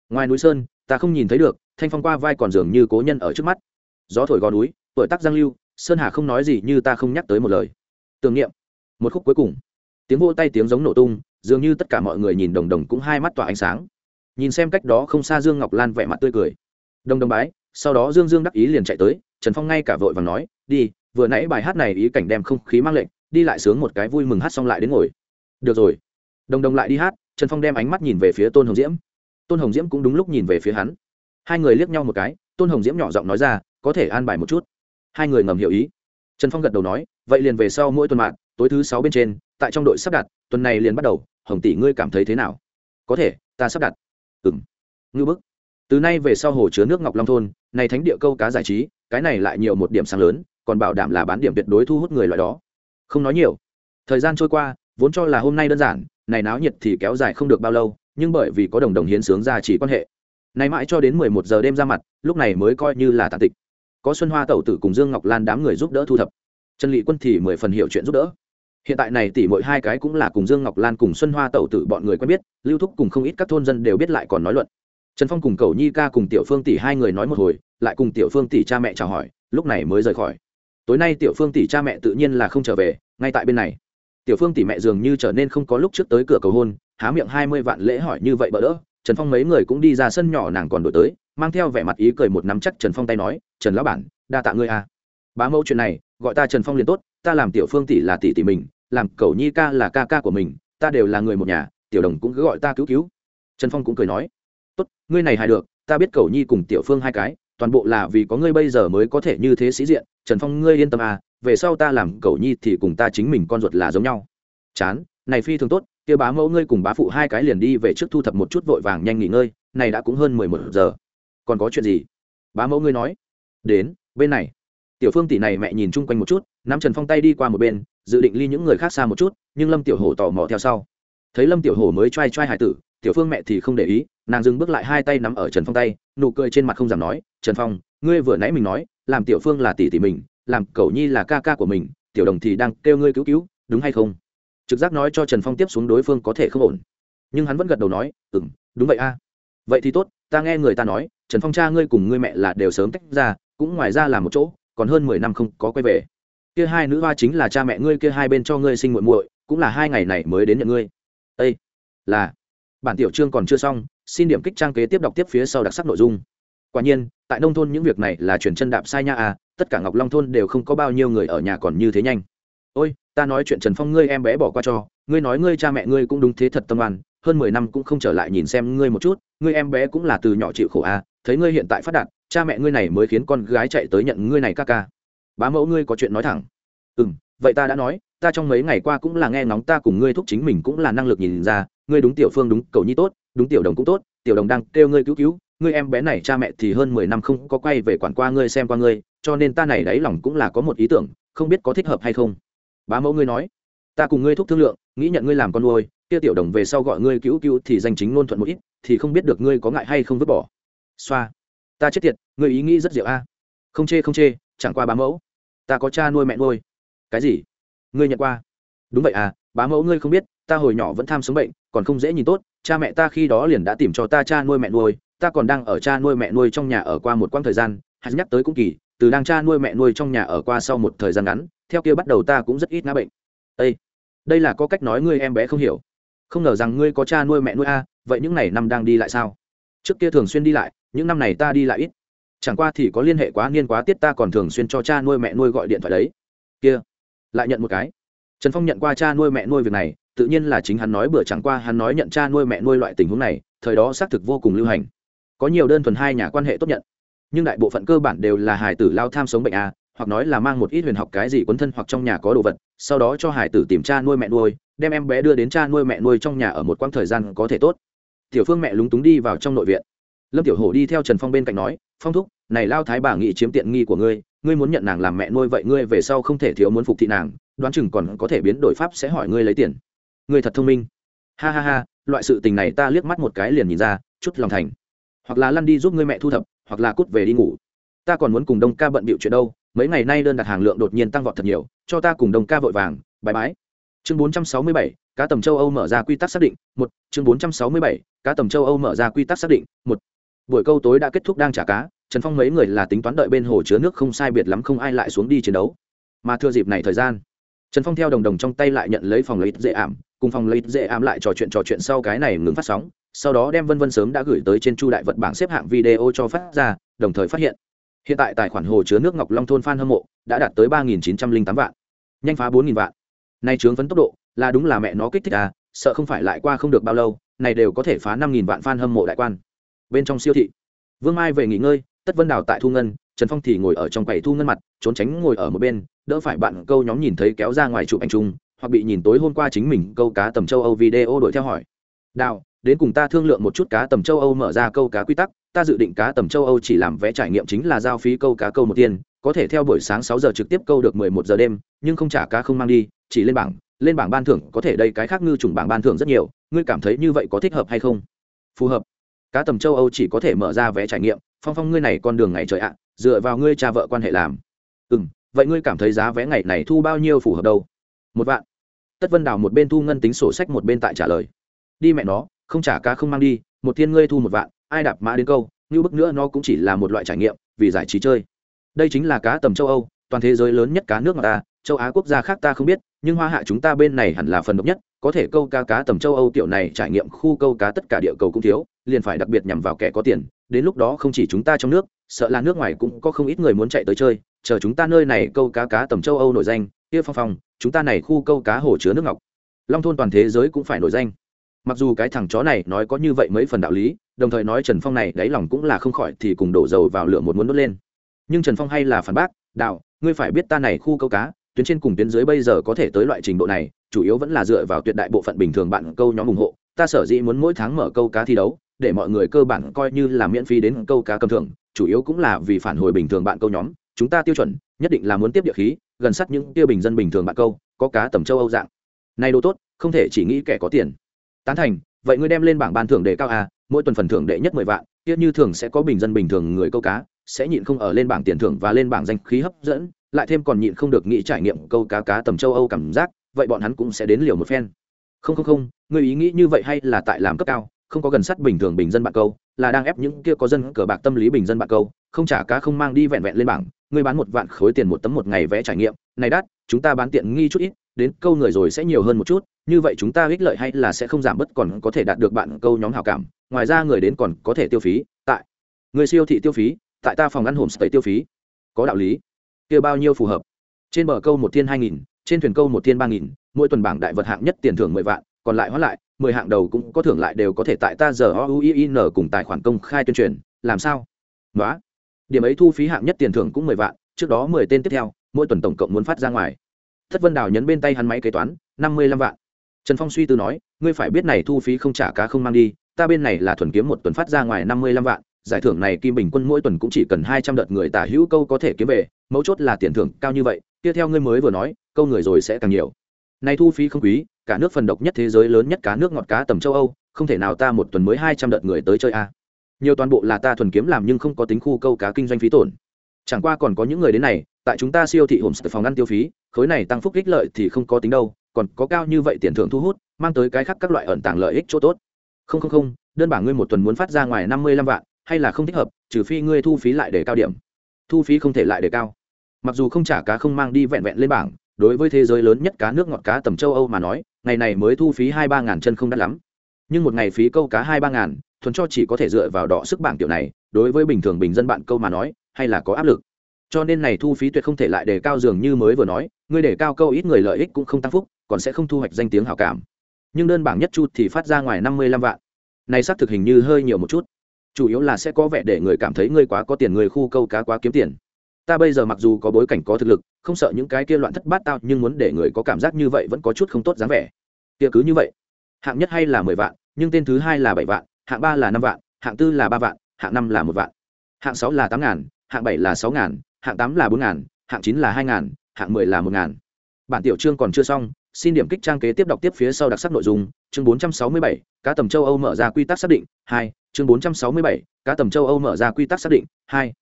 Ngoài núi sơn, ta không nhìn thấy được, thanh phong qua vai còn dường như cố nhân ở trước mắt. Gió thổi gò núi, tuổi tắc giang lưu, sơn hà không nói gì như ta không nhắc tới một lời. Tưởng niệm. Một khúc cuối cùng. Tiếng vô tay tiếng giống nổ tung, dường như tất cả mọi người nhìn đồng đồng cũng hai mắt tỏa ánh sáng. Nhìn xem cách đó không xa dương ngọc lan vẻ mặt tươi cười. Đồng đồng bái, sau đó dương dương đắc ý liền chạy tới, trần phong ngay cả vội và nói, đi, vừa nãy bài hát này ý cảnh đem không khí mang lệnh, đi lại sướng một cái vui mừng hát xong lại đến ngồi. Được rồi đồng đồng lại đi hát, trần phong đem ánh mắt nhìn về phía tôn hồng diễm. Tôn hồng diễm cũng đúng lúc nhìn về phía hắn. Hai người liếc nhau một cái, tôn hồng diễm nhỏ giọng nói ra, có thể an bài một chút. Hai người ngầm hiểu ý. Trần phong gật đầu nói, vậy liền về sau mỗi tuần mạng, tối thứ sáu bên trên, tại trong đội sắp đặt, tuần này liền bắt đầu, hồng tỷ ngươi cảm thấy thế nào? Có thể, ta sắp đặt. Ừng ngư bức. Từ nay về sau hồ chứa nước ngọc long thôn, này thánh địa câu cá giải trí, cái này lại nhiều một điểm sáng lớn, còn bảo đảm là bán điểm tuyệt đối thu hút người loại đó. Không nói nhiều. Thời gian trôi qua, vốn cho là hôm nay đơn giản này náo nhiệt thì kéo dài không được bao lâu, nhưng bởi vì có đồng đồng hiến sướng ra chỉ quan hệ. Này mãi cho đến mười một giờ đêm ra mặt, lúc này mới coi như là tàn tịch. Có xuân hoa tẩu tử cùng dương ngọc lan đám người giúp đỡ thu thập. Trần lị quân thì mười phần hiểu chuyện giúp đỡ. Hiện tại này tỷ mỗi hai cái cũng là cùng dương ngọc lan cùng xuân hoa tẩu tử bọn người quen biết, lưu thúc cùng không ít các thôn dân đều biết lại còn nói luận. Trần phong cùng cầu nhi ca cùng tiểu phương tỷ hai người nói một hồi, lại cùng tiểu phương tỷ cha mẹ chào hỏi, lúc này mới rời khỏi. Tối nay tiểu phương tỷ cha mẹ tự nhiên là không trở về, ngay tại bên này tiểu phương tỷ mẹ dường như trở nên không có lúc trước tới cửa cầu hôn, há miệng hai mươi vạn lễ hỏi như vậy bỡ đỡ, trần phong mấy người cũng đi ra sân nhỏ nàng còn đổi tới, mang theo vẻ mặt ý cười một nắm chắc trần phong tay nói, trần lão bản, đa tạ ngươi a à. bá mẫu chuyện này, gọi ta trần phong liền tốt, ta làm tiểu phương tỷ là tỷ tỷ mình, làm cầu nhi ca là ca ca của mình, ta đều là người một nhà, tiểu đồng cũng cứ gọi ta cứu cứu trần phong cũng cười nói, tốt, ngươi này hài được, ta biết cầu nhi cùng tiểu phương hai cái, toàn bộ là vì có ngươi bây giờ mới có thể như thế sĩ diện, trần phong ngươi yên tâm à về sau ta làm cậu nhi thì cùng ta chính mình con ruột là giống nhau. Chán, này phi thường tốt, kia bá mẫu ngươi cùng bá phụ hai cái liền đi về trước thu thập một chút vội vàng nhanh nghỉ ngơi, này đã cũng hơn mười một giờ. Còn có chuyện gì? Bá mẫu ngươi nói. Đến, bên này. Tiểu phương tỷ này mẹ nhìn chung quanh một chút, nắm trần phong tay đi qua một bên, dự định ly những người khác xa một chút, nhưng lâm tiểu hổ tò mò theo sau. Thấy lâm tiểu hổ mới t r a i t r a i hải tử, tiểu phương mẹ thì không để ý, nàng dừng bước lại hai tay nắm ở trần phong tay, nụ cười trên mặt không dám nói, trần phong, ngươi vừa nãy mình nói, làm tiểu phương là tỷ tỷ mình làm cậu nhi là ca ca của mình, tiểu đồng thì đang kêu ngươi cứu cứu, đúng hay không? Trực giác nói cho trần phong tiếp xuống đối phương có thể không ổn. Nhưng hắn vẫn gật đầu nói ừ m đúng vậy a. Vậy thì tốt, ta nghe người ta nói, trần phong cha ngươi cùng ngươi mẹ là đều sớm tách ra, cũng ngoài ra là một chỗ, còn hơn mười năm không có quay về. Kia hai nữ hoa chính là cha mẹ ngươi kia hai bên cho ngươi sinh muội muội, cũng là hai ngày này mới đến nhận ngươi. Ây là. Bản tiểu chương còn chưa xong, xin điểm kích trang kế tiếp đọc tiếp phía sau đặc sắc nội dung. Quả nhiên, tại nông thôn những việc này là chuyển chân đạp sai nha à tất cả ngọc long thôn đều không có bao nhiêu người ở nhà còn như thế nhanh. Ôi, ta nói chuyện trần phong ngươi em bé bỏ qua cho, ngươi nói ngươi cha mẹ ngươi cũng đúng thế thật tâm oan, hơn mười năm cũng không trở lại nhìn xem ngươi một chút, ngươi em bé cũng là từ nhỏ chịu khổ à thấy ngươi hiện tại phát đạt, cha mẹ ngươi này mới khiến con gái chạy tới nhận ngươi này ca ca. Bá mẫu ngươi có chuyện nói thẳng. Ừ m vậy ta đã nói, ta trong mấy ngày qua cũng là nghe ngóng ta cùng ngươi thúc chính mình cũng là năng lực nhìn ra, ngươi đúng tiểu phương đúng cầu nhi tốt, đúng tiểu đồng cũng tốt, tiểu đồng đang kêu ngươi cứu cứu, ngươi em bé này cha mẹ thì hơn mười năm không có quay về quản qua ngươi xem qua ngươi cho nên ta này đáy lòng cũng là có một ý tưởng, không biết có thích hợp hay không. Bá mẫu ngươi nói, ta cùng ngươi thúc thương lượng, nghĩ nhận ngươi làm con nuôi, kia tiểu đồng về sau gọi ngươi cứu cứu thì danh chính ngôn thuận một ít, thì không biết được ngươi có ngại hay không vứt bỏ. Xoa, ta chết tiệt, ngươi ý nghĩ rất diệu a. À. Không chê không chê, chẳng qua bá mẫu, ta có cha nuôi mẹ nuôi. Cái gì? Ngươi nhận qua? Đúng vậy à bá mẫu ngươi không biết, ta hồi nhỏ vẫn tham sống bệnh, còn không dễ nhìn tốt, cha mẹ ta khi đó liền đã tìm cho ta cha nuôi mẹ nuôi, ta còn đang ở cha nuôi mẹ nuôi trong nhà ở qua một quãng thời gian hắn nhắc tới cũng kỳ từ đang cha nuôi mẹ nuôi trong nhà ở qua sau một thời gian ngắn, theo kia bắt đầu ta cũng rất ít ngã bệnh. Ê! đây là có cách nói ngươi em bé không hiểu. Không ngờ rằng ngươi có cha nuôi mẹ nuôi a, vậy những ngày năm đang đi lại sao? Trước kia thường xuyên đi lại, những năm này ta đi lại ít. Chẳng qua thì có liên hệ quá niên quá tiết ta còn thường xuyên cho cha nuôi mẹ nuôi gọi điện thoại đấy. Kia, lại nhận một cái. Trần phong nhận qua cha nuôi mẹ nuôi việc này, tự nhiên là chính hắn nói bữa chẳng qua hắn nói nhận cha nuôi mẹ nuôi loại tình huống này, thời đó xác thực vô cùng lưu hành. Có nhiều đơn thuần hai nhà quan hệ tốt nhận nhưng đại bộ phận cơ bản đều là hải tử lao tham sống bệnh a, hoặc nói là mang một ít huyền học cái gì quấn thân hoặc trong nhà có đồ vật, sau đó cho hải tử tìm cha nuôi mẹ nuôi, đem em bé đưa đến cha nuôi mẹ nuôi trong nhà ở một quãng thời gian có thể tốt. Tiểu phương mẹ lúng túng đi vào trong nội viện. Lâm tiểu hổ đi theo trần phong bên cạnh nói, phong thúc, này lao thái bà nghị chiếm tiện nghi của ngươi ngươi muốn nhận nàng làm mẹ nuôi vậy ngươi về sau không thể thiếu muốn phục thị nàng, đoán chừng còn có thể biến đổi pháp sẽ hỏi ngươi lấy tiền. Ngươi thật thông minh. Ha ha ha, loại sự tình này ta liếc mắt một cái liền nhìn ra, chút lòng thành hoặc là lăn đi giúp ngươi mẹ thu thập hoặc là cút về đi ngủ. Ta còn muốn cùng đông ca bận bịu chuyện đâu mấy ngày nay đơn đặt hàng lượng đột nhiên tăng vọt thật nhiều cho ta cùng đông ca vội vàng bãi bãi chương 467, cá tầm châu âu mở ra quy tắc xác định một. Chương 467, cá tầm châu âu mở ra quy tắc xác định một. Buổi câu tối đã kết thúc đang trả cá trần phong mấy người là tính toán đợi bên hồ chứa nước không sai biệt lắm không ai lại xuống đi chiến đấu. Mà thưa dịp này thời gian trần phong theo đồng đồng trong tay lại nhận lấy phòng lấy dễ ảm cùng phòng lấy dễ ám lại trò chuyện trò chuyện sau cái này ngừng phát sóng, sau đó đem vân vân sớm đã gửi tới trên chu đại vật bảng xếp hạng video cho phát ra, đồng thời phát hiện hiện tại tài khoản hồ chứa nước ngọc long thôn phan hâm mộ đã đạt tới ba nghìn chín trăm linh tám vạn, nhanh phá bốn nghìn vạn. Nay trướng phấn tốc độ, là đúng là mẹ nó kích thích à sợ không phải lại qua không được bao lâu, này đều có thể phá năm nghìn vạn fan hâm mộ đại quan. Bên trong siêu thị, vương mai về nghỉ ngơi, tất vân đào tại thu ngân, trần phong thì ngồi ở trong quầy thu ngân mặt, trốn tránh ngồi ở một bên, đỡ phải bạn câu nhóm nhìn thấy kéo ra ngoài chụp ảnh chung hoặc bị nhìn tối hôm qua chính mình câu cá tầm châu âu video đuổi theo hỏi. Đào, đến cùng ta thương lượng một chút cá tầm châu âu mở ra câu cá quy tắc, ta dự định cá tầm châu âu chỉ làm vé trải nghiệm chính là giao phí câu cá câu một tiền có thể theo buổi sáng sáu giờ trực tiếp câu được mười một giờ đêm, nhưng không trả cá không mang đi, chỉ lên bảng lên bảng ban thưởng, có thể đây cái khác ngư trùng bảng ban thưởng rất nhiều, ngươi cảm thấy như vậy có thích hợp hay không? Phù hợp. Cá tầm châu âu chỉ có thể mở ra vé trải nghiệm, phong phong ngươi này con đường ngày trời ạ, dựa vào ngươi cha vợ quan hệ làm. Ừ vậy ngươi cảm thấy giá vé ngày này thu bao nhiêu phù hợp đâu? Một vạn tất vân đào một bên thu ngân tính sổ sách một bên tại trả lời. Đi mẹ nó, không trả cá không mang đi, một thiên ngươi thu một vạn, ai đạp mã đến câu, như bức nữa nó cũng chỉ là một loại trải nghiệm, vì giải trí chơi. Đây chính là cá tầm châu âu, toàn thế giới lớn nhất cá nước mà ta, châu á quốc gia khác ta không biết, nhưng hoa hạ chúng ta bên này hẳn là phần độc nhất, có thể câu cá cá tầm châu âu kiểu này trải nghiệm khu câu cá tất cả địa cầu cũng thiếu, liền phải đặc biệt nhằm vào kẻ có tiền, đến lúc đó không chỉ chúng ta trong nước, sợ là nước ngoài cũng có không ít người muốn chạy tới chơi, chờ chúng ta nơi này câu cá cá tầm châu âu nổi danh kia phong phong, chúng ta này khu câu cá hồ chứa nước ngọc. Long thôn toàn thế giới cũng phải nổi danh. Mặc dù cái thằng chó này nói có như vậy mấy phần đạo lý, đồng thời nói trần phong này đáy lòng cũng là không khỏi thì cùng đổ dầu vào lửa một muốn đốt lên. Nhưng trần phong hay là phản bác, đạo, ngươi phải biết ta này khu câu cá, tuyến trên cùng tuyến dưới bây giờ có thể tới loại trình độ này, chủ yếu vẫn là dựa vào tuyệt đại bộ phận bình thường bạn câu nhóm ủng hộ. Ta sở dĩ muốn mỗi tháng mở câu cá thi đấu, để mọi người cơ bản coi như là miễn phí đến câu cá cầm thưởng, chủ yếu cũng là vì phản hồi bình thường bạn câu nhóm. Chúng ta tiêu chuẩn, nhất định là muốn tiếp địa khí gần sát những tiêu bình dân bình thường bạn câu, có cá tầm châu âu dạng. Này đồ tốt, không thể chỉ nghĩ kẻ có tiền. Tán thành, vậy ngươi đem lên bảng ban thưởng đề cao à mỗi tuần phần thưởng đệ nhất mười vạn tiếc như thường sẽ có bình dân bình thường người câu cá, sẽ nhịn không ở lên bảng tiền thưởng và lên bảng danh khí hấp dẫn, lại thêm còn nhịn không được nghĩ trải nghiệm câu cá cá tầm châu âu cảm giác, vậy bọn hắn cũng sẽ đến liều một phen. Không không không người ý nghĩ như vậy hay là tại làm cấp cao? Không có gần sắt bình thường bình dân bạn câu, là đang ép những kia có dân cờ bạc tâm lý bình dân bạn câu, không trả cá không mang đi vẹn vẹn lên bảng người bán một vạn khối tiền một tấm một ngày vẽ trải nghiệm, này đắt, chúng ta bán tiện nghi chút ít, đến câu người rồi sẽ nhiều hơn một chút, như vậy chúng ta ích lợi hay là sẽ không giảm bớt còn có thể đạt được bạn câu nhóm hảo cảm, ngoài ra người đến còn có thể tiêu phí, tại người siêu thị tiêu phí, tại ta phòng ăn homestay tiêu phí. Có đạo lý. Kia bao nhiêu phù hợp? Trên bờ câu một thiên hai nghìn, trên thuyền câu một thiên ba nghìn, mỗi tuần bảng đại vật hạng nhất tiền thưởng mười vạn còn lại hóa lại, mười hạng đầu cũng có thưởng lại đều có thể tại ta giờ o u i n cùng tài khoản công khai tuyên truyền, làm sao? Nói điểm ấy thu phí hạng nhất tiền thưởng cũng mười vạn, trước đó mười tên tiếp theo, mỗi tuần tổng cộng muốn phát ra ngoài. Thất vân đào nhấn bên tay hắn máy kế toán, năm mươi lăm vạn. Trần phong suy tư nói, ngươi phải biết này thu phí không trả cá không mang đi, ta bên này là thuần kiếm một tuần phát ra ngoài năm mươi lăm vạn, giải thưởng này kim bình quân mỗi tuần cũng chỉ cần hai trăm đợt người tả hữu câu có thể kiếm về, mấu chốt là tiền thưởng cao như vậy, tiếp theo ngươi mới vừa nói, câu người rồi sẽ càng nhiều này thu phí không quý, cả nước phần độc nhất thế giới lớn nhất cá nước ngọt cá tầm châu âu, không thể nào ta một tuần mới hai trăm đợt người tới chơi a nhiều toàn bộ là ta thuần kiếm làm nhưng không có tính khu câu cá kinh doanh phí tổn. Chẳng qua còn có những người đến này, tại chúng ta siêu thị homestay phòng ăn tiêu phí, khối này tăng phúc ích lợi thì không có tính đâu, còn có cao như vậy tiền thưởng thu hút, mang tới cái khác các loại ẩn tàng lợi ích chỗ tốt. Không không không, đơn bảng ngươi một tuần muốn phát ra ngoài năm mươi lăm vạn, hay là không thích hợp, trừ phi ngươi thu phí lại để cao điểm. Thu phí không thể lại để cao. Mặc dù không trả cá không mang đi vẹn vẹn lên bảng đối với thế giới lớn nhất cá nước ngọt cá tầm châu âu mà nói, ngày này mới thu phí hai ba ngàn chân không đắt lắm. Nhưng một ngày phí câu cá hai ba ngàn, thuần cho chỉ có thể dựa vào đỏ sức bảng tiểu này, đối với bình thường bình dân bạn câu mà nói, hay là có áp lực. Cho nên này thu phí tuyệt không thể lại đề cao dường như mới vừa nói, ngươi đề cao câu ít người lợi ích cũng không tăng phúc, còn sẽ không thu hoạch danh tiếng hảo cảm. Nhưng đơn bảng nhất chút thì phát ra ngoài năm mươi lăm vạn. Này xác thực hình như hơi nhiều một chút. Chủ yếu là sẽ có vẻ để người cảm thấy ngươi quá có tiền, người khu câu cá quá kiếm tiền ta bây giờ mặc dù có bối cảnh có thực lực, không sợ những cái kia loạn thất bát tao, nhưng muốn để người có cảm giác như vậy vẫn có chút không tốt dáng vẻ. Kia cứ như vậy. Hạng nhất hay là mười vạn, nhưng tên thứ hai là bảy vạn, hạng ba là năm vạn, hạng tư là ba vạn, hạng năm là một vạn. Hạng sáu là tám ngàn, hạng bảy là sáu ngàn, hạng tám là bốn ngàn, hạng chín là hai ngàn, hạng mười là một ngàn. Bản tiểu chương còn chưa xong, xin điểm kích trang kế tiếp đọc tiếp phía sau đặc sắc nội dung, chương bốn trăm sáu mươi bảy, cá tầm châu âu mở ra quy tắc xác định, hai, chương bốn trăm sáu mươi bảy, cá tầm châu âu mở ra quy tắc xác định, hai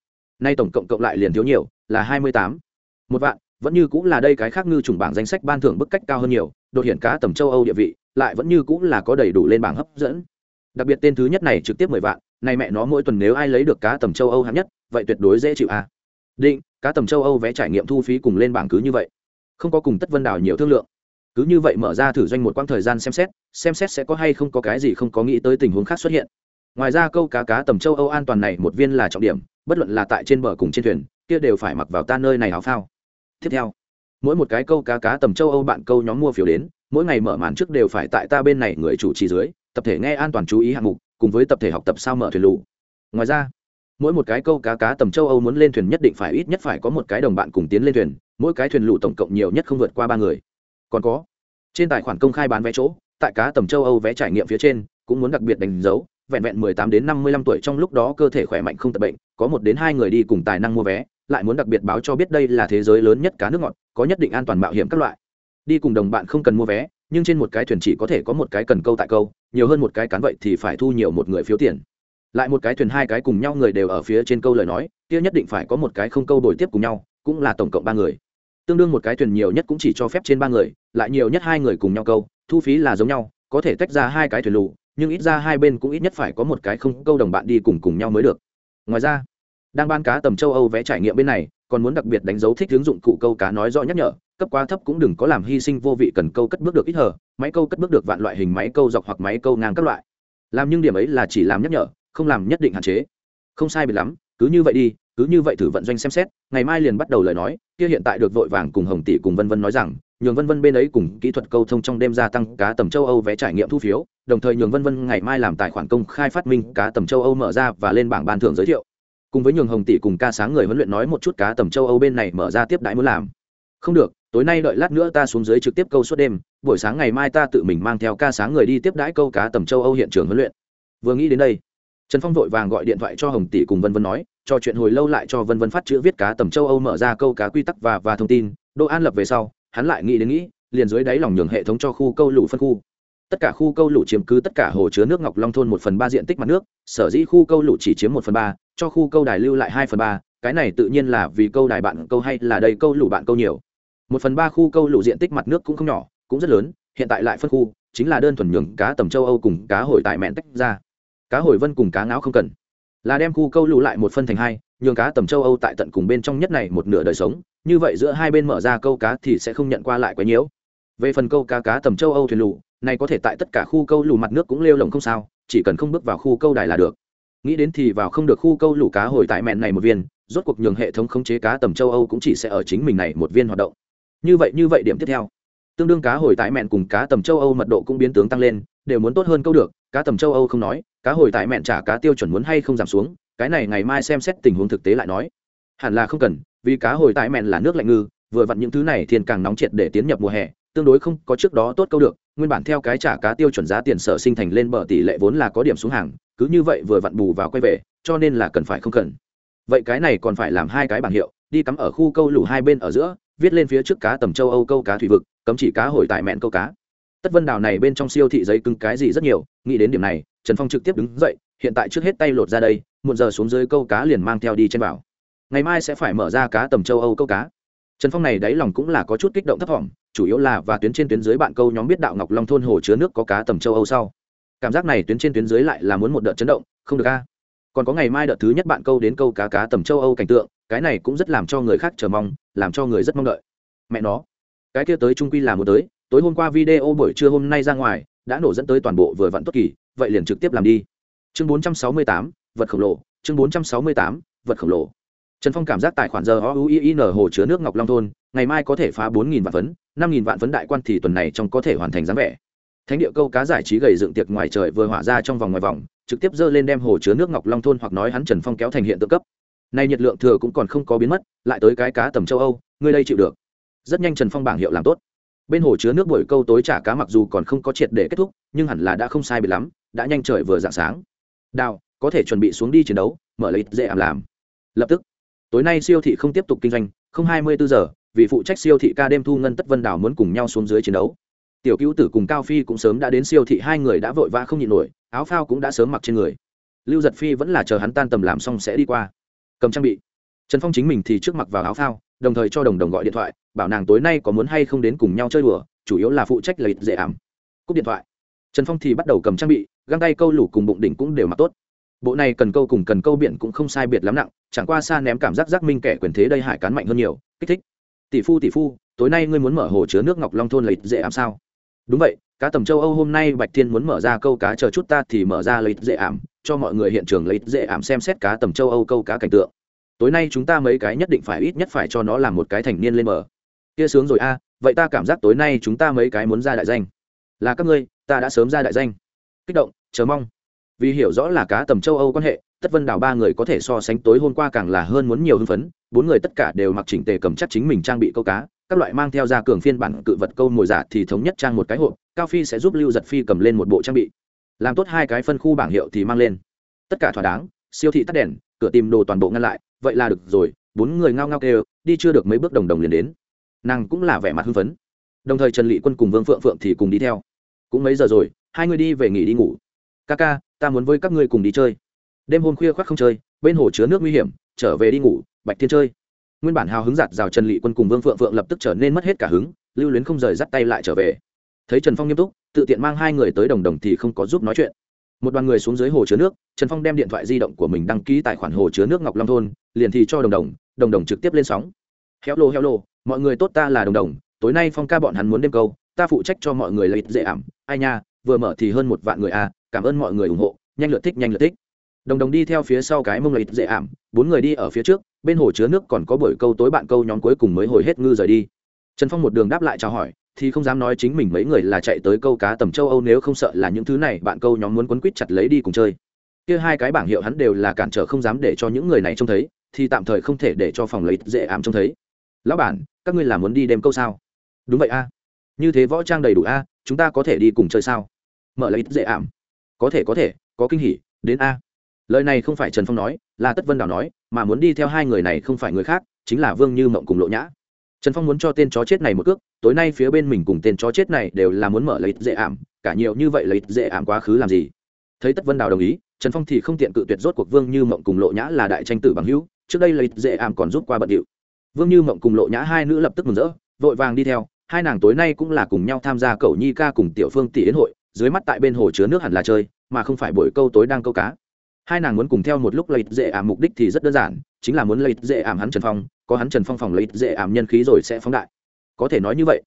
nay tổng cộng cộng lại liền thiếu nhiều, là hai mươi tám. Một vạn, vẫn như cũng là đây cái khác ngư trùng bảng danh sách ban thưởng bức cách cao hơn nhiều, đột hiện cá tầm châu âu địa vị, lại vẫn như cũng là có đầy đủ lên bảng hấp dẫn. Đặc biệt tên thứ nhất này trực tiếp mười vạn này mẹ nó mỗi tuần nếu ai lấy được cá tầm châu âu hạng nhất, vậy tuyệt đối dễ chịu à. định, cá tầm châu âu vé trải nghiệm thu phí cùng lên bảng cứ như vậy. Không có cùng tất vân đảo nhiều thương lượng. Cứ như vậy mở ra thử doanh một quãng thời gian xem xét xem xét sẽ có hay không có cái gì không có nghĩ tới tình huống khác xuất hiện. Ngoài ra câu cá cá tầm châu âu an toàn này một viên là trọng điểm bất luận là tại trên bờ cùng trên thuyền, kia đều phải mặc vào ta nơi này áo phao. Tiếp theo, mỗi một cái câu cá cá tầm châu âu bạn câu nhóm mua phiếu đến, mỗi ngày mở màn trước đều phải tại ta bên này người chủ trì dưới, tập thể nghe an toàn chú ý hạng mục, cùng với tập thể học tập sao mở thuyền lụ ngoài ra, mỗi một cái câu cá cá tầm châu âu muốn lên thuyền nhất định phải ít nhất phải có một cái đồng bạn cùng tiến lên thuyền, mỗi cái thuyền lụ tổng cộng nhiều nhất không vượt qua ba người. Còn có, trên tài khoản công khai bán vé chỗ, tại cá tầm châu âu vé trải nghiệm phía trên, cũng muốn đặc biệt đánh dấu vẹn vẹn mười tám đến năm mươi lăm tuổi trong lúc đó cơ thể khỏe mạnh không tật bệnh, có một đến hai người đi cùng tài năng mua vé, lại muốn đặc biệt báo cho biết đây là thế giới lớn nhất cá nước ngọt, có nhất định an toàn mạo hiểm các loại. Đi cùng đồng bạn không cần mua vé, nhưng trên một cái thuyền chỉ có thể có một cái cần câu tại câu, nhiều hơn một cái cán vậy thì phải thu nhiều một người phiếu tiền. Lại một cái thuyền hai cái cùng nhau người đều ở phía trên câu lời nói, kia nhất định phải có một cái không câu đổi tiếp cùng nhau, cũng là tổng cộng ba người. Tương đương một cái thuyền nhiều nhất cũng chỉ cho phép trên ba người, lại nhiều nhất hai người cùng nhau câu, thu phí là giống nhau, có thể tách ra hai cái thuyền lù nhưng ít ra hai bên cũng ít nhất phải có một cái không câu đồng bạn đi cùng cùng nhau mới được. Ngoài ra, đang ban cá tầm châu âu vẽ trải nghiệm bên này, còn muốn đặc biệt đánh dấu thích ứng dụng cụ câu cá nói rõ nhắc nhở, cấp quá thấp cũng đừng có làm hy sinh vô vị cần câu cất bước được ít hở máy câu cất bước được vạn loại hình máy câu dọc hoặc máy câu ngang các loại. Làm nhưng điểm ấy là chỉ làm nhắc nhở, không làm nhất định hạn chế. Không sai biệt lắm, cứ như vậy đi, cứ như vậy thử vận doanh xem xét, ngày mai liền bắt đầu lời nói, kia hiện tại được vội vàng cùng hồng tỷ cùng vân vân nói rằng nhường vân vân bên ấy cùng kỹ thuật câu thông trong đêm gia tăng cá tầm châu âu vé trải nghiệm thu phiếu, đồng thời nhường vân vân ngày mai làm tài khoản công khai phát minh cá tầm châu âu mở ra và lên bảng ban thưởng giới thiệu. Cùng với nhường hồng tỷ cùng ca sáng người huấn luyện nói một chút cá tầm châu âu bên này mở ra tiếp đãi muốn làm. Không được, tối nay đợi lát nữa ta xuống dưới trực tiếp câu suốt đêm, buổi sáng ngày mai ta tự mình mang theo ca sáng người đi tiếp đãi câu cá tầm châu âu hiện trường huấn luyện. Vừa nghĩ đến đây, trần phong vội vàng gọi điện thoại cho hồng tỷ cùng vân vân nói, cho chuyện hồi lâu lại cho vân vân phát chữ viết cá tầm châu âu mở ra câu cá quy tắc và và thông tin Đỗ an lập về sau hắn lại nghĩ đến nghĩ, liền dưới đáy lòng nhường hệ thống cho khu câu lũ phân khu. Tất cả khu câu lũ chiếm cứ tất cả hồ chứa nước ngọc long thôn một phần ba diện tích mặt nước, sở dĩ khu câu lũ chỉ chiếm một phần ba, cho khu câu đài lưu lại hai phần ba, cái này tự nhiên là vì câu đài bạn câu hay là đây câu lũ bạn câu nhiều. Một phần ba khu câu lũ diện tích mặt nước cũng không nhỏ, cũng rất lớn, hiện tại lại phân khu, chính là đơn thuần nhường cá tầm châu âu cùng cá hồi tại mẹn tách ra. Cá hồi vân cùng cá ngáo không cần. Là đem khu câu lũ lại một phân thành hai nhường cá tầm châu âu tại tận cùng bên trong nhất này một nửa đời sống, như vậy giữa hai bên mở ra câu cá thì sẽ không nhận qua lại quá nhiễu. Về phần câu cá cá tầm châu âu thuyền lù, này có thể tại tất cả khu câu lù mặt nước cũng lêu lồng không sao, chỉ cần không bước vào khu câu đài là được. Nghĩ đến thì vào không được khu câu lù cá hồi tại mẹn này một viên, rốt cuộc nhường hệ thống khống chế cá tầm châu âu cũng chỉ sẽ ở chính mình này một viên hoạt động. Như vậy như vậy điểm tiếp theo. Tương đương cá hồi tại mẹn cùng cá tầm châu âu mật độ cũng biến tướng tăng lên, đều muốn tốt hơn câu được, cá tầm châu âu không nói, cá hồi tại mẹn trả cá tiêu chuẩn muốn hay không giảm xuống cái này ngày mai xem xét tình huống thực tế lại nói. Hẳn là không cần, vì cá hồi tại mẹn là nước lạnh ngư, vừa vặn những thứ này thiên càng nóng triệt để tiến nhập mùa hè, tương đối không có trước đó tốt câu được, nguyên bản theo cái trả cá tiêu chuẩn giá tiền sở sinh thành lên bờ tỷ lệ vốn là có điểm xuống hàng, cứ như vậy vừa vặn bù vào quay về, cho nên là cần phải không cần. Vậy cái này còn phải làm hai cái bảng hiệu, đi cắm ở khu câu lủ hai bên ở giữa, viết lên phía trước cá tầm châu âu câu cá thủy vực, cấm chỉ cá hồi tại mẹn câu cá. Tất vân đảo này bên trong siêu thị giấy cứng cái gì rất nhiều, nghĩ đến điểm này, trần phong trực tiếp đứng dậy, hiện tại trước hết tay lột ra đây một giờ xuống dưới câu cá liền mang theo đi trên bảo ngày mai sẽ phải mở ra cá tầm châu âu câu cá. Trần phong này đáy lòng cũng là có chút kích động thấp thỏm chủ yếu là và tuyến trên tuyến dưới bạn câu nhóm biết đạo ngọc long thôn hồ chứa nước có cá tầm châu âu sau. Cảm giác này tuyến trên tuyến dưới lại là muốn một đợt chấn động không được a. Còn có ngày mai đợt thứ nhất bạn câu đến câu cá cá tầm châu âu cảnh tượng cái này cũng rất làm cho người khác chờ mong làm cho người rất mong đợi. Mẹ nó cái kia tới trung quy là một tới tối hôm qua video buổi trưa hôm nay ra ngoài đã nổ dẫn tới toàn bộ vừa vặn tốt kỳ vậy liền trực tiếp làm đi. Chương 468, vật khổng lồ chương 468, vật khổng lồ. Trần phong cảm giác tài khoản giờ o u i n hồ chứa nước ngọc long thôn ngày mai có thể phá bốn nghìn vạn phấn năm nghìn vạn phấn đại quan thì tuần này trong có thể hoàn thành dáng vẻ. Thánh địa câu cá giải trí gầy dựng tiệc ngoài trời vừa hỏa ra trong vòng ngoài vòng trực tiếp dơ lên đem hồ chứa nước ngọc long thôn hoặc nói hắn trần phong kéo thành hiện tượng cấp. Nay nhiệt lượng thừa cũng còn không có biến mất lại tới cái cá tầm châu âu ngươi đây chịu được. Rất nhanh trần phong bảng hiệu làm tốt. Bên hồ chứa nước buổi câu tối trả cá mặc dù còn không có triệt để kết thúc nhưng hẳn là đã không sai bị lắm đã nhanh trời vừa dạng sáng. Đào có thể chuẩn bị xuống đi chiến đấu, mở lấy dễ ảm làm. Lập tức, tối nay siêu thị không tiếp tục kinh doanh, không hai mươi bốn giờ vì phụ trách siêu thị ca đêm thu ngân tất vân đảo muốn cùng nhau xuống dưới chiến đấu. Tiểu cứu tử cùng cao phi cũng sớm đã đến siêu thị, hai người đã vội vã không nhịn nổi, áo phao cũng đã sớm mặc trên người. Lưu giật phi vẫn là chờ hắn tan tầm làm xong sẽ đi qua. Cầm trang bị. Trần phong chính mình thì trước mặc vào áo phao, đồng thời cho đồng đồng gọi điện thoại, bảo nàng tối nay có muốn hay không đến cùng nhau chơi đùa, chủ yếu là phụ trách lấy dễ ảm. Cúp điện thoại. Trần phong thì bắt đầu cầm trang bị, găng tay câu lủ cùng bụng đỉnh cũng đều mặc tốt bộ này cần câu cùng cần câu biển cũng không sai biệt lắm nặng, chẳng qua xa ném cảm giác giác minh kẻ quyền thế đây hải cán mạnh hơn nhiều. Kích thích. Tỷ phu tỷ phu, tối nay ngươi muốn mở hồ chứa nước ngọc long thôn lấy dễ ảm sao? Đúng vậy, cá tầm châu âu hôm nay bạch thiên muốn mở ra câu cá chờ chút ta thì mở ra lấy dễ ảm, cho mọi người hiện trường lấy dễ ảm xem xét cá tầm châu âu câu cá cảnh tượng. Tối nay chúng ta mấy cái nhất định phải ít nhất phải cho nó làm một cái thành niên lên mở kia sướng rồi a, vậy ta cảm giác tối nay chúng ta mấy cái muốn ra đại danh. Là các ngươi, ta đã sớm ra đại danh. Kích động, chờ mong vì hiểu rõ là cá tầm châu âu quan hệ, tất vân đào ba người có thể so sánh tối hôm qua càng là hơn muốn nhiều hưng phấn, bốn người tất cả đều mặc chỉnh tề cầm chắc chính mình trang bị câu cá, các loại mang theo ra cường phiên bản cự vật câu mồi giả thì thống nhất trang một cái hộp, cao phi sẽ giúp lưu giật phi cầm lên một bộ trang bị. Làm tốt hai cái phân khu bảng hiệu thì mang lên. Tất cả thỏa đáng, siêu thị tắt đèn, cửa tìm đồ toàn bộ ngăn lại, vậy là được rồi, bốn người ngao ngao kêu, đi chưa được mấy bước đồng đồng liền đến. Nàng cũng là vẻ mặt hưng phấn. Đồng thời trần lị quân cùng vương phượng phượng thì cùng đi theo. Cũng mấy giờ rồi, hai người đi về nghỉ đi ngủ ca ca, ta muốn với các ngươi cùng đi chơi. Đêm hôm khuya khoác không chơi, bên hồ chứa nước nguy hiểm, trở về đi ngủ, bạch thiên chơi. Nguyên bản hào hứng giặt rào trần lị quân cùng vương phượng phượng lập tức trở nên mất hết cả hứng, lưu luyến không rời dắt tay lại trở về. Thấy trần phong nghiêm túc, tự tiện mang hai người tới đồng đồng thì không có giúp nói chuyện. Một đoàn người xuống dưới hồ chứa nước, trần phong đem điện thoại di động của mình đăng ký tài khoản hồ chứa nước ngọc long thôn, liền thì cho đồng đồng đồng đồng trực tiếp lên sóng. Héo lô héo lô, mọi người tốt ta là đồng đồng, tối nay phong ca bọn hắn muốn đêm câu, ta phụ trách cho mọi người lấy dễ ảm, ai nha vừa mở thì hơn một vạn người à cảm ơn mọi người ủng hộ, nhanh lượt thích, nhanh lượt thích. Đồng đồng đi theo phía sau cái mông lợi dễ ảm, bốn người đi ở phía trước, bên hồ chứa nước còn có buổi câu tối bạn câu nhóm cuối cùng mới hồi hết ngư rời đi. Trần phong một đường đáp lại chào hỏi, thì không dám nói chính mình mấy người là chạy tới câu cá tầm châu âu nếu không sợ là những thứ này bạn câu nhóm muốn quấn quýt chặt lấy đi cùng chơi. Kia hai cái bảng hiệu hắn đều là cản trở không dám để cho những người này trông thấy, thì tạm thời không thể để cho phòng lấy dễ ảm trông thấy. Lão bản, các ngươi là muốn đi đêm câu sao? Đúng vậy a. Như thế võ trang đầy đủ a chúng ta có thể đi cùng chơi sao? Mở lấy dễ ảm. Có thể có thể, có kinh hỉ, đến a. Lời này không phải trần phong nói, là tất vân đào nói, mà muốn đi theo hai người này không phải người khác, chính là vương như mộng cùng lộ nhã. Trần phong muốn cho tên chó chết này một cước, tối nay phía bên mình cùng tên chó chết này đều là muốn mở lấy dễ ảm, cả nhiều như vậy lấy dễ ảm quá khứ làm gì? Thấy tất vân đào đồng ý, trần phong thì không tiện cự tuyệt rốt cuộc vương như mộng cùng lộ nhã là đại tranh tử bằng hữu, trước đây lấy dễ ảm còn rút qua bận điệu. Vương như mộng cùng lộ nhã hai nữ lập tức mừng rỡ, vội vàng đi theo hai nàng tối nay cũng là cùng nhau tham gia cầu nhi ca cùng tiểu phương tỷ yến hội, dưới mắt tại bên hồ chứa nước hẳn là chơi, mà không phải buổi câu tối đang câu cá. Hai nàng muốn cùng theo một lúc lấy dễ ảm mục đích thì rất đơn giản, chính là muốn lấy dễ ảm hắn trần phong, có hắn trần phong phòng lấy dễ ảm nhân khí rồi sẽ phóng đại. Có thể nói như vậy.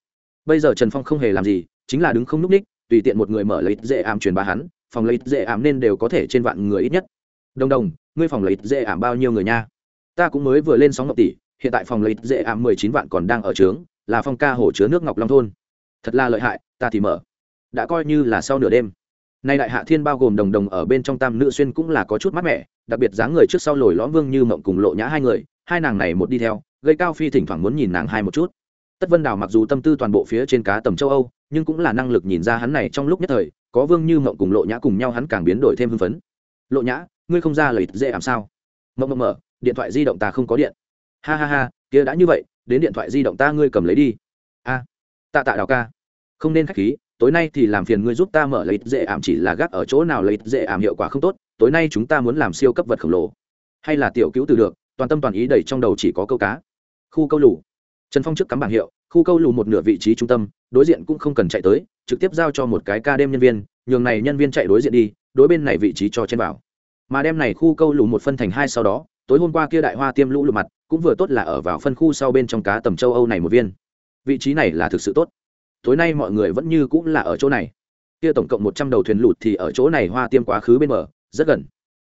Bây giờ trần phong không hề làm gì, chính là đứng không n ú c ních, tùy tiện một người mở lấy dễ ảm truyền bá hắn, phòng lấy dễ ảm nên đều có thể trên vạn người ít nhất. Đồng đồng, ngươi phòng lấy dễ ảm bao nhiêu người nha? Ta cũng mới vừa lên sóng ngọc tỷ, hiện tại phòng lấy dễ ảm mười chín vạn còn đang ở trướng là phong ca hồ chứa nước ngọc long thôn. Thật là lợi hại, ta thì mở. Đã coi như là sau nửa đêm. Nay đại hạ thiên bao gồm đồng đồng ở bên trong tam nữ xuyên cũng là có chút mát mẻ, đặc biệt dáng người trước sau lồi lõm vương như mộng cùng lộ nhã hai người, hai nàng này một đi theo, gây cao phi thỉnh thoảng muốn nhìn nàng hai một chút. Tất vân đào mặc dù tâm tư toàn bộ phía trên cá tầm châu âu, nhưng cũng là năng lực nhìn ra hắn này trong lúc nhất thời, có vương như mộng cùng lộ nhã cùng nhau hắn càng biến đổi thêm hưng phấn. Lộ nhã, ngươi không ra lời dễ làm sao? Mộng mộng, mở, điện thoại di động ta không có điện. Ha ha ha, kia đã như vậy đến điện thoại di động ta ngươi cầm lấy đi. A, tạ tạ đào ca. Không nên khách khí, tối nay thì làm phiền ngươi giúp ta mở lấy dễ ảm chỉ là gác ở chỗ nào lấy dễ ảm hiệu quả không tốt, tối nay chúng ta muốn làm siêu cấp vật khổng lồ. Hay là tiểu cứu từ được, toàn tâm toàn ý đầy trong đầu chỉ có câu cá. Khu câu lù. Trần phong trước cắm bảng hiệu, khu câu lù một nửa vị trí trung tâm, đối diện cũng không cần chạy tới, trực tiếp giao cho một cái ca đêm nhân viên, nhường này nhân viên chạy đối diện đi, đối bên này vị trí cho trên bảo mà đem này khu câu lù một phân thành hai sau đó, tối hôm qua kia đại hoa tiêm lũ lụt mặt cũng vừa tốt là ở vào phân khu sau bên trong cá tầm châu âu này một viên. Vị trí này là thực sự tốt. Tối nay mọi người vẫn như cũng là ở chỗ này. Kia tổng cộng một trăm đầu thuyền lụt thì ở chỗ này hoa tiêm quá khứ bên bờ, rất gần.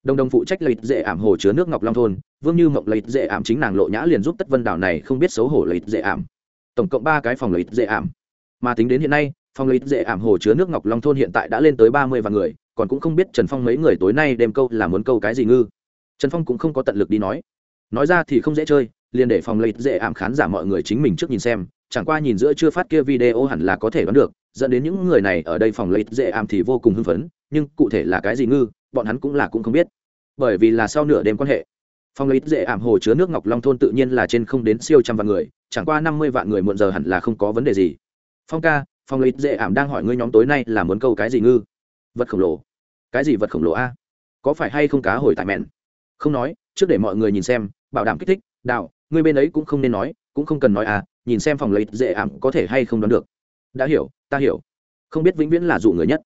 Đồng đồng phụ trách lợi dễ ảm hồ chứa nước ngọc long thôn, vương như mộng lợi dễ ảm chính nàng lộ nhã liền giúp tất vân đảo này không biết xấu hổ lợi dễ ảm. Tổng cộng ba cái phòng lợi dễ ảm. Mà tính đến hiện nay, phòng lợi dễ ảm hồ chứa nước ngọc long thôn hiện tại đã lên tới ba mươi vạn người, còn cũng không biết trần phong mấy người tối nay đem câu là muốn câu cái gì ngư. Trần phong cũng không có tận lực đi nói nói ra thì không dễ chơi, liền để phòng lợi dễ ảm khán giả mọi người chính mình trước nhìn xem, chẳng qua nhìn giữa chưa phát kia video hẳn là có thể đoán được, dẫn đến những người này ở đây phòng lợi dễ ảm thì vô cùng hưng phấn, nhưng cụ thể là cái gì ngư, bọn hắn cũng là cũng không biết. Bởi vì là sau nửa đêm quan hệ, phòng lợi dễ ảm hồ chứa nước ngọc long thôn tự nhiên là trên không đến siêu trăm vạn người, chẳng qua năm mươi vạn người muộn giờ hẳn là không có vấn đề gì. Phong ca, phòng lợi dễ ảm đang hỏi ngươi nhóm tối nay là muốn câu cái gì ngư? Vật khổng lồ. Cái gì vật khổng lồ a? Có phải hay không cá hồi tại mẹn? Không nói, trước để mọi người nhìn xem bảo đảm kích thích đạo người bên ấy cũng không nên nói, cũng không cần nói à nhìn xem phòng lấy dễ ảm có thể hay không đoán được. Đã hiểu, ta hiểu. Không biết vĩnh viễn là dụ người nhất.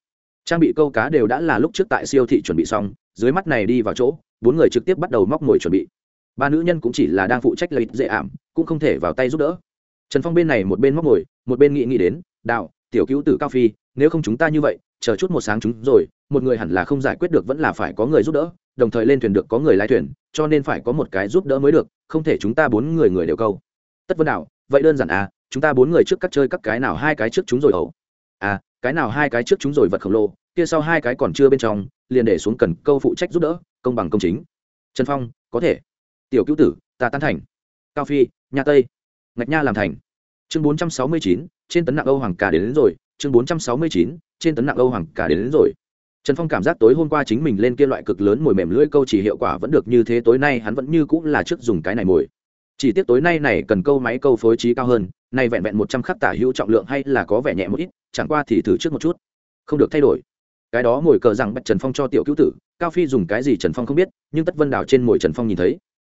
Trang bị câu cá đều đã là lúc trước tại siêu thị chuẩn bị xong, dưới mắt này đi vào chỗ, bốn người trực tiếp bắt đầu móc mồi chuẩn bị. Ba nữ nhân cũng chỉ là đang phụ trách lấy dễ ảm, cũng không thể vào tay giúp đỡ. Trần phong bên này một bên móc mồi, một bên nghĩ nghĩ đến đạo tiểu cứu tử cao phi, nếu không chúng ta như vậy chờ chút một sáng chúng rồi một người hẳn là không giải quyết được vẫn là phải có người giúp đỡ đồng thời lên thuyền được có người lái thuyền cho nên phải có một cái giúp đỡ mới được không thể chúng ta bốn người người đều câu. Tất vân đảo vậy đơn giản à chúng ta bốn người trước cắt chơi các cái nào hai cái trước chúng rồi ẩu à cái nào hai cái trước chúng rồi vật khổng lồ kia sau hai cái còn chưa bên trong liền để xuống cần câu phụ trách giúp đỡ công bằng công chính. Trần phong có thể. Tiểu cứu tử ta tán thành. Cao phi nha tây. Ngạch nha làm thành. Chương bốn trăm sáu mươi chín trên tấn nặng âu hoàng cả đến, đến rồi. Chương bốn trăm sáu mươi chín trên tấn nặng âu hoàng cả đến, đến rồi. Trần phong cảm giác tối hôm qua chính mình lên kia loại cực lớn mồi mềm lưỡi câu chỉ hiệu quả vẫn được như thế tối nay hắn vẫn như cũng là trước dùng cái này mồi. Chỉ tiếc tối nay này cần câu máy câu phối trí cao hơn nay vẹn vẹn một trăm khắc tả hữu trọng lượng hay là có vẻ nhẹ một ít chẳng qua thì thử trước một chút. Không được thay đổi. Cái đó ngồi cờ rằng bạch trần phong cho tiểu cứu tử cao phi dùng cái gì trần phong không biết nhưng tất vân đào trên mồi trần phong nhìn thấy.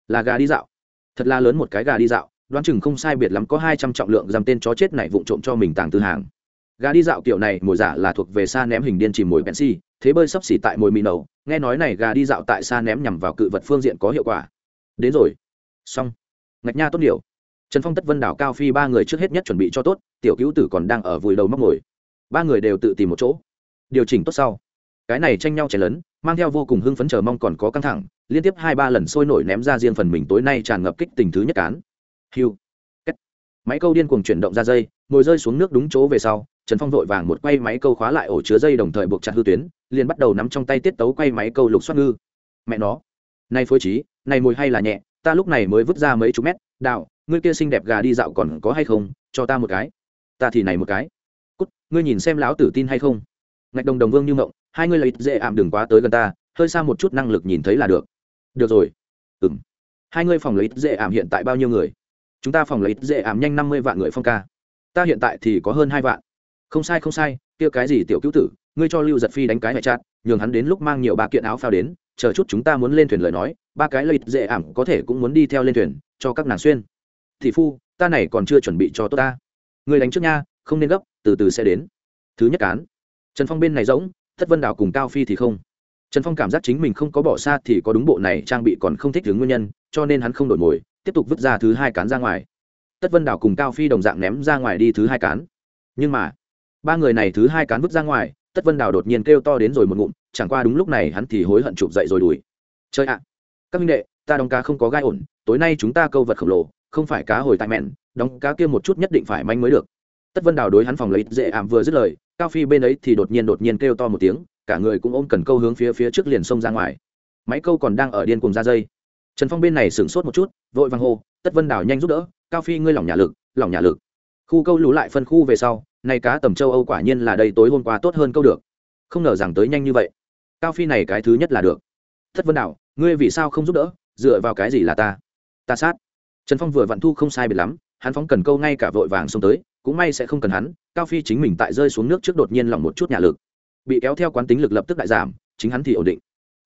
Là gà đi dạo. Thật là lớn một cái gà đi dạo đoán chừng không sai biệt lắm có hai trăm trọng lượng dằm tên chó chết này vụng trộm cho mình tàng tư hàng gà đi dạo kiểu này mồi giả là thuộc về xa ném hình điên chìm mồi bensi thế bơi sắp xỉ tại mồi mì nầu nghe nói này gà đi dạo tại xa ném nhằm vào cự vật phương diện có hiệu quả. Đến rồi. Xong. Ngạch nha tốt điều. Trần phong tất vân đảo cao phi ba người trước hết nhất chuẩn bị cho tốt, tiểu cứu tử còn đang ở vùi đầu móc ngồi. Ba người đều tự tìm một chỗ. Điều chỉnh tốt sau. Cái này tranh nhau chảy lớn, mang theo vô cùng hưng phấn chờ mong còn có căng thẳng, liên tiếp hai ba lần sôi nổi ném ra riêng phần mình tối nay tràn ngập kích tình thứ nhất cán. Hiu. Máy câu điên cuồng chuyển động ra dây, ngồi rơi xuống nước đúng chỗ về sau trần phong vội vàng một quay máy câu khóa lại ổ chứa dây đồng thời buộc chặt hư tuyến, liền bắt đầu nắm trong tay tiết tấu quay máy câu lục xoát ngư. Mẹ nó. Nay phối trí, này mùi hay là nhẹ, ta lúc này mới vứt ra mấy chục mét đạo ngươi kia xinh đẹp gà đi dạo còn có hay không, cho ta một cái. Ta thì này một cái. Cút, ngươi nhìn xem lão tử tin hay không. Ngạch đồng đồng vương như mộng, hai ngươi ít dễ ảm đừng quá tới gần ta, hơi xa một chút năng lực nhìn thấy là được. Được rồi. Ừ m hai ngươi phòng lấy dễ ảm hiện tại bao nhiêu người? Chúng ta phòng lấy dễ ảm nhanh năm mươi vạn người phong ca. Ta hiện tại thì có hơn hai vạn không sai không sai, kia cái gì tiểu cứu tử, ngươi cho lưu giật phi đánh cái mẹ chát nhường hắn đến lúc mang nhiều ba kiện áo phao đến, chờ chút chúng ta muốn lên thuyền lời nói, ba cái lợi dễ ảm có thể cũng muốn đi theo lên thuyền, cho các nàng xuyên. Thị phu, ta này còn chưa chuẩn bị cho tốt ta. Người đánh trước nha, không nên gấp, từ từ sẽ đến. Thứ nhất cán. Trần phong bên này rỗng, thất vân đảo cùng cao phi thì không. Trần phong cảm giác chính mình không có bỏ xa thì có đúng bộ này trang bị còn không thích đứng nguyên nhân, cho nên hắn không đổi mồi, tiếp tục vứt ra thứ hai cán ra ngoài. Tất vân đảo cùng cao phi đồng dạng ném ra ngoài đi thứ hai cán. Nhưng mà ba người này thứ hai cán vứt ra ngoài, tất vân Đào đột nhiên kêu to đến rồi một ngụm, chẳng qua đúng lúc này hắn thì hối hận chụp dậy rồi đuổi. Chơi ạ, các minh đệ, ta đóng cá không có gai ổn, tối nay chúng ta câu vật khổng lồ, không phải cá hồi tại mẹn, đóng cá kia một chút nhất định phải manh mới được. Tất vân đào đối hắn phòng lấy dễ ảm vừa dứt lời, cao phi bên ấy thì đột nhiên đột nhiên kêu to một tiếng, cả người cũng ôm cần câu hướng phía phía trước liền xông ra ngoài. Máy câu còn đang ở điên cùng ra dây. Trần phong bên này sửng sốt một chút, vội vàng hô, tất vân Đào nhanh giúp đỡ, cao phi ngươi lỏng nhà lực, lỏng nhà lực khu câu lũ lại phân khu về sau, nay cá tầm châu âu quả nhiên là đây tối hôm qua tốt hơn câu được. Không ngờ rằng tới nhanh như vậy. Cao phi này cái thứ nhất là được. Thất vân đảo, ngươi vì sao không giúp đỡ? Dựa vào cái gì là ta? Ta sát. Trần phong vừa vặn thu không sai biệt lắm, hắn phóng cần câu ngay cả vội vàng xông tới, cũng may sẽ không cần hắn, cao phi chính mình tại rơi xuống nước trước đột nhiên lỏng một chút nhà lực. Bị kéo theo quán tính lực lập tức đại giảm, chính hắn thì ổn định.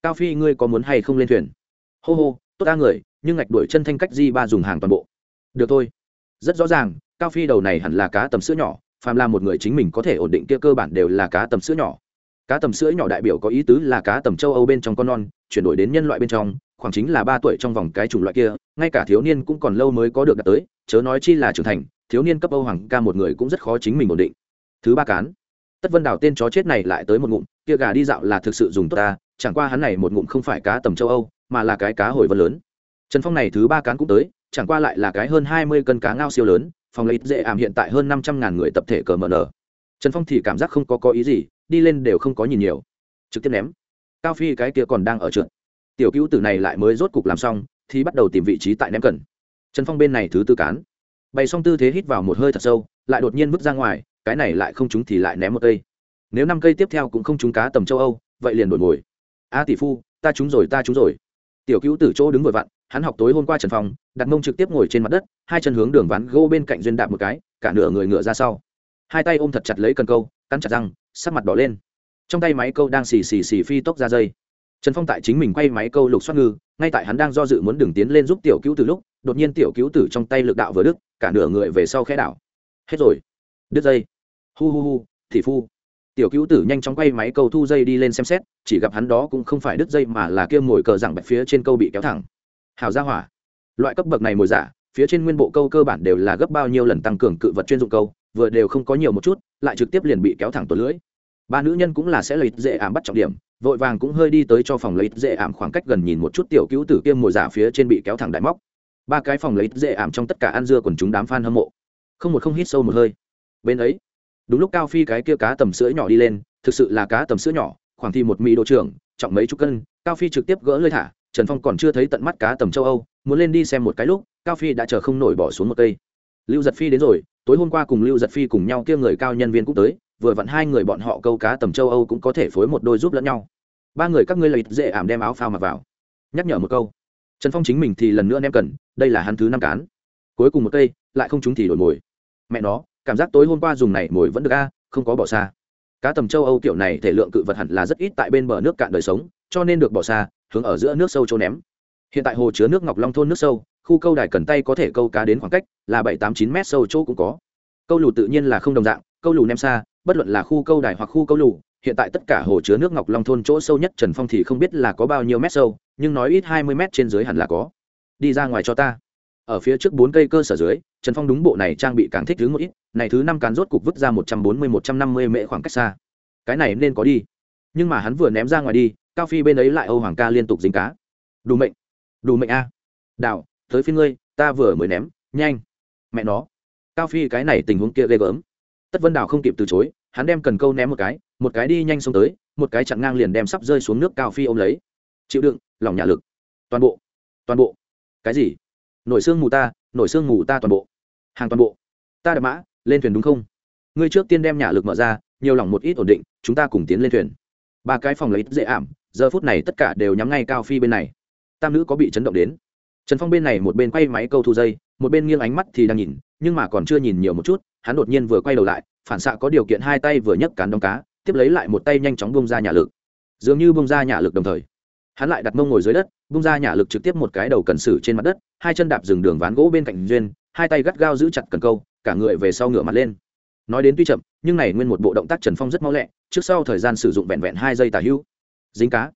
Cao phi ngươi có muốn hay không lên thuyền? Hô hô, tốt ta người, nhưng ngạch đuổi chân thanh cách di ba dùng hàng toàn bộ. Được thôi. Rất rõ ràng cao phi đầu này hẳn là cá tầm sữa nhỏ, phàm là một người chính mình có thể ổn định kia cơ bản đều là cá tầm sữa nhỏ. Cá tầm sữa nhỏ đại biểu có ý tứ là cá tầm châu âu bên trong con non, chuyển đổi đến nhân loại bên trong, khoảng chính là ba tuổi trong vòng cái chủng loại kia, ngay cả thiếu niên cũng còn lâu mới có được đạt tới, chớ nói chi là trưởng thành, thiếu niên cấp âu hoàng ca một người cũng rất khó chính mình ổn định. Thứ ba cán, tất vân đào tên chó chết này lại tới một ngụm, kia gà đi dạo là thực sự dùng tốt ta, chẳng qua hắn này một ngụm không phải cá tầm châu âu, mà là cái cá hồi vân lớn. Trần phong này thứ ba cán cũng tới, chẳng qua lại là cái hơn hai mươi cân cá ngao siêu lớn phòng lấy dễ ảm hiện tại hơn năm trăm ngàn người tập thể cờ mờ nở trần phong thì cảm giác không có có ý gì, đi lên đều không có nhìn nhiều. Trực tiếp ném. Cao phi cái kia còn đang ở trượt. Tiểu cứu tử này lại mới rốt cục làm xong, thì bắt đầu tìm vị trí tại ném cần. Trần phong bên này thứ tư cán. Bày xong tư thế hít vào một hơi thật sâu, lại đột nhiên vứt ra ngoài, cái này lại không trúng thì lại ném một cây. Nếu năm cây tiếp theo cũng không trúng cá tầm châu âu, vậy liền đổi ngồi a tỷ phu, ta trúng rồi, ta trúng rồi. Tiểu cứu tử chỗ đứng vội vặn, hắn học tối hôm qua trần phong đặt mông trực tiếp ngồi trên mặt đất, hai chân hướng đường ván gỗ bên cạnh duyên đạp một cái, cả nửa người ngựa ra sau. Hai tay ôm thật chặt lấy cần câu, cắn chặt răng, sắc mặt đỏ lên. Trong tay máy câu đang xì xì xì phi tốc ra dây. Trần phong tại chính mình quay máy câu lục xoát ngư, ngay tại hắn đang do dự muốn đường tiến lên giúp tiểu cứu tử lúc, đột nhiên tiểu cứu tử trong tay lực đạo vừa đứt, cả nửa người về sau khẽ đảo. Hết rồi. Đứt dây. Hu hu hu thị phu. Tiểu cứu tử nhanh chóng quay máy câu thu dây đi lên xem xét, chỉ gặp hắn đó cũng không phải đứt dây mà là kia ngồi cờ rằng bạch phía trên câu bị kéo thẳng. Hào ra hỏa loại cấp bậc này mồi giả, phía trên nguyên bộ câu cơ bản đều là gấp bao nhiêu lần tăng cường cự vật chuyên dụng câu, vừa đều không có nhiều một chút, lại trực tiếp liền bị kéo thẳng tuột lưỡi. Ba nữ nhân cũng là sẽ lấy dễ ảm bắt trọng điểm, vội vàng cũng hơi đi tới cho phòng lấy dễ ảm khoảng cách gần nhìn một chút tiểu cứu tử kiêm mồi giả phía trên bị kéo thẳng đại móc. Ba cái phòng lấy dễ ảm trong tất cả ăn dưa quần chúng đám f a n hâm mộ. Không một không hít sâu một hơi. Bên ấy, đúng lúc cao phi cái kia cá tầm sữa nhỏ đi lên, thực sự là cá tầm sữa nhỏ, khoảng thì một mỹ độ trưởng, trọng mấy chục cân, cao phi trực tiếp gỡ lơi thả, trần phong còn chưa thấy tận mắt cá tầm châu âu muốn lên đi xem một cái lúc, cao phi đã chờ không nổi bỏ xuống một cây. Lưu giật phi đến rồi, tối hôm qua cùng lưu giật phi cùng nhau kia người cao nhân viên cũng tới, vừa vặn hai người bọn họ câu cá tầm châu âu cũng có thể phối một đôi giúp lẫn nhau. Ba người các ngươi lợi dễ ảm đem áo phao mặc vào. Nhắc nhở một câu. Trần phong chính mình thì lần nữa nem cần, đây là hắn thứ năm cán. Cuối cùng một cây, lại không chúng thì đổi mồi. Mẹ nó, cảm giác tối hôm qua dùng này mồi vẫn được a, không có bỏ xa. Cá tầm châu âu kiểu này thể lượng cự vật hẳn là rất ít tại bên bờ nước cạn đời sống, cho nên được bỏ xa, hướng ở giữa nước sâu chỗ ném hiện tại hồ chứa nước ngọc long thôn nước sâu, khu câu đài cần tay có thể câu cá đến khoảng cách là bảy tám chín m sâu chỗ cũng có. Câu lù tự nhiên là không đồng dạng, câu lù ném xa, bất luận là khu câu đài hoặc khu câu lù, hiện tại tất cả hồ chứa nước ngọc long thôn chỗ sâu nhất trần phong thì không biết là có bao nhiêu mét sâu, nhưng nói ít hai mươi mét trên dưới hẳn là có. Đi ra ngoài cho ta. Ở phía trước bốn cây cơ sở dưới, trần phong đúng bộ này trang bị càng thích thứ một ít, này thứ năm cán rốt cục vứt ra một trăm bốn mươi, một trăm năm mươi mễ khoảng cách xa. Cái này nên có đi. Nhưng mà hắn vừa ném ra ngoài đi, cao phi bên ấy lại âu hoàng ca liên tục dính cá. Đủ mệnh đủ mệnh a. Đạo tới phiên ngươi, ta vừa mới ném, nhanh. Mẹ nó. Cao phi cái này tình huống kia ghê gớm. Tất vân đào không kịp từ chối, hắn đem cần câu ném một cái một cái đi nhanh xông tới, một cái chặn ngang liền đem sắp rơi xuống nước cao phi ôm lấy. Chịu đựng, lòng nhà lực. Toàn bộ. Toàn bộ. Cái gì? Nổi xương mù ta, nổi xương mù ta toàn bộ. Hàng toàn bộ. Ta đã mã, lên thuyền đúng không? Ngươi trước tiên đem nhà lực mở ra, nhiều lòng một ít ổn định, chúng ta cùng tiến lên thuyền. Ba cái phòng lấy dễ ảm, giờ phút này tất cả đều nhắm ngay cao phi bên này tam nữ có bị chấn động đến. Trần phong bên này một bên quay máy câu thu dây, một bên nghiêng ánh mắt thì đang nhìn, nhưng mà còn chưa nhìn nhiều một chút, hắn đột nhiên vừa quay đầu lại, phản xạ có điều kiện hai tay vừa nhấc cán đóng cá, tiếp lấy lại một tay nhanh chóng bông ra nhà lực. Dường như bông ra nhà lực đồng thời, hắn lại đặt mông ngồi dưới đất bung ra nhà lực trực tiếp một cái đầu cần sử trên mặt đất, hai chân đạp dừng đường ván gỗ bên cạnh duyên, hai tay gắt gao giữ chặt cần câu, cả người về sau ngửa mặt lên. Nói đến tuy chậm, nhưng này nguyên một bộ động tác trần phong rất mau lẹ, trước sau thời gian sử dụng vẹn vẹn hai giây tả hữu. Dính cá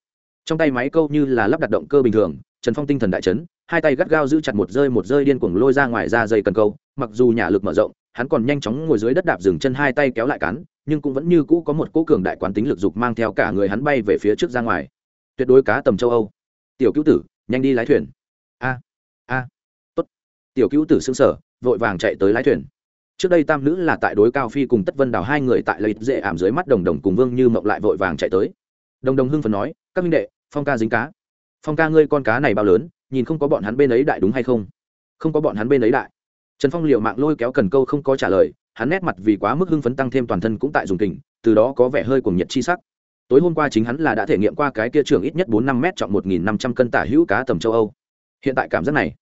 trong tay máy câu như là lắp đặt động cơ bình thường, trần phong tinh thần đại chấn, hai tay gắt gao giữ chặt một rơi một rơi điên cuồng lôi ra ngoài ra dây cần câu, mặc dù nhà lực mở rộng, hắn còn nhanh chóng ngồi dưới đất đạp dừng chân hai tay kéo lại cắn nhưng cũng vẫn như cũ có một cỗ cường đại quán tính lực dục mang theo cả người hắn bay về phía trước ra ngoài. Tuyệt đối cá tầm châu âu. Tiểu cứu tử, nhanh đi lái thuyền. A a, tốt. Tiểu cứu tử xương sở vội vàng chạy tới lái thuyền. Trước đây tam nữ là tại đối cao phi cùng tất vân đào hai người tại lợi dễ ảm dưới mắt đồng đồng cùng vương như mộng lại vội vàng chạy tới. Đồng đồng hưng phần nói các minh đệ, phong ca dính cá. Phong ca ngươi con cá này bao lớn, nhìn không có bọn hắn bên ấy đại đúng hay không? Không có bọn hắn bên ấy đại. Trần phong liệu mạng lôi kéo cần câu không có trả lời, hắn nét mặt vì quá mức hưng phấn tăng thêm toàn thân cũng tại dùng tình từ đó có vẻ hơi cuồng nhiệt chi sắc. Tối hôm qua chính hắn là đã thể nghiệm qua cái kia trường ít nhất bốn năm m trọng một nghìn năm trăm cân tả hữu cá tầm châu âu. Hiện tại cảm giác này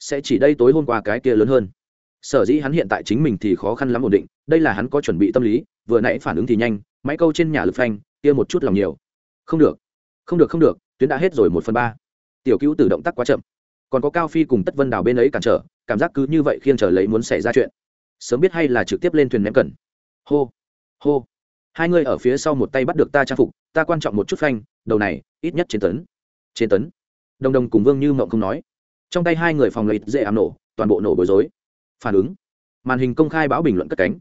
sẽ chỉ đây tối hôm qua cái kia lớn hơn. Sở dĩ hắn hiện tại chính mình thì khó khăn lắm ổn định, đây là hắn có chuẩn bị tâm lý, vừa nãy phản ứng thì nhanh, máy câu trên nhà lực phanh, kia một chút lòng nhiều. Không được không được không được, tuyến đã hết rồi, một phần ba. Tiểu cứu tự động tác quá chậm. Còn có cao phi cùng tất vân đào bên ấy cản trở, cảm giác cứ như vậy khiêng trở lấy muốn xảy ra chuyện. Sớm biết hay là trực tiếp lên thuyền ném cần. Hô hô. Hai người ở phía sau một tay bắt được ta trang phục, ta quan trọng một chút phanh, đầu này, ít nhất trên tấn. Trên tấn. Đồng đồng cùng vương như mộng không nói. Trong tay hai người phòng lấy dễ ám nổ, toàn bộ nổ bối rối. Phản ứng. Màn hình công khai báo bình luận cất cánh.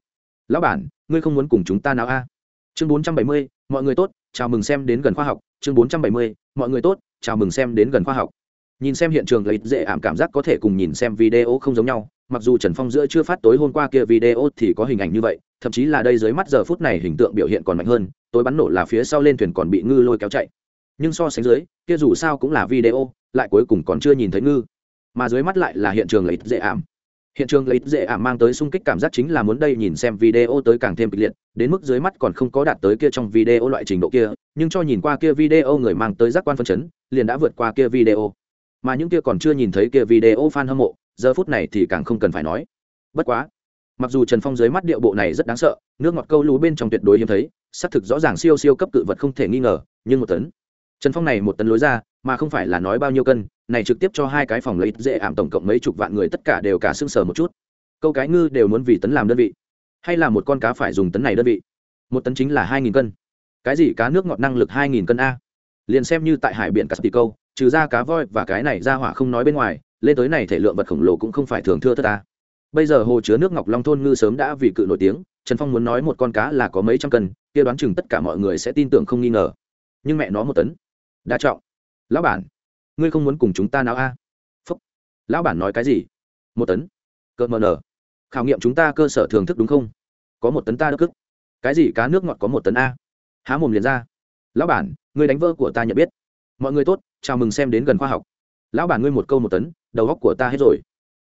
Lão bản, ngươi không muốn cùng chúng ta nào a? Chương bốn trăm bảy mươi, mọi người tốt, chào mừng xem đến gần khoa học chương bốn trăm bảy mươi, mọi người tốt, chào mừng xem đến gần khoa học. Nhìn xem hiện trường lấy dễ ảm cảm giác có thể cùng nhìn xem video không giống nhau, mặc dù trần phong giữa chưa phát tối hôm qua kia video thì có hình ảnh như vậy, thậm chí là đây dưới mắt giờ phút này hình tượng biểu hiện còn mạnh hơn, tối bắn nổ là phía sau lên thuyền còn bị ngư lôi kéo chạy. Nhưng so sánh dưới, kia dù sao cũng là video, lại cuối cùng còn chưa nhìn thấy ngư. Mà dưới mắt lại là hiện trường lấy dễ ảm hiện trường lấy dễ ảm mang tới sung kích cảm giác chính là muốn đây nhìn xem video tới càng thêm kịch liệt, đến mức dưới mắt còn không có đạt tới kia trong video loại trình độ kia, nhưng cho nhìn qua kia video người mang tới giác quan phân chấn, liền đã vượt qua kia video. Mà những kia còn chưa nhìn thấy kia video fan hâm mộ, giờ phút này thì càng không cần phải nói. Bất quá, mặc dù trần phong dưới mắt điệu bộ này rất đáng sợ, nước ngọt câu lú bên trong tuyệt đối hiếm thấy, xác thực rõ ràng siêu siêu cấp cự vật không thể nghi ngờ, nhưng một tấn. Trần phong này một tấn lối ra, mà không phải là nói bao nhiêu cân này trực tiếp cho hai cái phòng lấy dễ ảm tổng cộng mấy chục vạn người tất cả đều cả xương sờ một chút. Câu cái ngư đều muốn vì tấn làm đơn vị. Hay là một con cá phải dùng tấn này đơn vị. Một tấn chính là hai nghìn cân. Cái gì cá nước ngọt năng lực hai nghìn cân a? Liền xem như tại hải biển cà tì câu trừ ra cá voi và cái này ra hỏa không nói bên ngoài, lên tới này thể lượng vật khổng lồ cũng không phải thường thưa tất ta. Bây giờ hồ chứa nước ngọc long thôn ngư sớm đã vì cự nổi tiếng, trần phong muốn nói một con cá là có mấy trăm cân, kia đoán chừng tất cả mọi người sẽ tin tưởng không nghi ngờ. Nhưng mẹ nó một tấn. Đa trọng. Lão bản ngươi không muốn cùng chúng ta nào a? Phúc. Lão bản nói cái gì? Một tấn. Cợt mờ nở. Khảo nghiệm chúng ta cơ sở thưởng thức đúng không? Có một tấn ta đất cức cái gì cá nước ngọt có một tấn a? Há mồm liền ra. Lão bản, ngươi đánh vỡ của ta nhận biết. Mọi người tốt, chào mừng xem đến gần khoa học. Lão bản ngươi một câu một tấn, đầu góc của ta hết rồi.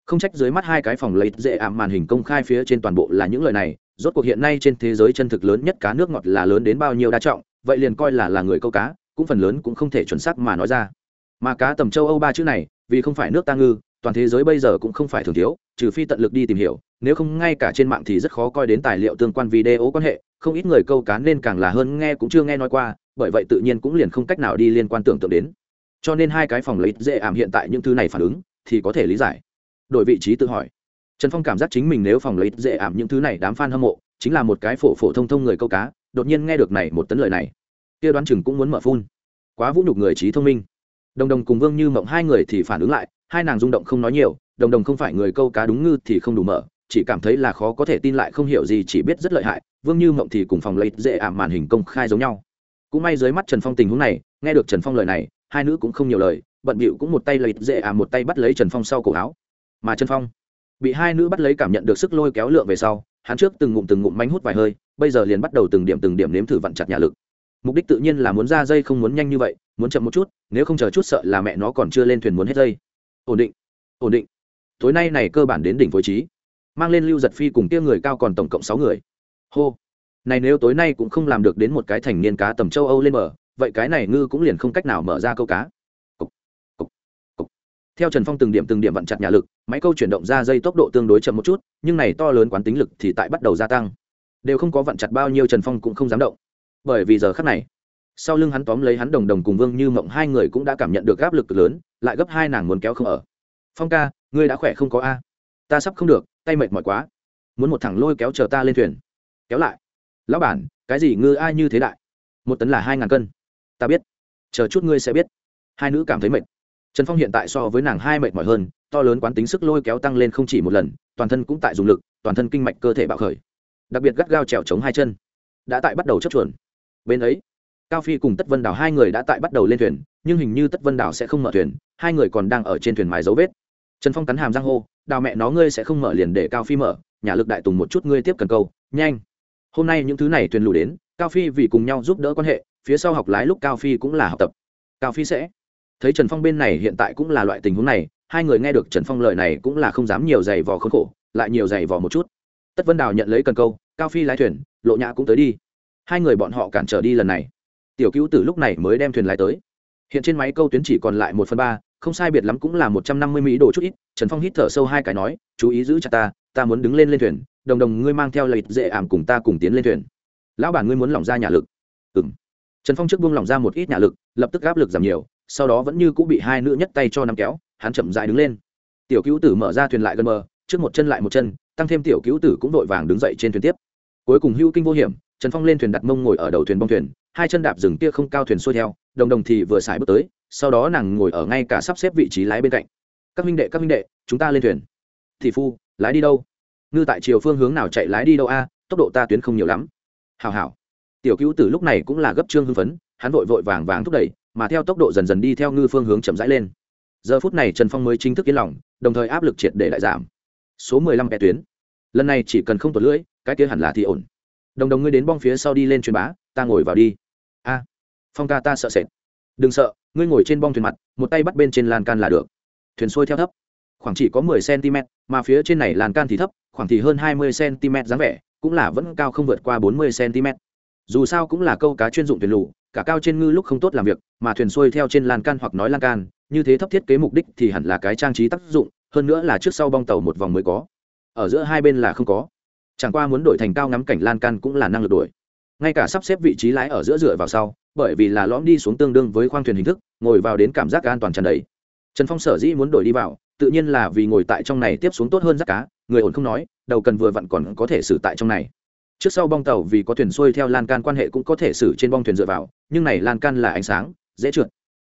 Không trách dưới mắt hai cái phòng lấy dễ ảm màn hình công khai phía trên toàn bộ là những lời này, rốt cuộc hiện nay trên thế giới chân thực lớn nhất cá nước ngọt là lớn đến bao nhiêu đa trọng, vậy liền coi là là người câu cá, cũng phần lớn cũng không thể chuẩn xác mà nói ra mà cá tầm châu âu ba chữ này, vì không phải nước ta ngư, toàn thế giới bây giờ cũng không phải thường thiếu, trừ phi tận lực đi tìm hiểu, nếu không ngay cả trên mạng thì rất khó coi đến tài liệu tương quan video quan hệ, không ít người câu cá nên càng là hơn nghe cũng chưa nghe nói qua, bởi vậy tự nhiên cũng liền không cách nào đi liên quan tưởng tượng đến. Cho nên hai cái phòng lấy dễ ảm hiện tại những thứ này phản ứng, thì có thể lý giải. Đổi vị trí tự hỏi. Trần phong cảm giác chính mình nếu phòng lấy dễ ảm những thứ này đám f a n hâm mộ, chính là một cái phổ phổ thông thông người câu cá, đột nhiên nghe được này một tấn lời này. Kia đoán chừng cũng muốn mở phun. Quá vũ nhục người trí thông minh đồng đồng cùng vương như mộng hai người thì phản ứng lại, hai nàng rung động không nói nhiều, đồng đồng không phải người câu cá đúng ngư thì không đủ mở, chỉ cảm thấy là khó có thể tin lại không hiểu gì chỉ biết rất lợi hại, vương như mộng thì cùng phòng lấy dễ ảm màn hình công khai giống nhau. Cũng may dưới mắt trần phong tình huống này, nghe được trần phong lời này, hai nữ cũng không nhiều lời, bận bịu cũng một tay lấy dễ ảm một tay bắt lấy trần phong sau cổ áo. Mà trần phong bị hai nữ bắt lấy cảm nhận được sức lôi kéo lượng về sau, hắn trước từng ngụm từng ngụm mánh hút vài hơi, bây giờ liền bắt đầu từng điểm từng điểm nếm thử vặn chặt nhà lực. Mục đích tự nhiên là muốn ra dây không muốn nhanh như vậy muốn chậm một chút nếu không chờ chút sợ là mẹ nó còn chưa lên thuyền muốn hết dây. Ổn định ổn định. Tối nay này cơ bản đến đỉnh phối trí. Mang lên lưu giật phi cùng kia người cao còn tổng cộng sáu người. Hô. Này nếu tối nay cũng không làm được đến một cái thành niên cá tầm châu âu lên mở vậy cái này ngư cũng liền không cách nào mở ra câu cá. Cục, cục, cục. theo trần phong từng điểm từng điểm vặn chặt nhà lực máy câu chuyển động ra dây tốc độ tương đối chậm một chút nhưng này to lớn quán tính lực thì tại bắt đầu gia tăng. Đều không có vặn chặt bao nhiêu trần phong cũng không dám động. Bởi vì giờ khắc này sau lưng hắn tóm lấy hắn đồng đồng cùng vương như mộng, hai người cũng đã cảm nhận được áp lực lớn, lại gấp hai nàng muốn kéo không ở. Phong ca, ngươi đã khỏe không có a? Ta sắp không được, tay mệt mỏi quá. Muốn một thằng lôi kéo chờ ta lên thuyền. Kéo lại. Lão bản, cái gì ngư ai như thế đại? Một tấn là hai ngàn cân. Ta biết. Chờ chút ngươi sẽ biết. Hai nữ cảm thấy mệt. Trần phong hiện tại so với nàng hai mệt mỏi hơn, to lớn quán tính sức lôi kéo tăng lên không chỉ một lần, toàn thân cũng tại dùng lực, toàn thân kinh mạch cơ thể bạo khởi. Đặc biệt gắt gao trèo chống hai chân. Đã tại bắt đầu chấp chuẩn bên ấy cao phi cùng tất vân đảo hai người đã tại bắt đầu lên thuyền, nhưng hình như tất vân đảo sẽ không mở thuyền, hai người còn đang ở trên thuyền mái dấu vết. Trần phong cắn hàm giang hô, đào mẹ nó ngươi sẽ không mở liền để cao phi mở, nhà lực đại tùng một chút ngươi tiếp cần câu, nhanh. Hôm nay những thứ này thuyền lù đến, cao phi vì cùng nhau giúp đỡ quan hệ, phía sau học lái lúc cao phi cũng là học tập. Cao phi sẽ thấy trần phong bên này hiện tại cũng là loại tình huống này, hai người nghe được trần phong lời này cũng là không dám nhiều giày vò khốn khổ, lại nhiều giày vò một chút. Tất vân đào nhận lấy cần câu, cao phi lái thuyền, lộ nhã cũng tới đi. Hai người bọn họ cản trở đi lần này tiểu cứu tử lúc này mới đem thuyền lái tới. Hiện trên máy câu tuyến chỉ còn lại một phần ba, không sai biệt lắm cũng là một trăm năm mươi mỹ đồ chút ít. Trần phong hít thở sâu hai cái nói, chú ý giữ chặt ta ta muốn đứng lên lên thuyền, đồng đồng ngươi mang theo lợi dễ ảm cùng ta cùng tiến lên thuyền. Lão bản ngươi muốn lỏng ra nhà lực. Ừ m trần phong trước buông lỏng ra một ít nhà lực, lập tức áp lực giảm nhiều, sau đó vẫn như cũng bị hai nữ nhất tay cho nắm kéo, hắn chậm dại đứng lên. Tiểu cứu tử mở ra thuyền lại gần bờ, trước một chân lại một chân, tăng thêm tiểu cứu tử cũng vội vàng đứng dậy trên thuyền tiếp. Cuối cùng hưu kinh vô hiểm, trần phong lên thuyền đặt mông ngồi ở đầu thuyền bong thuyền hai chân đạp rừng kia không cao thuyền xuôi theo, đồng đồng thì vừa xài bước tới, sau đó nàng ngồi ở ngay cả sắp xếp vị trí lái bên cạnh. Các minh đệ, các minh đệ, chúng ta lên thuyền. Thị phu, lái đi đâu? Ngư tại chiều phương hướng nào chạy lái đi đâu a, tốc độ ta tuyến không nhiều lắm. Hào hào tiểu cứu tử lúc này cũng là gấp trương hưng phấn, hắn vội vội vàng vàng thúc đẩy, mà theo tốc độ dần dần đi theo ngư phương hướng chậm rãi lên. Giờ phút này trần phong mới chính thức yên lòng, đồng thời áp lực triệt để lại giảm. Số mười lăm vé tuyến. Lần này chỉ cần không tuột lưỡi, cái kia hẳn là thì ổn. Đồng đồng ngươi đến bong phía sau đi lên truyền bá ta ngồi vào đi. A, phong ca ta sợ sệt. Đừng sợ, ngươi ngồi trên bong thuyền mặt, một tay bắt bên trên lan can là được. Thuyền xuôi theo thấp, khoảng chỉ có mười cm, mà phía trên này lan can thì thấp, khoảng thì hơn hai mươi cm dáng vẻ, cũng là vẫn cao không vượt qua bốn mươi cm. Dù sao cũng là câu cá chuyên dụng thuyền lù, cả cao trên ngư lúc không tốt làm việc, mà thuyền xuôi theo trên lan can hoặc nói lan can, như thế thấp thiết kế mục đích thì hẳn là cái trang trí tác dụng, hơn nữa là trước sau bong tàu một vòng mới có. Ở giữa hai bên là không có. Chẳng qua muốn đổi thành cao ngắm cảnh lan can cũng là năng lực đổi ngay cả sắp xếp vị trí lái ở giữa dựa vào sau, bởi vì là lõm đi xuống tương đương với khoang thuyền hình thức, ngồi vào đến cảm giác an toàn tràn đầy. Trần phong sở dĩ muốn đổi đi vào, tự nhiên là vì ngồi tại trong này tiếp xuống tốt hơn rác cá, người ổn không nói, đầu cần vừa vặn còn có thể xử tại trong này. Trước sau bong tàu vì có thuyền xuôi theo lan can quan hệ cũng có thể xử trên bong thuyền dựa vào, nhưng này lan can là ánh sáng, dễ trượt.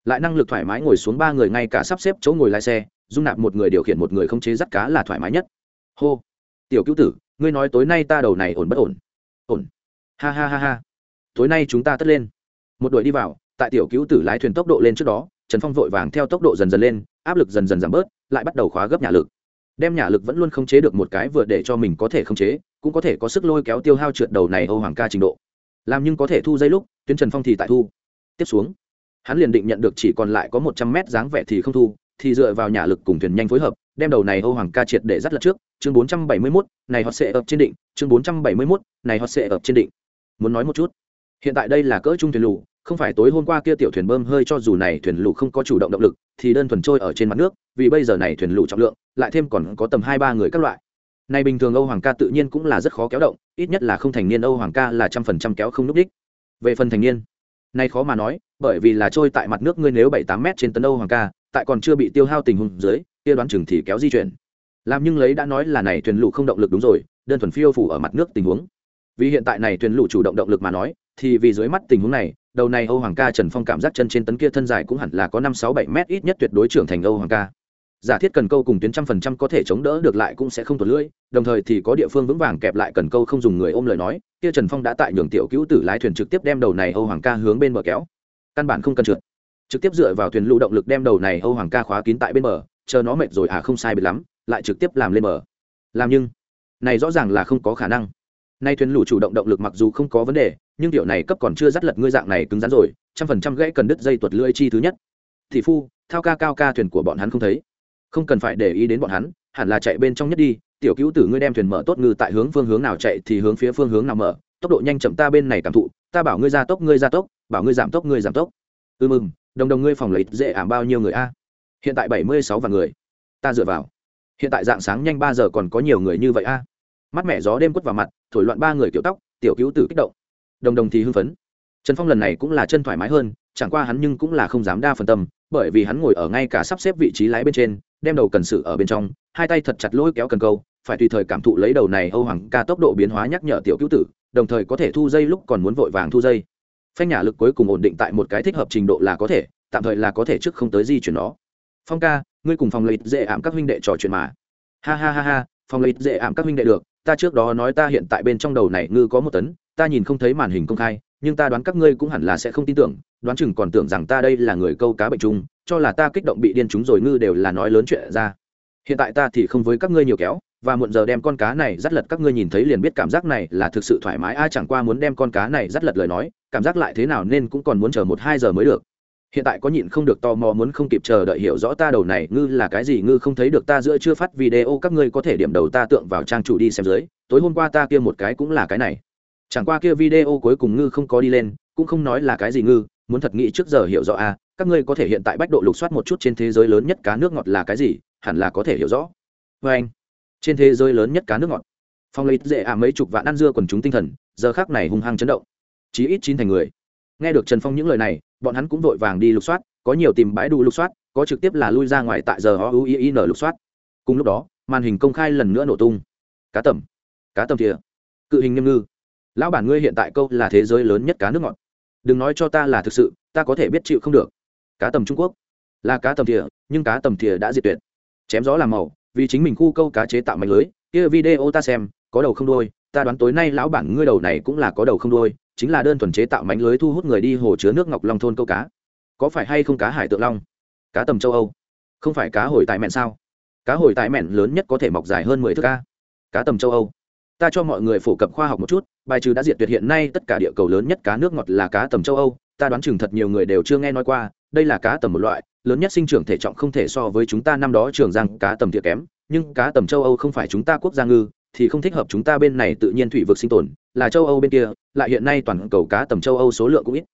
Lại năng lực thoải mái ngồi xuống ba người ngay cả sắp xếp chỗ ngồi lái xe, dung nạp một người điều khiển một người không chế dắt cá là thoải mái nhất. Hô, tiểu cứu tử, ngươi nói tối nay ta đầu này ổn bất ổn? Ổn ha ha ha ha. Tối nay chúng ta tất lên. Một đội đi vào, tại tiểu cứu tử lái thuyền tốc độ lên trước đó, trần phong vội vàng theo tốc độ dần dần lên, áp lực dần dần giảm bớt, lại bắt đầu khóa gấp nhà lực. Đem nhà lực vẫn luôn không chế được một cái vừa để cho mình có thể không chế, cũng có thể có sức lôi kéo tiêu hao trượt đầu này âu hoàng ca trình độ. Làm nhưng có thể thu dây lúc, tuyến trần phong thì tại thu. Tiếp xuống, hắn liền định nhận được chỉ còn lại có một trăm mét dáng vẻ thì không thu, thì dựa vào nhà lực cùng thuyền nhanh phối hợp, đem đầu này âu hoàng ca triệt để dắt lật trước. Chương bốn trăm bảy mươi mốt, này họ sẽ ập trên định. Chương bốn trăm bảy mươi mốt, này họ sẽ ập trên định muốn nói một chút. Hiện tại đây là cỡ trung thuyền lù, không phải tối hôm qua kia tiểu thuyền bơm hơi cho dù này thuyền lù không có chủ động động lực, thì đơn thuần trôi ở trên mặt nước, vì bây giờ này thuyền lù trọng lượng, lại thêm còn có tầm hai ba người các loại. Này bình thường âu hoàng ca tự nhiên cũng là rất khó kéo động, ít nhất là không thành niên âu hoàng ca là trăm phần trăm kéo không n ú c đích. Về phần thành niên, nay khó mà nói, bởi vì là trôi tại mặt nước ngươi nếu bảy tám mét trên tấn âu hoàng ca, tại còn chưa bị tiêu hao tình huống dưới, kia đoán chừng thì kéo di chuyển. Làm nhưng lấy đã nói là này thuyền lụ không động lực đúng rồi, đơn thuần phiêu phủ ở mặt nước tình huống vì hiện tại này thuyền lũ chủ động động lực mà nói, thì vì dưới mắt tình huống này, đầu này âu hoàng ca trần phong cảm giác chân trên tấn kia thân dài cũng hẳn là có năm sáu bảy mét ít nhất tuyệt đối trưởng thành âu hoàng ca. Giả thiết cần câu cùng tuyến trăm phần trăm có thể chống đỡ được lại cũng sẽ không tuột lưỡi, đồng thời thì có địa phương vững vàng kẹp lại cần câu không dùng người ôm lời nói, kia trần phong đã tại nhường tiểu cứu tử lái thuyền trực tiếp đem đầu này âu hoàng ca hướng bên bờ kéo. Căn bản không cần trượt. Trực tiếp dựa vào thuyền lũ động lực đem đầu này âu hoàng ca khóa kín tại bên bờ, chờ nó mệt rồi à không sai biệt lắm, lại trực tiếp làm lên bờ. Làm nhưng, này rõ ràng là không có khả năng nay thuyền lũ chủ động động lực mặc dù không có vấn đề, nhưng tiểu này cấp còn chưa dắt lật ngươi dạng này cứng rắn rồi, trăm phần trăm gãy cần đứt dây tuột lưỡi chi thứ nhất. Thị phu, thao ca cao ca thuyền của bọn hắn không thấy. Không cần phải để ý đến bọn hắn, hẳn là chạy bên trong nhất đi, tiểu cứu tử ngươi đem thuyền mở tốt ngư tại hướng phương hướng nào chạy thì hướng phía phương hướng nào mở, tốc độ nhanh chậm ta bên này cảm thụ, ta bảo ngươi ra tốc, ngươi ra tốc, bảo ngươi giảm tốc, ngươi giảm tốc. Ư mừng, đồng đồng ngươi phòng lấy dễ ảm bao nhiêu người a? Hiện tại bảy mươi sáu vạn người. Ta dựa vào. Hiện tại dạng sáng nhanh ba giờ còn có nhiều người như vậy a? Mắt mẹ gió đêm quất vào mặt, thổi loạn ba người kiểu tóc, tiểu cứu tử kích động. Đồng đồng thì hưng phấn. Trần phong lần này cũng là chân thoải mái hơn, chẳng qua hắn nhưng cũng là không dám đa phần tâm, bởi vì hắn ngồi ở ngay cả sắp xếp vị trí lái bên trên, đem đầu cần sự ở bên trong, hai tay thật chặt lôi kéo cần câu, phải tùy thời cảm thụ lấy đầu này âu hoàng ca tốc độ biến hóa nhắc nhở tiểu cứu tử, đồng thời có thể thu dây lúc còn muốn vội vàng thu dây. Phanh nhả lực cuối cùng ổn định tại một cái thích hợp trình độ là có thể, tạm thời là có thể trước không tới di chuyển nó. Phong ca, ngươi cùng phòng lợi dễ ảm các huynh đệ trò chuyện mà. Ha ha ha ha, phòng lợi dễ ảm các huynh đệ được ta trước đó nói ta hiện tại bên trong đầu này ngư có một tấn, ta nhìn không thấy màn hình công khai, nhưng ta đoán các ngươi cũng hẳn là sẽ không tin tưởng, đoán chừng còn tưởng rằng ta đây là người câu cá bệnh chung, cho là ta kích động bị điên chúng rồi ngư đều là nói lớn chuyện ra. Hiện tại ta thì không với các ngươi nhiều kéo, và muộn giờ đem con cá này dắt lật các ngươi nhìn thấy liền biết cảm giác này là thực sự thoải mái, ai chẳng qua muốn đem con cá này dắt lật lời nói, cảm giác lại thế nào nên cũng còn muốn chờ một hai giờ mới được hiện tại có nhịn không được tò mò muốn không kịp chờ đợi hiểu rõ ta đầu này, ngư là cái gì, ngư không thấy được ta giữa chưa phát video, các ngươi có thể điểm đầu ta tượng vào trang chủ đi xem dưới. Tối hôm qua ta kia một cái cũng là cái này. Chẳng qua kia video cuối cùng ngư không có đi lên, cũng không nói là cái gì ngư, muốn thật nghĩ trước giờ hiểu rõ à các ngươi có thể hiện tại bách độ lục soát một chút trên thế giới lớn nhất cá nước ngọt là cái gì, hẳn là có thể hiểu rõ. Vê anh. Trên thế giới lớn nhất cá nước ngọt. Phong lấy dễ à mấy chục vạn ăn dưa quần chúng tinh thần, giờ khác này hung hăng chấn động. Chí ít chín thành người. Nghe được trần phong những lời này bọn hắn cũng vội vàng đi lục soát, có nhiều tìm bãi đủ lục soát, có trực tiếp là lui ra ngoài tại giờ o u i n lục soát. Cùng lúc đó, màn hình công khai lần nữa nổ tung. Cá tầm cá tầm thìa, cự hình nghiêm ngư. Lão bản ngươi hiện tại câu là thế giới lớn nhất cá nước ngọt. Đừng nói cho ta là thực sự, ta có thể biết chịu không được. Cá tầm trung quốc, là cá tầm thìa, nhưng cá tầm thìa đã diệt tuyệt. Chém gió làm màu, vì chính mình khu câu cá chế tạo mạnh lưới. Kia video ta xem, có đầu không đôi ta đoán tối nay lão bản ngươi đầu này cũng là có đầu không đôi chính là đơn thuần chế tạo mánh lưới thu hút người đi hồ chứa nước ngọc long thôn câu cá. Có phải hay không cá hải tượng long? Cá tầm châu âu. Không phải cá hồi tại mẹn sao? Cá hồi tại mẹn lớn nhất có thể mọc dài hơn mười thước ca. Cá tầm châu âu. Ta cho mọi người phổ cập khoa học một chút, bài trừ đã diệt tuyệt hiện nay tất cả địa cầu lớn nhất cá nước ngọt là cá tầm châu âu. Ta đoán chừng thật nhiều người đều chưa nghe nói qua, đây là cá tầm một loại, lớn nhất sinh trưởng thể trọng không thể so với chúng ta năm đó trường giang cá tầm thiệt kém. Nhưng cá tầm châu âu không phải chúng ta quốc gia ngư thì không thích hợp chúng ta bên này tự nhiên thủy vực sinh tồn, là châu âu bên kia, lại hiện nay toàn cầu cá tầm châu âu số lượng cũng ít.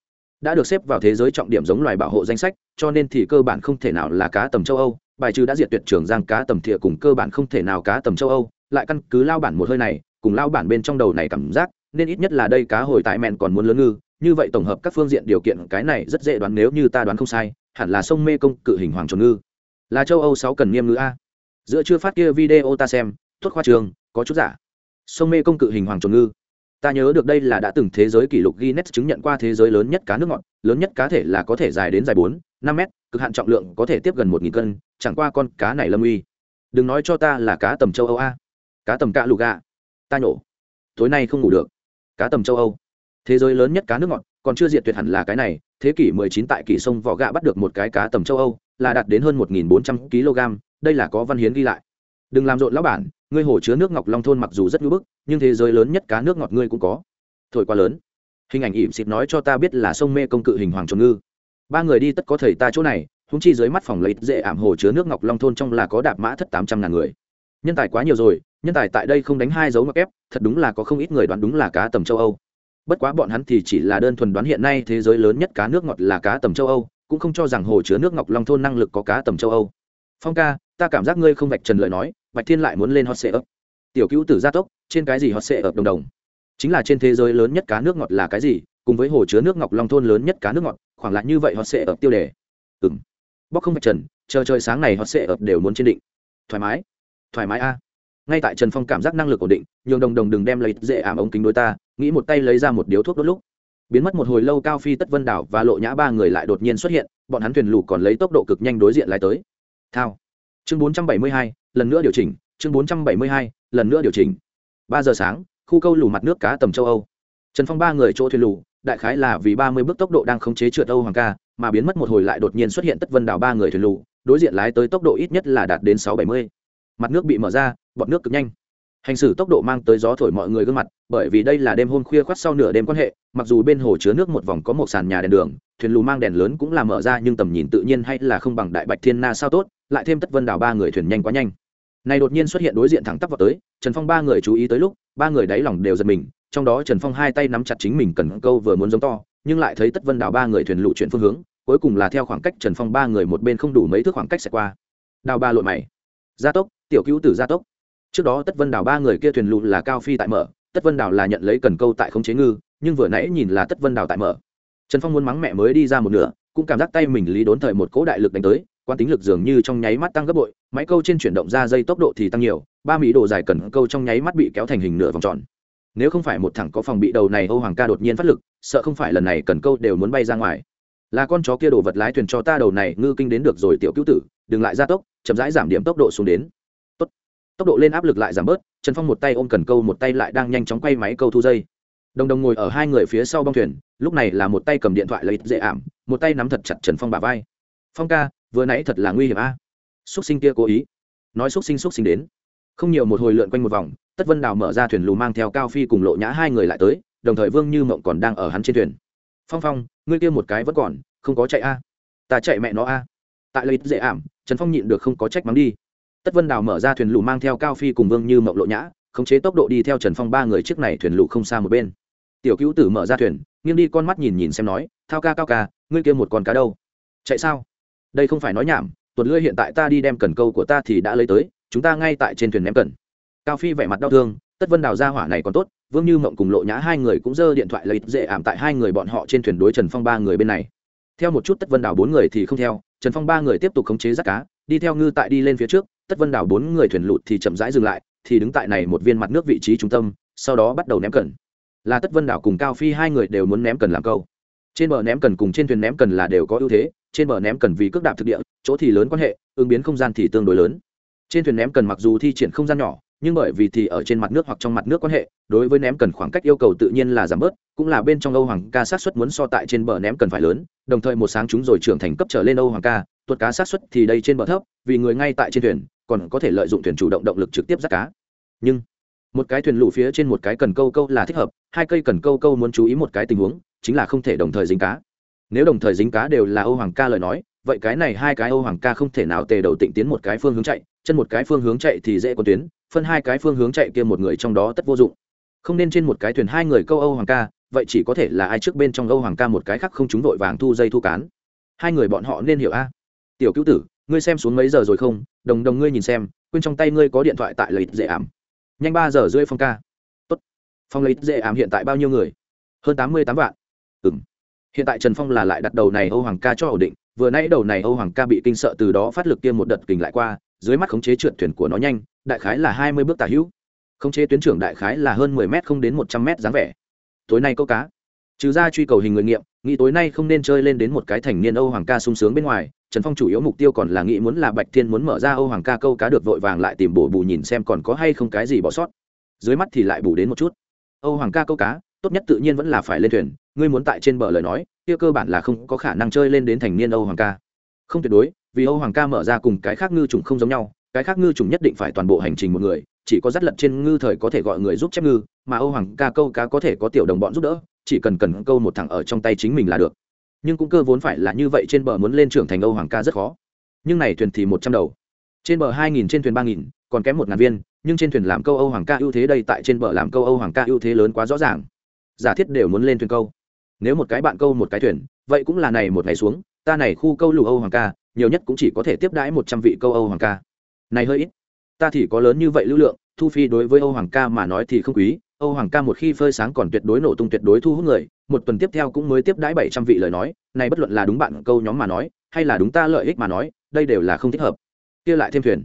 Đã được xếp vào thế giới trọng điểm giống loài bảo hộ danh sách, cho nên thì cơ bản không thể nào là cá tầm châu âu, bài trừ đã diệt tuyệt trường giang cá tầm thìa cùng cơ bản không thể nào cá tầm châu âu, lại căn cứ lao bản một hơi này, cùng lao bản bên trong đầu này cảm giác, nên ít nhất là đây cá hồi tại mẹn còn muốn lớn ngư, như vậy tổng hợp các phương diện điều kiện, cái này rất dễ đoán nếu như ta đoán không sai, hẳn là sông mê công, cự hình hoàng trồn ngư. Là châu âu sáu cần niêm ngư a. Giữa chưa phát kia video ta xem tuất khoa trường có chút giả. Sông mê công cự hình hoàng trồn ngư. Ta nhớ được đây là đã từng thế giới kỷ lục guinness chứng nhận qua thế giới lớn nhất cá nước ngọt, lớn nhất cá thể là có thể dài đến dài bốn, năm mét, cực hạn trọng lượng có thể tiếp gần một nghìn cân, chẳng qua con cá này lâm uy. Đừng nói cho ta là cá tầm châu âu a. Cá tầm cạ lục gà. Ta nhổ. Tối nay không ngủ được. Cá tầm châu âu. Thế giới lớn nhất cá nước ngọt, còn chưa diệt tuyệt hẳn là cái này. Thế kỷ 19 tại kỷ sông vỏ gạ bắt được một cái cá tầm châu âu, là đạt đến hơn 1.400 kg đây là có văn hiến ghi lại đừng làm rộn lão bản, ngươi hồ chứa nước ngọc long thôn mặc dù rất ngưỡng bức, nhưng thế giới lớn nhất cá nước ngọt ngươi cũng có. Thổi quá lớn. Hình ảnh ỉm xịt nói cho ta biết là sông mê công cự hình hoàng trồn ngư. Ba người đi tất có thầy ta chỗ này húng chi dưới mắt phòng lấy dễ ảm hồ chứa nước ngọc long thôn trong là có đạp mã thất tám trăm ngàn người. Nhân tài quá nhiều rồi, nhân tài tại đây không đánh hai dấu mặc ép thật đúng là có không ít người đoán đúng là cá tầm châu âu. Bất quá bọn hắn thì chỉ là đơn thuần đoán hiện nay thế giới lớn nhất cá nước ngọt là cá tầm châu âu, cũng không cho rằng hồ chứa nước ngọc long thôn năng lực có cá tầm châu âu. Phong ca, ta cảm giác ngươi không vạch trần lời nói bạch thiên lại muốn lên hot sệ ấp tiểu cứu tử gia tốc trên cái gì hot sệ ấp đồng đồng? Chính là trên thế giới lớn nhất cá nước ngọt là cái gì? Cùng với hồ chứa nước ngọc long thôn lớn nhất cá nước ngọt khoảng lại như vậy hot sệ ấp tiêu đề. Ừng bóc không vạch trần chờ trời sáng này hot sệ ấp đều muốn trên định. Thoải mái. Thoải mái a. Ngay tại trần phong cảm giác năng lực ổn định nhường đồng đồng đừng đem lấy dễ ảm ống kính đối ta nghĩ một tay lấy ra một điếu thuốc đốt lúc. Biến mất một hồi lâu cao phi tất vân đảo và lộ nhã ba người lại đột nhiên xuất hiện bọn hắn thuyền lù còn lấy tốc độ cực nhanh đối diện lại tới. Thao. Chương 472, lần nữa điều chỉnh chương 472, lần nữa điều chỉnh. Ba giờ sáng khu câu lù mặt nước cá tầm châu âu. Trần phong ba người chỗ thuyền lù đại khái là vì ba mươi bước tốc độ đang khống chế trượt âu hoàng ca mà biến mất một hồi lại đột nhiên xuất hiện tất vân đảo ba người thuyền lù đối diện lái tới tốc độ ít nhất là đạt đến sáu bảy mươi. Mặt nước bị mở ra bọt nước cực nhanh. Hành xử tốc độ mang tới gió thổi mọi người gương mặt bởi vì đây là đêm hôm khuya khoắt sau nửa đêm quan hệ mặc dù bên hồ chứa nước một vòng có một sàn nhà đèn đường thuyền lù mang đèn lớn cũng là mở ra nhưng tầm nhìn tự nhiên hay là không bằng đại bạch thiên na sao tốt lại thêm tất vân đảo ba người thuyền nhanh quá nhanh này đột nhiên xuất hiện đối diện thẳng tắp vào tới, trần phong ba người chú ý tới lúc, ba người đáy lòng đều giật mình, trong đó trần phong hai tay nắm chặt chính mình cần câu vừa muốn giống to, nhưng lại thấy tất vân Đào ba người thuyền lụ chuyển phương hướng, cuối cùng là theo khoảng cách trần phong ba người một bên không đủ mấy thước khoảng cách sẽ qua. Đào ba lội mày. Gia tốc, tiểu cứu tử gia tốc. Trước đó tất vân Đào ba người kia thuyền lụ là cao phi tại mở, tất vân Đào là nhận lấy cần câu tại khống chế ngư, nhưng vừa nãy nhìn là tất vân Đào tại mở. Trần phong muốn mắng mẹ mới đi ra một nửa, cũng cảm giác tay mình lý đốn thời một cỗ đại lực đánh tới quan tính lực dường như trong nháy mắt tăng gấp bội, máy câu trên chuyển động ra dây tốc độ thì tăng nhiều, ba mỹ độ dài cần câu trong nháy mắt bị kéo thành hình nửa vòng tròn. Nếu không phải một thằng có phòng bị đầu này, âu hoàng ca đột nhiên phát lực, sợ không phải lần này cần câu đều muốn bay ra ngoài. Là con chó kia đổ vật lái thuyền cho ta đầu này, ngư kinh đến được rồi tiểu cứu tử, đừng lại ra tốc, chậm rãi giảm điểm tốc độ xuống đến. Tốt. tốc độ lên áp lực lại giảm bớt, trần phong một tay ôm cần câu, một tay lại đang nhanh chóng quay máy câu thu dây. Đồng đồng ngồi ở hai người phía sau bong thuyền, lúc này là một tay cầm điện thoại lấy dễ ảm, một tay nắm thật chặt trần phong bà vai. Phong ca vừa nãy thật là nguy hiểm a. À? xúc sinh kia cố ý. Nói xúc sinh xúc sinh đến. Không nhiều một hồi lượn quanh một vòng, tất vân đào mở ra thuyền lù mang theo cao phi cùng lộ nhã hai người lại tới, đồng thời vương như mộng còn đang ở hắn trên thuyền. Phong phong, ngươi kia một cái vẫn còn, không có chạy a. Ta chạy mẹ nó a. Tại lợi dễ ảm, trần phong nhịn được không có trách mắng đi. Tất vân đào mở ra thuyền lù mang theo cao phi cùng vương như mộng lộ nhã, khống chế tốc độ đi theo trần phong ba người trước này thuyền lù không xa một bên. Tiểu cứu tử mở ra thuyền, nghiêng đi con mắt nhìn nhìn xem nói, thao ca, cao ca, ngươi kia một con cá đâu? Chạy sao? Đây không phải nói nhảm tuần lưỡi hiện tại ta đi đem cần câu của ta thì đã lấy tới, chúng ta ngay tại trên thuyền ném cần. Cao phi vẻ mặt đau thương, tất vân đào ra hỏa này còn tốt, vương như mộng cùng lộ nhã hai người cũng giơ điện thoại lấy dễ ảm tại hai người bọn họ trên thuyền đối trần phong ba người bên này. Theo một chút tất vân đào bốn người thì không theo, trần phong ba người tiếp tục khống chế rắt cá, đi theo ngư tại đi lên phía trước, tất vân đào bốn người thuyền lụt thì chậm rãi dừng lại, thì đứng tại này một viên mặt nước vị trí trung tâm, sau đó bắt đầu ném cần. Là tất vân đảo cùng cao phi hai người đều muốn ném cần làm câu. Trên bờ ném cần cùng trên thuyền ném cần là đều có ưu thế trên bờ ném cần vì cước đạp thực địa, chỗ thì lớn quan hệ, ứng biến không gian thì tương đối lớn. Trên thuyền ném cần mặc dù thi triển không gian nhỏ, nhưng bởi vì thì ở trên mặt nước hoặc trong mặt nước quan hệ, đối với ném cần khoảng cách yêu cầu tự nhiên là giảm bớt, cũng là bên trong âu hoàng ca sát xuất muốn so tại trên bờ ném cần phải lớn, đồng thời một sáng chúng rồi trưởng thành cấp trở lên âu hoàng ca, tuột cá sát xuất thì đây trên bờ thấp, vì người ngay tại trên thuyền, còn có thể lợi dụng thuyền chủ động động lực trực tiếp giắt cá. Nhưng, một cái thuyền lũ phía trên một cái cần câu câu là thích hợp, hai cây cần câu câu muốn chú ý một cái tình huống, chính là không thể đồng thời dính cá nếu đồng thời dính cá đều là âu hoàng ca lời nói, vậy cái này hai cái âu hoàng ca không thể nào tề đầu tịnh tiến một cái phương hướng chạy, chân một cái phương hướng chạy thì dễ có tuyến, phân hai cái phương hướng chạy kia một người trong đó tất vô dụng. Không nên trên một cái thuyền hai người câu âu hoàng ca, vậy chỉ có thể là ai trước bên trong âu hoàng ca một cái khác không chúng vội vàng thu dây thu cán. Hai người bọn họ nên hiểu a. Tiểu cứu tử, ngươi xem xuống mấy giờ rồi không? Đồng đồng ngươi nhìn xem, quên trong tay ngươi có điện thoại tại lợi dễ ảm. Nhanh ba giờ rưỡi phong ca. Tốt. Phong lợi dễ ảm hiện tại bao nhiêu người? Hơn tám mươi tám vạn. Ừ hiện tại trần phong là lại đặt đầu này âu hoàng ca cho ổn định, vừa nãy đầu này âu hoàng ca bị kinh sợ từ đó phát lực tiêm một đợt kình lại qua, dưới mắt khống chế trượt thuyền của nó nhanh, đại khái là hai mươi bước tả hữu. Khống chế tuyến trưởng đại khái là hơn mười m không đến một trăm m dáng vẻ. Tối nay câu cá. Trừ ra truy cầu hình người nghiệm, nghĩ tối nay không nên chơi lên đến một cái thành niên âu hoàng ca sung sướng bên ngoài, trần phong chủ yếu mục tiêu còn là nghĩ muốn là bạch thiên muốn mở ra âu hoàng ca câu cá được vội vàng lại tìm bổ bù nhìn xem còn có hay không cái gì bỏ sót. Dưới mắt thì lại bù đến một chút. Âu hoàng ca câu cá tốt nhất tự nhiên vẫn là phải lên thuyền, ngươi muốn tại trên bờ lời nói, kia cơ bản là không có khả năng chơi lên đến thành niên âu hoàng ca. Không tuyệt đối, vì âu hoàng ca mở ra cùng cái khác ngư trùng không giống nhau, cái khác ngư trùng nhất định phải toàn bộ hành trình một người, chỉ có dắt lật trên ngư thời có thể gọi người giúp chép ngư, mà âu hoàng ca câu cá có thể có tiểu đồng bọn giúp đỡ, chỉ cần cần câu một thằng ở trong tay chính mình là được. Nhưng cũng cơ vốn phải là như vậy trên bờ muốn lên trưởng thành âu hoàng ca rất khó. Nhưng này thuyền thì một trăm đầu. Trên bờ hai nghìn, trên thuyền ba nghìn, còn kém một ngàn viên, nhưng trên thuyền làm câu âu hoàng ca ưu thế đây tại trên bờ làm câu âu hoàng ca ưu thế lớn quá rõ ràng giả thiết đều muốn lên thuyền câu. Nếu một cái bạn câu một cái thuyền, vậy cũng là này một ngày xuống, ta này khu câu lù âu hoàng ca, nhiều nhất cũng chỉ có thể tiếp đãi một trăm vị câu âu hoàng ca. Này hơi ít, ta thì có lớn như vậy lưu lượng, thu phi đối với âu hoàng ca mà nói thì không quý, âu hoàng ca một khi phơi sáng còn tuyệt đối nổ tung tuyệt đối thu hút người, một tuần tiếp theo cũng mới tiếp đãi bảy trăm vị lời nói, này bất luận là đúng bạn câu nhóm mà nói, hay là đúng ta lợi ích mà nói, đây đều là không thích hợp. Kia lại thêm thuyền.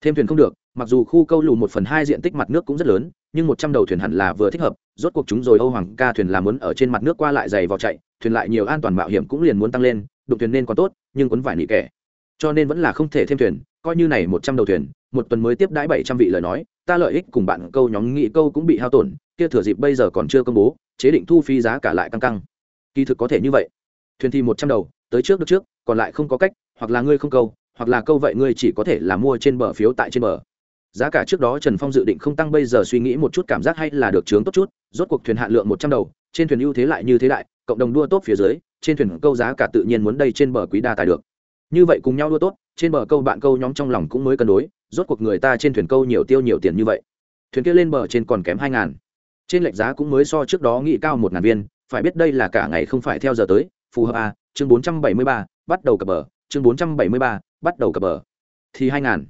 Thêm thuyền không được, mặc dù khu câu lù một phần hai diện tích mặt nước cũng rất lớn nhưng một trăm đầu thuyền hẳn là vừa thích hợp, rốt cuộc chúng rồi âu hoàng ca thuyền làm muốn ở trên mặt nước qua lại dày vào chạy, thuyền lại nhiều an toàn mạo hiểm cũng liền muốn tăng lên, đụng thuyền nên còn tốt, nhưng quấn vải nị kẻ. Cho nên vẫn là không thể thêm thuyền, coi như này một trăm đầu thuyền, một tuần mới tiếp đãi bảy trăm vị lời nói, ta lợi ích cùng bạn câu nhóm nghị câu cũng bị hao tổn, kia thừa dịp bây giờ còn chưa công bố, chế định thu phí giá cả lại căng căng. Kỳ thực có thể như vậy. Thuyền thì một trăm đầu, tới trước được trước, còn lại không có cách, hoặc là ngươi không câu, hoặc là câu vậy ngươi chỉ có thể là mua trên bờ phiếu tại trên bờ giá cả trước đó trần phong dự định không tăng, bây giờ suy nghĩ một chút cảm giác hay là được chướng tốt chút, rốt cuộc thuyền hạn lượng một trăm đầu, trên thuyền ưu thế lại như thế đại, cộng đồng đua tốt phía dưới, trên thuyền câu giá cả tự nhiên muốn đây trên bờ quý đa tài được. Như vậy cùng nhau đua tốt, trên bờ câu bạn câu nhóm trong lòng cũng mới cân đối, rốt cuộc người ta trên thuyền câu nhiều tiêu nhiều tiền như vậy. Thuyền kia lên bờ trên còn kém hai ngàn. Trên lệch giá cũng mới so trước đó nghĩ cao một ngàn viên, phải biết đây là cả ngày không phải theo giờ tới, phù hợp a chương bốn trăm bảy mươi ba, bắt đầu cập bờ, chương bốn trăm bảy mươi ba, bắt đầu cập bờ. Thì hai ngàn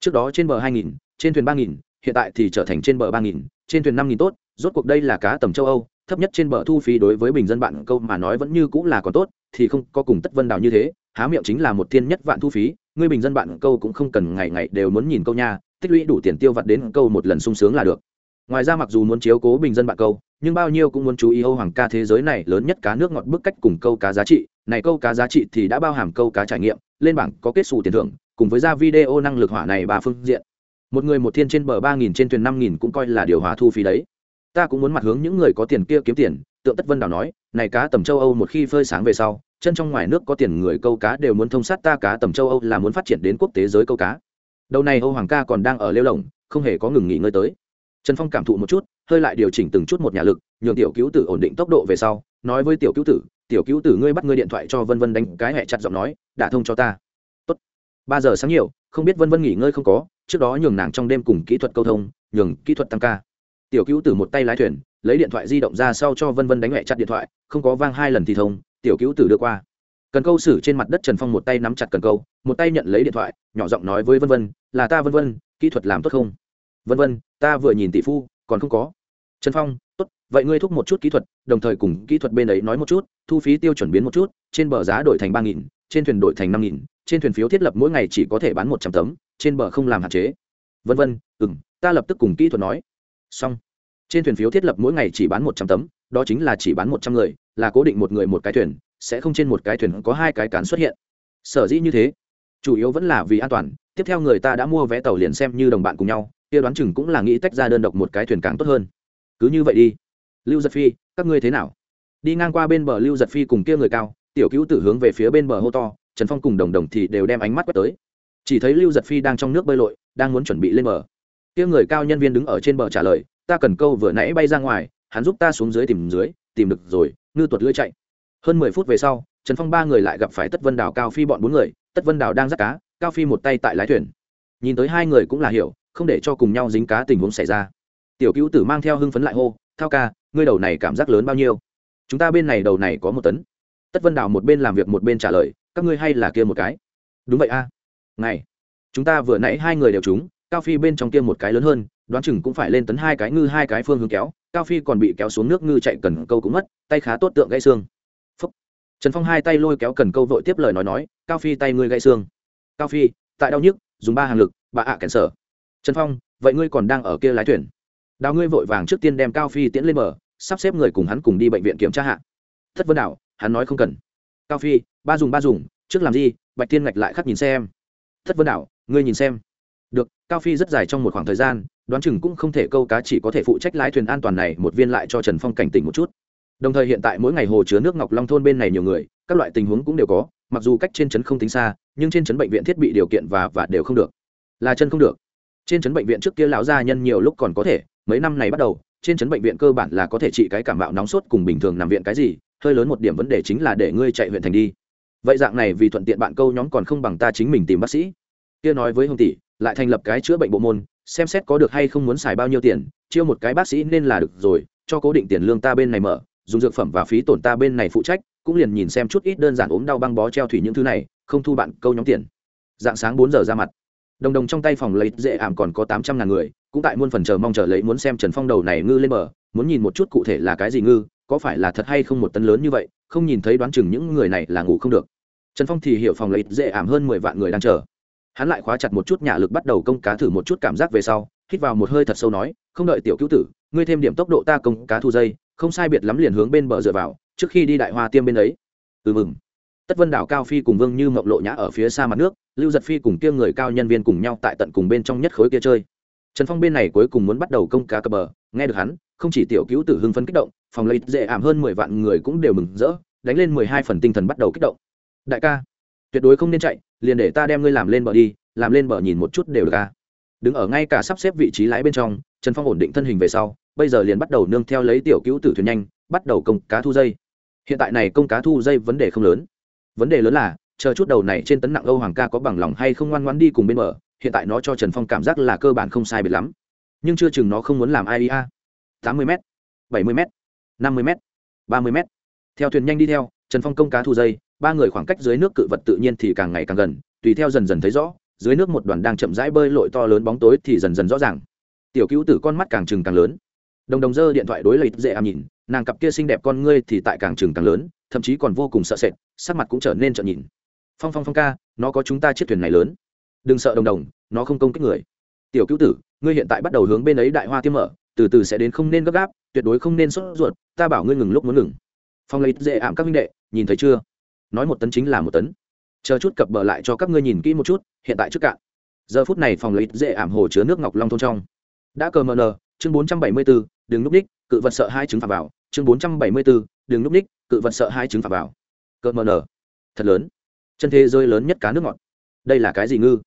trước đó trên bờ hai nghìn, trên thuyền ba nghìn, hiện tại thì trở thành trên bờ ba nghìn, trên thuyền năm nghìn tốt, rốt cuộc đây là cá tầm châu âu, thấp nhất trên bờ thu phí đối với bình dân bạn câu mà nói vẫn như cũng là còn tốt, thì không có cùng tất vân đào như thế, há miệng chính là một thiên nhất vạn thu phí, ngươi bình dân bạn câu cũng không cần ngày ngày đều muốn nhìn câu nha, tích lũy đủ tiền tiêu vặt đến câu một lần sung sướng là được. Ngoài ra mặc dù muốn chiếu cố bình dân bạn câu, nhưng bao nhiêu cũng muốn chú ý âu hoàng ca thế giới này lớn nhất cá nước ngọt bức cách cùng câu cá giá trị, này câu cá giá trị thì đã bao hàm câu cá trải nghiệm, lên bảng có kết xù tiền thưởng cùng với ra video năng lực hỏa này ba phương diện. Một người một thiên trên bờ ba nghìn, trên thuyền năm nghìn cũng coi là điều hòa thu phí đấy. Ta cũng muốn mặt hướng những người có tiền kia kiếm tiền, tượng tất vân đào nói, này cá tầm châu âu một khi phơi sáng về sau, chân trong ngoài nước có tiền người câu cá đều muốn thông sát ta, cá tầm châu âu là muốn phát triển đến quốc tế giới câu cá. Đầu này âu hoàng ca còn đang ở lêu lồng, không hề có ngừng nghỉ ngơi tới. Trần phong cảm thụ một chút, hơi lại điều chỉnh từng chút một nhà lực, nhường tiểu cứu tử ổn định tốc độ về sau, nói với tiểu cứu tử, tiểu cứu tử, ngươi bắt ngươi điện thoại cho vân vân đánh cái hẹ chặt giọng nói, đả thông cho ta ba giờ sáng nhiều, không biết vân vân nghỉ ngơi không có, trước đó nhường nàng trong đêm cùng kỹ thuật câu thông, nhường kỹ thuật tăng ca. Tiểu cứu tử một tay lái thuyền, lấy điện thoại di động ra sau cho vân vân đánh mẹ chặt điện thoại, không có vang hai lần thì thông, tiểu cứu tử đưa qua. Cần câu xử trên mặt đất trần phong một tay nắm chặt cần câu, một tay nhận lấy điện thoại, nhỏ giọng nói với vân vân, là ta vân vân, kỹ thuật làm tốt không? Vân vân, ta vừa nhìn tỷ phu, còn không có. Trần phong, tốt, vậy ngươi thúc một chút kỹ thuật, đồng thời cùng kỹ thuật bên ấy nói một chút, thu phí tiêu chuẩn biến một chút, trên bờ giá đổi thành ba nghìn, trên thuyền đổi thành năm nghìn trên thuyền phiếu thiết lập mỗi ngày chỉ có thể bán một trăm tấm, trên bờ không làm hạn chế. Vân vân ừ m ta lập tức cùng kỹ thuật nói. Xong. Trên thuyền phiếu thiết lập mỗi ngày chỉ bán một trăm tấm, đó chính là chỉ bán một trăm người, là cố định một người một cái thuyền, sẽ không trên một cái thuyền có hai cái cán xuất hiện. Sở dĩ như thế, chủ yếu vẫn là vì an toàn, tiếp theo người ta đã mua vé tàu liền xem như đồng bạn cùng nhau, kia đoán chừng cũng là nghĩ tách ra đơn độc một cái thuyền càng tốt hơn. Cứ như vậy đi. Lưu giật phi, các ngươi thế nào? Đi ngang qua bên bờ lưu giật phi cùng kia người cao, tiểu cứu tử hướng về phía bên bờ hô to trần phong cùng đồng đồng thì đều đem ánh mắt quét tới. Chỉ thấy lưu giật phi đang trong nước bơi lội, đang muốn chuẩn bị lên bờ. Kia người cao nhân viên đứng ở trên bờ trả lời, ta cần câu vừa nãy bay ra ngoài, hắn giúp ta xuống dưới tìm dưới, tìm được rồi, ngư tuột lưỡi chạy. Hơn mười phút về sau, trần phong ba người lại gặp phải tất vân đào cao phi bọn bốn người, tất vân đào đang dắt cá, cao phi một tay tại lái thuyền. Nhìn tới hai người cũng là hiểu, không để cho cùng nhau dính cá tình huống xảy ra. Tiểu cứu tử mang theo hưng phấn lại hô, thao ca, ngươi đầu này cảm giác lớn bao nhiêu? Chúng ta bên này đầu này có một tấn. Tất vân đào một bên làm việc một bên trả lời các ngươi hay là kia một cái. Đúng vậy a. À. này, chúng ta vừa nãy hai người đều trúng cao phi bên trong kia một cái lớn hơn đoán chừng cũng phải lên tấn hai cái ngư hai cái phương hướng kéo cao phi còn bị kéo xuống nước ngư chạy cần câu cũng mất tay khá tốt tượng gãy xương. Phúc. trần phong hai tay lôi kéo cần câu vội tiếp lời nói nói cao phi tay ngươi gãy xương. Cao phi tại đau nhức dùng ba hàng lực bà ạ à kèn sở. Trần phong vậy ngươi còn đang ở kia lái thuyền? Đào ngươi vội vàng trước tiên đem cao phi tiễn lên bờ sắp xếp người cùng hắn cùng đi bệnh viện kiểm tra hạ. Thất vân đảo hắn nói không cần cao phi, ba dùng ba dùng, trước làm gì, bạch Thiên ngạch lại khắc nhìn xem. Thất vân đảo, ngươi nhìn xem. Được, cao phi rất dài trong một khoảng thời gian, đoán chừng cũng không thể câu cá chỉ có thể phụ trách lái thuyền an toàn này, một viên lại cho trần phong cảnh tỉnh một chút. Đồng thời hiện tại mỗi ngày hồ chứa nước ngọc long thôn bên này nhiều người, các loại tình huống cũng đều có, mặc dù cách trên trấn không tính xa, nhưng trên trấn bệnh viện thiết bị điều kiện và và đều không được. Là chân không được. Trên trấn bệnh viện trước kia lão gia nhân nhiều lúc còn có thể, mấy năm này bắt đầu, trên trấn bệnh viện cơ bản là có thể trị cái cảm mạo nóng sốt cùng bình thường nằm viện cái gì hơi lớn một điểm vấn đề chính là để ngươi chạy huyện thành đi. Vậy dạng này vì thuận tiện bạn câu nhóm còn không bằng ta chính mình tìm bác sĩ. Kia nói với hồng tỷ, lại thành lập cái chữa bệnh bộ môn, xem xét có được hay không muốn xài bao nhiêu tiền, chiêu một cái bác sĩ nên là được rồi, cho cố định tiền lương ta bên này mở, dùng dược phẩm và phí tổn ta bên này phụ trách, cũng liền nhìn xem chút ít đơn giản ốm đau băng bó treo thủy những thứ này, không thu bạn câu nhóm tiền. Dạng sáng bốn giờ ra mặt. Đồng đồng trong tay phòng lấy dễ ảm còn có tám trăm ngàn người, cũng tại muôn phần chờ mong chờ lấy muốn xem trần phong đầu này ngư lên bờ, muốn nhìn một chút cụ thể là cái gì ngư có phải là thật hay không một tấn lớn như vậy, không nhìn thấy đoán chừng những người này là ngủ không được. Trần phong thì hiểu phòng lấy dễ ảm hơn mười vạn người đang chờ. Hắn lại khóa chặt một chút nhà lực bắt đầu công cá thử một chút cảm giác về sau, hít vào một hơi thật sâu nói, không đợi tiểu cứu tử, ngươi thêm điểm tốc độ ta công cá thu dây, không sai biệt lắm liền hướng bên bờ dựa vào, trước khi đi đại hoa tiêm bên ấy. Ừ mừng. Tất vân đảo, cao phi cùng vương như mộng lộ nhã ở phía xa mặt nước, lưu giật phi cùng kia người cao nhân viên cùng nhau tại tận cùng bên trong nhất khối kia chơi. Trần phong bên này cuối cùng muốn bắt đầu công cá cập bờ, nghe được hắn, không chỉ tiểu cứu tử hưng phấn kích động phòng lấy dễ ảm hơn mười vạn người cũng đều mừng rỡ, đánh lên mười hai phần tinh thần bắt đầu kích động. Đại ca, tuyệt đối không nên chạy, liền để ta đem ngươi làm lên bờ đi, làm lên bờ nhìn một chút đều được ca đứng ở ngay cả sắp xếp vị trí lái bên trong, trần phong ổn định thân hình về sau, bây giờ liền bắt đầu nương theo lấy tiểu cứu tử thuyền nhanh, bắt đầu công cá thu dây. Hiện tại này công cá thu dây vấn đề không lớn. Vấn đề lớn là, chờ chút đầu này trên tấn nặng âu hoàng ca có bằng lòng hay không ngoan ngoãn đi cùng bên bờ, hiện tại nó cho trần phong cảm giác là cơ bản không sai biệt lắm. Nhưng chưa chừng nó không muốn làm ia tám mươi m bảy mươi m năm mươi m, ba mươi m. Theo thuyền nhanh đi theo, trần phong công cá thu dây, ba người khoảng cách dưới nước cự vật tự nhiên thì càng ngày càng gần, tùy theo dần dần thấy rõ, dưới nước một đoàn đang chậm rãi bơi lội to lớn bóng tối thì dần dần rõ ràng. Tiểu cứu tử con mắt càng trừng càng lớn. Đồng đồng dơ điện thoại đối lấy dễ ảm nhìn, nàng cặp kia xinh đẹp con ngươi thì tại càng trừng càng lớn, thậm chí còn vô cùng sợ sệt, sắc mặt cũng trở nên trợn nhìn. Phong phong phong ca, nó có chúng ta chiếc thuyền này lớn. Đừng sợ đồng đồng, nó không công kích người. Tiểu cứu tử, ngươi hiện tại bắt đầu hướng bên ấy đại hoa tiêm mở, từ từ sẽ đến không nên gấp gáp tuyệt đối không nên sốt ruột, ta bảo ngươi ngừng lúc muốn ngừng. Phong lấy dễ ảm các minh đệ, nhìn thấy chưa? Nói một tấn chính là một tấn. Chờ chút cập bờ lại cho các ngươi nhìn kỹ một chút, hiện tại trước cạn. Giờ phút này phòng lấy dễ ảm hồ chứa nước ngọc long thôn trong. Đã cờ mờ nờ, chương bốn trăm bảy mươi bốn đừng núp ních cự vật sợ hai trứng phạm vào. Chương bốn trăm bảy mươi bốn đừng núp ních cự vật sợ hai trứng phạm vào. Cờ mờ nờ. Thật lớn. Chân thế rơi lớn nhất cá nước ngọt. Đây là cái gì ngư?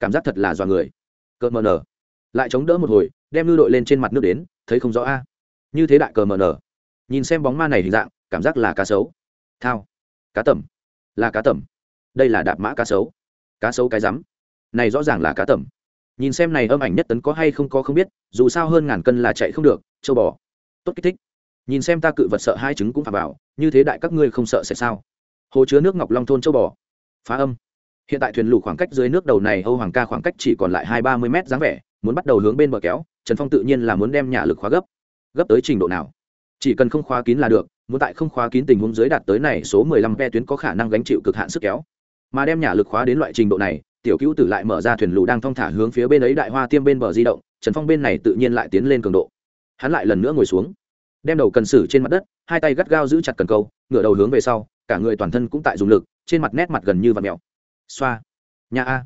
Cảm giác thật là dọa người. Cờ mờ nờ. Lại chống đỡ một hồi, đem ngư đội lên trên mặt nước đến, thấy không rõ a như thế đại cờ mờ nở. Nhìn xem bóng ma này hình dạng, cảm giác là cá sấu. Thao. Cá tẩm. Là cá tẩm. Đây là đạp mã cá sấu. Cá sấu cái rắm. Này rõ ràng là cá tẩm. Nhìn xem này âm ảnh nhất tấn có hay không có không biết, dù sao hơn ngàn cân là chạy không được, châu bò. Tốt kích thích. Nhìn xem ta cự vật sợ hai trứng cũng phà vào, như thế đại các ngươi không sợ sẽ sao? Hồ chứa nước ngọc long thôn châu bò. Phá âm. Hiện tại thuyền lù khoảng cách dưới nước đầu này âu hoàng ca khoảng cách chỉ còn lại hai ba mươi mét dáng vẻ, muốn bắt đầu hướng bên bờ kéo, trần phong tự nhiên là muốn đem nhà lực khóa gấp gấp tới trình độ nào. Chỉ cần không khóa kín là được, muốn tại không khóa kín tình huống dưới đạt tới này số mười lăm ve tuyến có khả năng gánh chịu cực hạn sức kéo. Mà đem nhà lực khóa đến loại trình độ này, tiểu cứu tử lại mở ra thuyền lù đang thong thả hướng phía bên ấy đại hoa tiêm bên bờ di động, trần phong bên này tự nhiên lại tiến lên cường độ. Hắn lại lần nữa ngồi xuống. Đem đầu cần sử trên mặt đất, hai tay gắt gao giữ chặt cần câu, ngửa đầu hướng về sau, cả người toàn thân cũng tại dùng lực, trên mặt nét mặt gần như vạt mèo. Xoa. Nhà a.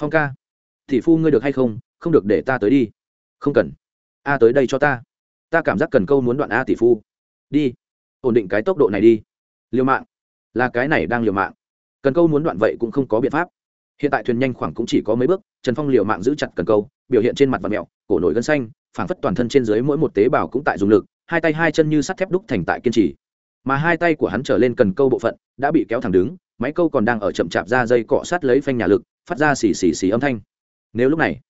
Phong ca. Thị phu ngươi được hay không? Không được để ta tới đi. Không cần. A tới đây cho ta ta cảm giác cần câu muốn đoạn a tỷ phu. Đi. Ổn định cái tốc độ này đi. Liều mạng. Là cái này đang liều mạng. Cần câu muốn đoạn vậy cũng không có biện pháp. Hiện tại thuyền nhanh khoảng cũng chỉ có mấy bước, trần phong liều mạng giữ chặt cần câu, biểu hiện trên mặt và mẹo, cổ nổi gân xanh, phảng phất toàn thân trên dưới mỗi một tế bào cũng tại dùng lực, hai tay hai chân như sắt thép đúc thành tại kiên trì. Mà hai tay của hắn trở lên cần câu bộ phận, đã bị kéo thẳng đứng, máy câu còn đang ở chậm chạp ra dây cọ sát lấy phanh nhà lực, phát ra xì xì xì âm thanh. Nếu lúc này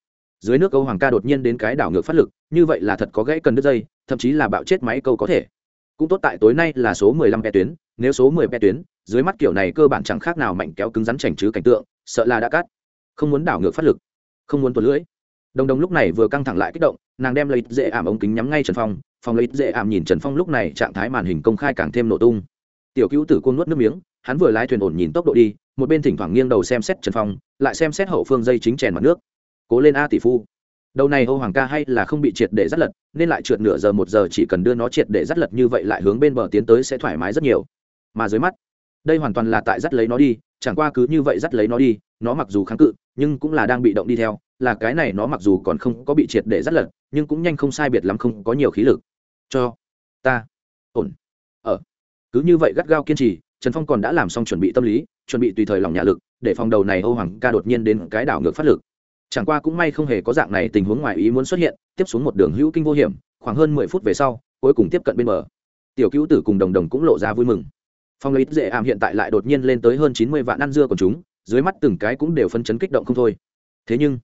dưới nước câu hoàng ca đột nhiên đến cái đảo ngược phát lực, như vậy là thật có gãy cần đứt dây, thậm chí là bạo chết máy câu có thể. Cũng tốt tại tối nay là số 15 pe tuyến, nếu số 10 pe tuyến, dưới mắt kiểu này cơ bản chẳng khác nào mạnh kéo cứng rắn chảnh chứ cảnh tượng, sợ là đã cắt. Không muốn đảo ngược phát lực, không muốn tuột lưỡi. Đồng đồng lúc này vừa căng thẳng lại kích động, nàng đem lấy dễ ảm ống kính nhắm ngay trần phong, phòng lấy dễ ảm nhìn trần phong lúc này trạng thái màn hình công khai càng thêm nổ tung. Tiểu cứu tử côn nuốt nước miếng, hắn vừa lái thuyền ổn nhìn tốc độ đi, một bên thỉnh thoảng nghiêng đầu xem xét trần phong, lại xem xét hậu phương dây chính chèn mặt nước cố lên a tỷ phu. Đầu này âu hoàng ca hay là không bị triệt để dắt lật, nên lại trượt nửa giờ một giờ chỉ cần đưa nó triệt để dắt lật như vậy lại hướng bên bờ tiến tới sẽ thoải mái rất nhiều. Mà dưới mắt, đây hoàn toàn là tại dắt lấy nó đi, chẳng qua cứ như vậy dắt lấy nó đi, nó mặc dù kháng cự, nhưng cũng là đang bị động đi theo, là cái này nó mặc dù còn không có bị triệt để dắt lật, nhưng cũng nhanh không sai biệt lắm không có nhiều khí lực. Cho ta, ổn. Ở cứ như vậy gắt gao kiên trì, trần phong còn đã làm xong chuẩn bị tâm lý, chuẩn bị tùy thời lòng nhà lực, để phòng đầu này âu hoàng ca đột nhiên đến cái đảo ngược phát lực chẳng qua cũng may không hề có dạng này tình huống ngoài ý muốn xuất hiện, tiếp xuống một đường hữu kinh vô hiểm, khoảng hơn mười phút về sau, cuối cùng tiếp cận bên bờ. Tiểu cứu tử cùng đồng đồng cũng lộ ra vui mừng. Phong lấy dễ ảm hiện tại lại đột nhiên lên tới hơn chín mươi vạn ăn dưa của chúng, dưới mắt từng cái cũng đều phân chấn kích động không thôi. Thế nhưng,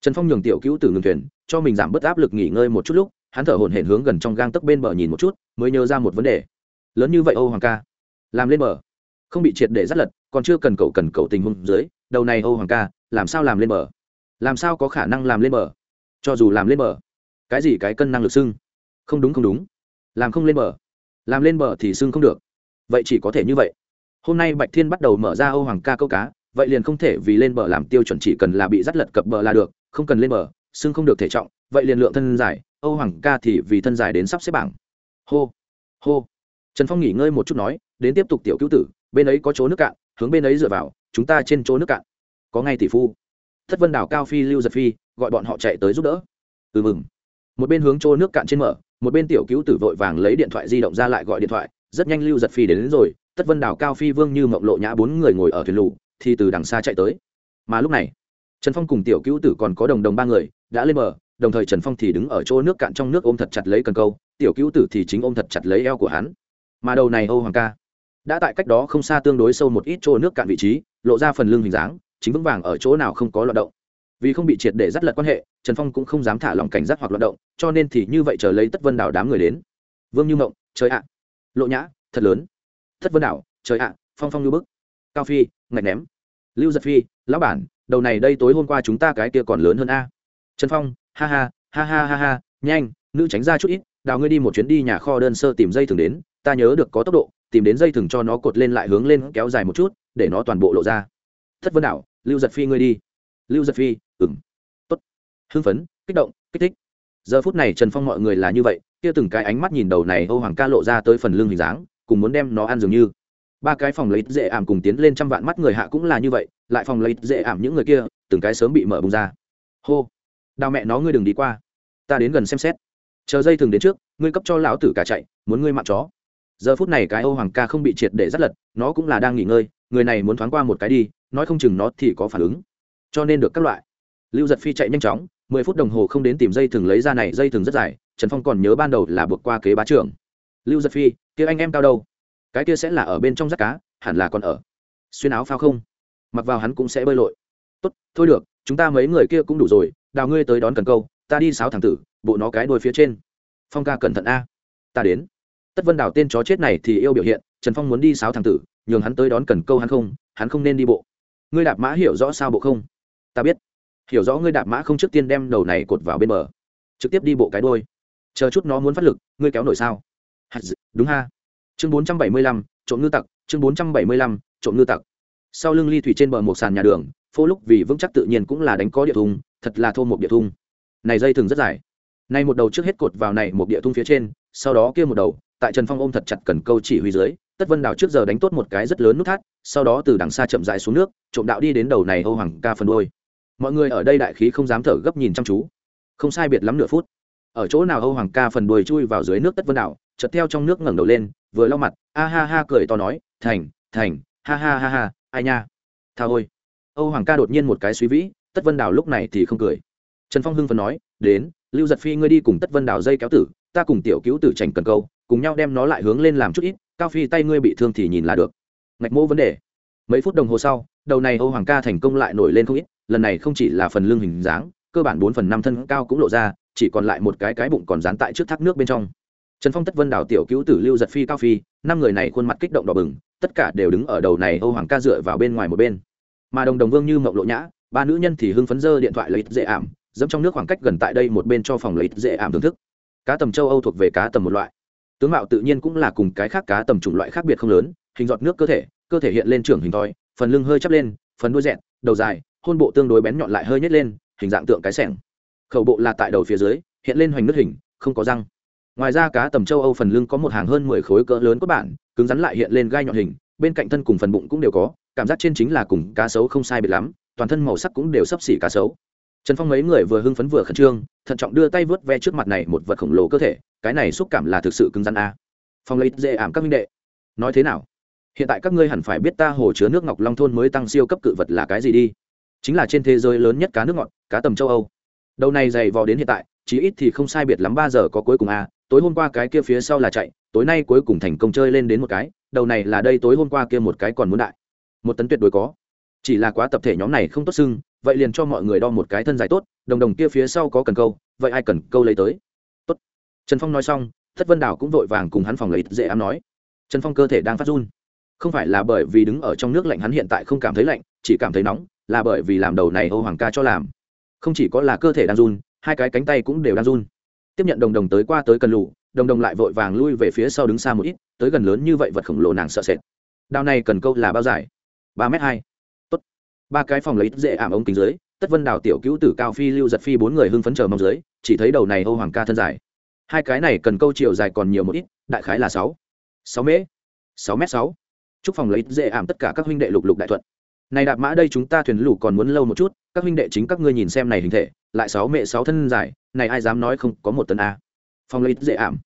trần phong nhường tiểu cứu tử ngừng thuyền, cho mình giảm bớt áp lực nghỉ ngơi một chút lúc, hắn thở hổn hển hướng gần trong gang tấc bên bờ nhìn một chút, mới nhớ ra một vấn đề. Lớn như vậy âu hoàng ca, làm lên bờ, không bị triệt để dắt lật, còn chưa cần cậu cần cậu tình huống dưới, đầu này âu hoàng ca, làm sao làm lên bờ? Làm sao có khả năng làm lên bờ? Cho dù làm lên bờ, cái gì cái cân năng lực sưng không đúng không đúng. Làm không lên bờ, làm lên bờ thì sưng không được. Vậy chỉ có thể như vậy. Hôm nay bạch thiên bắt đầu mở ra âu hoàng ca câu cá, vậy liền không thể vì lên bờ làm tiêu chuẩn chỉ cần là bị dắt lật cập bờ là được, không cần lên bờ sưng không được thể trọng, vậy liền lượng thân dài, âu hoàng ca thì vì thân dài đến sắp xếp bảng. Hô hô. Trần phong nghỉ ngơi một chút nói, đến tiếp tục tiểu cứu tử, bên ấy có chỗ nước cạn, hướng bên ấy dựa vào, chúng ta trên chỗ nước cạn. Có ngay tỷ phu thất vân đảo cao phi lưu giật phi gọi bọn họ chạy tới giúp đỡ. Ừ mừng. Một bên hướng trô nước cạn trên mở một bên tiểu cứu tử vội vàng lấy điện thoại di động ra lại gọi điện thoại rất nhanh lưu giật phi đến, đến rồi tất vân đảo cao phi vương như mộng lộ nhã bốn người ngồi ở thuyền lù thì từ đằng xa chạy tới. Mà lúc này trần phong cùng tiểu cứu tử còn có đồng đồng ba người đã lên bờ đồng thời trần phong thì đứng ở chỗ nước cạn trong nước ôm thật chặt lấy cần câu tiểu cứu tử thì chính ôm thật chặt lấy eo của hắn. Mà đầu này âu hoàng ca đã tại cách đó không xa tương đối sâu một ít chỗ nước cạn vị trí lộ ra phần lưng hình dáng chính vững vàng ở chỗ nào không có loạt động. Vì không bị triệt để dắt lật quan hệ, trần phong cũng không dám thả lòng cảnh giác hoặc loạt động, cho nên thì như vậy chờ lấy tất vân đảo đám người đến. Vương như mộng, trời ạ. Lộ nhã, thật lớn. Thất vân đảo, trời ạ, phong phong như bức. Cao phi, ngạch ném. Lưu giật phi, lão bản, đầu này đây tối hôm qua chúng ta cái kia còn lớn hơn a. Trần phong, ha ha ha ha ha ha, nhanh, nữ tránh ra chút ít, đào ngươi đi một chuyến đi nhà kho đơn sơ tìm dây thừng đến, ta nhớ được có tốc độ, tìm đến dây thừng cho nó cột lên lại hướng lên kéo dài một chút, để nó toàn bộ lộ ra. Thất vân đảo lưu giật phi ngươi đi. Lưu giật phi ừng tốt. Hưng phấn, kích động, kích thích. Giờ phút này trần phong mọi người là như vậy, kia từng cái ánh mắt nhìn đầu này âu hoàng ca lộ ra tới phần lưng hình dáng, cùng muốn đem nó ăn dường như. Ba cái phòng lấy dễ ảm cùng tiến lên trăm vạn mắt người hạ cũng là như vậy, lại phòng lấy dễ ảm những người kia, từng cái sớm bị mở bùng ra. Hô. Đào mẹ nó ngươi đừng đi qua. Ta đến gần xem xét. Chờ dây thường đến trước, ngươi cấp cho lão tử cả chạy, muốn ngươi mạng chó. Giờ phút này cái âu hoàng ca không bị triệt để dắt lật, nó cũng là đang nghỉ ngơi, người này muốn thoáng qua một cái đi nói không chừng nó thì có phản ứng. Cho nên được các loại. Lưu giật phi chạy nhanh chóng, mười phút đồng hồ không đến tìm dây thừng lấy ra này, dây thừng rất dài, trần phong còn nhớ ban đầu là buộc qua kế bá trưởng. Lưu giật phi, kia anh em cao đâu? Cái kia sẽ là ở bên trong rác cá, hẳn là còn ở. Xuyên áo phao không? Mặc vào hắn cũng sẽ bơi lội. Tốt, thôi được, chúng ta mấy người kia cũng đủ rồi, đào ngươi tới đón cần câu, ta đi sáu thằng tử, bộ nó cái đôi phía trên. Phong ca cẩn thận a. Ta đến. Tất vân đào tên chó chết này thì yêu biểu hiện, trần phong muốn đi sáu thằng tử, nhường hắn tới đón cần câu hắn không hắn không nên đi bộ ngươi đạp mã hiểu rõ sao bộ không? Ta biết. Hiểu rõ ngươi đạp mã không trước tiên đem đầu này cột vào bên bờ. Trực tiếp đi bộ cái đôi chờ chút nó muốn phát lực, ngươi kéo nổi sao? Đúng ha. Chương bốn trăm bảy mươi lăm, trộm ngư tặc, chương bốn trăm bảy mươi lăm, trộm ngư tặc. Sau lưng ly thủy trên bờ một sàn nhà đường, phố lúc vì vững chắc tự nhiên cũng là đánh có địa thùng, thật là thô một địa thung này dây thường rất dài. Nay một đầu trước hết cột vào này một địa thung phía trên, sau đó kia một đầu, tại trần phong ôm thật chặt cần câu chỉ huy dưới tất vân đào trước giờ đánh tốt một cái rất lớn nút thắt, sau đó từ đằng xa chậm dại xuống nước, trộm đạo đi đến đầu này âu hoàng ca phần đôi mọi người ở đây đại khí không dám thở gấp nhìn chăm chú. Không sai biệt lắm nửa phút. Ở chỗ nào âu hoàng ca phần đuôi chui vào dưới nước tất vân đảo chợt theo trong nước ngẩng đầu lên, vừa lau mặt, a ha ha cười to nói, thành thành, ha ha ha ha, ai nha. Tha ôi. Âu hoàng ca đột nhiên một cái suy vĩ, tất vân đảo lúc này thì không cười. Trần phong hưng phần nói, đến, lưu giật phi ngươi đi cùng tất vân đảo dây kéo tử, ta cùng tiểu cứu tử trành cần câu, cùng nhau đem nó lại hướng lên làm chút ít cao phi tay ngươi bị thương thì nhìn là được. Ngạch mô vấn đề. Mấy phút đồng hồ sau, đầu này âu hoàng ca thành công lại nổi lên không ít, lần này không chỉ là phần lưng hình dáng, cơ bản bốn phần năm thân cao cũng lộ ra, chỉ còn lại một cái cái bụng còn dán tại trước thác nước bên trong. Trần phong tất vân đảo tiểu cứu tử lưu giật phi cao phi, năm người này khuôn mặt kích động đỏ bừng, tất cả đều đứng ở đầu này âu hoàng ca dựa vào bên ngoài một bên. Mà đồng đồng vương như mộng lộ nhã, ba nữ nhân thì hưng phấn dơ điện thoại lấy dễ ảm, dẫm trong nước khoảng cách gần tại đây một bên cho phòng lấy dễ ảm thưởng thức. Cá tầm châu âu thuộc về cá tầm một loại tướng mạo tự nhiên cũng là cùng cái khác cá tầm chủng loại khác biệt không lớn, hình giọt nước cơ thể cơ thể hiện lên trưởng hình thoi, phần lưng hơi chắp lên, phần đuôi dẹn đầu dài, hôn bộ tương đối bén nhọn lại hơi nhét lên, hình dạng tượng cái sẻng. Khẩu bộ là tại đầu phía dưới, hiện lên hoành nước hình, không có răng. Ngoài ra cá tầm châu âu phần lưng có một hàng hơn mười khối cỡ lớn có bản, cứng rắn lại hiện lên gai nhọn hình, bên cạnh thân cùng phần bụng cũng đều có, cảm giác trên chính là cùng cá sấu không sai biệt lắm, toàn thân màu sắc cũng đều sấp xỉ cá sấu trần phong mấy người vừa hưng phấn vừa khẩn trương, thận trọng đưa tay vớt ve trước mặt này một vật khổng lồ cơ thể, cái này xúc cảm là thực sự cứng rắn a. Phong lấy dễ ảm các minh đệ, nói thế nào? Hiện tại các ngươi hẳn phải biết ta hồ chứa nước ngọc long thôn mới tăng siêu cấp cự vật là cái gì đi. Chính là trên thế giới lớn nhất cá nước ngọt, cá tầm châu âu. Đầu này dày vò đến hiện tại, chí ít thì không sai biệt lắm ba giờ có cuối cùng a, tối hôm qua cái kia phía sau là chạy, tối nay cuối cùng thành công chơi lên đến một cái, đầu này là đây, tối hôm qua kia một cái còn muốn đại. Một tấn tuyệt đối có. Chỉ là quá tập thể nhóm này không tốt xưng vậy liền cho mọi người đo một cái thân dài tốt, đồng đồng kia phía sau có cần câu, vậy ai cần câu lấy tới? Tốt. Trần phong nói xong, thất vân đảo cũng vội vàng cùng hắn phòng lấy dễ ám nói. Trần phong cơ thể đang phát run. Không phải là bởi vì đứng ở trong nước lạnh hắn hiện tại không cảm thấy lạnh, chỉ cảm thấy nóng, là bởi vì làm đầu này ô hoàng ca cho làm. Không chỉ có là cơ thể đang run, hai cái cánh tay cũng đều đang run. Tiếp nhận đồng đồng tới qua tới cần lụ đồng đồng lại vội vàng lui về phía sau đứng xa một ít, tới gần lớn như vậy vật khổng lồ nàng sợ sệt. Đao này cần câu là bao dài? Ba m hai ba cái phòng lấy dễ ảm ống kính dưới, tất vân đào tiểu cứu tử cao phi lưu giật phi bốn người hưng phấn chờ mong dưới, chỉ thấy đầu này âu hoàng ca thân dài. Hai cái này cần câu chiều dài còn nhiều một ít, đại khái là sáu sáu mễ sáu m sáu. Chúc phòng lấy dễ ảm tất cả các huynh đệ lục lục đại thuận. Này đạp mã đây chúng ta thuyền lục còn muốn lâu một chút, các huynh đệ chính các ngươi nhìn xem này hình thể, lại sáu mẹ sáu thân dài, này ai dám nói không có một tấn a. Phòng lấy dễ ảm.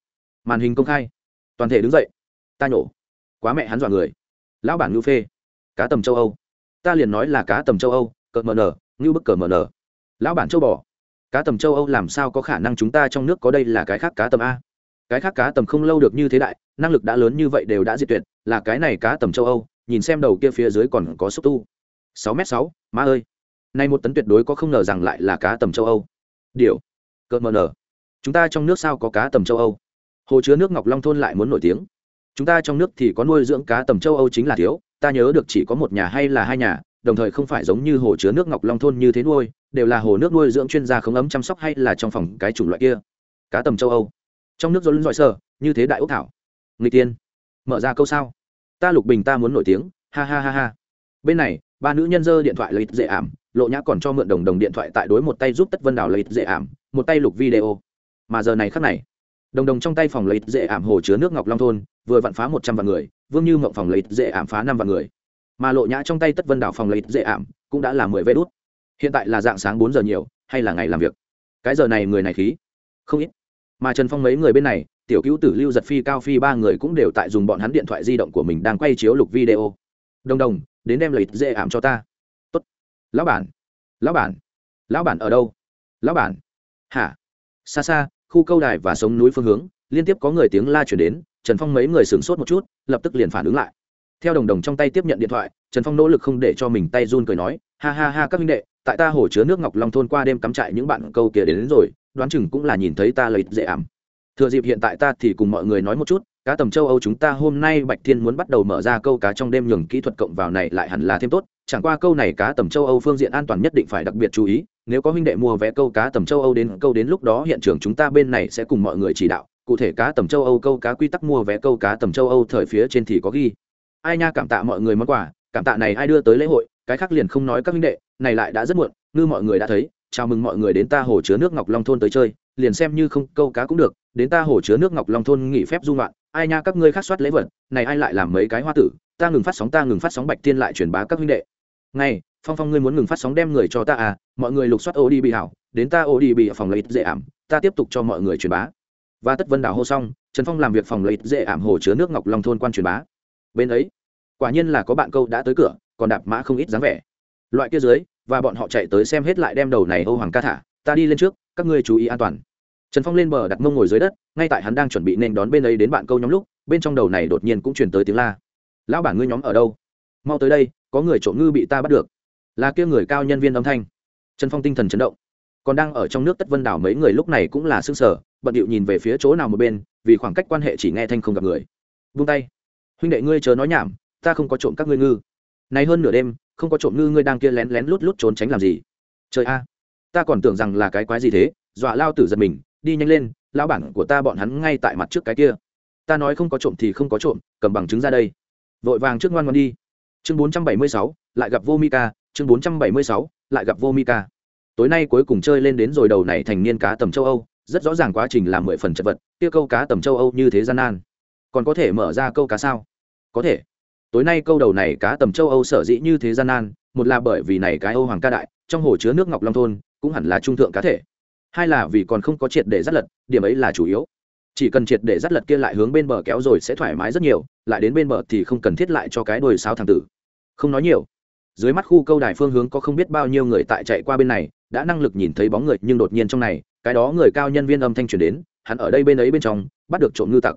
Màn hình công khai. Toàn thể đứng dậy. Ta nhổ. Quá mẹ hắn dọa người. Lão bản ngưu phê. Cá tầm châu âu ta liền nói là cá tầm châu âu cợt mờ nở ngưu bức cờ mờ nở lão bản châu bò. Cá tầm châu âu làm sao có khả năng chúng ta trong nước có đây là cái khác cá tầm a? Cái khác cá tầm không lâu được như thế đại, năng lực đã lớn như vậy đều đã diệt tuyệt, là cái này cá tầm châu âu, nhìn xem đầu kia phía dưới còn có xúc tu. Sáu m sáu, má ơi. Nay một tấn tuyệt đối có không ngờ rằng lại là cá tầm châu âu. Điều. Cợt mờ nở chúng ta trong nước sao có cá tầm châu âu? Hồ chứa nước ngọc long thôn lại muốn nổi tiếng. Chúng ta trong nước thì có nuôi dưỡng cá tầm châu âu chính là thiếu ta nhớ được chỉ có một nhà hay là hai nhà, đồng thời không phải giống như hồ chứa nước ngọc long thôn như thế nuôi, đều là hồ nước nuôi dưỡng chuyên gia không ấm chăm sóc hay là trong phòng cái chủng loại kia. Cá tầm châu âu. Trong nước do lưng dọi sơ như thế đại ốc thảo. Người tiên. Mở ra câu sao. Ta lục bình ta muốn nổi tiếng, ha ha ha ha. Bên này, ba nữ nhân dơ điện thoại lấy dễ ảm, lộ nhã còn cho mượn đồng đồng điện thoại tại đối một tay giúp tất vân đào lấy dễ ảm, một tay lục video. Mà giờ này khác này, đồng đồng trong tay phòng lấy dễ ảm hồ chứa nước ngọc long thôn vừa vặn phá một trăm vạn người, vương như mộng phòng lấy dễ ảm phá năm vạn người. Mà lộ nhã trong tay tất vân đảo phòng lấy dễ ảm, cũng đã là mười vé đốt hiện tại là dạng sáng bốn giờ nhiều, hay là ngày làm việc? Cái giờ này người này khí? Không ít. Mà trần phong mấy người bên này, tiểu cứu tử lưu giật phi, cao phi ba người cũng đều tại dùng bọn hắn điện thoại di động của mình đang quay chiếu lục video. Đồng đồng, đến đem lấy dễ ảm cho ta. Tốt. Lão bản. Lão bản. Lão bản ở đâu? Lão bản. Hả? Xa xa, khu câu đài và sống núi phương hướng, liên tiếp có người tiếng la chuyển đến trần phong mấy người sửng sốt một chút lập tức liền phản ứng lại. Theo đồng đồng trong tay tiếp nhận điện thoại trần phong nỗ lực không để cho mình tay run cười nói ha ha ha các minh đệ tại ta hồ chứa nước ngọc long thôn qua đêm cắm trại những bạn câu kia đến, đến rồi đoán chừng cũng là nhìn thấy ta lợi dễ ảm. Thừa dịp hiện tại ta thì cùng mọi người nói một chút cá tầm châu âu chúng ta hôm nay bạch thiên muốn bắt đầu mở ra câu cá trong đêm nhường kỹ thuật cộng vào này lại hẳn là thêm tốt chẳng qua câu này cá tầm châu âu phương diện an toàn nhất định phải đặc biệt chú ý nếu có huynh đệ mua vé câu cá tầm châu âu đến câu đến lúc đó hiện trường chúng ta bên này sẽ cùng mọi người chỉ đạo cụ thể cá tầm châu âu, câu cá quy tắc mua vé, câu cá tầm châu âu thời phía trên thì có ghi. Ai nha, cảm tạ mọi người món quà. Cảm tạ này, ai đưa tới lễ hội, cái khác liền không nói các huynh đệ. Này lại đã rất muộn, ngư mọi người đã thấy. Chào mừng mọi người đến ta hồ chứa nước ngọc long thôn tới chơi. Liền xem như không, câu cá cũng được. Đến ta hồ chứa nước ngọc long thôn nghỉ phép du ngoạn. Ai nha, các ngươi khác soát lễ vật. Này ai lại làm mấy cái hoa tử? Ta ngừng phát sóng, ta ngừng phát sóng, bạch tiên lại truyền bá các huynh đệ. Ngay phong phong ngươi muốn ngừng phát sóng đem người cho ta à? Mọi người lục soát ô đi bị hảo. Đến ta ô đi bị phòng lấy dễ ảm. Ta tiếp tục cho mọi người truyền bá và tất vân đảo hô xong, trần phong làm việc phòng lấy dễ ảm hồ chứa nước ngọc long thôn quan truyền bá. Bên ấy, quả nhiên là có bạn câu đã tới cửa, còn đạp mã không ít dáng vẻ. Loại kia dưới, và bọn họ chạy tới xem hết lại đem đầu này âu hoàng ca thả, ta đi lên trước, các ngươi chú ý an toàn. Trần phong lên bờ đặt mông ngồi dưới đất, ngay tại hắn đang chuẩn bị nên đón bên ấy đến bạn câu nhóm lúc, bên trong đầu này đột nhiên cũng truyền tới tiếng la. Lão bản ngươi nhóm ở đâu? Mau tới đây, có người trộm ngư bị ta bắt được. Là kia người cao nhân viên âm thanh. Trần phong tinh thần chấn động. Còn đang ở trong nước tất vân đảo mấy người lúc này cũng là s ư ơ n g sở bận điệu nhìn về phía chỗ nào một bên, vì khoảng cách quan hệ chỉ nghe thanh không gặp người. Vung tay. Huynh đệ ngươi chớ nói nhảm, ta không có trộm các ngươi ngư. Này hơn nửa đêm, không có trộm ngư ngươi đang kia lén lén lút lút trốn tránh làm gì? Trời a, ta còn tưởng rằng là cái quái gì thế, dọa lao tử giật mình, đi nhanh lên lao bản của ta bọn hắn ngay tại mặt trước cái kia. Ta nói không có trộm thì không có trộm, cầm bằng chứng ra đây. Vội vàng trước ngoan ngoan đi. Chương bốn trăm bảy mươi sáu, lại gặp vô mika chương bốn trăm bảy mươi sáu, lại gặp vô mika tối nay cuối cùng chơi lên đến rồi đầu này thành niên cá tầm châu âu rất rõ ràng quá trình làm mười phần chật vật, kia câu cá tầm châu âu như thế gian nan. Còn có thể mở ra câu cá sao? Có thể. Tối nay câu đầu này cá tầm châu âu sở dĩ như thế gian nan, một là bởi vì này cái âu hoàng ca đại, trong hồ chứa nước ngọc long thôn, cũng hẳn là trung thượng cá thể. Hai là vì còn không có triệt để dắt lật, điểm ấy là chủ yếu. Chỉ cần triệt để dắt lật kia lại hướng bên bờ kéo rồi sẽ thoải mái rất nhiều, lại đến bên bờ thì không cần thiết lại cho cái đồi sáo thằng tử. Không nói nhiều. Dưới mắt khu câu đài phương hướng có không biết bao nhiêu người tại chạy qua bên này, đã năng lực nhìn thấy bóng người, nhưng đột nhiên trong này cái đó người cao nhân viên âm thanh truyền đến, hắn ở đây bên ấy bên trong, bắt được trộm ngư tặc.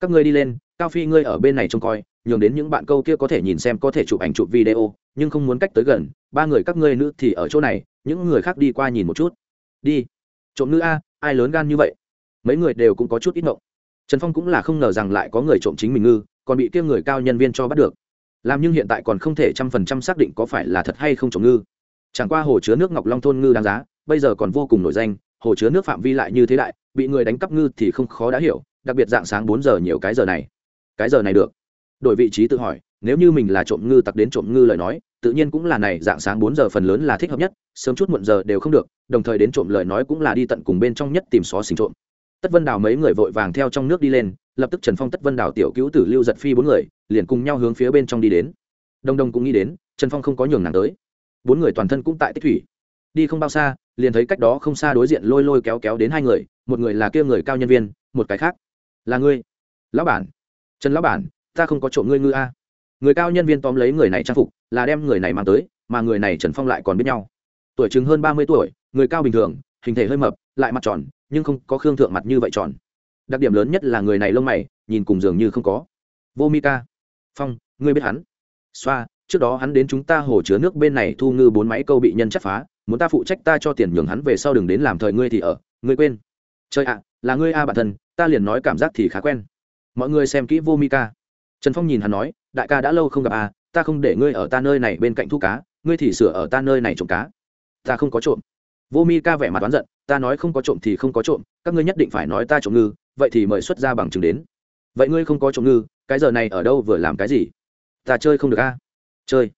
Các ngươi đi lên, cao phi ngươi ở bên này trông coi, nhường đến những bạn câu kia có thể nhìn xem, có thể chụp ảnh, chụp video, nhưng không muốn cách tới gần. Ba người các ngươi nữ thì ở chỗ này, những người khác đi qua nhìn một chút. Đi. Trộm ngư a, ai lớn gan như vậy? Mấy người đều cũng có chút ít mộng trần phong cũng là không ngờ rằng lại có người trộm chính mình ngư, còn bị kia người cao nhân viên cho bắt được. Làm nhưng hiện tại còn không thể trăm phần trăm xác định có phải là thật hay không trộm ngư. Chẳng qua hồ chứa nước ngọc long thôn ngư đáng giá, bây giờ còn vô cùng nổi danh hồ chứa nước phạm vi lại như thế đại, bị người đánh cắp ngư thì không khó đã hiểu, đặc biệt dạng sáng bốn giờ nhiều cái giờ này. Cái giờ này được. Đổi vị trí tự hỏi, nếu như mình là trộm ngư tặc đến trộm ngư lời nói, tự nhiên cũng là này, dạng sáng bốn giờ phần lớn là thích hợp nhất, sớm chút muộn giờ đều không được, đồng thời đến trộm lời nói cũng là đi tận cùng bên trong nhất tìm xó xình trộm. Tất vân đào mấy người vội vàng theo trong nước đi lên, lập tức trần phong, tất vân đào, tiểu cứu tử, lưu giật phi bốn người, liền cùng nhau hướng phía bên trong đi đến. Đông đông cũng nghĩ đến, trần phong không có nhường nàng tới. Bốn người toàn thân cũng tại tích thủy đi không bao xa, liền thấy cách đó không xa đối diện lôi lôi kéo kéo đến hai người, một người là kia người cao nhân viên, một cái khác là ngươi. Lão bản. Trần lão bản, ta không có trộm ngươi ngư a. Người cao nhân viên tóm lấy người này trang phục, là đem người này mang tới, mà người này trần phong lại còn biết nhau. Tuổi chừng hơn ba mươi tuổi, người cao bình thường, hình thể hơi mập, lại mặt tròn, nhưng không có khương thượng mặt như vậy tròn. Đặc điểm lớn nhất là người này lông mày, nhìn cùng dường như không có. Vô mi ca. Phong, ngươi biết hắn. Xoa trước đó hắn đến chúng ta hồ chứa nước bên này thu ngư bốn máy câu bị nhân chắc phá, muốn ta phụ trách ta cho tiền nhường hắn về sau đừng đến làm thời ngươi thì ở, ngươi quên. Trời ạ, là ngươi a bản thân, ta liền nói cảm giác thì khá quen. Mọi người xem kỹ vô mi ca. Trần phong nhìn hắn nói, đại ca đã lâu không gặp a ta không để ngươi ở ta nơi này bên cạnh thu cá, ngươi thì sửa ở ta nơi này trộm cá. Ta không có trộm. Vô mi ca vẻ mặt oán giận, ta nói không có trộm thì không có trộm, các ngươi nhất định phải nói ta trộm ngư, vậy thì mời xuất ra bằng chứng đến. Vậy ngươi không có trộm ngư, cái giờ này ở đâu vừa làm cái gì? Ta chơi không được a chơi.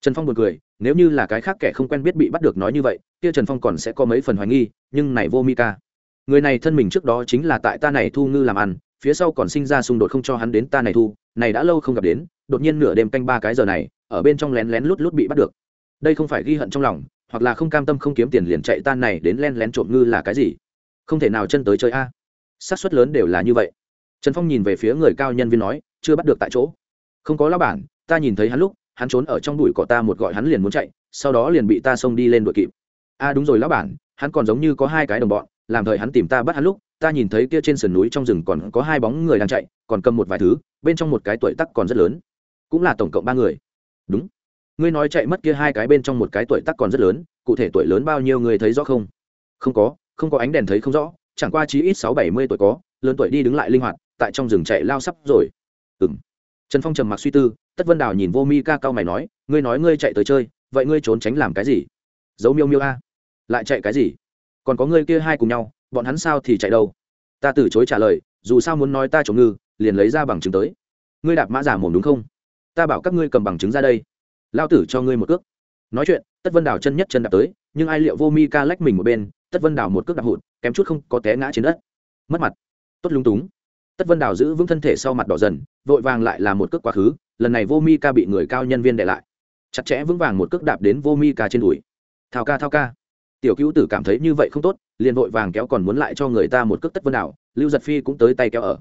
Trần phong buồn cười, nếu như là cái khác kẻ không quen biết bị bắt được nói như vậy, kia trần phong còn sẽ có mấy phần hoài nghi, nhưng này vô mi ca. Người này thân mình trước đó chính là tại ta này thu ngư làm ăn, phía sau còn sinh ra xung đột không cho hắn đến ta này thu, này đã lâu không gặp đến, đột nhiên nửa đêm canh ba cái giờ này, ở bên trong lén lén lút lút bị bắt được. Đây không phải ghi hận trong lòng, hoặc là không cam tâm không kiếm tiền liền chạy tan này đến len lén trộm ngư là cái gì? Không thể nào chân tới chơi a. Xác suất lớn đều là như vậy. Trần phong nhìn về phía người cao nhân viên nói, chưa bắt được tại chỗ. Không có lao bản, ta nhìn thấy hắn lúc hắn trốn ở trong bụi cỏ ta một gọi hắn liền muốn chạy, sau đó liền bị ta xông đi lên đuổi kịp. A đúng rồi lão bản, hắn còn giống như có hai cái đồng bọn, làm thời hắn tìm ta bắt hắn lúc, ta nhìn thấy kia trên sườn núi trong rừng còn có hai bóng người đang chạy, còn cầm một vài thứ, bên trong một cái tuổi tắc còn rất lớn, cũng là tổng cộng ba người. Đúng. Ngươi nói chạy mất kia hai cái bên trong một cái tuổi tắc còn rất lớn, cụ thể tuổi lớn bao nhiêu người thấy rõ không? Không có không có ánh đèn thấy không rõ, chẳng qua chí ít sáu bảy mươi tuổi có, lớn tuổi đi đứng lại linh hoạt, tại trong rừng chạy lao sắp rồi. Ừng trần phong trầm mặc suy tư, tất vân đào nhìn vô mi ca cao mày nói, ngươi nói ngươi chạy tới chơi, vậy ngươi trốn tránh làm cái gì? Giấu miêu miêu a. Lại chạy cái gì? Còn có ngươi kia hai cùng nhau, bọn hắn sao thì chạy đâu? Ta từ chối trả lời, dù sao muốn nói ta trộm ngư, liền lấy ra bằng chứng tới. Ngươi đạp mã giả mồm đúng không? Ta bảo các ngươi cầm bằng chứng ra đây. Lao tử cho ngươi một cước. Nói chuyện, tất vân đào chân nhất chân đạp tới, nhưng ai liệu vô mi ca lách mình một bên, tất vân đào một cước đạp hụt, kém chút không có té ngã trên đất. Mất mặt. Tốt lung túng tất vân đào giữ vững thân thể sau mặt đỏ dần, vội vàng lại là một cước quá khứ, lần này vô mi ca bị người cao nhân viên để lại. Chặt chẽ vững vàng một cước đạp đến vô mi ca trên đùi. Thao ca thao ca. Tiểu cứu tử cảm thấy như vậy không tốt, liền vội vàng kéo còn muốn lại cho người ta một cước tất vân đào, lưu giật phi cũng tới tay kéo ở.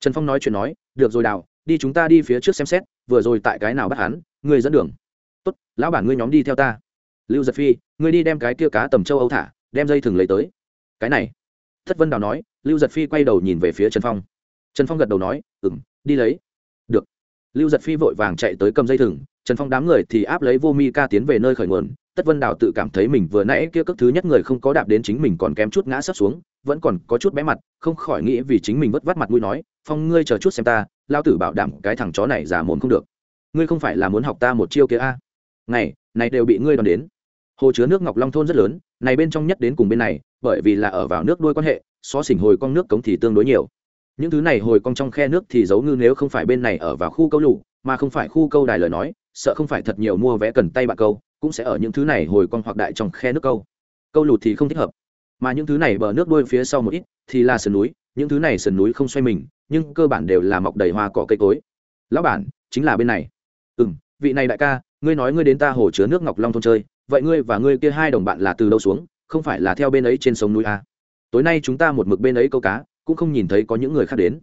Trần phong nói chuyện nói, được rồi đào, đi chúng ta đi phía trước xem xét, vừa rồi tại cái nào bắt hắn ngươi dẫn đường. Tốt, lão bản ngươi nhóm đi theo ta. Lưu giật phi, ngươi đi đem cái kia cá tầm châu âu thả, đem dây thừng lấy tới. Cái này. Thất vân đào nói, lưu giật phi quay đầu nhìn về phía trần phong trần phong gật đầu nói ừ m đi lấy. Được. Lưu giật phi vội vàng chạy tới cầm dây thừng, trần phong đám người thì áp lấy vô mi ca tiến về nơi khởi nguồn. Tất vân đào tự cảm thấy mình vừa nãy kia cước thứ nhất người không có đạp đến chính mình còn kém chút ngã sấp xuống, vẫn còn có chút bé mặt, không khỏi nghĩ vì chính mình vất vắt mặt mũi nói, phong, ngươi chờ chút xem ta, lao tử bảo đảm cái thằng chó này giả mồm không được. Ngươi không phải là muốn học ta một chiêu kia a? À? này này đều bị ngươi đòn đến. Hồ chứa nước ngọc long thôn rất lớn, này bên trong nhất đến cùng bên này, bởi vì là ở vào nước đuôi quan hệ xó xỉnh hồi con nước cống thì tương đối nhiều những thứ này hồi con trong khe nước thì giấu ngư nếu không phải bên này ở vào khu câu lụ mà không phải khu câu đài lời nói, sợ không phải thật nhiều mua vé cần tay bạn câu, cũng sẽ ở những thứ này hồi con hoặc đại trong khe nước câu. Câu lụt thì không thích hợp. Mà những thứ này bờ nước đuôi phía sau một ít, thì là sườn núi, những thứ này sườn núi không xoay mình, nhưng cơ bản đều là mọc đầy hoa cỏ cây cối. Lão bản, chính là bên này. Ừ m vị này đại ca, ngươi nói ngươi đến ta hồ chứa nước ngọc long thôn chơi, vậy ngươi và ngươi kia hai đồng bạn là từ đâu xuống, không phải là theo bên ấy trên sông núi à? tối nay chúng ta một mực bên ấy câu cá cũng không nhìn thấy có những người khác đến.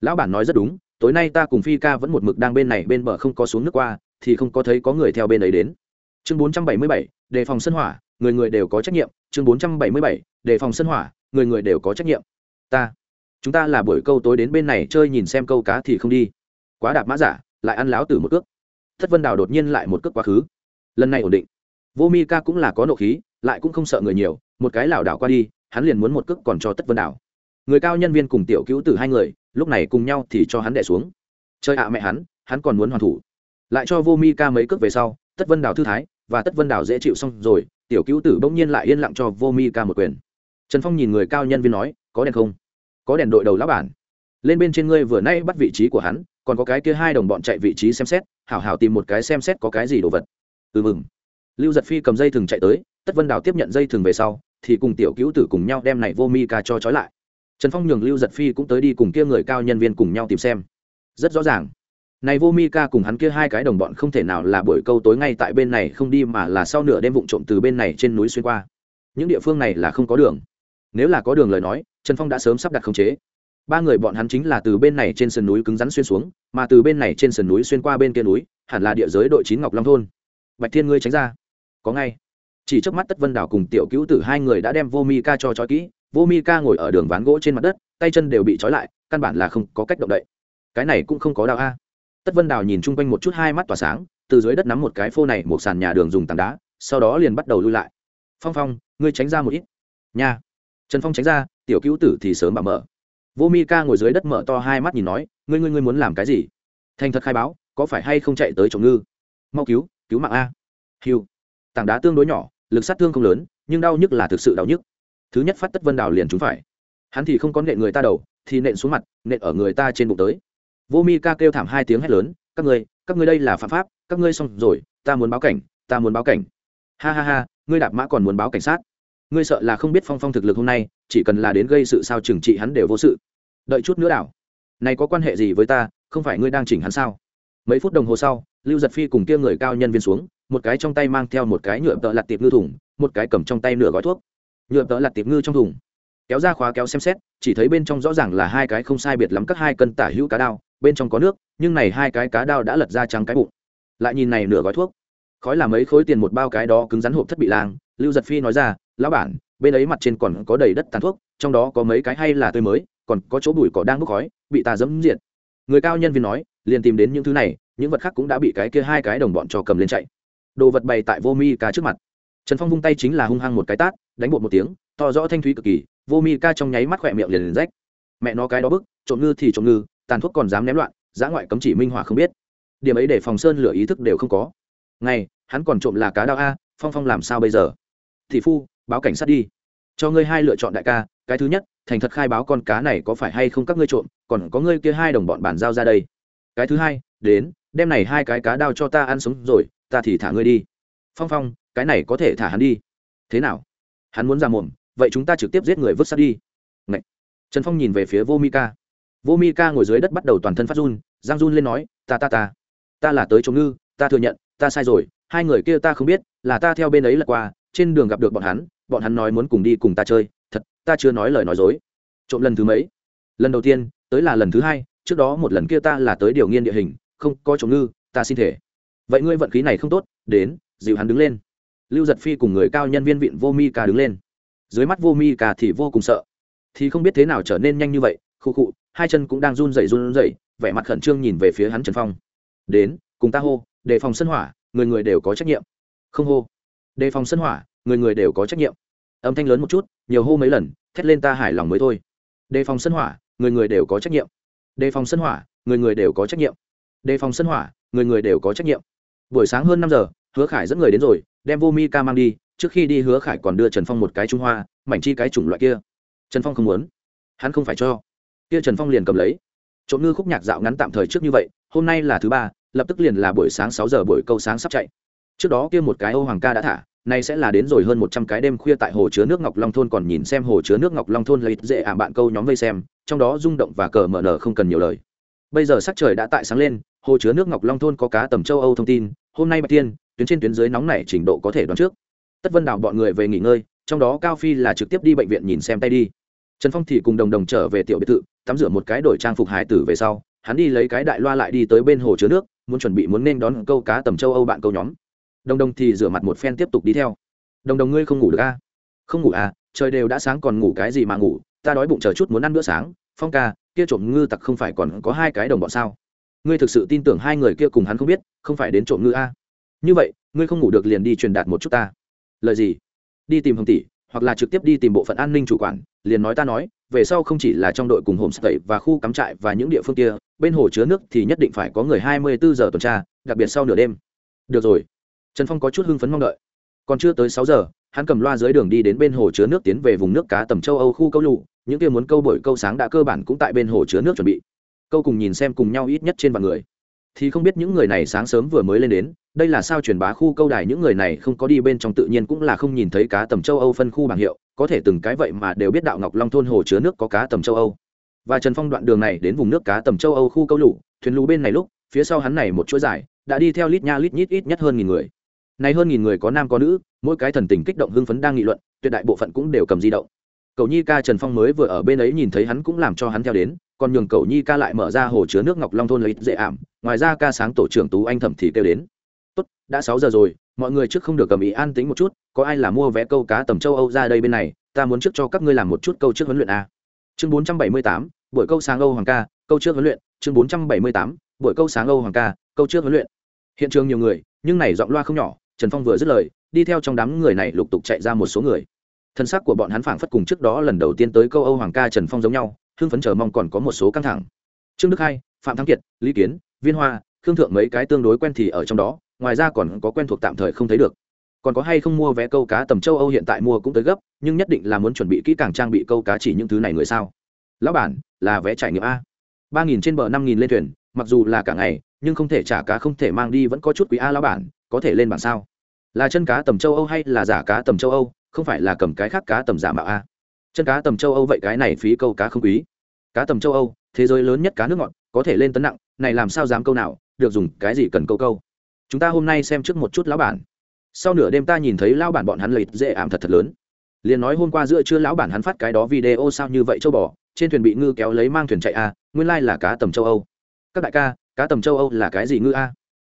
Lão bản nói rất đúng, tối nay ta cùng phi ca vẫn một mực đang bên này, bên bờ không có xuống nước qua, thì không có thấy có người theo bên ấy đến. Chương bốn trăm bảy mươi bảy, đề phòng sân hỏa, người người đều có trách nhiệm. Chương bốn trăm bảy mươi bảy, đề phòng sân hỏa, người người đều có trách nhiệm. Ta, chúng ta là buổi câu tối đến bên này chơi nhìn xem câu cá thì không đi. Quá đạp mã giả, lại ăn láo từ một cước. Thất vân đào đột nhiên lại một cước quá khứ. Lần này ổn định. Vô mi ca cũng là có nộ khí, lại cũng không sợ người nhiều, một cái lảo đảo qua đi, hắn liền muốn một cước còn cho tất vân đảo người cao nhân viên cùng tiểu cứu tử hai người, lúc này cùng nhau thì cho hắn đẻ xuống. Chơi ạ, mẹ hắn hắn còn muốn hoàn thủ. Lại cho vô mi ca mấy cước về sau, tất vân đảo thư thái, và tất vân đảo dễ chịu xong rồi, tiểu cứu tử bỗng nhiên lại yên lặng cho vô mi ca một quyền. Trần phong nhìn người cao nhân viên nói, có đèn không? Có đèn đội đầu lá bản. Lên bên trên ngươi vừa nay bắt vị trí của hắn, còn có cái kia hai đồng bọn chạy vị trí xem xét, hảo hảo tìm một cái xem xét có cái gì đồ vật. Ừ mừng. Lưu giật phi cầm dây thừng chạy tới, tất vân đào tiếp nhận dây thừng về sau, thì cùng tiểu cứu tử cùng nhau đem này vô mi ca cho trói lại trần phong nhường lưu giật phi cũng tới đi cùng kia người cao nhân viên cùng nhau tìm xem. Rất rõ ràng. Này vô mi ca cùng hắn kia hai cái đồng bọn không thể nào là buổi câu tối ngay tại bên này không đi mà là sau nửa đêm vụng trộm từ bên này trên núi xuyên qua. Những địa phương này là không có đường. Nếu là có đường lời nói, trần phong đã sớm sắp đặt khống chế. Ba người bọn hắn chính là từ bên này trên sườn núi cứng rắn xuyên xuống, mà từ bên này trên sườn núi xuyên qua bên kia núi, hẳn là địa giới đội chín ngọc long thôn. Bạch thiên ngươi tránh ra. Có ngay. Chỉ trước mắt tất vân đảo cùng tiểu cứu tử hai người đã đem vô mi ca cho trói kỹ vô mi ca ngồi ở đường ván gỗ trên mặt đất, tay chân đều bị trói lại, căn bản là không có cách động đậy. Cái này cũng không có đau a. Tất vân đào nhìn chung quanh một chút hai mắt tỏa sáng, từ dưới đất nắm một cái phô này một sàn nhà đường dùng tảng đá, sau đó liền bắt đầu lui lại. Phong phong, ngươi tránh ra một ít. Nha. Trần phong tránh ra, tiểu cứu tử thì sớm bà mở. Vô mi ca ngồi dưới đất mở to hai mắt nhìn nói, ngươi ngươi ngươi muốn làm cái gì? Thành thật khai báo, có phải hay không chạy tới chồng ngư? Mau cứu cứu mạng a. Hiu tảng đá tương đối nhỏ, lực sát thương không lớn, nhưng đau nhức là thực sự đau nhức thứ nhất phát tất vân đào liền trúng phải. Hắn thì không có nện người ta đầu, thì nện xuống mặt, nện ở người ta trên bụng tới. Vô mi ca kêu thảm hai tiếng hét lớn, các ngươi các ngươi đây là phạm pháp, các ngươi xong rồi, ta muốn báo cảnh, ta muốn báo cảnh. Ha ha ha, ngươi đạp mã còn muốn báo cảnh sát. Ngươi sợ là không biết phong phong thực lực hôm nay, chỉ cần là đến gây sự sao trừng trị hắn đều vô sự. Đợi chút nữa đảo. Này có quan hệ gì với ta, không phải ngươi đang chỉnh hắn sao? Mấy phút đồng hồ sau, lưu giật phi cùng kia người cao nhân viên xuống, một cái trong tay mang theo một cái nhựa tợ lặt tiệp ngư thùng, một cái cầm trong tay nửa gói thuốc nhựa tợ lặt tiệp ngư trong thùng. Kéo ra khóa kéo xem xét, chỉ thấy bên trong rõ ràng là hai cái không sai biệt lắm các hai cân tả hữu cá đao, bên trong có nước, nhưng này hai cái cá đao đã lật ra trắng cái bụng. Lại nhìn này nửa gói thuốc. Khói là mấy khối tiền một bao cái đó cứng rắn hộp thất bị lang, lưu giật phi nói ra, lão bản, bên ấy mặt trên còn có đầy đất tàn thuốc, trong đó có mấy cái hay là tươi mới, còn có chỗ bụi cỏ đang bốc khói, bị ta dẫm diệt. Người cao nhân viên nói, liền tìm đến những thứ này, những vật khác cũng đã bị cái kia hai cái đồng bọn cho cầm lên chạy. Đồ vật bày tại vô mi cá trước mặt trần phong vung tay chính là hung hăng một cái tát, đánh bột một tiếng, to rõ thanh thúy cực kỳ, vô mi ca trong nháy mắt khỏe miệng liền liền rách. Mẹ nó cái đó bức, trộm ngư thì trộm ngư, tàn thuốc còn dám ném loạn giã ngoại cấm chỉ minh hỏa không biết. Điểm ấy để phòng sơn lửa ý thức đều không có. Ngay hắn còn trộm là cá đao a, phong phong làm sao bây giờ? Thị phu, báo cảnh sát đi. Cho ngươi hai lựa chọn đại ca, cái thứ nhất, thành thật khai báo con cá này có phải hay không các ngươi trộm, còn có ngươi kia hai đồng bọn bản giao ra đây. Cái thứ hai, đến, đem này hai cái cá đao cho ta ăn sống rồi, ta thì thả ngươi đi. Phong phong cái này có thể thả hắn đi. Thế nào? Hắn muốn ra mồm, vậy chúng ta trực tiếp giết người vứt sát đi. Ngậy. trần phong nhìn về phía vô mi ca. Vô mi ca ngồi dưới đất bắt đầu toàn thân phát run, giang run lên nói, ta ta ta. Ta là tới chống ngư, ta thừa nhận, ta sai rồi, hai người kia ta không biết, là ta theo bên ấy là qua, trên đường gặp được bọn hắn bọn hắn nói muốn cùng đi cùng ta chơi, thật, ta chưa nói lời nói dối. Trộm lần thứ mấy? Lần đầu tiên, tới là lần thứ hai, trước đó một lần kia ta là tới điều nghiên địa hình, không có trộm ngư, ta xin thể. Vậy ngươi vận khí này không tốt, đến dịu hắn đứng lên lưu giật phi cùng người cao nhân viên viện vô mi ca đứng lên. Dưới mắt vô mi ca thì vô cùng sợ. Thì không biết thế nào trở nên nhanh như vậy, khụ khụ, hai chân cũng đang run rẩy run rẩy, vẻ mặt khẩn trương nhìn về phía hắn trần phong. Đến, cùng ta hô, đề phòng sân hỏa, người người đều có trách nhiệm. Không hô. Đề phòng sân hỏa, người người đều có trách nhiệm. Âm thanh lớn một chút, nhiều hô mấy lần, thét lên ta hài lòng mới thôi. Đề phòng sân hỏa, người người đều có trách nhiệm. Đề phòng sân hỏa, người người đều có trách nhiệm. Đề phòng sân hỏa, người người đều có trách nhiệm. Buổi sáng hơn năm giờ hứa khải dẫn người đến rồi, đem vô mi ca mang đi, trước khi đi hứa khải còn đưa trần phong một cái trung hoa, mảnh chi cái chủng loại kia. Trần phong không muốn. Hắn không phải cho. Kia trần phong liền cầm lấy. Trộm ngư khúc nhạc dạo ngắn tạm thời trước như vậy, hôm nay là thứ ba, lập tức liền là buổi sáng sáu giờ buổi câu sáng sắp chạy. Trước đó kia một cái âu hoàng ca đã thả, nay sẽ là đến rồi hơn một trăm cái đêm khuya tại hồ chứa nước ngọc long thôn còn nhìn xem hồ chứa nước ngọc long thôn lấy dễ ảm bạn câu nhóm vây xem, trong đó rung động và cờ mở nở không cần nhiều lời. Bây giờ sắc trời đã tại sáng lên, hồ chứa nước ngọc long thôn có cá tầm châu âu thông tin, hôm nay bạch tiên tuyến trên tuyến dưới nóng này trình độ có thể đoán trước. Tất vân đào bọn người về nghỉ ngơi, trong đó cao phi là trực tiếp đi bệnh viện nhìn xem tay đi. Trần phong thì cùng đồng đồng trở về tiểu biệt thự, tắm rửa một cái đổi trang phục hải tử về sau, hắn đi lấy cái đại loa lại đi tới bên hồ chứa nước, muốn chuẩn bị muốn nên đón câu cá tầm châu âu bạn câu nhóm. Đồng đồng thì rửa mặt một phen tiếp tục đi theo. Đồng đồng ngươi không ngủ được à? không ngủ à? Trời đều đã sáng còn ngủ cái gì mà ngủ? Ta đói bụng chờ chút muốn ăn bữa sáng. Phong ca, kia trộm ngư tặc không phải còn có hai cái đồng bọn sao? Ngươi thực sự tin tưởng hai người kia cùng hắn không biết, không phải đến trộm ngư a? à? Như vậy, ngươi không ngủ được liền đi truyền đạt một chút ta. Lời gì? Đi tìm hồng tỷ, hoặc là trực tiếp đi tìm bộ phận an ninh chủ quản, liền nói ta nói, về sau không chỉ là trong đội cùng hồn sậy và khu cắm trại và những địa phương kia, bên hồ chứa nước thì nhất định phải có người hai mươi bốn giờ tuần tra, đặc biệt sau nửa đêm. Được rồi. Trần phong có chút hưng phấn mong đợi. Còn chưa tới sáu giờ, hắn cầm loa dưới đường đi đến bên hồ chứa nước tiến về vùng nước cá tầm châu âu khu câu lụ, những kia muốn câu bởi câu sáng đã cơ bản cũng tại bên hồ chứa nước chuẩn bị. Câu cùng nhìn xem cùng nhau ít nhất trên vạn người thì không biết những người này sáng sớm vừa mới lên đến, đây là sao truyền bá khu câu đài những người này không có đi bên trong tự nhiên cũng là không nhìn thấy cá tầm châu âu phân khu bảng hiệu, có thể từng cái vậy mà đều biết đạo ngọc long thôn hồ chứa nước có cá tầm châu âu. Và trần phong đoạn đường này đến vùng nước cá tầm châu âu khu câu lũ, thuyền lũ bên này lúc, phía sau hắn này một chuỗi dài, đã đi theo lít nha lít nhít ít nhất hơn nghìn người. Này hơn nghìn người có nam có nữ, mỗi cái thần tình kích động hưng phấn đang nghị luận, tuyệt đại bộ phận cũng đều cầm di động. Cầu nhi ca trần phong mới vừa ở bên ấy nhìn thấy hắn cũng làm cho hắn theo đến còn nhường cầu nhi ca lại mở ra hồ chứa nước ngọc long thôn lấy dễ ảm. Ngoài ra ca sáng tổ trưởng tú anh thẩm thì kêu đến. Tốt, đã sáu giờ rồi, mọi người trước không được cầm ý an tính một chút, có ai là mua vé câu cá tầm châu âu ra đây bên này, ta muốn trước cho các ngươi làm một chút câu trước huấn luyện a. Chương bốn trăm bảy mươi tám, buổi câu sáng âu hoàng ca, câu trước huấn luyện. Chương bốn trăm bảy mươi tám, buổi câu sáng âu hoàng ca, câu trước huấn luyện. Hiện trường nhiều người, nhưng này giọng loa không nhỏ, trần phong vừa dứt lời, đi theo trong đám người này lục tục chạy ra một số người. Thân xác của bọn hắn phảng phất cùng trước đó lần đầu tiên tới câu âu hoàng ca trần phong giống nhau hưng phấn chờ mong còn có một số căng thẳng. Trương đức hai, phạm thắng kiệt, lý kiến, viên hoa, khương thượng mấy cái tương đối quen thì ở trong đó, ngoài ra còn có quen thuộc tạm thời không thấy được. Còn có hay không mua vé câu cá tầm châu âu hiện tại mua cũng tới gấp, nhưng nhất định là muốn chuẩn bị kỹ càng trang bị câu cá chỉ những thứ này người sao? Lão bản, là vé trải nghiệm a. Ba nghìn trên bờ, năm nghìn lên thuyền, mặc dù là cả ngày, nhưng không thể trả cá không thể mang đi vẫn có chút quý a lão bản, có thể lên bảng sao? Là chân cá tầm châu âu hay là giả cá tầm châu âu? Không phải là cầm cái khác cá tầm giả mạo a. Chân cá tầm châu âu vậy cái này phí câu cá không quý cá tầm châu âu, thế giới lớn nhất cá nước ngọt, có thể lên tấn nặng, này làm sao dám câu nào, được dùng cái gì cần câu câu. Chúng ta hôm nay xem trước một chút lão bản. Sau nửa đêm ta nhìn thấy lão bản bọn hắn lợi dễ ảm thật thật lớn. Liền nói hôm qua giữa trưa lão bản hắn phát cái đó video sao như vậy châu bò, trên thuyền bị ngư kéo lấy mang thuyền chạy a nguyên lai là cá tầm châu âu. Các đại ca, cá tầm châu âu là cái gì ngư a?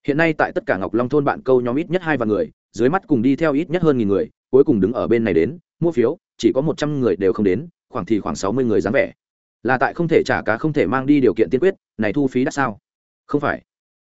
Hiện nay tại tất cả ngọc long thôn bạn câu nhóm ít nhất hai vạn người, dưới mắt cùng đi theo ít nhất hơn nghìn người, cuối cùng đứng ở bên này đến, mua phiếu, chỉ có một trăm người đều không đến, khoảng thì khoảng sáu mươi người dáng vẻ là tại không thể trả cá không thể mang đi điều kiện tiên quyết, này thu phí đắt sao? Không phải.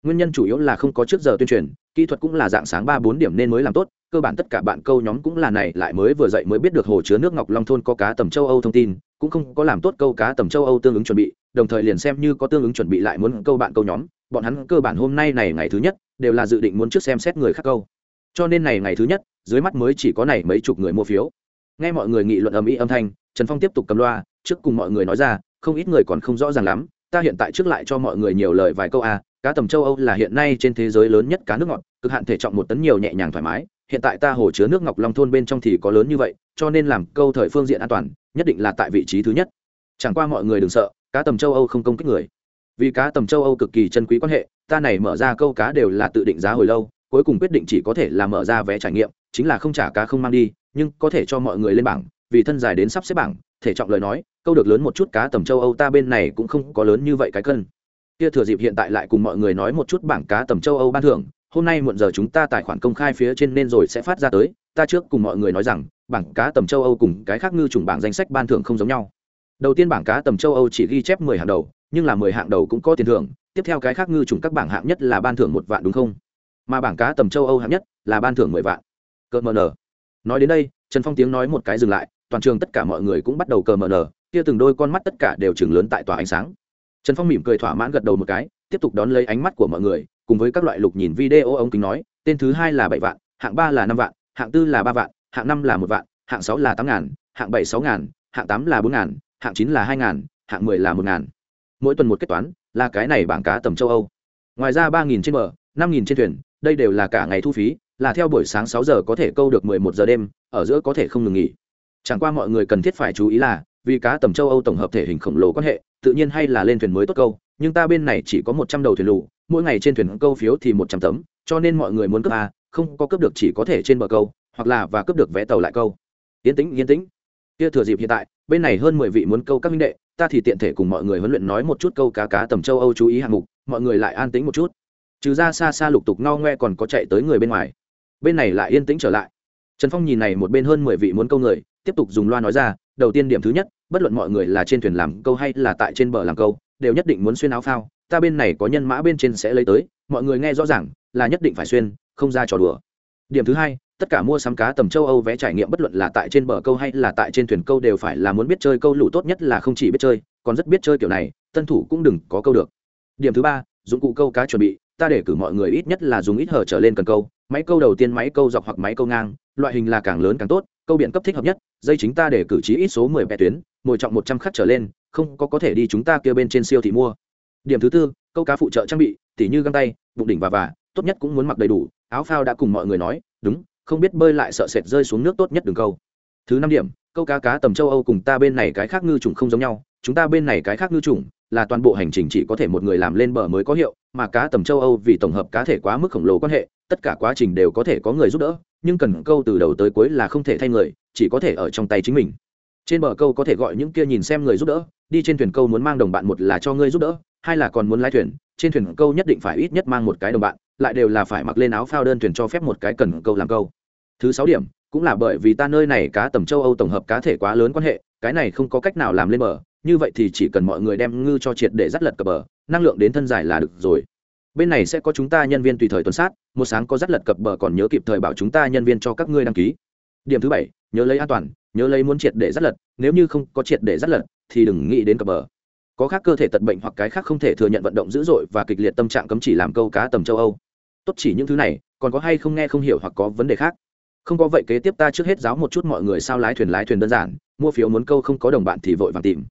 Nguyên nhân chủ yếu là không có trước giờ tuyên truyền, kỹ thuật cũng là dạng sáng ba bốn điểm nên mới làm tốt, cơ bản tất cả bạn câu nhóm cũng là này, lại mới vừa dậy mới biết được hồ chứa nước ngọc long thôn có cá tầm châu âu thông tin, cũng không có làm tốt câu cá tầm châu âu tương ứng chuẩn bị, đồng thời liền xem như có tương ứng chuẩn bị lại muốn câu bạn câu nhóm, bọn hắn cơ bản hôm nay này ngày thứ nhất, đều là dự định muốn trước xem xét người khác câu. Cho nên này ngày thứ nhất, dưới mắt mới chỉ có này mấy chục người mua phiếu. Nghe mọi người nghị luận ầm ĩ âm thanh, trần phong tiếp tục cầm loa trước cùng mọi người nói ra, không ít người còn không rõ ràng lắm, ta hiện tại trước lại cho mọi người nhiều lời vài câu a, cá tầm châu âu là hiện nay trên thế giới lớn nhất cá nước ngọt, cực hạn thể trọng một tấn nhiều nhẹ nhàng thoải mái, hiện tại ta hồ chứa nước ngọc long thôn bên trong thì có lớn như vậy, cho nên làm câu thời phương diện an toàn, nhất định là tại vị trí thứ nhất. Chẳng qua mọi người đừng sợ, cá tầm châu âu không công kích người. Vì cá tầm châu âu cực kỳ chân quý quan hệ, ta này mở ra câu cá đều là tự định giá hồi lâu, cuối cùng quyết định chỉ có thể là mở ra vé trải nghiệm, chính là không trả cá không mang đi, nhưng có thể cho mọi người lên bảng, vì thân dài đến sắp xếp bảng, thể trọng lời nói câu được lớn một chút cá tầm châu âu ta bên này cũng không có lớn như vậy cái cân. Kia thừa dịp hiện tại lại cùng mọi người nói một chút bảng cá tầm châu âu ban thưởng, hôm nay muộn giờ chúng ta tài khoản công khai phía trên nên rồi sẽ phát ra tới, ta trước cùng mọi người nói rằng, bảng cá tầm châu âu cùng cái khác ngư trùng bảng danh sách ban thưởng không giống nhau. Đầu tiên bảng cá tầm châu âu chỉ ghi chép mười hạng đầu, nhưng là mười hạng đầu cũng có tiền thưởng, tiếp theo cái khác ngư trùng các bảng hạng nhất là ban thưởng một vạn đúng không? Mà bảng cá tầm châu âu hạng nhất là ban thưởng mười vạn. Cờ mờ nở nói đến đây, trần phong tiếng nói một cái dừng lại, toàn trường tất cả mọi người cũng bắt đầu cờ mờ nở kia từng đôi con mắt tất cả đều chừng lớn tại tòa ánh sáng. Trần phong mỉm cười thỏa mãn gật đầu một cái, tiếp tục đón lấy ánh mắt của mọi người, cùng với các loại lục nhìn video ống kính nói, tên thứ hai là bảy vạn, hạng ba là năm vạn, hạng tư là ba vạn, hạng năm là một vạn, hạng sáu là tám ngàn, hạng bảy sáu ngàn, hạng tám là bốn ngàn, hạng chín là hai ngàn, hạng mười là một ngàn. Mỗi tuần một kết toán, là cái này bảng cá tầm châu âu. Ngoài ra ba nghìn trên bờ, năm nghìn trên thuyền, đây đều là cả ngày thu phí, là theo buổi sáng sáu giờ có thể câu được mười một giờ đêm, ở giữa có thể không ngừng nghỉ. Chẳng qua mọi người cần thiết phải chú ý là vì cá tầm châu âu tổng hợp thể hình khổng lồ quan hệ, tự nhiên hay là lên thuyền mới tốt câu, nhưng ta bên này chỉ có một trăm đầu thuyền lù, mỗi ngày trên thuyền câu phiếu thì một trăm tấm, cho nên mọi người muốn cướp à không có cướp được chỉ có thể trên bờ câu, hoặc là và cướp được vé tàu lại câu. Yên tĩnh yên tĩnh. Kia thừa dịp hiện tại, bên này hơn mười vị muốn câu các minh đệ, ta thì tiện thể cùng mọi người huấn luyện nói một chút câu cá cá tầm châu âu chú ý hạng mục, mọi người lại an tĩnh một chút. Trừ ra xa xa lục tục ngao ngoe còn có chạy tới người bên ngoài. Bên này lại yên tĩnh trở lại. Trần phong nhìn này một bên hơn mười vị muốn câu người, tiếp tục dùng loa nói ra đầu tiên điểm thứ nhất, bất luận mọi người là trên thuyền làm câu hay là tại trên bờ làm câu, đều nhất định muốn xuyên áo phao, ta bên này có nhân mã bên trên sẽ lấy tới, mọi người nghe rõ ràng, là nhất định phải xuyên, không ra trò đùa. Điểm thứ hai, tất cả mua sắm cá tầm châu âu vé trải nghiệm bất luận là tại trên bờ câu hay là tại trên thuyền câu đều phải là muốn biết chơi câu lũ tốt nhất là không chỉ biết chơi, còn rất biết chơi kiểu này, tân thủ cũng đừng có câu được. Điểm thứ ba, dụng cụ câu cá chuẩn bị, ta để cử mọi người ít nhất là dùng ít hở trở lên cần câu, máy câu đầu tiên máy câu dọc hoặc máy câu ngang, loại hình là càng lớn càng tốt câu biện cấp thích hợp nhất, dây chính ta để cử trí ít số mười bè tuyến mồi trọng một trăm khắc trở lên, không có có thể đi chúng ta kia bên trên siêu thị mua. Điểm thứ tư, câu cá phụ trợ trang bị, tỉ như găng tay, bụng đỉnh và và tốt nhất cũng muốn mặc đầy đủ, áo phao đã cùng mọi người nói, đúng, không biết bơi lại sợ sệt rơi xuống nước tốt nhất đừng câu. Thứ năm điểm, câu cá cá tầm châu âu cùng ta bên này cái khác ngư trùng không giống nhau, chúng ta bên này cái khác ngư trùng là toàn bộ hành trình chỉ có thể một người làm lên bờ mới có hiệu, mà cá tầm châu âu vì tổng hợp cá thể quá mức khổng lồ quan hệ, tất cả quá trình đều có thể có người giúp đỡ, nhưng cần câu từ đầu tới cuối là không thể thay người, chỉ có thể ở trong tay chính mình. Trên bờ câu có thể gọi những kia nhìn xem người giúp đỡ, đi trên thuyền câu muốn mang đồng bạn một là cho ngươi giúp đỡ, hai là còn muốn lái thuyền, trên thuyền câu nhất định phải ít nhất mang một cái đồng bạn, lại đều là phải mặc lên áo phao đơn thuyền cho phép một cái cần câu làm câu. Thứ sáu điểm, cũng là bởi vì ta nơi này cá tầm châu âu tổng hợp cá thể quá lớn quan hệ, cái này không có cách nào làm lên bờ như vậy thì chỉ cần mọi người đem ngư cho triệt để dắt lật cập bờ, năng lượng đến thân dài là được rồi. Bên này sẽ có chúng ta nhân viên tùy thời tuần sát, một sáng có dắt lật cập bờ còn nhớ kịp thời bảo chúng ta nhân viên cho các ngươi đăng ký. Điểm thứ bảy, nhớ lấy an toàn, nhớ lấy muốn triệt để dắt lật, nếu như không có triệt để dắt lật, thì đừng nghĩ đến cập bờ. Có khác cơ thể tật bệnh hoặc cái khác không thể thừa nhận vận động dữ dội và kịch liệt tâm trạng cấm chỉ làm câu cá tầm châu âu. Tốt chỉ những thứ này, còn có hay không nghe không hiểu hoặc có vấn đề khác? Không có vậy kế tiếp ta trước hết giáo một chút mọi người sao lái thuyền lái thuyền đơn giản, mua phiếu muốn câu không có đồng bạn thì vội vàng tìm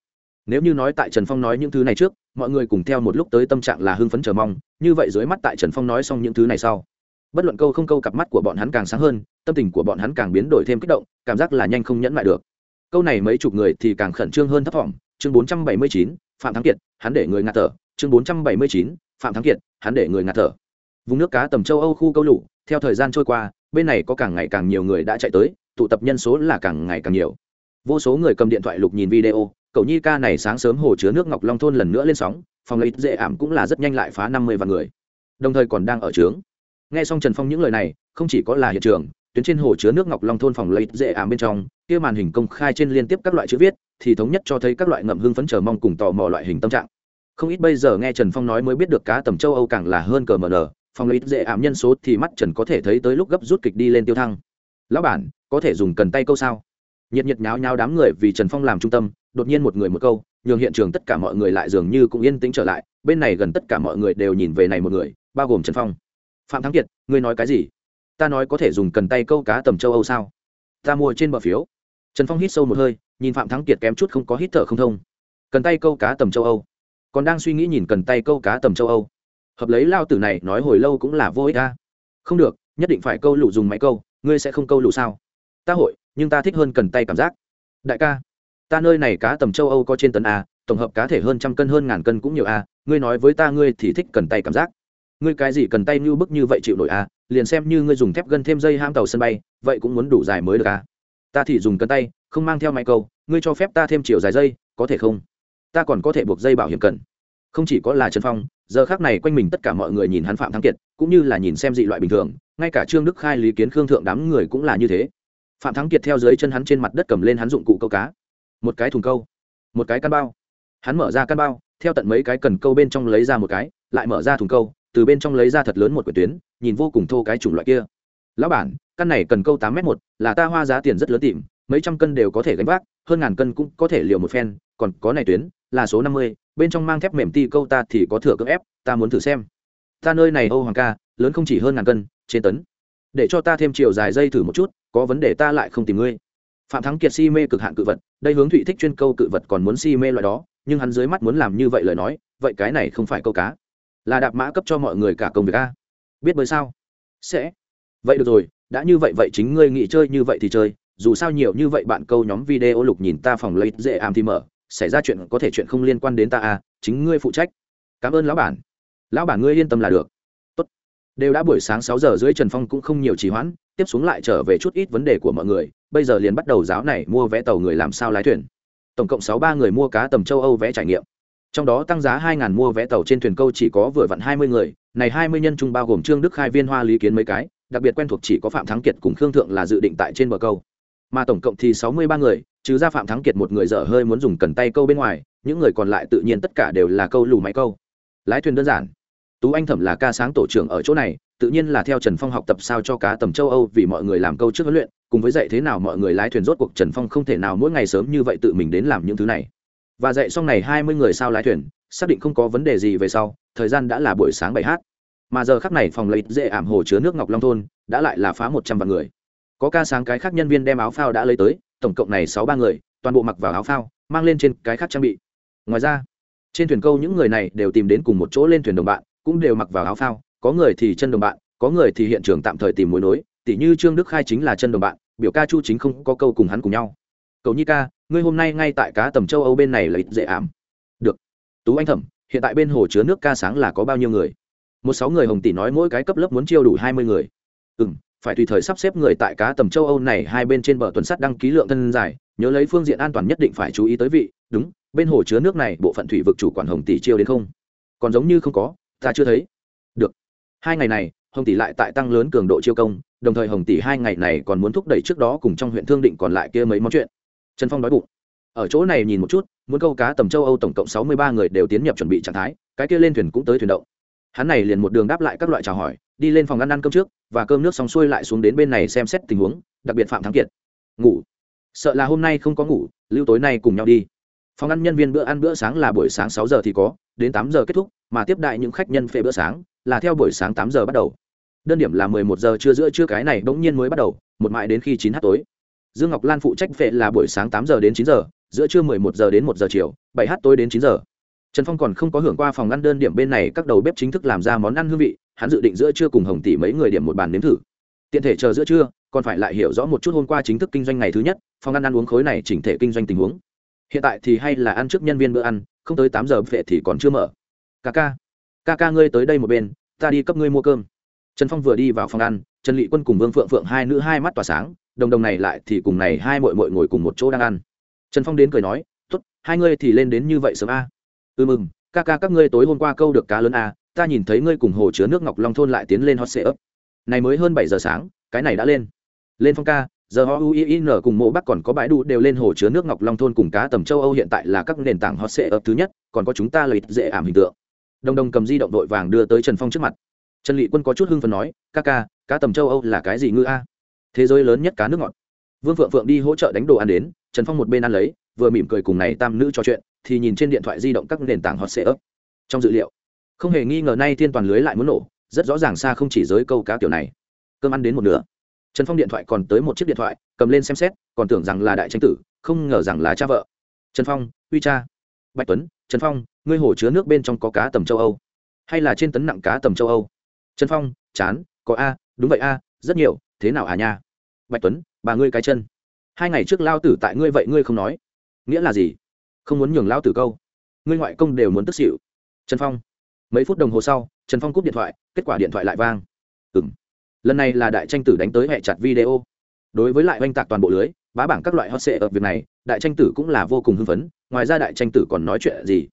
nếu như nói tại trần phong nói những thứ này trước, mọi người cùng theo một lúc tới tâm trạng là hưng phấn chờ mong, như vậy dưới mắt tại trần phong nói xong những thứ này sau, bất luận câu không câu cặp mắt của bọn hắn càng sáng hơn, tâm tình của bọn hắn càng biến đổi thêm kích động, cảm giác là nhanh không nhẫn lại được. Câu này mấy chục người thì càng khẩn trương hơn thấp thỏm chương bốn trăm bảy mươi chín, phạm thắng kiệt, hắn để người ngạt thở. Chương bốn trăm bảy mươi chín, phạm thắng kiệt, hắn để người ngạt thở. Vùng nước cá tầm châu âu khu câu lũ, theo thời gian trôi qua, bên này có càng ngày càng nhiều người đã chạy tới, tụ tập nhân số là càng ngày càng nhiều. Vô số người cầm điện thoại lục nhìn video cậu nhi ca này sáng sớm hồ chứa nước ngọc long thôn lần nữa lên sóng, phòng lấy dễ ảm cũng là rất nhanh lại phá năm mươi vạn người. Đồng thời còn đang ở trướng. Nghe xong trần phong những lời này, không chỉ có là hiện trường, tuyến trên hồ chứa nước ngọc long thôn phòng lấy dễ ảm bên trong, kia màn hình công khai trên liên tiếp các loại chữ viết, thì thống nhất cho thấy các loại ngậm hưng phấn chờ mong cùng tò mò loại hình tâm trạng. Không ít bây giờ nghe trần phong nói mới biết được cá tầm châu âu càng là hơn cờ mờ nờ, phòng lấy dễ ảm nhân số thì mắt trần có thể thấy tới lúc gấp rút kịch đi lên tiêu thăng. Lão bản, có thể dùng cần tay câu sao? Nhiệt nhiệt nháo nháo đám người vì trần phong làm trung tâm đột nhiên một người một câu, nhường hiện trường tất cả mọi người lại dường như cũng yên tĩnh trở lại, bên này gần tất cả mọi người đều nhìn về này một người, bao gồm trần phong. Phạm thắng kiệt, ngươi nói cái gì? Ta nói có thể dùng cần tay câu cá tầm châu âu sao? Ta mua trên bờ phiếu. Trần phong hít sâu một hơi, nhìn phạm thắng kiệt kém chút không có hít thở không thông. Cần tay câu cá tầm châu âu. Còn đang suy nghĩ nhìn cần tay câu cá tầm châu âu. Hợp lấy lao tử này nói hồi lâu cũng là vô ích ta không được, nhất định phải câu lụ dùng máy câu, ngươi sẽ không câu lụ sao? Ta hội, nhưng ta thích hơn cần tay cảm giác. Đại ca ta nơi này cá tầm châu âu có trên tấn a, tổng hợp cá thể hơn trăm cân hơn ngàn cân cũng nhiều a, ngươi nói với ta ngươi thì thích cần tay cảm giác. Ngươi cái gì cần tay như bức như vậy chịu nổi a, liền xem như ngươi dùng thép gân thêm dây ham tàu sân bay, vậy cũng muốn đủ dài mới được a. Ta thì dùng cần tay, không mang theo máy câu, ngươi cho phép ta thêm chiều dài dây, có thể không? Ta còn có thể buộc dây bảo hiểm cần. Không chỉ có là trần phong, giờ khác này quanh mình tất cả mọi người nhìn hắn phạm thắng kiệt, cũng như là nhìn xem dị loại bình thường, ngay cả trương đức khai, lý kiến khương thượng đám người cũng là như thế. Phạm thắng kiệt theo dưới chân hắn trên mặt đất cầm lên hắn dụng cụ câu cá một cái thùng câu, một cái căn bao. Hắn mở ra căn bao, theo tận mấy cái cần câu bên trong lấy ra một cái, lại mở ra thùng câu, từ bên trong lấy ra thật lớn một quyển tuyến, nhìn vô cùng thô cái chủng loại kia. Lão bản, căn này cần câu tám m một, là ta hoa giá tiền rất lớn tìm, mấy trăm cân đều có thể gánh vác, hơn ngàn cân cũng có thể liều một phen, còn có này tuyến, là số năm mươi, bên trong mang thép mềm ti câu ta thì có thừa cưỡng ép, ta muốn thử xem. Ta nơi này âu hoàng ca, lớn không chỉ hơn ngàn cân, trên tấn. Để cho ta thêm chiều dài dây thử một chút, có vấn đề ta lại không tìm ngươi phạm thắng kiệt si mê cực hạn cự vật, đây hướng thụy thích chuyên câu cự vật còn muốn si mê loại đó, nhưng hắn dưới mắt muốn làm như vậy lời nói, vậy cái này không phải câu cá. Là đạp mã cấp cho mọi người cả công việc a. Biết bơi sao? Sẽ. Vậy được rồi, đã như vậy vậy chính ngươi nghĩ chơi như vậy thì chơi, dù sao nhiều như vậy bạn câu nhóm video lục nhìn ta phòng lấy dễ am thì mở, xảy ra chuyện có thể chuyện không liên quan đến ta à chính ngươi phụ trách. Cảm ơn lão bản. Lão bản ngươi yên tâm là được. Tốt. đều đã buổi sáng sáu giờ dưới trần phong cũng không nhiều trì hoãn, tiếp xuống lại trở về chút ít vấn đề của mọi người bây giờ liền bắt đầu giáo này mua vé tàu người làm sao lái thuyền. Tổng cộng sáu ba người mua cá tầm châu âu vé trải nghiệm. Trong đó tăng giá hai ngàn mua vé tàu trên thuyền câu chỉ có vừa vặn hai mươi người, này hai mươi nhân chung bao gồm trương đức khai viên hoa lý kiến mấy cái, đặc biệt quen thuộc chỉ có phạm thắng kiệt cùng khương thượng là dự định tại trên bờ câu. Mà tổng cộng thì sáu mươi ba người, trừ ra phạm thắng kiệt một người dở hơi muốn dùng cần tay câu bên ngoài, những người còn lại tự nhiên tất cả đều là câu lù máy câu. Lái thuyền đơn giản. Tú anh thẩm là ca sáng tổ trưởng ở chỗ này, tự nhiên là theo trần phong học tập sao cho cá tầm châu âu vì mọi người làm câu trước huấn luyện cùng với dạy thế nào mọi người lái thuyền rốt cuộc trần phong không thể nào mỗi ngày sớm như vậy tự mình đến làm những thứ này. Và dạy xong này hai mươi người sao lái thuyền, xác định không có vấn đề gì về sau, thời gian đã là buổi sáng bảy h mà giờ khắc này phòng lấy dễ ảm hồ chứa nước ngọc long thôn, đã lại là phá một trăm vạn người. Có ca sáng cái khác nhân viên đem áo phao đã lấy tới, tổng cộng này sáu ba người, toàn bộ mặc vào áo phao, mang lên trên cái khác trang bị. Ngoài ra, trên thuyền câu những người này đều tìm đến cùng một chỗ lên thuyền đồng bạn, cũng đều mặc vào áo phao, có người thì chân đồng bạn, có người thì hiện trường tạm thời tìm mối nối, tỉ như trương đức khai chính là chân đồng bạn biểu ca chu chính không có câu cùng hắn cùng nhau. Cậu nhi ca, ngươi hôm nay ngay tại cá tầm châu âu bên này lấy dễ ảm. Được. Tú anh thẩm, hiện tại bên hồ chứa nước ca sáng là có bao nhiêu người? Một sáu người hồng tỷ nói mỗi cái cấp lớp muốn chiêu đủ hai mươi người. Ừ m phải tùy thời sắp xếp người tại cá tầm châu âu này hai bên trên bờ tuần sắt đăng ký lượng thân dài, nhớ lấy phương diện an toàn nhất định phải chú ý tới vị. Đúng, bên hồ chứa nước này, bộ phận thủy vực chủ quản hồng tỷ chiêu đến không? Còn giống như không có, ta chưa thấy. Được. Hai ngày này, hồng tỷ lại tại tăng lớn cường độ chiêu công đồng thời hồng tỷ hai ngày này còn muốn thúc đẩy trước đó cùng trong huyện thương định còn lại kia mấy món chuyện. Trần phong nói bụng. Ở chỗ này nhìn một chút, muốn câu cá tầm châu âu tổng cộng sáu mươi ba người đều tiến nhập chuẩn bị trạng thái, cái kia lên thuyền cũng tới thuyền động. Hắn này liền một đường đáp lại các loại chào hỏi, đi lên phòng ăn ăn cơm trước, và cơm nước xong xuôi lại xuống đến bên này xem xét tình huống, đặc biệt phạm thắng kiệt. Ngủ. Sợ là hôm nay không có ngủ, lưu tối nay cùng nhau đi. Phòng ăn nhân viên bữa ăn bữa sáng là buổi sáng sáu giờ thì có, đến tám giờ kết thúc, mà tiếp đại những khách nhân phê bữa sáng là theo buổi sáng tám giờ bắt đầu đơn điểm là mười một giờ trưa giữa trưa cái này bỗng nhiên mới bắt đầu, một mãi đến khi chín h tối. Dương ngọc lan phụ trách phệ là buổi sáng tám giờ đến chín giờ, giữa trưa mười một giờ đến một giờ chiều, bảy h tối đến chín giờ. Trần phong còn không có hưởng qua phòng ăn đơn điểm bên này, các đầu bếp chính thức làm ra món ăn hương vị, hắn dự định giữa trưa cùng hồng tỷ mấy người điểm một bàn nếm thử. Tiện thể chờ giữa trưa, còn phải lại hiểu rõ một chút hôm qua chính thức kinh doanh ngày thứ nhất, phòng ăn ăn uống khối này chỉnh thể kinh doanh tình huống. Hiện tại thì hay là ăn trước nhân viên bữa ăn, không tới tám giờ vệ thì còn chưa mở. Ca ca ca ca ngươi tới đây một bên, ta đi cấp ngươi mua cơm trần phong vừa đi vào phòng ăn trần lị quân cùng vương phượng phượng hai nữ hai mắt tỏa sáng đồng đồng này lại thì cùng này hai mội mội ngồi cùng một chỗ đang ăn. Trần phong đến cười nói t ố t hai ngươi thì lên đến như vậy sớm a? À. ừ mừng ca ca các ngươi tối hôm qua câu được cá lớn a à, ta nhìn thấy ngươi cùng hồ chứa nước ngọc long thôn lại tiến lên hot sệ ấp này mới hơn bảy giờ sáng cái này đã lên. Lên phong ca giờ họ uin cùng mộ bắc còn có bãi đu đều lên hồ chứa nước ngọc long thôn cùng cá tầm châu âu hiện tại là các nền tảng hot sệ ấp thứ nhất còn có chúng ta lợi dễ ảm hình tượng. Đồng đồng cầm di động đội vàng đưa tới trần phong trước mặt trần lị quân có chút hưng phần nói, ca ca, cá tầm châu âu là cái gì ngư a? Thế giới lớn nhất cá nước ngọt. Vương phượng phượng đi hỗ trợ đánh đồ ăn đến, trần phong một bên ăn lấy, vừa mỉm cười cùng này tam nữ trò chuyện, thì nhìn trên điện thoại di động các nền tảng hot sệ ấp trong dự liệu, không hề nghi ngờ nay thiên toàn lưới lại muốn nổ, rất rõ ràng xa không chỉ giới câu cá kiểu này. Cơm ăn đến một nửa. Trần phong điện thoại còn tới một chiếc điện thoại, cầm lên xem xét, còn tưởng rằng là đại tranh tử, không ngờ rằng là cha vợ. Trần phong, uy cha. Bạch tuấn, trần phong, ngươi hồ chứa nước bên trong có cá tầm châu âu, hay là trên tấn nặng cá tầm châu âu? Trần phong, chán, có a, đúng vậy a, rất nhiều, thế nào à nha? Bạch tuấn, bà ngươi cái chân. Hai ngày trước lao tử tại ngươi vậy ngươi không nói. Nghĩa là gì? Không muốn nhường lao tử câu. Ngươi ngoại công đều muốn tức xịu trần phong. Mấy phút đồng hồ sau, trần phong cúp điện thoại, kết quả điện thoại lại vang. Ừng lần này là đại tranh tử đánh tới hệ chặt video. Đối với lại oanh tạc toàn bộ lưới, bá bảng các loại hot sệ ở việc này, đại tranh tử cũng là vô cùng hưng phấn, ngoài ra đại tranh tử còn nói chuyện gì?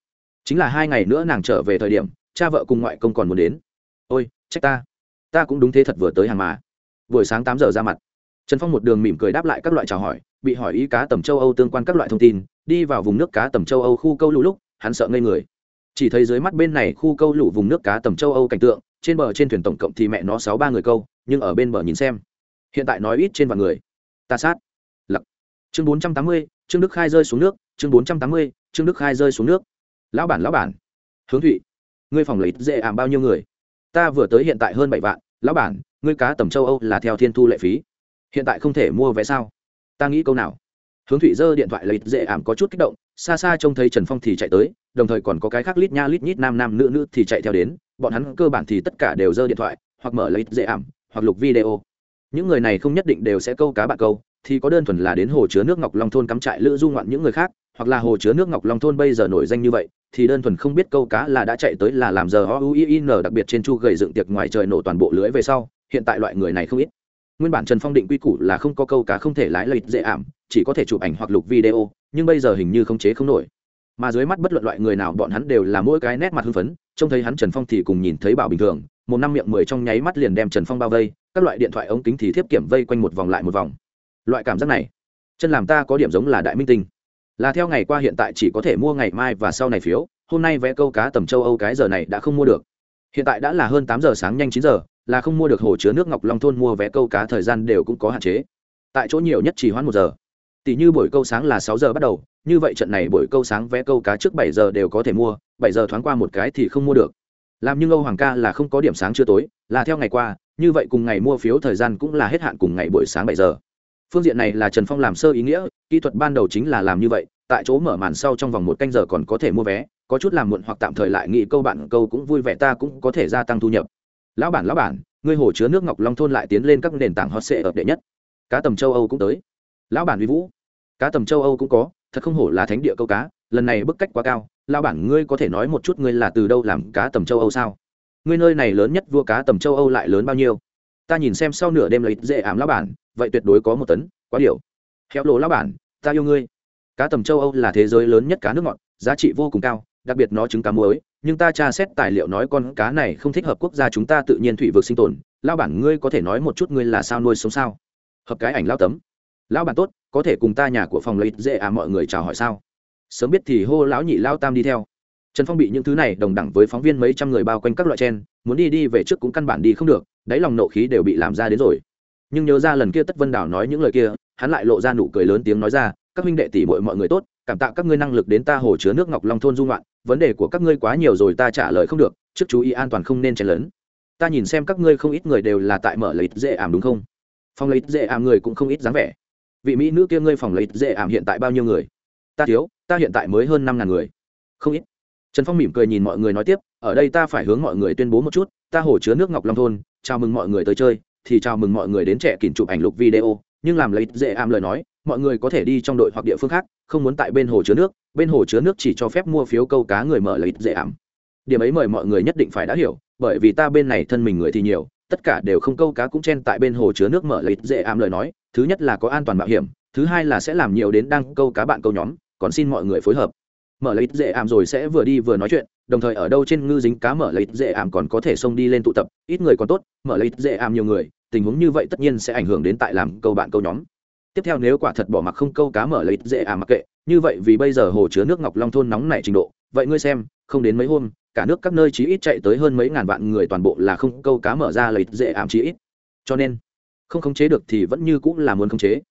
Chính là hai ngày nữa nàng trở về thời điểm, cha vợ cùng ngoại công còn muốn đến. Ôi trách ta. Ta cũng đúng thế thật vừa tới hàng mà. Buổi sáng tám giờ ra mặt, trần phong một đường mỉm cười đáp lại các loại chào hỏi, bị hỏi ý cá tầm châu âu tương quan các loại thông tin, đi vào vùng nước cá tầm châu âu khu câu lũ lúc, hắn sợ ngây người. Chỉ thấy dưới mắt bên này khu câu lũ vùng nước cá tầm châu âu cảnh tượng, trên bờ trên thuyền tổng cộng thì mẹ nó sáu ba người câu, nhưng ở bên bờ nhìn xem, hiện tại nói ít trên vạn người. Ta sát. Lặc. Chương bốn trăm tám mươi, trương đức khai rơi xuống nước, chương bốn trăm tám mươi, trương đức khai rơi xuống nước. Lão bản lão bản. Hướng thụy. Ngươi phòng lấy dễ ảm bao nhiêu người? Ta vừa tới hiện tại hơn bảy vạn, lão bản, ngươi cá tầm châu âu là theo thiên thu lệ phí. Hiện tại không thể mua vé sao? Ta nghĩ câu nào? Hướng thụy giơ điện thoại lấy dễ ảm có chút kích động, xa xa trông thấy trần phong thì chạy tới, đồng thời còn có cái khác lít nha lít nhít nam nam nữ nữ thì chạy theo đến, bọn hắn cơ bản thì tất cả đều giơ điện thoại, hoặc mở lấy dễ ảm, hoặc lục video. Những người này không nhất định đều sẽ câu cá bạn câu, thì có đơn thuần là đến hồ chứa nước ngọc long thôn cắm trại lữ du ngoạn những người khác hoặc là hồ chứa nước ngọc long thôn bây giờ nổi danh như vậy, thì đơn thuần không biết câu cá là đã chạy tới là làm giờ o u i n, đặc biệt trên chu gầy dựng tiệc ngoài trời nổ toàn bộ lưới về sau, hiện tại loại người này không ít. Nguyên bản trần phong định quy củ là không có câu cá không thể lái lợi dễ ảm, chỉ có thể chụp ảnh hoặc lục video, nhưng bây giờ hình như không chế không nổi. Mà dưới mắt bất luận loại người nào bọn hắn đều là mỗi cái nét mặt hưng phấn, trông thấy hắn trần phong thì cùng nhìn thấy bảo bình thường, một năm miệng mười trong nháy mắt liền đem trần phong bao vây, các loại điện thoại ống kính thì thiếp kiểm vây quanh một vòng lại một vòng. Loại cảm giác này, chân làm ta có điểm giống là đại minh tinh là theo ngày qua hiện tại chỉ có thể mua ngày mai và sau này phiếu, hôm nay vé câu cá tầm châu âu cái giờ này đã không mua được. Hiện tại đã là hơn tám giờ sáng nhanh chín giờ, là không mua được hồ chứa nước ngọc long thôn mua vé câu cá thời gian đều cũng có hạn chế. Tại chỗ nhiều nhất chỉ hoãn một giờ. Tỷ như buổi câu sáng là sáu giờ bắt đầu, như vậy trận này buổi câu sáng vé câu cá trước bảy giờ đều có thể mua, bảy giờ thoáng qua một cái thì không mua được. Làm như âu hoàng ca là không có điểm sáng chưa tối, là theo ngày qua, như vậy cùng ngày mua phiếu thời gian cũng là hết hạn cùng ngày buổi sáng bảy giờ phương diện này là trần phong làm sơ ý nghĩa, kỹ thuật ban đầu chính là làm như vậy, tại chỗ mở màn sau trong vòng một canh giờ còn có thể mua vé, có chút làm muộn hoặc tạm thời lại nghĩ câu bạn câu cũng vui vẻ ta cũng có thể gia tăng thu nhập. Lão bản lão bản, ngươi hồ chứa nước ngọc long thôn lại tiến lên các nền tảng hot sệ ập đệ nhất. Cá tầm châu âu cũng tới. Lão bản uy vũ. Cá tầm châu âu cũng có, thật không hổ là thánh địa câu cá, lần này bức cách quá cao. Lão bản, ngươi có thể nói một chút ngươi là từ đâu làm cá tầm châu âu sao? Ngươi nơi này lớn nhất vua cá tầm châu âu lại lớn bao nhiêu? Ta nhìn xem sau nửa đêm lấy dễ ảm lao bản, vậy tuyệt đối có một tấn, quá điều. Héo lộ lao bản, ta yêu ngươi. Cá tầm châu âu là thế giới lớn nhất cá nước ngọt, giá trị vô cùng cao, đặc biệt nó trứng cá muối, nhưng ta tra xét tài liệu nói con cá này không thích hợp quốc gia chúng ta tự nhiên thủy vực sinh tồn. Lao bản, ngươi có thể nói một chút ngươi là sao nuôi sống sao? Hợp cái ảnh lao tấm. Lão bản tốt, có thể cùng ta nhà của phòng lấy dễ à mọi người chào hỏi sao? Sớm biết thì hô lão nhị lao tam đi theo. Trần phong bị những thứ này đồng đẳng với phóng viên mấy trăm người bao quanh các loại chen muốn đi đi về trước cũng căn bản đi không được đáy lòng nộ khí đều bị làm ra đến rồi. Nhưng nhớ ra lần kia tất vân đảo nói những lời kia, hắn lại lộ ra nụ cười lớn tiếng nói ra, các huynh đệ tỷ bội mọi người tốt, cảm tạ các ngươi năng lực đến ta hồ chứa nước ngọc long thôn dung loạn vấn đề của các ngươi quá nhiều rồi ta trả lời không được, trước chú ý an toàn không nên chen lớn ta nhìn xem các ngươi không ít người đều là tại mở lấy dễ ảm đúng không? Phong lấy dễ ảm người cũng không ít dáng vẻ. Vị mỹ nữ kia ngươi phòng lấy dễ ảm hiện tại bao nhiêu người? Ta thiếu, ta hiện tại mới hơn năm ngàn người. Không ít. Trần phong mỉm cười nhìn mọi người nói tiếp, ở đây ta phải hướng mọi người tuyên bố một chút, ta hồ chứa nước ngọc long thôn chào mừng mọi người tới chơi, thì chào mừng mọi người đến trẻ kỷ chụp ảnh lục video, nhưng làm lấy dễ am lời nói, mọi người có thể đi trong đội hoặc địa phương khác, không muốn tại bên hồ chứa nước, bên hồ chứa nước chỉ cho phép mua phiếu câu cá người mở lấy dễ ảm điểm ấy mời mọi người nhất định phải đã hiểu, bởi vì ta bên này thân mình người thì nhiều, tất cả đều không câu cá cũng chen tại bên hồ chứa nước mở lấy dễ ảm lời nói, thứ nhất là có an toàn mạo hiểm, thứ hai là sẽ làm nhiều đến đang câu cá bạn câu nhóm, còn xin mọi người phối hợp. Mở lấy dễ ảm rồi sẽ vừa đi vừa nói chuyện đồng thời ở đâu trên ngư dính cá mở lấy dễ ảm còn có thể xông đi lên tụ tập, ít người còn tốt, mở lấy dễ ảm nhiều người, tình huống như vậy tất nhiên sẽ ảnh hưởng đến tại làm câu bạn câu nhóm. Tiếp theo nếu quả thật bỏ mặc không câu cá mở lấy dễ ảm mặc kệ, như vậy vì bây giờ hồ chứa nước ngọc long thôn nóng nảy trình độ, vậy ngươi xem, không đến mấy hôm, cả nước các nơi chí ít chạy tới hơn mấy ngàn vạn người toàn bộ là không câu cá mở ra lấy dễ ảm chí ít. Cho nên, không khống chế được thì vẫn như cũng là muốn khống chế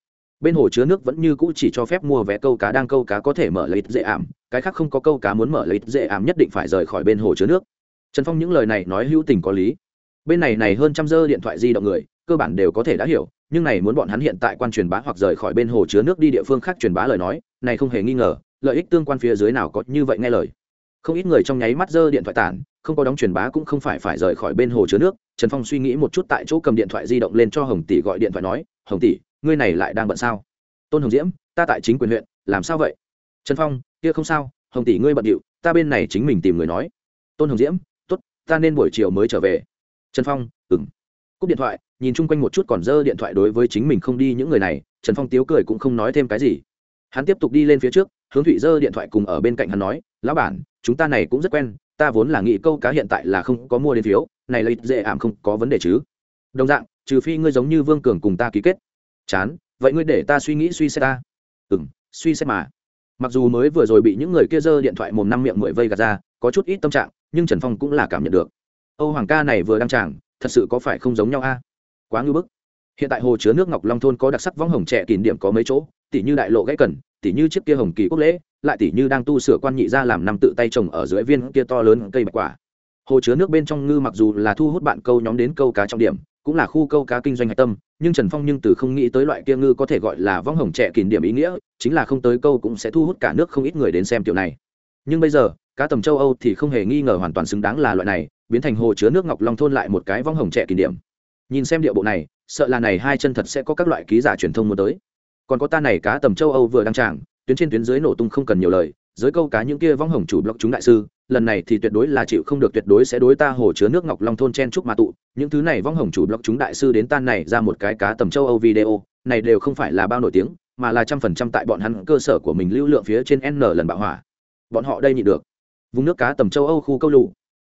bên hồ chứa nước vẫn như cũ chỉ cho phép mua vé câu cá, đang câu cá có thể mở lấy dễ ảm. Cái khác không có câu cá muốn mở lấy dễ ảm nhất định phải rời khỏi bên hồ chứa nước. Trần phong những lời này nói hữu tình có lý. Bên này này hơn trăm dơ điện thoại di động người, cơ bản đều có thể đã hiểu, nhưng này muốn bọn hắn hiện tại quan truyền bá hoặc rời khỏi bên hồ chứa nước đi địa phương khác truyền bá lời nói, này không hề nghi ngờ, lợi ích tương quan phía dưới nào có như vậy nghe lời. Không ít người trong nháy mắt dơ điện thoại tản, không có đóng truyền bá cũng không phải phải rời khỏi bên hồ chứa nước. Trần phong suy nghĩ một chút tại chỗ cầm điện thoại di động lên cho hồng tỷ gọi điện thoại nói, hồng tỷ ngươi này lại đang bận sao? Tôn hồng diễm, ta tại chính quyền huyện, làm sao vậy? Trần phong, kia không sao, hồng tỷ ngươi bận điệu, ta bên này chính mình tìm người nói. Tôn hồng diễm t ố t ta nên buổi chiều mới trở về. Trần phong ừng cúp điện thoại, nhìn chung quanh một chút còn dơ điện thoại đối với chính mình không đi những người này, trần phong tiếu cười cũng không nói thêm cái gì. Hắn tiếp tục đi lên phía trước, hướng thụy dơ điện thoại cùng ở bên cạnh hắn nói, lão bản, chúng ta này cũng rất quen, ta vốn là nghĩ câu cá hiện tại là không có mua đến phiếu, này lấy dễ ảm không có vấn đề chứ. Đồng dạng, trừ phi ngươi giống như vương cường cùng ta ký kết chán, vậy ngươi để ta suy nghĩ suy xét ta. Ừ m suy xét mà. Mặc dù mới vừa rồi bị những người kia giơ điện thoại mồm năm miệng mười vây gạt ra, có chút ít tâm trạng, nhưng trần phong cũng là cảm nhận được. Âu hoàng ca này vừa đăng tràng, thật sự có phải không giống nhau a? Quá ngưỡng bức. Hiện tại hồ chứa nước ngọc long thôn có đặc sắc võng hồng trẻ kỷ điểm có mấy chỗ tỷ như đại lộ gãy cần tỷ như chiếc kia hồng kỳ quốc lễ, lại tỷ như đang tu sửa quan nhị ra làm năm tự tay trồng ở dưới viên kia to lớn cây bạch quả. Hồ chứa nước bên trong ngư mặc dù là thu hút bạn câu nhóm đến câu cá trọng điểm cũng là khu câu cá kinh doanh hạch tâm, nhưng trần phong nhưng từ không nghĩ tới loại kia ngư có thể gọi là vong hồng trẻ kín điểm ý nghĩa, chính là không tới câu cũng sẽ thu hút cả nước không ít người đến xem kiểu này. Nhưng bây giờ, cá tầm châu âu thì không hề nghi ngờ hoàn toàn xứng đáng là loại này, biến thành hồ chứa nước ngọc long thôn lại một cái vong hồng trẻ kín điểm nhìn xem địa bộ này, sợ là này hai chân thật sẽ có các loại ký giả truyền thông muốn tới. Còn có ta này cá tầm châu âu vừa đăng tràng, tuyến trên tuyến dưới nổ tung không cần nhiều lời, giới câu cá những kia vong hồng chủ blog chúng đại sư lần này thì tuyệt đối là chịu không được, tuyệt đối sẽ đối ta hồ chứa nước ngọc long thôn chen trúc mà tụ. Những thứ này vong hồng chủ blog chúng đại sư đến tan này ra một cái cá tầm châu âu video, này đều không phải là bao nổi tiếng, mà là trăm phần trăm tại bọn hắn cơ sở của mình lưu lượng phía trên n lần bạo hỏa. Bọn họ đây nhịn được. Vùng nước cá tầm châu âu khu câu lụ.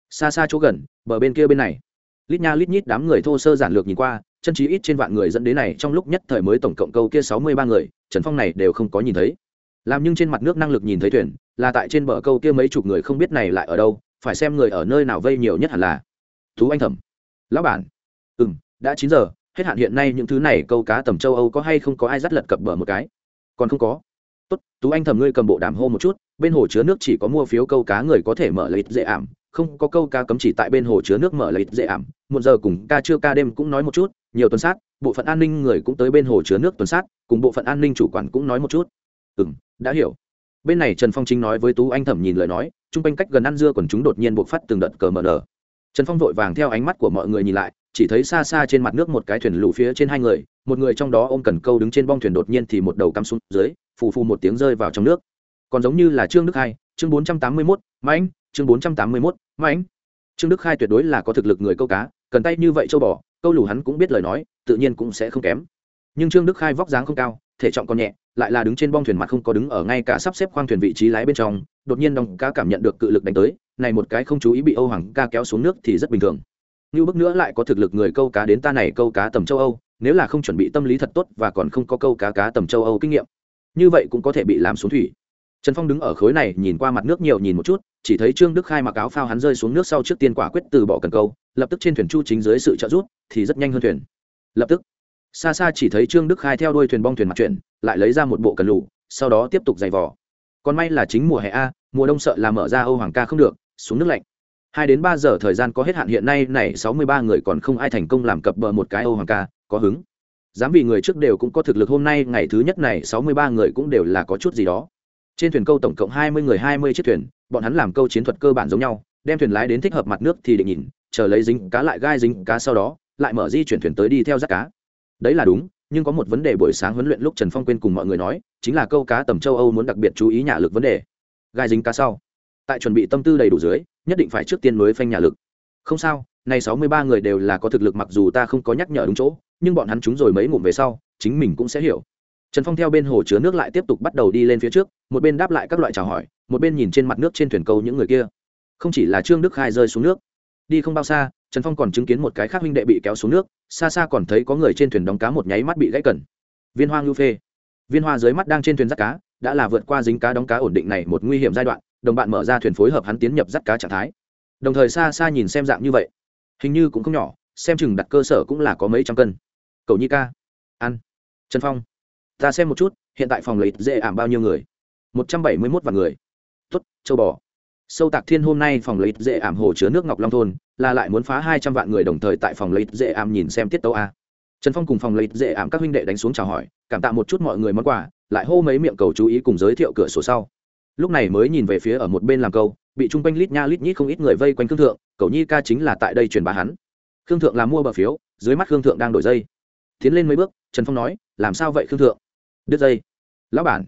Xa xa chỗ gần, bờ bên kia bên này. Lít nha lít nhít đám người thô sơ giản lược nhìn qua, chân trí ít trên vạn người dẫn đến này, trong lúc nhất thời mới tổng cộng câu kia sáu mươi ba người, trần phong này đều không có nhìn thấy. Làm nhưng trên mặt nước năng lực nhìn thấy thuyền là tại trên bờ câu kia mấy chục người không biết này lại ở đâu, phải xem người ở nơi nào vây nhiều nhất hẳn là. Thú anh thẩm. Lão bản. Ừ m đã chín giờ, hết hạn hiện nay những thứ này câu cá tầm châu âu có hay không có ai dắt lật cập bờ một cái? Còn không có. Tốt tú anh thẩm ngươi cầm bộ đàm hô một chút, bên hồ chứa nước chỉ có mua phiếu câu cá người có thể mở lấy dễ ảm, không có câu cá cấm chỉ tại bên hồ chứa nước mở lấy dễ ảm. Một giờ cùng ca trưa ca đêm cũng nói một chút, nhiều tuần sát, bộ phận an ninh người cũng tới bên hồ chứa nước tuần sát, cùng bộ phận an ninh chủ quản cũng nói một chút. Ừ m đã hiểu bên này trần phong chính nói với tú anh thẩm nhìn lời nói, chung quanh cách gần ăn dưa còn chúng đột nhiên buộc phát từng đợt cờ mờ nở. Trần phong vội vàng theo ánh mắt của mọi người nhìn lại, chỉ thấy xa xa trên mặt nước một cái thuyền lù phía trên hai người, một người trong đó ôm cần câu đứng trên bong thuyền đột nhiên thì một đầu cắm xuống dưới, phù phù một tiếng rơi vào trong nước. Còn giống như là trương đức hai, chương bốn trăm tám mươi mốt, mãnh, chương bốn trăm tám mươi mốt, mãnh. Trương đức khai tuyệt đối là có thực lực người câu cá, cần tay như vậy châu bò, câu lù hắn cũng biết lời nói, tự nhiên cũng sẽ không kém. Nhưng trương đức khai vóc dáng không cao thể trọng còn nhẹ, lại là đứng trên bong thuyền mặt không có đứng ở ngay cả sắp xếp khoang thuyền vị trí lái bên trong, đột nhiên đồng cá cảm nhận được cự lực đánh tới, này một cái không chú ý bị âu hoàng ca kéo xuống nước thì rất bình thường. Như bước nữa lại có thực lực người câu cá đến ta này câu cá tầm châu âu, nếu là không chuẩn bị tâm lý thật tốt và còn không có câu cá cá tầm châu âu kinh nghiệm, như vậy cũng có thể bị làm xuống thủy. Trần phong đứng ở khối này, nhìn qua mặt nước nhiều nhìn một chút, chỉ thấy trương đức khai mặc áo phao hắn rơi xuống nước sau trước tiên quả quyết từ bỏ cần câu, lập tức trên thuyền chu chính dưới sự trợ giúp thì rất nhanh hơn thuyền. Lập tức xa xa chỉ thấy trương đức khai theo đuôi thuyền bong thuyền mặt chuyển, lại lấy ra một bộ cần lù sau đó tiếp tục giày vò. Còn may là chính mùa hè a, mùa đông sợ là mở ra âu hoàng ca không được, xuống nước lạnh. Hai đến ba giờ thời gian có hết hạn hiện nay, này sáu mươi ba người còn không ai thành công làm cập bờ một cái âu hoàng ca, có hứng. Dám vì người trước đều cũng có thực lực hôm nay, ngày thứ nhất này sáu mươi ba người cũng đều là có chút gì đó. Trên thuyền câu tổng cộng hai mươi người, hai mươi chiếc thuyền, bọn hắn làm câu chiến thuật cơ bản giống nhau, đem thuyền lái đến thích hợp mặt nước thì định nhìn, chờ lấy dính cá lại gai dính cá sau đó, lại mở di chuyển thuyền tới đi theo rắt cá đấy là đúng, nhưng có một vấn đề buổi sáng huấn luyện lúc trần phong quên cùng mọi người nói, chính là câu cá tầm châu âu muốn đặc biệt chú ý nhà lực vấn đề. Gai dính cá sau. Tại chuẩn bị tâm tư đầy đủ dưới, nhất định phải trước tiên nối phanh nhà lực. Không sao nay sáu mươi ba người đều là có thực lực mặc dù ta không có nhắc nhở đúng chỗ, nhưng bọn hắn chúng rồi mấy ngụm về sau, chính mình cũng sẽ hiểu. Trần phong theo bên hồ chứa nước lại tiếp tục bắt đầu đi lên phía trước, một bên đáp lại các loại chào hỏi, một bên nhìn trên mặt nước trên thuyền câu những người kia. Không chỉ là trương đức khai rơi xuống nước. Đi không bao xa trần phong còn chứng kiến một cái khác huynh đệ bị kéo xuống nước, xa xa còn thấy có người trên thuyền đóng cá một nháy mắt bị gãy cần. Viên hoa ngưu phê. Viên hoa dưới mắt đang trên thuyền dắt cá, đã là vượt qua dính cá đóng cá ổn định này một nguy hiểm giai đoạn, đồng bạn mở ra thuyền phối hợp hắn tiến nhập dắt cá trạng thái. Đồng thời xa xa nhìn xem dạng như vậy, hình như cũng không nhỏ, xem chừng đặt cơ sở cũng là có mấy trăm cân. Cầu nhi ca, ăn. Trần phong, ta xem một chút, hiện tại phòng lấy dễ ảm bao nhiêu người? Một trăm bảy mươi mốt vạn người. Tuất châu bò sâu tạc thiên hôm nay phòng lấy dễ ảm hồ chứa nước ngọc long thôn, là lại muốn phá hai trăm vạn người đồng thời tại phòng lấy dễ ảm nhìn xem tiết tấu a. Trần phong cùng phòng lấy dễ ảm các huynh đệ đánh xuống chào hỏi, cảm tạ một chút mọi người món quà, lại hô mấy miệng cầu chú ý cùng giới thiệu cửa sổ sau. Lúc này mới nhìn về phía ở một bên làm câu, bị chung quanh lít nha lít nhít không ít người vây quanh khương thượng cầu nhi ca chính là tại đây truyền bá hắn. Khương thượng làm mua bờ phiếu, dưới mắt khương thượng đang đổi dây. Tiến lên mấy bước, trần phong nói, làm sao vậy khương thượng? Đứt dây. Lão bản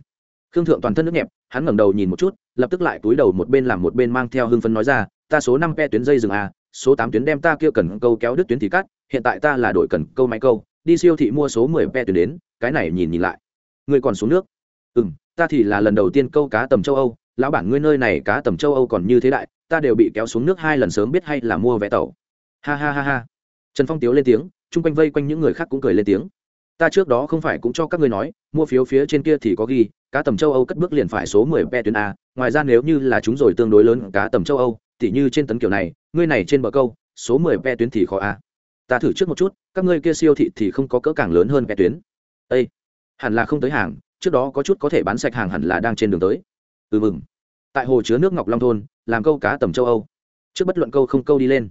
khương thượng toàn thân nước nhẹp, hắn ngẩng đầu nhìn một chút, lập tức lại túi đầu một bên làm một bên mang theo hưng phấn nói ra, ta số năm pe tuyến dây rừng a, số tám tuyến đem ta kia cần câu kéo đứt tuyến thì cắt, hiện tại ta là đội cần câu máy câu, đi siêu thị mua số mười pe tuyến đến, cái này nhìn nhìn lại. Ngươi còn xuống nước? Ừ m ta thì là lần đầu tiên câu cá tầm châu âu, lão bản ngươi nơi này cá tầm châu âu còn như thế đại, ta đều bị kéo xuống nước hai lần sớm biết hay là mua vé tàu. Ha ha ha ha. Trần phong tiếu lên tiếng, chung quanh vây quanh những người khác cũng cười lên tiếng ta trước đó không phải cũng cho các ngươi nói, mua phiếu phía trên kia thì có ghi, cá tầm châu âu cất bước liền phải số mười pe tuyến a, ngoài ra nếu như là chúng rồi tương đối lớn cá tầm châu âu, tỉ như trên tấn kiểu này, ngươi này trên bờ câu, số mười pe tuyến thì khó a. Ta thử trước một chút, các ngươi kia siêu thị thì không có cỡ càng lớn hơn pe tuyến. Ây hẳn là không tới hàng, trước đó có chút có thể bán sạch hàng hẳn là đang trên đường tới. Ừ mừng. Tại hồ chứa nước ngọc long thôn, làm câu cá tầm châu âu. Trước bất luận câu không câu đi lên.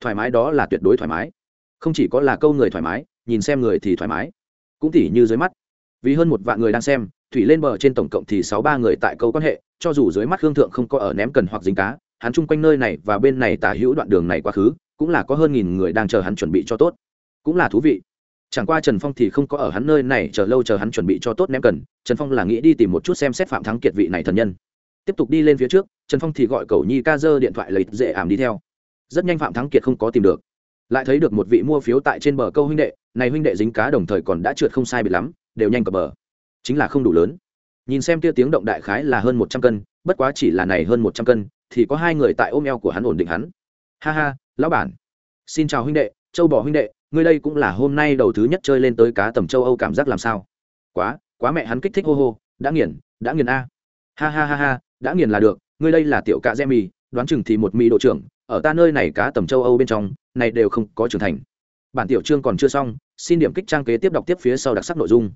Thoải mái đó là tuyệt đối thoải mái. Không chỉ có là câu người thoải mái, nhìn xem người thì thoải mái cũng tỉ như dưới mắt. Vì hơn một vạn người đang xem, thủy lên bờ trên tổng cộng thì sáu ba người tại câu quan hệ, cho dù dưới mắt hương thượng không có ở ném cần hoặc dính cá, hắn chung quanh nơi này và bên này tả hữu đoạn đường này quá khứ, cũng là có hơn nghìn người đang chờ hắn chuẩn bị cho tốt. Cũng là thú vị. Chẳng qua trần phong thì không có ở hắn nơi này chờ lâu chờ hắn chuẩn bị cho tốt ném cần, trần phong là nghĩ đi tìm một chút xem xét phạm thắng kiệt vị này thần nhân. Tiếp tục đi lên phía trước, trần phong thì gọi cầu nhi ca dơ điện thoại lấy dễ ảm đi theo. Rất nhanh phạm thắng kiệt không có tìm được lại thấy được một vị mua phiếu tại trên bờ câu huynh đệ, này huynh đệ dính cá đồng thời còn đã trượt không sai biệt lắm, đều nhanh cập bờ. Chính là không đủ lớn. Nhìn xem kia tiếng động đại khái là hơn một trăm cân, bất quá chỉ là này hơn một trăm cân, thì có hai người tại ôm eo của hắn ổn định hắn. Ha ha, lão bản. Xin chào huynh đệ, châu bò huynh đệ, ngươi đây cũng là hôm nay đầu thứ nhất chơi lên tới cá tầm châu âu cảm giác làm sao? Quá quá mẹ hắn kích thích hô hô, đã nghiền đã nghiền a. Ha ha ha ha, đã nghiền là được, ngươi đây là tiểu cạ rẽ mì đoán chừng thì một mì độ trưởng, ở ta nơi này cá tầm châu âu bên trong này đều không có trưởng thành. Bản tiểu chương còn chưa xong, xin điểm kích trang kế tiếp đọc tiếp phía sau đặc sắc nội dung.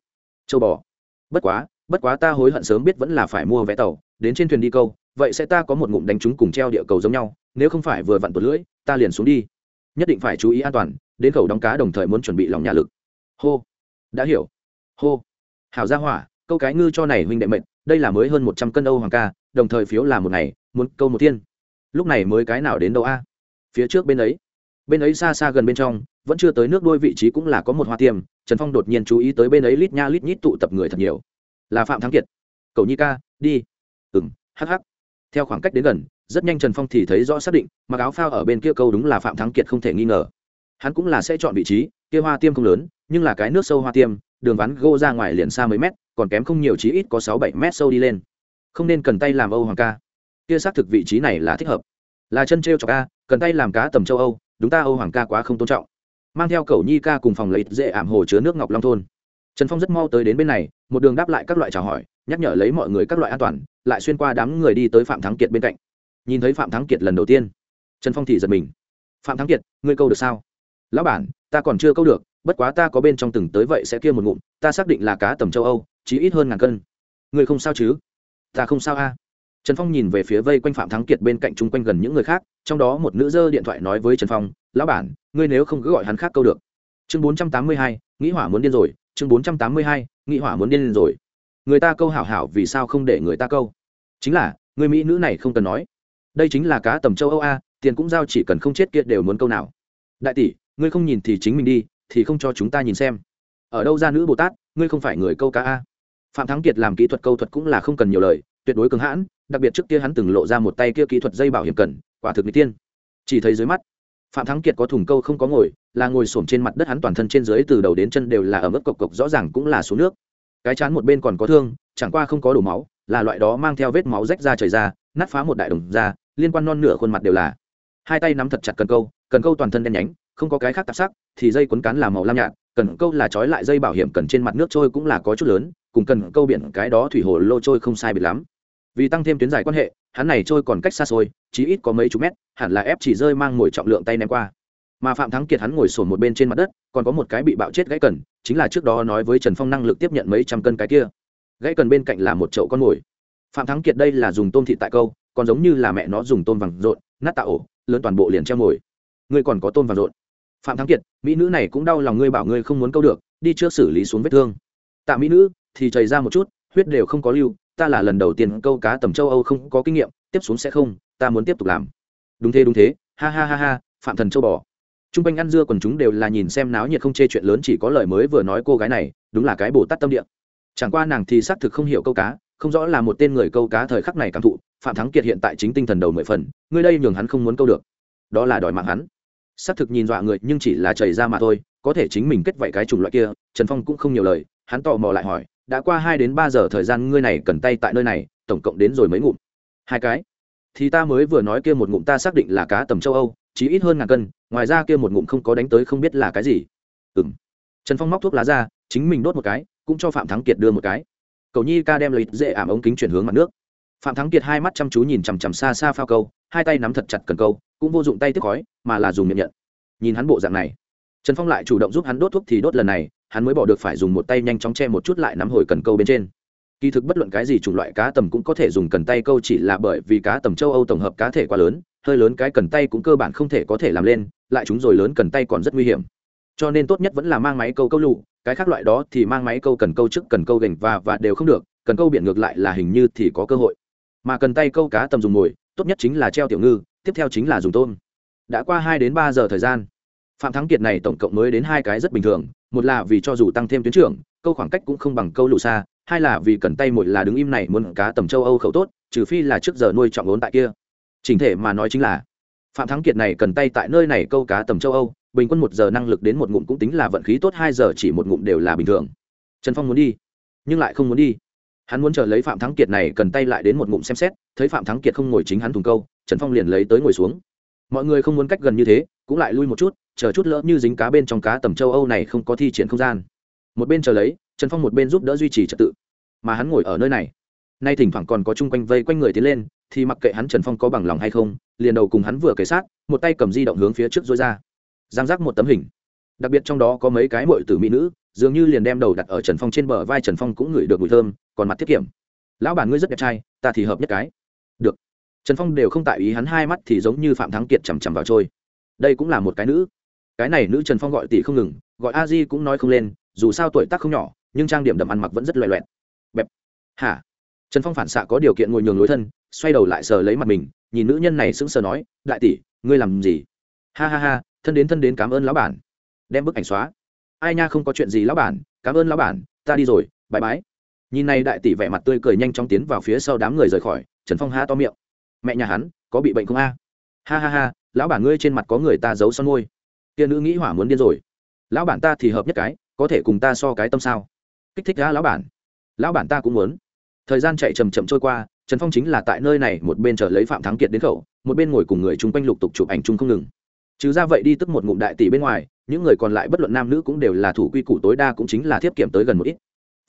Châu bò. Bất quá bất quá ta hối hận sớm biết vẫn là phải mua vé tàu, đến trên thuyền đi câu, vậy sẽ ta có một ngụm đánh trúng cùng treo địa cầu giống nhau, nếu không phải vừa vặn tuột lưỡi, ta liền xuống đi. Nhất định phải chú ý an toàn, đến khẩu đóng cá đồng thời muốn chuẩn bị lòng nhà lực. Hô. Đã hiểu. Hô. Hảo gia hỏa, câu cái ngư cho này huynh đệ mệnh, đây là mới hơn một trăm cân âu hoàng ca, đồng thời phiếu là một ngày, muốn câu một thiên. Lúc này mới cái nào đến đâu a? Phía trước bên ấy bên ấy xa xa gần bên trong, vẫn chưa tới nước đôi vị trí cũng là có một hoa tiêm, trần phong đột nhiên chú ý tới bên ấy lít nha lít nhít tụ tập người thật nhiều. Là phạm thắng kiệt. Cầu nhi ca, đi. Ừng hh theo khoảng cách đến gần, rất nhanh trần phong thì thấy rõ xác định, mặc áo phao ở bên kia câu đúng là phạm thắng kiệt không thể nghi ngờ. Hắn cũng là sẽ chọn vị trí, kia hoa tiêm không lớn, nhưng là cái nước sâu hoa tiêm, đường ván gô ra ngoài liền xa mấy mét, còn kém không nhiều chí ít có sáu bảy mét sâu đi lên. Không nên cần tay làm âu hoàng ca. Kia xác thực vị trí này là thích hợp. Là chân t r e o cho ca cần tay làm cá tầm châu âu đúng ta âu hoàng ca quá không tôn trọng. Mang theo cẩu nhi ca cùng phòng lấy dễ ảm hồ chứa nước ngọc long thôn. Trần phong rất mau tới đến bên này, một đường đáp lại các loại chào hỏi, nhắc nhở lấy mọi người các loại an toàn, lại xuyên qua đám người đi tới phạm thắng kiệt bên cạnh. Nhìn thấy phạm thắng kiệt lần đầu tiên, trần phong thì giật mình. Phạm thắng kiệt, ngươi câu được sao? Lão bản, ta còn chưa câu được, bất quá ta có bên trong từng tới vậy sẽ kia một ngụm, ta xác định là cá tầm châu âu chỉ ít hơn ngàn cân. Ngươi không sao chứ? Ta không sao a trần phong nhìn về phía vây quanh phạm thắng kiệt bên cạnh chung quanh gần những người khác, trong đó một nữ dơ điện thoại nói với trần phong, lão bản, ngươi nếu không cứ gọi hắn khác câu được. Chương bốn trăm tám mươi hai, nghĩ hỏa muốn điên rồi, chương bốn trăm tám mươi hai, nghĩ hỏa muốn điên rồi. Người ta câu hảo hảo vì sao không để người ta câu? Chính là, người mỹ nữ này không cần nói. Đây chính là cá tầm châu âu a, tiền cũng giao chỉ cần không chết kiệt đều muốn câu nào. Đại tỷ, ngươi không nhìn thì chính mình đi, thì không cho chúng ta nhìn xem. Ở đâu ra nữ bồ tát, ngươi không phải người câu cá a. Phạm thắng kiệt làm kỹ thuật câu thuật cũng là không cần nhiều lời, tuyệt đối cứng hãn đặc biệt trước kia hắn từng lộ ra một tay kia kỹ thuật dây bảo hiểm cần, quả thực n tiên chỉ thấy dưới mắt, phạm thắng kiệt có thùng câu không có ngồi, là ngồi s trên mặt đất hắn toàn thân trên dưới từ đầu đến chân đều là ở mức cộc cộc, rõ ràng cũng là xuống nước. Cái chán một bên còn có thương, chẳng qua không có đổ máu, là loại đó mang theo vết máu rách ra trời ra, nát phá một đại đồng ra, liên quan non nửa khuôn mặt đều là. Hai tay nắm thật chặt cần câu cần câu toàn thân đen nhánh, không có cái khác tạp sắc, thì dây cuốn cán là màu lam nhạt, cần câu là trói lại dây bảo hiểm cần trên mặt nước trôi cũng là có chút lớn, cùng cần câu biển cái đó thủy hồ lô trôi không sai biệt lắm vì tăng thêm tuyến dài quan hệ, hắn này trôi còn cách xa xôi, chí ít có mấy chục mét, hẳn là ép chỉ rơi mang ngồi trọng lượng tay ném qua. Mà phạm thắng kiệt hắn ngồi sổn một bên trên mặt đất, còn có một cái bị bạo chết gãy cần, chính là trước đó nói với trần phong năng lực tiếp nhận mấy trăm cân cái kia. Gãy cần bên cạnh là một chậu con mồi. Phạm thắng kiệt đây là dùng tôm thịt tại câu, còn giống như là mẹ nó dùng tôm vàng rộn, nát tạo ổ, lớn toàn bộ liền treo mồi ngươi còn có tôm vàng rộn. Phạm thắng kiệt, mỹ nữ này cũng đau lòng ngươi bảo ngươi không muốn câu được, đi trước xử lý xuống vết thương. Tạ mỹ nữ, thì chảy ra một chút, huyết đều không có lưu ta là lần đầu tiên câu cá tầm châu âu không có kinh nghiệm, tiếp xuống sẽ không, ta muốn tiếp tục làm. Đúng thế đúng thế, ha ha ha ha, phạm thần châu bò. T r u n g quanh ăn dưa còn chúng đều là nhìn xem náo nhiệt không chê chuyện lớn, chỉ có lời mới vừa nói cô gái này, đúng là cái bồ tát tâm địa. Chẳng qua nàng thì xác thực không hiểu câu cá, không rõ là một tên người câu cá thời khắc này cảm thụ, phạm thắng kiệt hiện tại chính tinh thần đầu mười phần ngươi đây nhường hắn không muốn câu được. Đó là đòi mạng hắn. Xác thực nhìn dọa người, nhưng chỉ là chảy ra mà thôi, có thể chính mình kết vậy cái chủng loại kia, trần phong cũng không nhiều lời, hắn tò mò lại hỏi đã qua hai đến ba giờ thời gian ngươi này cần tay tại nơi này, tổng cộng đến rồi mấy ngụm? Hai cái. Thì ta mới vừa nói kia một ngụm ta xác định là cá tầm châu âu chỉ ít hơn ngàn cân, ngoài ra kia một ngụm không có đánh tới không biết là cái gì. Ừ m trần phong móc thuốc lá ra, chính mình đốt một cái, cũng cho phạm thắng kiệt đưa một cái. Cầu nhi ca đem lấy dễ ảm ống kính chuyển hướng mặt nước. Phạm thắng kiệt hai mắt chăm chú nhìn chằm chằm xa xa phao câu, hai tay nắm thật chặt cần câu, cũng vô dụng tay tiếp khói, mà là dùng miệng nhận. Nhìn hắn bộ dạng này. Trần phong lại chủ động giúp hắn đốt thuốc thì đốt lần này hắn mới bỏ được phải dùng một tay nhanh chóng che một chút lại nắm hồi cần câu bên trên. Kỳ thực bất luận cái gì chủng loại cá tầm cũng có thể dùng cần tay câu chỉ là bởi vì cá tầm châu âu tổng hợp cá thể quá lớn, hơi lớn cái cần tay cũng cơ bản không thể có thể làm lên, lại chúng rồi lớn cần tay còn rất nguy hiểm. Cho nên tốt nhất vẫn là mang máy câu câu lụ, cái khác loại đó thì mang máy câu cần câu trước cần câu gành và và đều không được, cần câu biển ngược lại là hình như thì có cơ hội. Mà cần tay câu cá tầm dùng mồi, tốt nhất chính là treo tiểu ngư, tiếp theo chính là dùng tôm. Đã qua hai đến ba giờ thời gian, phạm thắng kiệt này tổng cộng mới đến hai cái rất bình thường một là vì cho dù tăng thêm tuyến trưởng, câu khoảng cách cũng không bằng câu lù xa, hai là vì cần tay một là đứng im này muốn cá tầm châu âu khẩu tốt, trừ phi là trước giờ nuôi trọng vốn tại kia. Chỉnh thể mà nói chính là, phạm thắng kiệt này cần tay tại nơi này câu cá tầm châu âu, bình quân một giờ năng lực đến một ngụm cũng tính là vận khí tốt, hai giờ chỉ một ngụm đều là bình thường. Trần phong muốn đi, nhưng lại không muốn đi. Hắn muốn chờ lấy phạm thắng kiệt này cần tay lại đến một ngụm xem xét, thấy phạm thắng kiệt không ngồi chính hắn thùng câu, trần phong liền lấy tới ngồi xuống. Mọi người không muốn cách gần như thế, cũng lại lui một chút chờ chút lỡ như dính cá bên trong cá tầm châu âu này không có thi triển không gian. Một bên chờ lấy, trần phong một bên giúp đỡ duy trì trật tự. Mà hắn ngồi ở nơi này. Nay thỉnh thoảng còn có chung quanh vây quanh người tiến lên, thì mặc kệ hắn trần phong có bằng lòng hay không, liền đầu cùng hắn vừa kể sát, một tay cầm di động hướng phía trước dối ra. Giang giác một tấm hình. Đặc biệt trong đó có mấy cái mội tử mỹ nữ, dường như liền đem đầu đặt ở trần phong trên bờ vai trần phong cũng ngửi được mùi thơm, còn mặt tiết kiệm. Lão bản ngươi rất đẹp trai, ta thì hợp nhất cái. Được. Trần phong đều không tại ý hắn hai mắt thì giống như phạm thắng kiệt chằm chằm vào trôi. Đây cũng là một cái nữ cái này nữ trần phong gọi tỷ không ngừng, gọi a di cũng nói không lên, dù sao tuổi tác không nhỏ, nhưng trang điểm đầm ăn mặc vẫn rất loẹ loẹt. Bẹp. Hả? Trần phong phản xạ có điều kiện ngồi nhường lối thân, xoay đầu lại sờ lấy mặt mình, nhìn nữ nhân này sững sờ nói, đại tỷ, ngươi làm gì? Ha ha ha, thân đến thân đến, cảm ơn lão bản. Đem bức ảnh xóa. Ai nha, không có chuyện gì lão bản, cảm ơn lão bản, ta đi rồi bãi bãi nhìn này đại tỷ vẻ mặt tươi cười nhanh chóng tiến vào phía sau đám người rời khỏi, trần phong ha to miệng. Mẹ nhà hắn, có bị bệnh không a? Ha ha ha, lão bản ngươi trên mặt có người ta giấu son môi kia nữ nghĩ hỏa muốn điên rồi. Lão bản ta thì hợp nhất cái, có thể cùng ta so cái tâm sao? Kích thích ra lão bản. Lão bản ta cũng muốn. Thời gian chạy chầm chậm trôi qua, trần phong chính là tại nơi này một bên chờ lấy phạm thắng kiệt đến khẩu, một bên ngồi cùng người chung quanh lục tục chụp ảnh chung không ngừng. Trừ ra vậy đi tức một ngụm đại tỷ bên ngoài, những người còn lại bất luận nam nữ cũng đều là thủ quy củ tối đa cũng chính là thiếp kiểm tới gần một ít.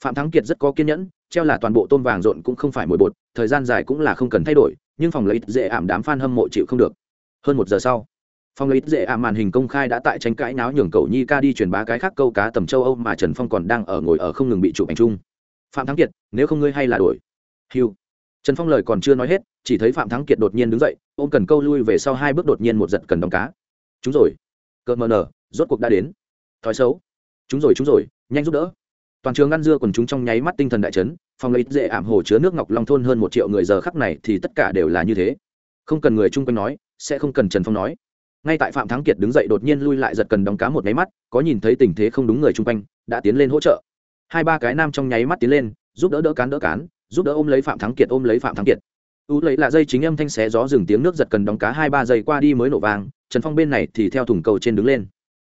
Phạm thắng kiệt rất có kiên nhẫn, treo là toàn bộ tôm vàng rộn cũng không phải mồi bột, thời gian dài cũng là không cần thay đổi, nhưng phòng lấy dễ ảm đám f a n hâm mộ chịu không được. Hơn một giờ sau phong lấy dễ à màn hình công khai đã tại tranh cãi náo nhường cầu nhi ca đi truyền bá cái khác câu cá tầm châu âu mà trần phong còn đang ở ngồi ở không ngừng bị chụp ảnh chung. Phạm thắng kiệt, nếu không ngươi hay là đổi. Hiu trần phong lời còn chưa nói hết, chỉ thấy phạm thắng kiệt đột nhiên đứng dậy, ôm cần câu lui về sau hai bước đột nhiên một giật cần đóng cá. Chúng rồi. Cợt mờ nở, rốt cuộc đã đến. Thói xấu. Chúng rồi chúng rồi, nhanh giúp đỡ. Toàn trường ngăn dưa còn chúng trong nháy mắt tinh thần đại chấn phòng lấy dễ ảm hồ chứa nước ngọc long thôn hơn một triệu người giờ khắc này thì tất cả đều là như thế. Không cần người chung quanh nói, sẽ không cần trần phong nói ngay tại phạm thắng kiệt đứng dậy đột nhiên lui lại giật cần đóng cá một nháy mắt, có nhìn thấy tình thế không đúng người chung quanh, đã tiến lên hỗ trợ. Hai ba cái nam trong nháy mắt tiến lên, giúp đỡ đỡ cán đỡ cán, giúp đỡ ôm lấy phạm thắng kiệt, ôm lấy phạm thắng kiệt. U lấy là dây chính âm thanh xé gió dừng tiếng nước giật cần đóng cá hai ba giây qua đi mới nổ vàng trần phong bên này thì theo thùng cầu trên đứng lên.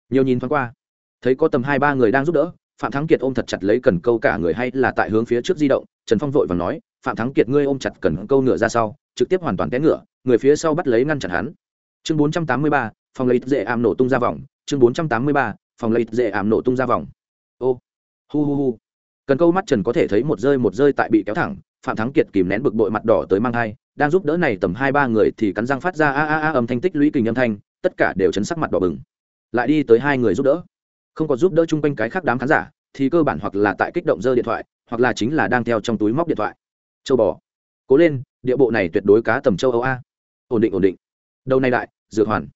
Nhiều nhìn thoáng qua, thấy có tầm hai ba người đang giúp đỡ, phạm thắng kiệt ôm thật chặt lấy cần câu cả người hay là tại hướng phía trước di động, trần phong vội và nói, phạm thắng kiệt ngươi ôm chặt cần câu ngựa ra sau, trực tiếp hoàn toàn té ngựa, người phía sau bắt lấy ngăn chặn hắn chương bốn trăm tám mươi ba, phòng lấy dễ ảm nổ tung ra vòng. Chương bốn trăm tám mươi ba, phòng lấy dễ ảm nổ tung ra vòng. Ô, hu hu hu. Cần câu mắt trần có thể thấy một rơi một rơi tại bị kéo thẳng, phạm thắng kiệt kìm nén bực bội mặt đỏ tới mang thai, đang giúp đỡ này tầm hai ba người thì cắn răng phát ra a a a âm thanh tích lũy kình âm thanh, tất cả đều chấn sắc mặt đỏ bừng. Lại đi tới hai người giúp đỡ. Không có giúp đỡ chung quanh cái khác đám khán giả, thì cơ bản hoặc là tại kích động dơ điện thoại, hoặc là chính là đang theo trong túi móc điện thoại. Châu bò. Cố lên, địa bộ này tuyệt đối cá tầm châu âu a. Ổn định ổn định đầu này đại, dược hoàn.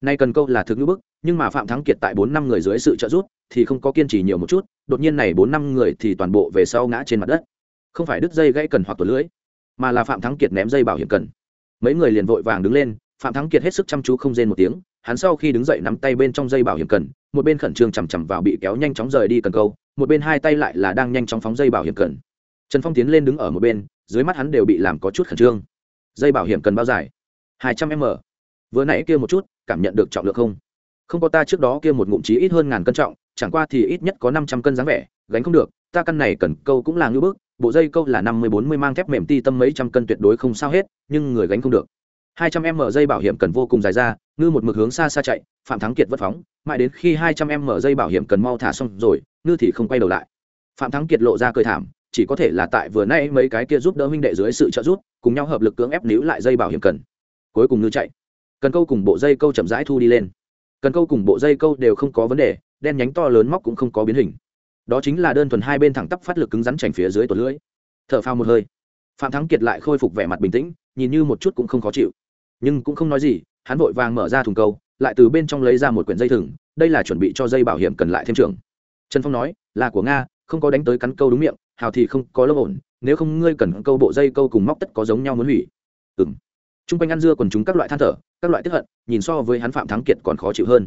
Nay cần câu là thực ngữ bức, nhưng mà phạm thắng kiệt tại bốn năm người dưới sự trợ giúp thì không có kiên trì nhiều một chút, đột nhiên này bốn năm người thì toàn bộ về sau ngã trên mặt đất. Không phải đứt dây gãy cần hoặc tuột lưới mà là phạm thắng kiệt ném dây bảo hiểm cần. Mấy người liền vội vàng đứng lên, phạm thắng kiệt hết sức chăm chú không rên một tiếng, hắn sau khi đứng dậy nắm tay bên trong dây bảo hiểm cần, một bên khẩn trương chằm chằm vào bị kéo nhanh chóng rời đi cần câu, một bên hai tay lại là đang nhanh chóng phóng dây bảo hiểm cần. Trần phong tiến lên đứng ở một bên, dưới mắt hắn đều bị làm có chút khẩn trương. Dây bảo hiểm cần bao dài? Hai trăm m vừa nãy kia một chút, cảm nhận được trọng lượng không? Không có ta trước đó kia một ngụm chí ít hơn ngàn cân trọng, chẳng qua thì ít nhất có năm trăm cân dáng vẻ, gánh không được, ta căn này cần câu cũng là ngưỡng bước bộ dây câu là năm mươi, bốn mươi mang thép mềm ti tâm mấy trăm cân tuyệt đối không sao hết, nhưng người gánh không được. Hai trăm em mở dây bảo hiểm cần vô cùng dài ra, ngư một mực hướng xa xa chạy, phạm thắng kiệt vất phóng, mãi đến khi hai trăm em mở dây bảo hiểm cần mau thả xong rồi, ngư thì không quay đầu lại. Phạm thắng kiệt lộ ra cười thảm, chỉ có thể là tại vừa nay mấy cái kia giúp đỡ huynh đệ dưới sự trợ giúp, cùng nhau hợp lực cưỡng ép níu lại dây bảo hiểm cần. Cuối cùng ngư chạy cần câu cùng bộ dây câu chậm rãi thu đi lên. Cần câu cùng bộ dây câu đều không có vấn đề, đen nhánh to lớn móc cũng không có biến hình. Đó chính là đơn thuần hai bên thẳng tắp phát lực cứng rắn chành phía dưới tổ lưỡi. Thở phao một hơi. Phạm thắng kiệt lại khôi phục vẻ mặt bình tĩnh, nhìn như một chút cũng không khó chịu. Nhưng cũng không nói gì, hắn vội vàng mở ra thùng câu, lại từ bên trong lấy ra một quyển dây thừng, đây là chuẩn bị cho dây bảo hiểm cần lại thêm trường trần phong nói, là của nga, không có đánh tới cắn câu đúng miệng, hào thì không có lông ổn, nếu không ngươi cần câu bộ dây câu cùng móc tất có giống nhau muốn hủy. Ừ m t r u n g quanh ăn dưa còn chúng các loại than thở, các loại tiếp hận, nhìn so với hắn phạm thắng kiệt còn khó chịu hơn.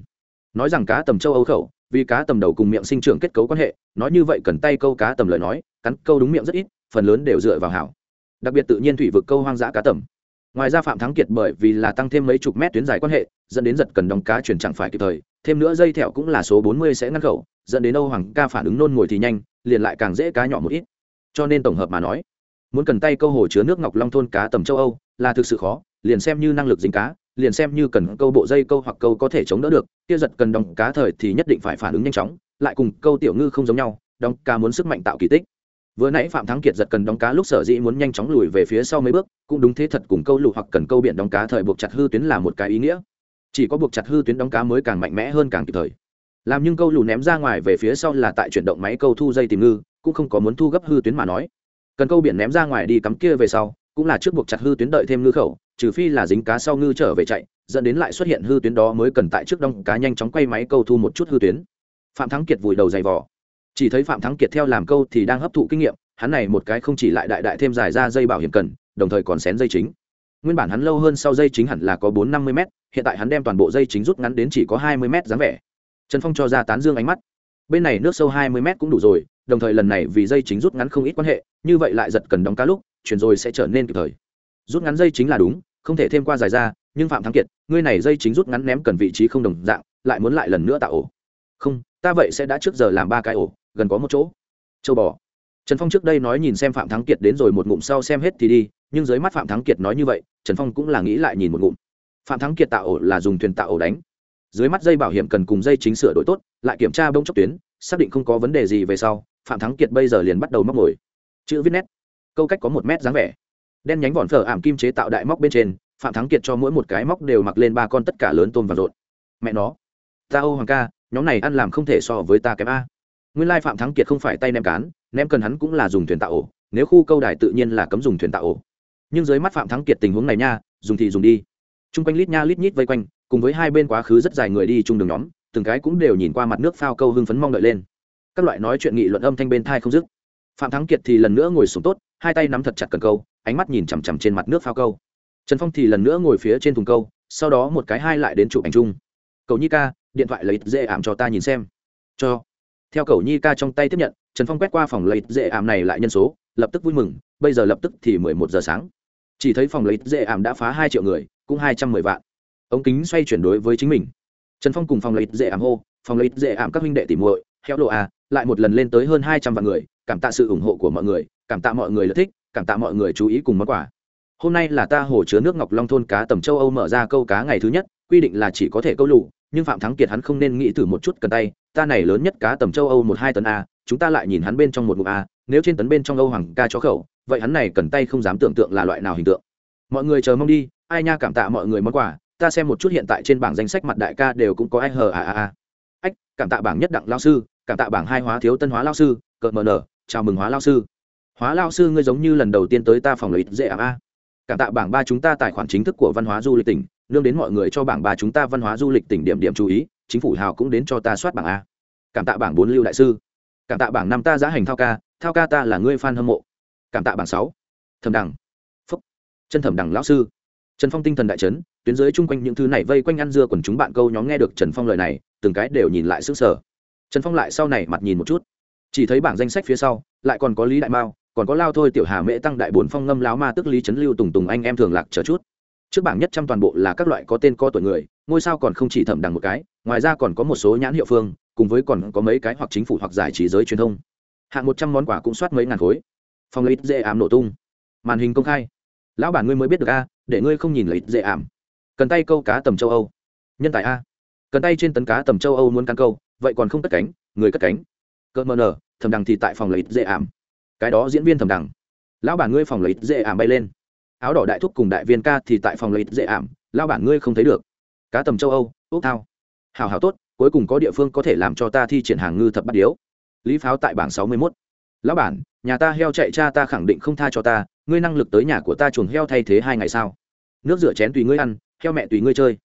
Nói rằng cá tầm châu âu khẩu, vì cá tầm đầu cùng miệng sinh trưởng kết cấu quan hệ, nói như vậy cần tay câu cá tầm lời nói, cắn câu đúng miệng rất ít, phần lớn đều dựa vào hảo. Đặc biệt tự nhiên thủy vực câu hoang dã cá tầm. Ngoài ra phạm thắng kiệt bởi vì là tăng thêm mấy chục mét tuyến dài quan hệ, dẫn đến giật cần đóng cá chuyển chẳng phải kịp thời, thêm nữa dây thẹo cũng là số bốn mươi sẽ ngăn khẩu, dẫn đến âu hoàng ca phản ứng nôn ngồi thì nhanh, liền lại càng dễ cá nhỏ một ít. Cho nên tổng hợp mà nói, muốn cần tay câu hồ chứa nước ngọc long thôn cá tầm châu âu là thực sự khó, liền xem như năng lực dính cá, liền xem như cần câu bộ dây câu hoặc câu có thể chống đỡ được, kia giật cần đóng cá thời thì nhất định phải phản ứng nhanh chóng, lại cùng câu tiểu ngư không giống nhau, đóng cá muốn sức mạnh tạo kỳ tích. Vừa nãy phạm thắng kiệt giật cần đóng cá lúc sở dĩ muốn nhanh chóng lùi về phía sau mấy bước, cũng đúng thế thật cùng câu lụ hoặc cần câu biển đóng cá thời buộc chặt hư tuyến là một cái ý nghĩa. Chỉ có buộc chặt hư tuyến đóng cá mới càng mạnh mẽ hơn càng kịp thời. Làm nhưng câu lù ném ra ngoài về phía sau là tại chuyển động máy câu thu dây tìm ngư, cũng không có muốn thu gấp hư tuyến mà nói. Cần câu biển ném ra ngoài đi cắm kia về sau cũng là trước buộc chặt hư tuyến đợi thêm ngư khẩu, trừ phi là dính cá sau ngư trở về chạy, dẫn đến lại xuất hiện hư tuyến đó mới cần tại trước đông cá nhanh chóng quay máy câu thu một chút hư tuyến. Phạm thắng kiệt vùi đầu dày vỏ chỉ thấy phạm thắng kiệt theo làm câu thì đang hấp thụ kinh nghiệm, hắn này một cái không chỉ lại đại đại thêm dài ra dây bảo hiểm cần, đồng thời còn xén dây chính. Nguyên bản hắn lâu hơn sau dây chính hẳn là có bốn năm mươi m hiện tại hắn đem toàn bộ dây chính rút ngắn đến chỉ có hai mươi m dáng vẻ. Trần phong cho ra tán dương ánh mắt. Bên này nước sâu hai mươi m cũng đủ rồi, đồng thời lần này vì dây chính rút ngắn không ít quan hệ, như vậy lại giật cần đóng cá lúc chuyển rồi sẽ trở nên kịp thời. Rút ngắn dây chính là đúng, không thể thêm qua dài ra, nhưng phạm thắng kiệt, ngươi này dây chính rút ngắn ném cần vị trí không đồng dạng, lại muốn lại lần nữa tạo ổ. Không, ta vậy sẽ đã trước giờ làm ba cái ổ, gần có một chỗ. Châu bò. Trần phong trước đây nói nhìn xem phạm thắng kiệt đến rồi một ngụm sau xem hết thì đi, nhưng dưới mắt phạm thắng kiệt nói như vậy, trần phong cũng là nghĩ lại nhìn một ngụm. Phạm thắng kiệt tạo ổ là dùng thuyền tạo ổ đánh. Dưới mắt dây bảo hiểm cần cùng dây chính sửa đổi tốt, lại kiểm tra bông chốc tuyến, xác định không có vấn đề gì về sau, phạm thắng kiệt bây giờ liền bắt đầu móc ngồi chữ viết nét câu cách có một mét dáng vẻ. Đen nhánh vòn phở ảm kim chế tạo đại móc bên trên, phạm thắng kiệt cho mỗi một cái móc đều mặc lên ba con tất cả lớn tôm và rộn. Mẹ nó. Ta âu hoàng ca, nhóm này ăn làm không thể so với ta kém a. Nguyên lai phạm thắng kiệt không phải tay ném cán, ném cần hắn cũng là dùng thuyền tạo ổ. Nếu khu câu đài tự nhiên là cấm dùng thuyền tạo ổ. Nhưng dưới mắt phạm thắng kiệt tình huống này nha, dùng thì dùng đi. T r u n g quanh lít nha lít nhít vây quanh, cùng với hai bên quá khứ rất dài người đi chung đường nhóm, từng cái cũng đều nhìn qua mặt nước phao câu hưng phấn mong đợi lên. Các loại nói chuyện nghị luận âm thanh bên thai không dứt. Phạm thắng kiệt thì lần nữa ngồi xuống tốt hai tay nắm thật chặt cần câu, ánh mắt nhìn chằm chằm trên mặt nước phao câu. Trần phong thì lần nữa ngồi phía trên thùng câu, sau đó một cái hai lại đến chụp ảnh chung. Cầu nhi ca, điện thoại lấy dễ ảm cho ta nhìn xem. Cho. Theo cầu nhi ca trong tay tiếp nhận, trần phong quét qua phòng lấy dễ ảm này lại nhân số, lập tức vui mừng, bây giờ lập tức thì mười một giờ sáng. Chỉ thấy phòng lấy dễ ảm đã phá hai triệu người, cũng hai trăm mười vạn. Ống kính xoay chuyển đối với chính mình. Trần phong cùng phòng lấy dễ ảm hô, phòng lấy dễ ảm các huynh đệ tỉ muội theo lộ a à, lại một lần lên tới hơn hai trăm vạn người, cảm tạ sự ủng hộ của mọi người cảm tạ mọi người lợi thích, cảm tạ mọi người chú ý cùng món quà. Hôm nay là ta hồ chứa nước ngọc long thôn cá tầm châu âu mở ra câu cá ngày thứ nhất, quy định là chỉ có thể câu lụ, nhưng phạm thắng kiệt hắn không nên nghĩ thử một chút cần tay, ta này lớn nhất cá tầm châu âu một hai tấn a, chúng ta lại nhìn hắn bên trong một ngụm a, nếu trên tấn bên trong âu hoàng ca chó khẩu, vậy hắn này cần tay không dám tưởng tượng là loại nào hình tượng. Mọi người chờ mong đi, ai nha cảm tạ mọi người món quà, ta xem một chút hiện tại trên bảng danh sách mặt đại ca đều cũng có ai hờ à à à ách, cảm tạ bảng nhất đặng lao sư, cảm tạ bảng hai hóa thiếu tân hóa lao sư, cợt mờ nở, chào mừng hóa lao sư hóa lao sư ngươi giống như lần đầu tiên tới ta phòng lợi dễ ảm a. Cảm tạ bảng ba chúng ta tài khoản chính thức của văn hóa du lịch tỉnh, nương đến mọi người cho bảng ba chúng ta văn hóa du lịch tỉnh điểm điểm chú ý, chính phủ hào cũng đến cho ta soát bảng a. Cảm tạ bảng bốn lưu đại sư. Cảm tạ bảng năm ta giá hành thao ca thao ca ta là ngươi fan hâm mộ. Cảm tạ bảng sáu. Thẩm đằng. Phúc. Chân thẩm đằng lão sư. Trần phong tinh thần đại trấn tuyến dưới chung quanh những thứ này vây quanh ăn dưa quần chúng bạn câu nhóm nghe được trần phong lời này, từng cái đều nhìn lại sức sở trần phong lại sau này mặt nhìn một chút. Chỉ thấy bảng danh sách phía sau, lại còn có lý đại mao còn có lao thôi tiểu hà mễ tăng đại bốn phong ngâm láo ma tức lý trấn lưu tùng tùng anh em thường lạc chờ chút. Trước bảng nhất trăm toàn bộ là các loại có tên co tuổi người, ngôi sao còn không chỉ thẩm đằng một cái, ngoài ra còn có một số nhãn hiệu phương, cùng với còn có mấy cái hoặc chính phủ hoặc giải trí giới truyền thông. Hạng một trăm món quà cũng soát mấy ngàn khối. Phong lấy dễ ảm nổ tung. Màn hình công khai. Lão bản ngươi mới biết được a, để ngươi không nhìn lấy dễ ảm. Cần tay câu cá tầm châu âu. Nhân tài a. Cần tay trên tấn cá tầm châu âu muốn căn câu, vậy còn không cất cánh, người cất cánh. Cỡ mờ nở thầm đằng thì tại phòng lấy dễ ảm cái đó diễn viên thầm đằng. Lão bản ngươi phòng lấy dễ ảm bay lên. Áo đỏ đại thúc cùng đại viên ca thì tại phòng lấy dễ ảm, lão bản ngươi không thấy được. Cá tầm châu âu ốc thao. Hào hào tốt, cuối cùng có địa phương có thể làm cho ta thi triển hàng ngư thập bắt điếu. Lý pháo tại bảng sáu mươi mốt. Lão bản, nhà ta heo chạy cha ta khẳng định không tha cho ta, ngươi năng lực tới nhà của ta chuồng heo thay thế hai ngày sao nước rửa chén tùy ngươi ăn, heo mẹ tùy ngươi chơi.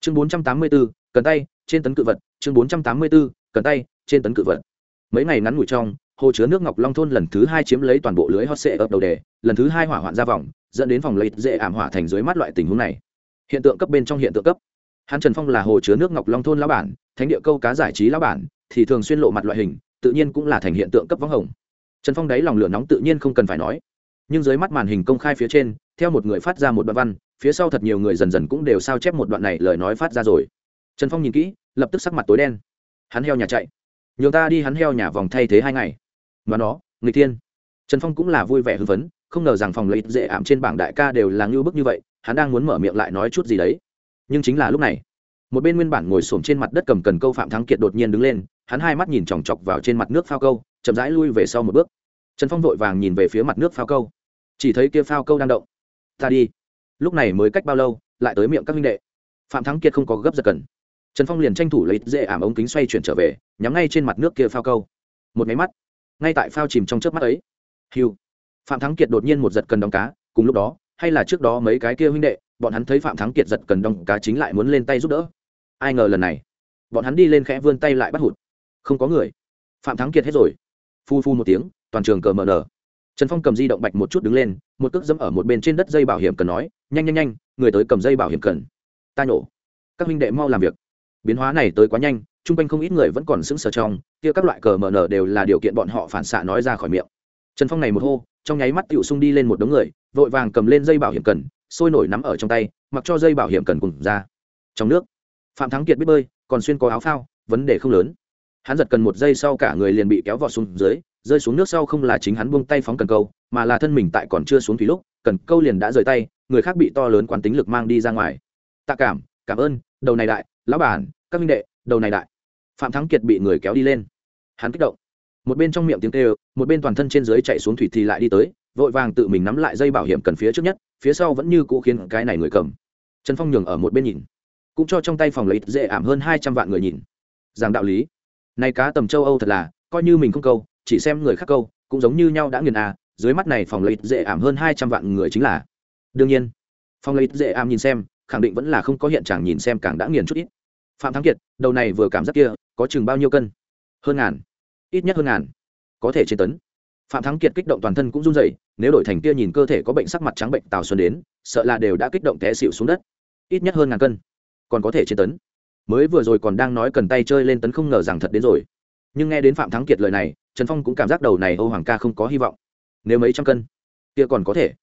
Chương bốn trăm tám mươi bốn cần tay, trên tấn cự vật. Chương bốn trăm tám mươi bốn cần tay, trên tấn cự vật. Mấy ngày ngắn ngủi trong hồ chứa nước ngọc long thôn lần thứ hai chiếm lấy toàn bộ lưới hot sệ ập đầu đề, lần thứ hai hỏa hoạn ra vòng, dẫn đến phòng lấy dễ ảm hỏa thành dưới mắt loại tình huống này. Hiện tượng cấp bên trong hiện tượng cấp. Hắn trần phong là hồ chứa nước ngọc long thôn lão bản, thánh địa câu cá giải trí lão bản, thì thường xuyên lộ mặt loại hình, tự nhiên cũng là thành hiện tượng cấp vắng hồng. Trần phong đáy lòng lửa nóng tự nhiên không cần phải nói. Nhưng dưới mắt màn hình công khai phía trên, theo một người phát ra một đoạn văn, phía sau thật nhiều người dần dần cũng đều sao chép một đoạn này lời nói phát ra rồi. Trần phong nhìn kỹ, lập tức sắc mặt tối đen. Hắn heo nhà chạy. Nhường ta đi hắn heo nhà vòng thay thế hai ngày mà nó người thiên. Trần phong cũng là vui vẻ hưng phấn, không ngờ rằng phòng lợi dễ ảm trên bảng đại ca đều là ngưu bức như vậy, hắn đang muốn mở miệng lại nói chút gì đấy. Nhưng chính là lúc này, một bên nguyên bản ngồi xổm trên mặt đất cầm cần câu phạm thắng kiệt đột nhiên đứng lên, hắn hai mắt nhìn chòng chọc vào trên mặt nước phao câu, chậm rãi lui về sau một bước. Trần phong vội vàng nhìn về phía mặt nước phao câu. Chỉ thấy kia phao câu đang động. Ta đi. Lúc này mới cách bao lâu, lại tới miệng các minh đệ. Phạm thắng kiệt không có gấp giật cần. Trần phong liền tranh thủ lấy dễ ảm ống kính xoay chuyển trở về, nhắm ngay trên mặt nước kia phao câu. Một máy mắt ngay tại phao chìm trong chớp mắt ấy. Hiu. Phạm thắng kiệt đột nhiên một giật cần đóng cá, cùng lúc đó, hay là trước đó mấy cái kia huynh đệ, bọn hắn thấy phạm thắng kiệt giật cần đóng cá chính lại muốn lên tay giúp đỡ. Ai ngờ lần này, bọn hắn đi lên khẽ vươn tay lại bắt hụt. Không có người. Phạm thắng kiệt hết rồi. Phu phu một tiếng, toàn trường cờ mờ nở. Trần phong cầm di động bạch một chút đứng lên, một cước dẫm ở một bên trên đất dây bảo hiểm cần nói, nhanh nhanh nhanh, người tới cầm dây bảo hiểm cần. Ta nhổ. Các huynh đệ mau làm việc. Biến hóa này tới quá nhanh chung quanh không ít người vẫn còn sững sờ trong, kia các loại cờ mờ nở đều là điều kiện bọn họ phản xạ nói ra khỏi miệng. Trần phong này một hô, trong nháy mắt tựu sung đi lên một đống người, vội vàng cầm lên dây bảo hiểm cần, sôi nổi nắm ở trong tay, mặc cho dây bảo hiểm cần cùng ra. Trong nước, phạm thắng kiệt biết bơi, còn xuyên có áo phao, vấn đề không lớn. Hắn giật cần một giây sau cả người liền bị kéo vọt xuống dưới, rơi xuống nước sau không là chính hắn buông tay phóng cần câu, mà là thân mình tại còn chưa xuống thủy lúc, cần câu liền đã rời tay, người khác bị to lớn quán tính lực mang đi ra ngoài. Tạ cảm cảm ơn, đầu này đại, lão bản, các minh đệ, đầu này đại phạm thắng kiệt bị người kéo đi lên. Hắn kích động. Một bên trong miệng tiếng kêu, một bên toàn thân trên dưới chạy xuống thủy thì lại đi tới, vội vàng tự mình nắm lại dây bảo hiểm cần phía trước nhất, phía sau vẫn như cũ khiến cái này người cầm. Trần phong nhường ở một bên nhìn, cũng cho trong tay phòng lấy dễ ảm hơn hai trăm vạn người nhìn. Rằng đạo lý, này cá tầm châu âu thật là, coi như mình không câu, chỉ xem người khác câu, cũng giống như nhau đã nghiền à dưới mắt này phòng lấy dễ ảm hơn hai trăm vạn người chính là. Đương nhiên, phòng lấy dễ ảm nhìn xem, khẳng định vẫn là không có hiện trạng nhìn xem càng đã nghiền chút ít. Phạm thắng kiệt, đầu này vừa cảm giác kia có chừng bao nhiêu cân? Hơn ngàn. Ít nhất hơn ngàn. Có thể trên tấn. Phạm thắng kiệt kích động toàn thân cũng run rẩy, nếu đổi thành kia nhìn cơ thể có bệnh sắc mặt trắng bệnh tào xuân đến, sợ là đều đã kích động té xịu xuống đất. Ít nhất hơn ngàn cân. Còn có thể trên tấn. Mới vừa rồi còn đang nói cần tay chơi lên tấn không ngờ rằng thật đến rồi. Nhưng nghe đến phạm thắng kiệt lời này, trần phong cũng cảm giác đầu này âu hoàng ca không có hy vọng. Nếu mấy trăm cân, kia còn có thể.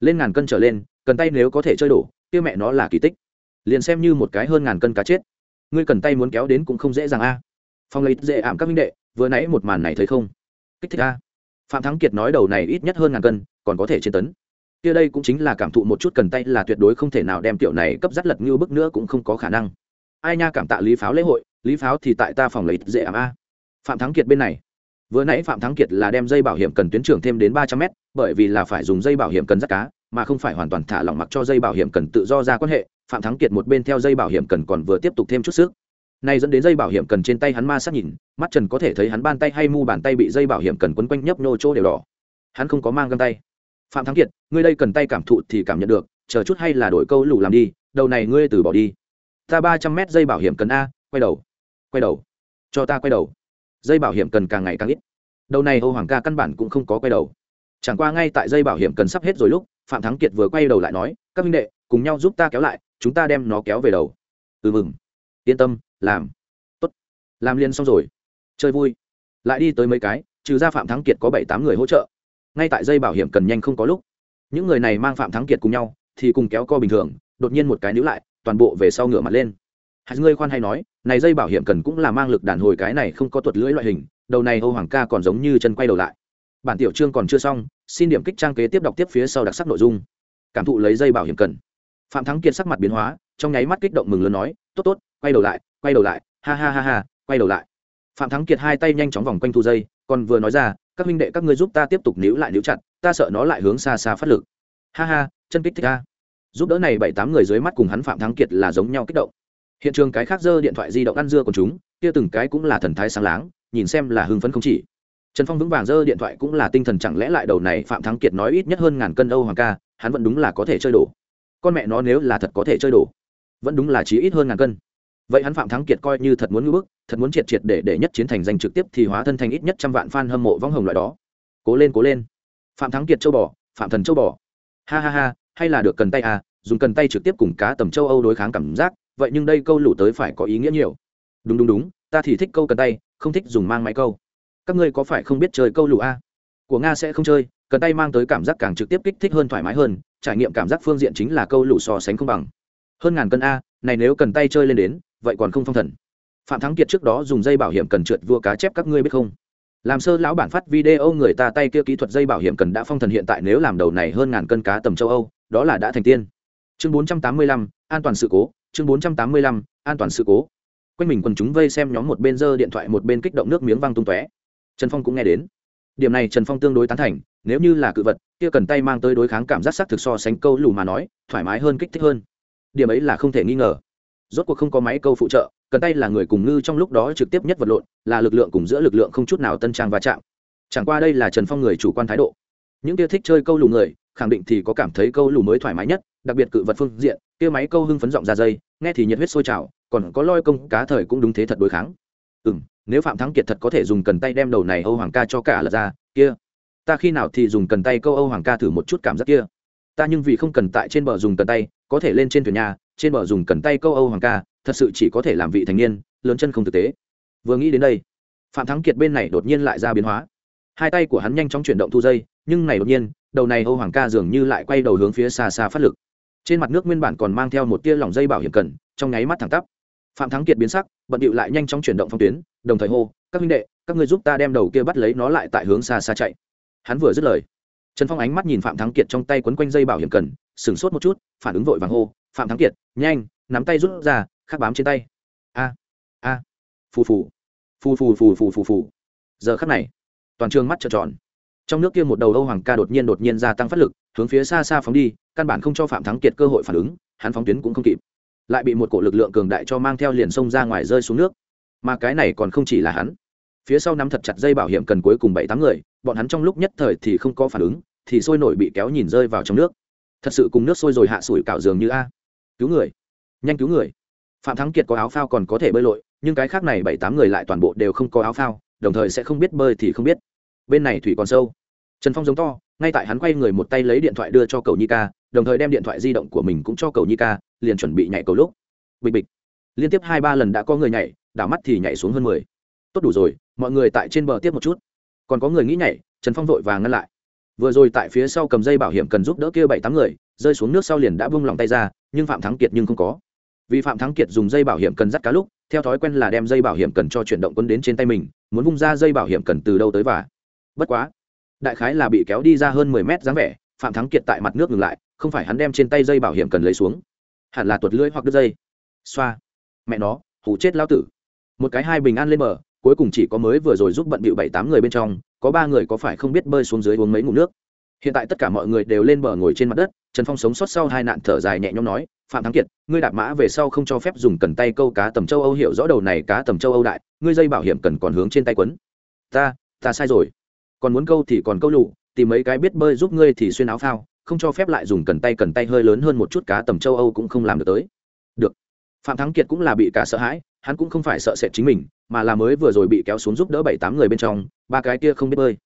Lên ngàn cân trở lên, cần tay nếu có thể chơi đổ kia mẹ nó là kỳ tích. Liền xem như một cái hơn ngàn cân cá chết. Ngươi cần tay muốn kéo đến cũng không dễ dàng a phong lấy dễ ảm các minh đệ, vừa nãy một màn này thấy không? Kích thích a. Phạm thắng kiệt nói đầu này ít nhất hơn ngàn cân, còn có thể trên tấn. Kia đây cũng chính là cảm thụ một chút cần tay là tuyệt đối không thể nào đem tiểu này cấp dắt lật như bức nữa cũng không có khả năng. Ai nha cảm tạ lý pháo lễ hội, lý pháo thì tại ta phòng lấy dễ ảm a. Phạm thắng kiệt bên này. Vừa nãy phạm thắng kiệt là đem dây bảo hiểm cần tuyến trưởng thêm đến ba trăm mét, bởi vì là phải dùng dây bảo hiểm cần dắt cá, mà không phải hoàn toàn thả lỏng mặc cho dây bảo hiểm cần tự do ra quan hệ. Phạm thắng kiệt một bên theo dây bảo hiểm cần còn vừa tiếp tục thêm chút sức này dẫn đến dây bảo hiểm cần trên tay hắn ma sát nhìn, mắt trần có thể thấy hắn bàn tay hay mu bàn tay bị dây bảo hiểm cần quấn quanh nhấp nhô chỗ đều đỏ. Hắn không có mang găng tay. Phạm thắng kiệt, ngươi đây cần tay cảm thụ thì cảm nhận được, chờ chút hay là đổi câu lù làm đi, đầu này ngươi từ bỏ đi. Ta ba trăm mét dây bảo hiểm cần a, quay đầu quay đầu, cho ta quay đầu. Dây bảo hiểm cần càng ngày càng ít. Đầu này âu hoàng ca căn bản cũng không có quay đầu. Chẳng qua ngay tại dây bảo hiểm cần sắp hết rồi lúc, phạm thắng kiệt vừa quay đầu lại nói, các minh đệ, cùng nhau giúp ta kéo lại, chúng ta đem nó kéo về đầu. Ừ mừng. Yên tâm làm. Tốt. Làm liền xong rồi. Chơi vui. Lại đi tới mấy cái, trừ ra phạm thắng kiệt có bảy tám người hỗ trợ. Ngay tại dây bảo hiểm cần nhanh không có lúc, những người này mang phạm thắng kiệt cùng nhau, thì cùng kéo co bình thường, đột nhiên một cái níu lại, toàn bộ về sau ngửa mặt lên. Hạt ngươi khoan hay nói, này dây bảo hiểm cần cũng là mang lực đàn hồi cái này không có tuột lưỡi loại hình, đầu này âu hoàng ca còn giống như chân quay đầu lại. Bản tiểu chương còn chưa xong, xin điểm kích trang kế tiếp đọc tiếp phía sau đặc sắc nội dung. Cảm thụ lấy dây bảo hiểm cần. Phạm thắng kiệt sắc mặt biến hóa, trong nháy mắt kích động mừng lớn nói, tốt tốt, quay đầu lại quay đầu lại, ha ha ha ha, quay đầu lại. Phạm thắng kiệt hai tay nhanh chóng vòng quanh thu dây, còn vừa nói ra, các huynh đệ các ngươi giúp ta tiếp tục níu lại níu chặt, ta sợ nó lại hướng xa xa phát lực. Ha ha, chân kích thích ha giúp đỡ này bảy tám người dưới mắt cùng hắn phạm thắng kiệt là giống nhau kích động. Hiện trường cái khác dơ điện thoại di động ăn dưa của chúng, kia từng cái cũng là thần thái sáng láng, nhìn xem là hưng phấn không chỉ. Trần phong vững vàng dơ điện thoại cũng là tinh thần chẳng lẽ lại đầu này phạm thắng kiệt nói ít nhất hơn ngàn cân âu hoàng ca, hắn vẫn đúng là có thể chơi đổ. Con mẹ nó nếu là thật có thể chơi đổ, vẫn đúng là chí ít hơn ngàn cân vậy hắn phạm thắng kiệt coi như thật muốn ngưỡng bức, thật muốn triệt triệt để để nhất chiến thành danh trực tiếp thì hóa thân thành ít nhất trăm vạn fan hâm mộ vong hồng loại đó. Cố lên cố lên. Phạm thắng kiệt châu bò, phạm thần châu bò. Ha ha ha, hay là được cần tay à dùng cần tay trực tiếp cùng cá tầm châu âu đối kháng cảm giác, vậy nhưng đây câu lủ tới phải có ý nghĩa nhiều. Đúng đúng đúng, ta thì thích câu cần tay, không thích dùng mang máy câu. Các ngươi có phải không biết chơi câu lủ a à? của nga sẽ không chơi, cần tay mang tới cảm giác càng trực tiếp kích thích hơn thoải mái hơn, trải nghiệm cảm giác phương diện chính là câu lủ so sánh không bằng. Hơn ngàn cân a, này nếu cần tay chơi lên đến vậy còn không phong thần. Phạm thắng kiệt trước đó dùng dây bảo hiểm cần trượt vua cá chép các ngươi biết không? Làm sơ lão bản phát video người ta tay kia kỹ thuật dây bảo hiểm cần đã phong thần hiện tại nếu làm đầu này hơn ngàn cân cá tầm châu âu đó là đã thành tiên. Chương 485, an toàn sự cố chương 485, an toàn sự cố. Quanh mình quần chúng vây xem nhóm một bên giơ điện thoại một bên kích động nước miếng văng tung tóe. Trần phong cũng nghe đến. Điểm này trần phong tương đối tán thành nếu như là cự vật kia cần tay mang tới đối kháng cảm giác sắc thực so sánh câu lù mà nói thoải mái hơn kích thích hơn. Điểm ấy là không thể nghi ngờ rốt cuộc không có máy câu phụ trợ, cần tay là người cùng ngư trong lúc đó trực tiếp nhất vật lộn, là lực lượng cùng giữa lực lượng không chút nào tân trang va chạm. Chẳng qua đây là trần phong người chủ quan thái độ. Những kia thích chơi câu lù người, khẳng định thì có cảm thấy câu lù mới thoải mái nhất, đặc biệt cự vật phương diện, kia máy câu hưng phấn giọng ra dây, nghe thì nhiệt huyết sôi trào, còn có loi công, cá thời cũng đúng thế thật đối kháng. Ừ m nếu phạm thắng kiệt thật có thể dùng cần tay đem đầu này âu hoàng ca cho cả lật ra, kia. Ta khi nào thì dùng cần tay câu âu hoàng ca thử một chút cảm giác kia. Ta nhưng vì không cần tại trên bờ dùng cần tay, có thể lên trên thuyền nhà trên bờ dùng cần tay câu âu hoàng ca, thật sự chỉ có thể làm vị thành niên, lớn chân không thực tế. Vừa nghĩ đến đây, phạm thắng kiệt bên này đột nhiên lại ra biến hóa. Hai tay của hắn nhanh chóng chuyển động thu dây, nhưng này đột nhiên, đầu này âu hoàng ca dường như lại quay đầu hướng phía xa xa phát lực. Trên mặt nước nguyên bản còn mang theo một tia lỏng dây bảo hiểm cần, trong nháy mắt thẳng tắp. Phạm thắng kiệt biến sắc, bận điệu lại nhanh chóng chuyển động phong tuyến, đồng thời hô, các huynh đệ, các ngươi giúp ta đem đầu kia bắt lấy nó lại tại hướng xa xa chạy. Hắn vừa dứt lời, trần phong ánh mắt nhìn phạm thắng kiệt trong tay quấn quanh dây bảo hiểm cần, sửng sốt một chút, phản ứng vội vàng hô phạm thắng kiệt, nhanh, nắm tay rút ra, khắc bám trên tay. A a, phù phù phù phù phù phù phù phù. Giờ khắc này, toàn trường mắt trợn tròn. Trong nước kia một đầu âu hoàng ca đột nhiên đột nhiên gia tăng phát lực, hướng phía xa xa phóng đi, căn bản không cho phạm thắng kiệt cơ hội phản ứng, hắn phóng tuyến cũng không kịp. Lại bị một cổ lực lượng cường đại cho mang theo liền sông ra ngoài rơi xuống nước. Mà cái này còn không chỉ là hắn. Phía sau nắm thật chặt dây bảo hiểm cần cuối cùng bảy tám người, bọn hắn trong lúc nhất thời thì không có phản ứng, thì sôi nổi bị kéo nhìn rơi vào trong nước. Thật sự cùng nước sôi rồi hạ sủi cạo giường như a cứu người, nhanh cứu người. Phạm thắng kiệt có áo phao còn có thể bơi lội, nhưng cái khác này bảy tám người lại toàn bộ đều không có áo phao, đồng thời sẽ không biết bơi thì không biết. Bên này thủy còn sâu. Trần phong giống to, ngay tại hắn quay người một tay lấy điện thoại đưa cho cầu nhi ca, đồng thời đem điện thoại di động của mình cũng cho cầu nhi ca, liền chuẩn bị nhảy cầu lúc. Bịch bịch. Liên tiếp hai ba lần đã có người nhảy, đảo mắt thì nhảy xuống hơn mười. Tốt đủ rồi, mọi người tại trên bờ tiếp một chút. Còn có người nghĩ nhảy, trần phong vội vàng ngăn lại. Vừa rồi tại phía sau cầm dây bảo hiểm cần giúp đỡ kia bảy tám người rơi xuống nước sau liền đã vung lòng tay ra, nhưng phạm thắng kiệt nhưng không có. Vì phạm thắng kiệt dùng dây bảo hiểm cần dắt cá lúc, theo thói quen là đem dây bảo hiểm cần cho chuyển động quân đến trên tay mình, muốn vung ra dây bảo hiểm cần từ đâu tới và. Bất quá, đại khái là bị kéo đi ra hơn mười mét dáng vẻ, phạm thắng kiệt tại mặt nước ngừng lại, không phải hắn đem trên tay dây bảo hiểm cần lấy xuống. Hẳn là tuột lưỡi hoặc đứt dây. Xoa. Mẹ nó hủ chết lao tử. Một cái hai bình an lên bờ, cuối cùng chỉ có mới vừa rồi giúp bận bịu bảy tám người bên trong, có ba người có phải không biết bơi xuống dưới uống mấy ngụm nước hiện tại tất cả mọi người đều lên bờ ngồi trên mặt đất, trần phong sống sót sau hai nạn thở dài nhẹ nhõm nói, phạm thắng kiệt, ngươi đạp mã về sau không cho phép dùng cần tay câu cá tầm châu âu hiểu rõ đầu này cá tầm châu âu đại, ngươi dây bảo hiểm cần còn hướng trên tay quấn. Ta ta sai rồi. Còn muốn câu thì còn câu lụ tìm mấy cái biết bơi giúp ngươi thì xuyên áo phao, không cho phép lại dùng cần tay cần tay hơi lớn hơn một chút cá tầm châu âu cũng không làm được tới. Được. Phạm thắng kiệt cũng là bị cả sợ hãi, hắn cũng không phải sợ sệt chính mình, mà là mới vừa rồi bị kéo xuống giúp đỡ bảy tám người bên trong, ba cái kia không biết bơi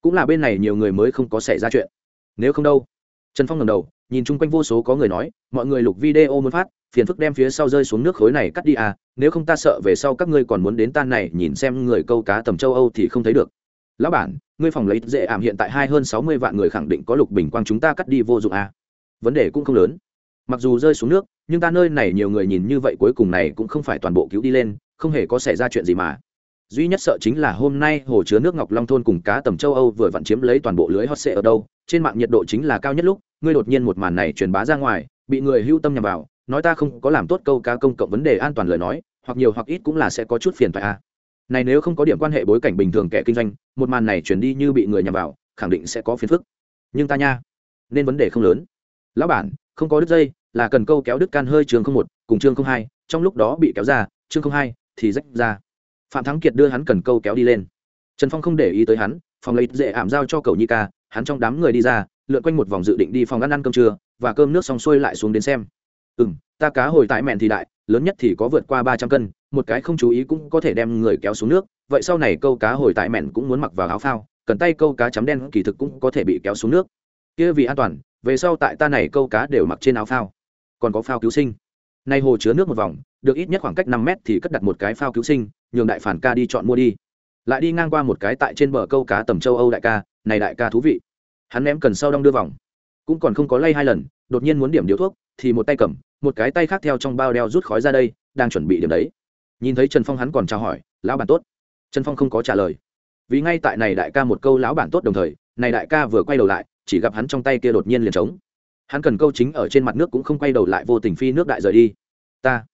cũng là bên này nhiều người mới không có xảy ra chuyện. Nếu không đâu, trần phong ngầm đầu, nhìn chung quanh vô số có người nói, mọi người lục video muốn phát, phiền phức đem phía sau rơi xuống nước khối này cắt đi à nếu không ta sợ về sau các ngươi còn muốn đến tan này, nhìn xem người câu cá tầm châu âu thì không thấy được. Lão bản, ngươi phòng lấy dễ ảm hiện tại hai hơn sáu mươi vạn người khẳng định có lục bình quang chúng ta cắt đi vô dụng à. Vấn đề cũng không lớn. Mặc dù rơi xuống nước, nhưng ta nơi này nhiều người nhìn như vậy cuối cùng này cũng không phải toàn bộ cứu đi lên, không hề có xảy ra chuyện gì mà duy nhất sợ chính là hôm nay hồ chứa nước ngọc long thôn cùng cá tầm châu âu vừa vặn chiếm lấy toàn bộ lưới hot sệ ở đâu, trên mạng nhiệt độ chính là cao nhất lúc, ngươi đột nhiên một màn này truyền bá ra ngoài, bị người hưu tâm nhằm vào, nói ta không có làm tốt câu cá công cộng vấn đề an toàn lời nói, hoặc nhiều hoặc ít cũng là sẽ có chút phiền phải a. À. này nếu không có điểm quan hệ bối cảnh bình thường kẻ kinh doanh, một màn này truyền đi như bị người nhằm vào, khẳng định sẽ có phiền phức. Nhưng ta nha, nên vấn đề không lớn. Lão bản, không có đứt dây, là cần câu kéo đứt can hơi trường không một, cùng chương không hai, trong lúc đó bị kéo ra, chương không hai thì rách ra phạm thắng kiệt đưa hắn cần câu kéo đi lên. Trần phong không để ý tới hắn, phòng lấy dễ ảm giao cho cậu nhi ca, hắn trong đám người đi ra, lượn quanh một vòng dự định đi phòng ăn ăn cơm trưa, và cơm nước xong xuôi lại xuống đến xem. Ừ m ta cá hồi tại mẹn thì đại, lớn nhất thì có vượt qua ba trăm cân, một cái không chú ý cũng có thể đem người kéo xuống nước, vậy sau này câu cá hồi tại mẹn cũng muốn mặc vào áo phao, cần tay câu cá chấm đen kỳ thực cũng có thể bị kéo xuống nước. Kia vì an toàn, về sau tại ta này câu cá đều mặc trên áo phao. Còn có phao cứu sinh. Nay hồ chứa nước một vòng, được ít nhất khoảng cách năm mét thì cất đặt một cái phao cứu sinh nhường đại phản ca đi chọn mua đi. Lại đi ngang qua một cái tại trên bờ câu cá tầm châu âu đại ca, này đại ca thú vị. Hắn ném cần sau đong đưa vòng. Cũng còn không có lay hai lần, đột nhiên muốn điểm điếu thuốc, thì một tay cầm, một cái tay khác theo trong bao đeo rút khói ra đây, đang chuẩn bị điểm đấy. Nhìn thấy trần phong hắn còn chào hỏi, lão bản tốt. Trần phong không có trả lời. Vì ngay tại này đại ca một câu lão bản tốt đồng thời, này đại ca vừa quay đầu lại, chỉ gặp hắn trong tay kia đột nhiên liền trống. Hắn cần câu chính ở trên mặt nước cũng không quay đầu lại, vô tình phi nước đại rời đi. Ta,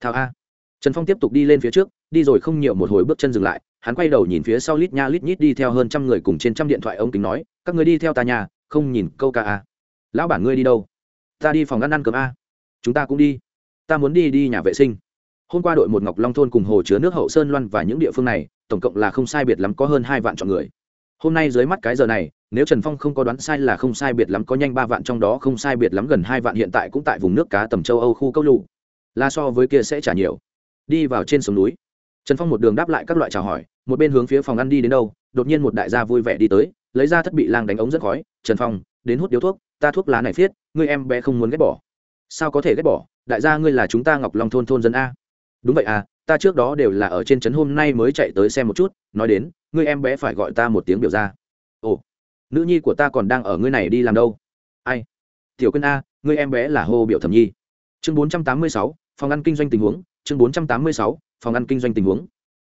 thảo a. Trần phong tiếp tục đi lên phía trước đi rồi không nhiều một hồi bước chân dừng lại, hắn quay đầu nhìn phía sau lít nha lít nhít đi theo hơn trăm người cùng trên trăm điện thoại ông kính nói, các người đi theo ta nhà không nhìn câu ca a. Lão bản ngươi đi đâu? Ta đi phòng ăn ăn cơm a. Chúng ta cũng đi. Ta muốn đi đi nhà vệ sinh. Hôm qua đội một ngọc long thôn cùng hồ chứa nước hậu sơn loan và những địa phương này, tổng cộng là không sai biệt lắm có hơn hai vạn chọn người. Hôm nay dưới mắt cái giờ này, nếu trần phong không có đoán sai là không sai biệt lắm có nhanh ba vạn trong đó không sai biệt lắm gần hai vạn hiện tại cũng tại vùng nước cá tầm châu âu khu câu lụ là so với kia sẽ trả nhiều. Đi vào trên sông núi trần phong một đường đáp lại các loại chào hỏi, một bên hướng phía phòng ăn đi đến đâu, đột nhiên một đại gia vui vẻ đi tới, lấy ra thiết bị lang đánh ống rất khói, trần phong, đến hút điếu thuốc, ta thuốc lá này phiết, ngươi em bé không muốn ghét bỏ. Sao có thể ghét bỏ? Đại gia ngươi là chúng ta ngọc long thôn thôn dân a. Đúng vậy à ta trước đó đều là ở trên trấn hôm nay mới chạy tới xem một chút, nói đến, ngươi em bé phải gọi ta một tiếng biểu ra ồ, nữ nhi của ta còn đang ở ngươi này đi làm đâu? Ai? Tiểu quân a, ngươi em bé là hô biểu thẩm nhi. Chương bốn trăm tám mươi sáu, phòng ăn kinh doanh tình huống, chương bốn trăm tám mươi sáu phòng ăn kinh doanh tình huống.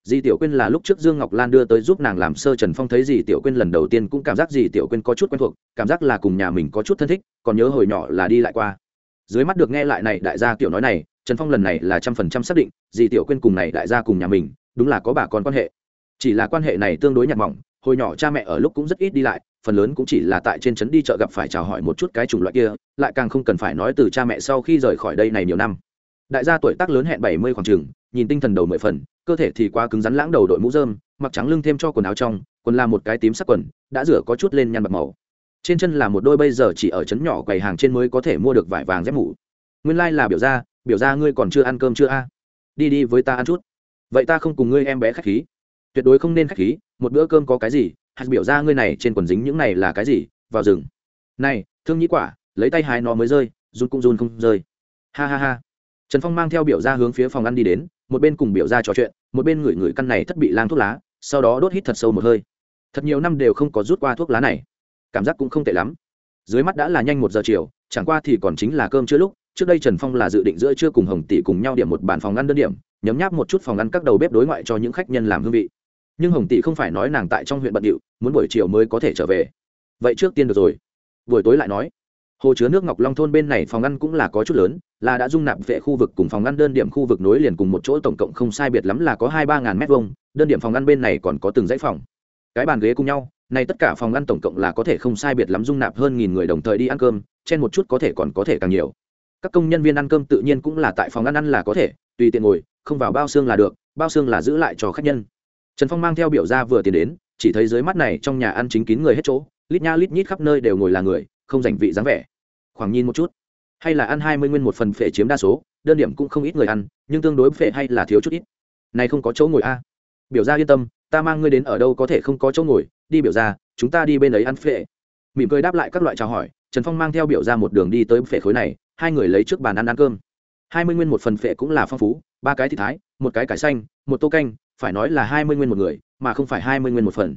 Dì tiểu quyên là lúc trước dương ngọc lan đưa tới giúp nàng làm sơ trần phong thấy dì tiểu quyên lần đầu tiên cũng cảm giác dì tiểu quyên có chút quen thuộc, cảm giác là cùng nhà mình có chút thân thích, còn nhớ hồi nhỏ là đi lại qua. Dưới mắt được nghe lại này đại gia tiểu nói này, trần phong lần này là trăm phần trăm xác định, dì tiểu quyên cùng này đại gia cùng nhà mình, đúng là có bà con quan hệ. Chỉ là quan hệ này tương đối nhạt mỏng, hồi nhỏ cha mẹ ở lúc cũng rất ít đi lại, phần lớn cũng chỉ là tại trên trấn đi chợ gặp phải chào hỏi một chút cái chủng loại kia, lại càng không cần phải nói từ cha mẹ sau khi rời khỏi đây này nhiều năm đại gia tuổi tác lớn hẹn bảy mươi khoảng trường nhìn tinh thần đầu mười phần, cơ thể thì quá cứng rắn lãng đầu đội mũ dơm mặc trắng lưng thêm cho quần áo trong, quần là một cái tím sắc quần, đã rửa có chút lên nhăn bạc màu. Trên chân là một đôi bây giờ chỉ ở trấn nhỏ quầy hàng trên mới có thể mua được vải vàng dép mũ. Nguyên lai、like、là biểu gia biểu gia ngươi còn chưa ăn cơm chưa a? Đi đi với ta ăn chút. Vậy ta không cùng ngươi em bé k h á c h khí. Tuyệt đối không nên k h á c h khí, một bữa cơm có cái gì, hạt biểu gia ngươi này trên quần dính những này là cái gì, vào rừng. Này, thương nhĩ quả, lấy tay hái nó mới rơi, run cũng run không rơi. Ha ha ha trần phong mang theo biểu ra hướng phía phòng ăn đi đến, một bên cùng biểu ra trò chuyện, một bên ngửi ngửi căn này thất bị lang thuốc lá, sau đó đốt hít thật sâu một hơi. Thật nhiều năm đều không có rút qua thuốc lá này. Cảm giác cũng không tệ lắm. Dưới mắt đã là nhanh một giờ chiều, chẳng qua thì còn chính là cơm chưa lúc, trước đây trần phong là dự định giữa trưa cùng hồng tỷ cùng nhau điểm một bàn phòng ăn đơn điểm, nhấm nháp một chút phòng ăn các đầu bếp đối ngoại cho những khách nhân làm hương vị. Nhưng hồng tỷ không phải nói nàng tại trong huyện bận điệu, muốn buổi chiều mới có thể trở về. Vậy trước tiên được rồi. Buổi tối lại nói, hồ chứa nước ngọc long thôn bên này phòng ăn cũng là có chút lớn là đã dung nạp vệ khu vực cùng phòng ngăn đơn điểm khu vực nối liền cùng một chỗ, tổng cộng không sai biệt lắm là có hai ba ngàn mét vuông, đơn điểm phòng ngăn bên này còn có từng dãy phòng. Cái bàn ghế cùng nhau, này tất cả phòng ngăn tổng cộng là có thể không sai biệt lắm dung nạp hơn nghìn người đồng thời đi ăn cơm, trên một chút có thể còn có thể càng nhiều. Các công nhân viên ăn cơm tự nhiên cũng là tại phòng ăn ăn là có thể, tùy tiện ngồi, không vào bao xương là được, bao xương là giữ lại cho khách nhân. Trần phong mang theo biểu ra vừa tiền đến, chỉ thấy dưới mắt này trong nhà ăn chính kín người hết chỗ, lít nha lít nhít khắp nơi đều ngồi là người, không dành vị dáng vẻ. Khoảng nhìn một chút hay là ăn hai mươi nguyên một phần phệ chiếm đa số đơn điểm cũng không ít người ăn nhưng tương đối phệ hay là thiếu chút ít. Này không có chỗ ngồi a. Biểu gia yên tâm ta mang ngươi đến ở đâu có thể không có chỗ ngồi đi biểu gia, chúng ta đi bên ấy ăn phệ. Mỉm cười đáp lại các loại chào hỏi trần phong mang theo biểu gia một đường đi tới phệ khối này hai người lấy trước bàn ăn ăn cơm. Hai mươi nguyên một phần phệ cũng là phong phú ba cái thịt thái một cái cải xanh một tô canh phải nói là hai mươi nguyên một người mà không phải hai mươi nguyên một phần.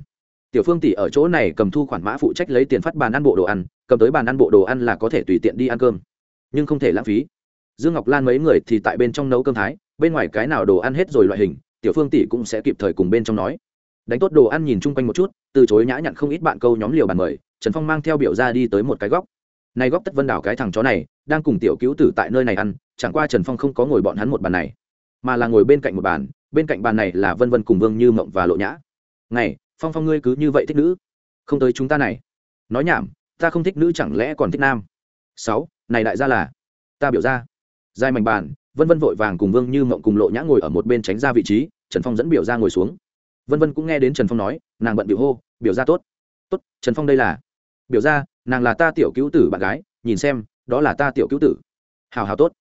Tiểu phương tỷ ở chỗ này cầm thu khoản mã phụ trách lấy tiền phát bàn ăn bộ đồ ăn cầm tới bàn ăn bộ đồ ăn là có thể tùy tiện đi ăn cơm nhưng không thể lãng phí. Dương ngọc lan mấy người thì tại bên trong nấu cơm thái, bên ngoài cái nào đồ ăn hết rồi loại hình, tiểu phương tỷ cũng sẽ kịp thời cùng bên trong nói. Đánh tốt đồ ăn nhìn chung quanh một chút, từ chối nhã nhặn không ít bạn câu nhóm liều bàn mời, trần phong mang theo biểu ra đi tới một cái góc. Này góc tất vân đảo cái thằng chó này, đang cùng tiểu cứu tử tại nơi này ăn, chẳng qua trần phong không có ngồi bọn hắn một bàn này, mà là ngồi bên cạnh một bàn, bên cạnh bàn này là vân vân cùng vương như mộng và lộ nhã. Này, phong phong ngươi cứ như vậy thích nữ, không tới chúng ta này. Nói nhảm, ta không thích nữ chẳng lẽ còn thích nam? Sáu này đại gia là, ta biểu ra. Giai mảnh bàn vân vân vội vàng cùng vương như mộng cùng lộ nhã ngồi ở một bên tránh ra vị trí, trần phong dẫn biểu ra ngồi xuống. Vân vân cũng nghe đến trần phong nói, nàng bận biểu hô, biểu ra tốt. Tốt, trần phong đây là. Biểu ra, nàng là ta tiểu cứu tử bạn gái, nhìn xem, đó là ta tiểu cứu tử. Hào hào tốt.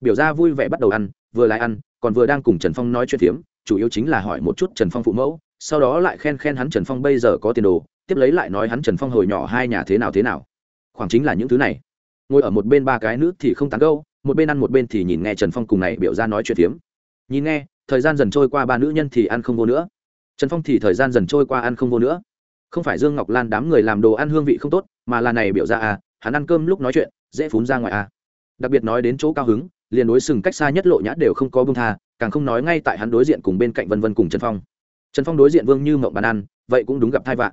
Biểu ra vui vẻ bắt đầu ăn, vừa lại ăn, còn vừa đang cùng trần phong nói chuyện phiếm, chủ yếu chính là hỏi một chút trần phong phụ mẫu, sau đó lại khen khen hắn trần phong bây giờ có tiền đồ, tiếp lấy lại nói hắn trần phong hồi nhỏ hai nhà thế nào thế nào. Khoảng chính là những thứ này ngồi ở một bên ba cái nữ thì không tán gâu một bên ăn một bên thì nhìn nghe trần phong cùng này biểu ra nói chuyện phiếm. Nhìn nghe, thời gian dần trôi qua ba nữ nhân thì ăn không vô nữa. Trần phong thì thời gian dần trôi qua ăn không vô nữa. Không phải dương ngọc lan đám người làm đồ ăn hương vị không tốt, mà là này biểu ra à hắn ăn cơm lúc nói chuyện, dễ phún ra ngoài à. Đặc biệt nói đến chỗ cao hứng, liền đối sừng cách xa nhất lộ nhã đều không có bông tha, càng không nói ngay tại hắn đối diện cùng bên cạnh vân vân cùng trần phong. Trần phong đối diện vương như mộng bàn ăn, vậy cũng đúng gặp thai vạn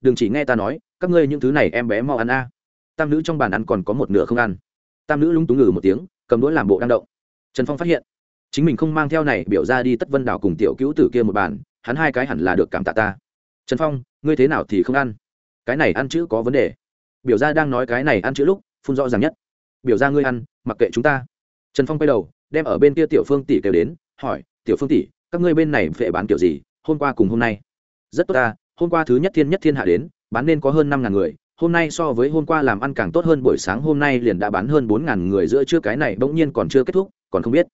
đừng chỉ nghe ta nói, các ngươi những thứ này em bé mau ăn a tam nữ trong bàn ăn còn có một nửa không ăn. Tam nữ lúng túng ngừ một tiếng, cầm đũa làm bộ đang động. Trần phong phát hiện, chính mình không mang theo này biểu ra đi tất vân đảo cùng tiểu cứu tử kia một bàn, hắn hai cái hẳn là được cảm tạ ta. Trần phong, ngươi thế nào thì không ăn? Cái này ăn chữ có vấn đề. Biểu ra đang nói cái này ăn chữ lúc, phun rõ ràng nhất. Biểu ra ngươi ăn, mặc kệ chúng ta. Trần phong quay đầu, đem ở bên kia tiểu phương tỷ kêu đến, hỏi, tiểu phương tỷ, các ngươi bên này vệ bán kiểu gì? Hôm qua cùng hôm nay. Rất tốt ta, hôm qua thứ nhất thiên nhất thiên hạ đến, bán nên có hơn năm ngàn người hôm nay so với hôm qua làm ăn càng tốt hơn, buổi sáng hôm nay liền đã bán hơn bốn ngàn người giữa trưa, cái này bỗng nhiên còn chưa kết thúc, còn không biết.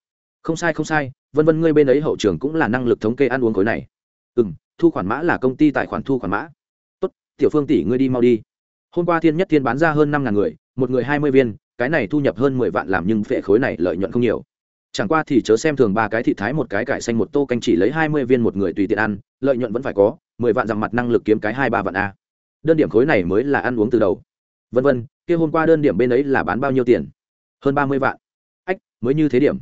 Không sai không sai, vân vân, ngươi bên ấy hậu trường cũng là năng lực thống kê ăn uống khối này. Ừ m thu khoản mã là công ty tài khoản thu khoản mã. Tốt, tiểu phương tỷ, ngươi đi mau đi. Hôm qua thiên nhất thiên bán ra hơn năm ngàn người, một người hai mươi viên, cái này thu nhập hơn mười vạn làm nhưng phệ khối này lợi nhuận không nhiều. Chẳng qua thì chớ xem thường ba cái thị thái một cái cải xanh một tô canh chỉ lấy hai mươi viên một người tùy tiện ăn, lợi nhuận vẫn phải có, mười vạn rằng mặt năng lực kiếm cái hai ba vạn a đơn điểm khối này mới là ăn uống từ đầu. Vân vân, kia hôm qua đơn điểm bên ấy là bán bao nhiêu tiền? Hơn ba mươi vạn. Ách, mới như thế điểm.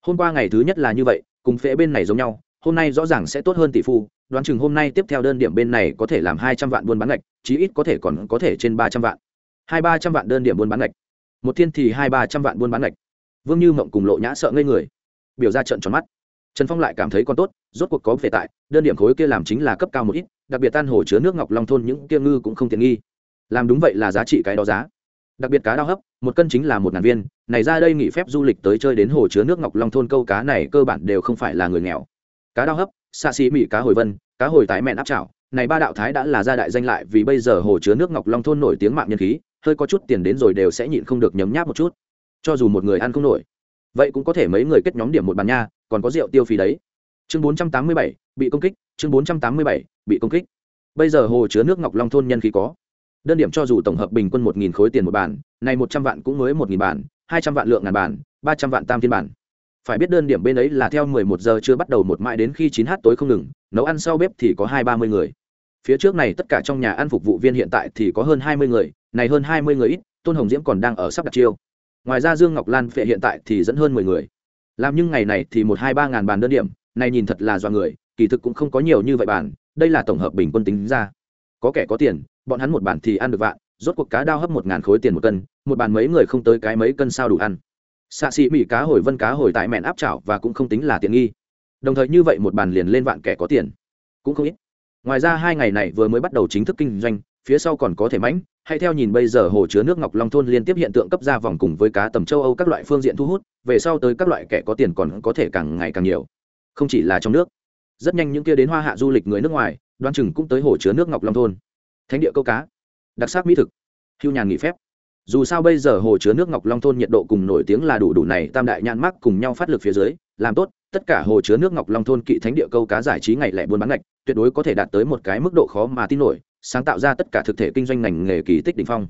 Hôm qua ngày thứ nhất là như vậy, cùng phễ bên này giống nhau, hôm nay rõ ràng sẽ tốt hơn tỷ phu, đoán chừng hôm nay tiếp theo đơn điểm bên này có thể làm hai trăm vạn buôn bán ngạch, chí ít có thể còn có thể trên ba trăm vạn. Hai ba trăm vạn đơn điểm buôn bán ngạch. Một thiên thì hai ba trăm vạn buôn bán ngạch. Vương như mộng cùng lộ nhã sợ ngây người. Biểu ra trận tròn mắt. Trần phong lại cảm thấy còn tốt, rốt cuộc có về tại, đơn điểm khối kia làm chính là cấp cao một ít đặc biệt tan hồ chứa nước ngọc long thôn những kia ngư cũng không tiện nghi. Làm đúng vậy là giá trị cái đó giá. Đặc biệt cá đao hấp, một cân chính là một ngàn viên, này ra đây nghỉ phép du lịch tới chơi đến hồ chứa nước ngọc long thôn câu cá này cơ bản đều không phải là người nghèo. Cá đao hấp xa xỉ mỹ cá hồi vân, cá hồi tái mẹn áp chảo, này ba đạo thái đã là gia đại danh lại vì bây giờ hồ chứa nước ngọc long thôn nổi tiếng mạng nhân khí, hơi có chút tiền đến rồi đều sẽ nhịn không được nhấm nháp một chút. Cho dù một người ăn không nổi, vậy cũng có thể mấy người kết nhóm điểm một bàn nha, còn có rượu tiêu phí đấy. Chương bốn trăm tám mươi bảy bị công kích, chương bốn trăm tám mươi bảy, bị công kích. Bây giờ hồ chứa nước ngọc long thôn nhân khí có. Đơn điểm cho dù tổng hợp bình quân một nghìn khối tiền một bản, này một trăm vạn cũng mới một nghìn bản, hai trăm vạn lượng ngàn bản, ba trăm vạn tam thiên bản. Phải biết đơn điểm bên ấy là theo mười một giờ chưa bắt đầu một mãi đến khi chín h tối không ngừng, nấu ăn sau bếp thì có hai ba mươi người. Phía trước này tất cả trong nhà ăn phục vụ viên hiện tại thì có hơn hai mươi người, này hơn hai mươi người ít, tôn hồng diễm còn đang ở sắp đặt chiêu. Ngoài ra dương ngọc lan phệ hiện tại thì dẫn hơn mười người. Làm nhưng ngày này thì một hai ba ngàn bàn đơn điểm, này nhìn thật là do người kỳ thực cũng không có nhiều như vậy bản, đây là tổng hợp bình quân tính ra. Có kẻ có tiền, bọn hắn một bản thì ăn được vạn, rốt cuộc cá đao hấp một ngàn khối tiền một cân, một bàn mấy người không tới cái mấy cân sao đủ ăn. Xạ xị mỹ cá hồi vân cá hồi tại mẹn áp chảo và cũng không tính là tiện nghi. Đồng thời như vậy một bàn liền lên vạn kẻ có tiền. Cũng không ít. Ngoài ra hai ngày này vừa mới bắt đầu chính thức kinh doanh, phía sau còn có thể mãnh hay theo nhìn bây giờ hồ chứa nước ngọc long thôn liên tiếp hiện tượng cấp ra vòng cùng với cá tầm châu âu các loại phương diện thu hút, về sau tới các loại kẻ có tiền còn có thể càng ngày càng nhiều. Không chỉ là trong nước rất nhanh những kia đến hoa hạ du lịch người nước ngoài đoan chừng cũng tới hồ chứa nước ngọc long thôn. Thánh địa câu cá, đặc sắc mỹ thực, hưu nhàn nghỉ phép. Dù sao bây giờ hồ chứa nước ngọc long thôn nhiệt độ cùng nổi tiếng là đủ đủ này, tam đại nhãn mắc cùng nhau phát lực phía dưới, làm tốt, tất cả hồ chứa nước ngọc long thôn kỵ thánh địa câu cá giải trí ngày lẻ buôn bán ngạch, tuyệt đối có thể đạt tới một cái mức độ khó mà tin nổi, sáng tạo ra tất cả thực thể kinh doanh ngành nghề kỳ tích đ ỉ n h phong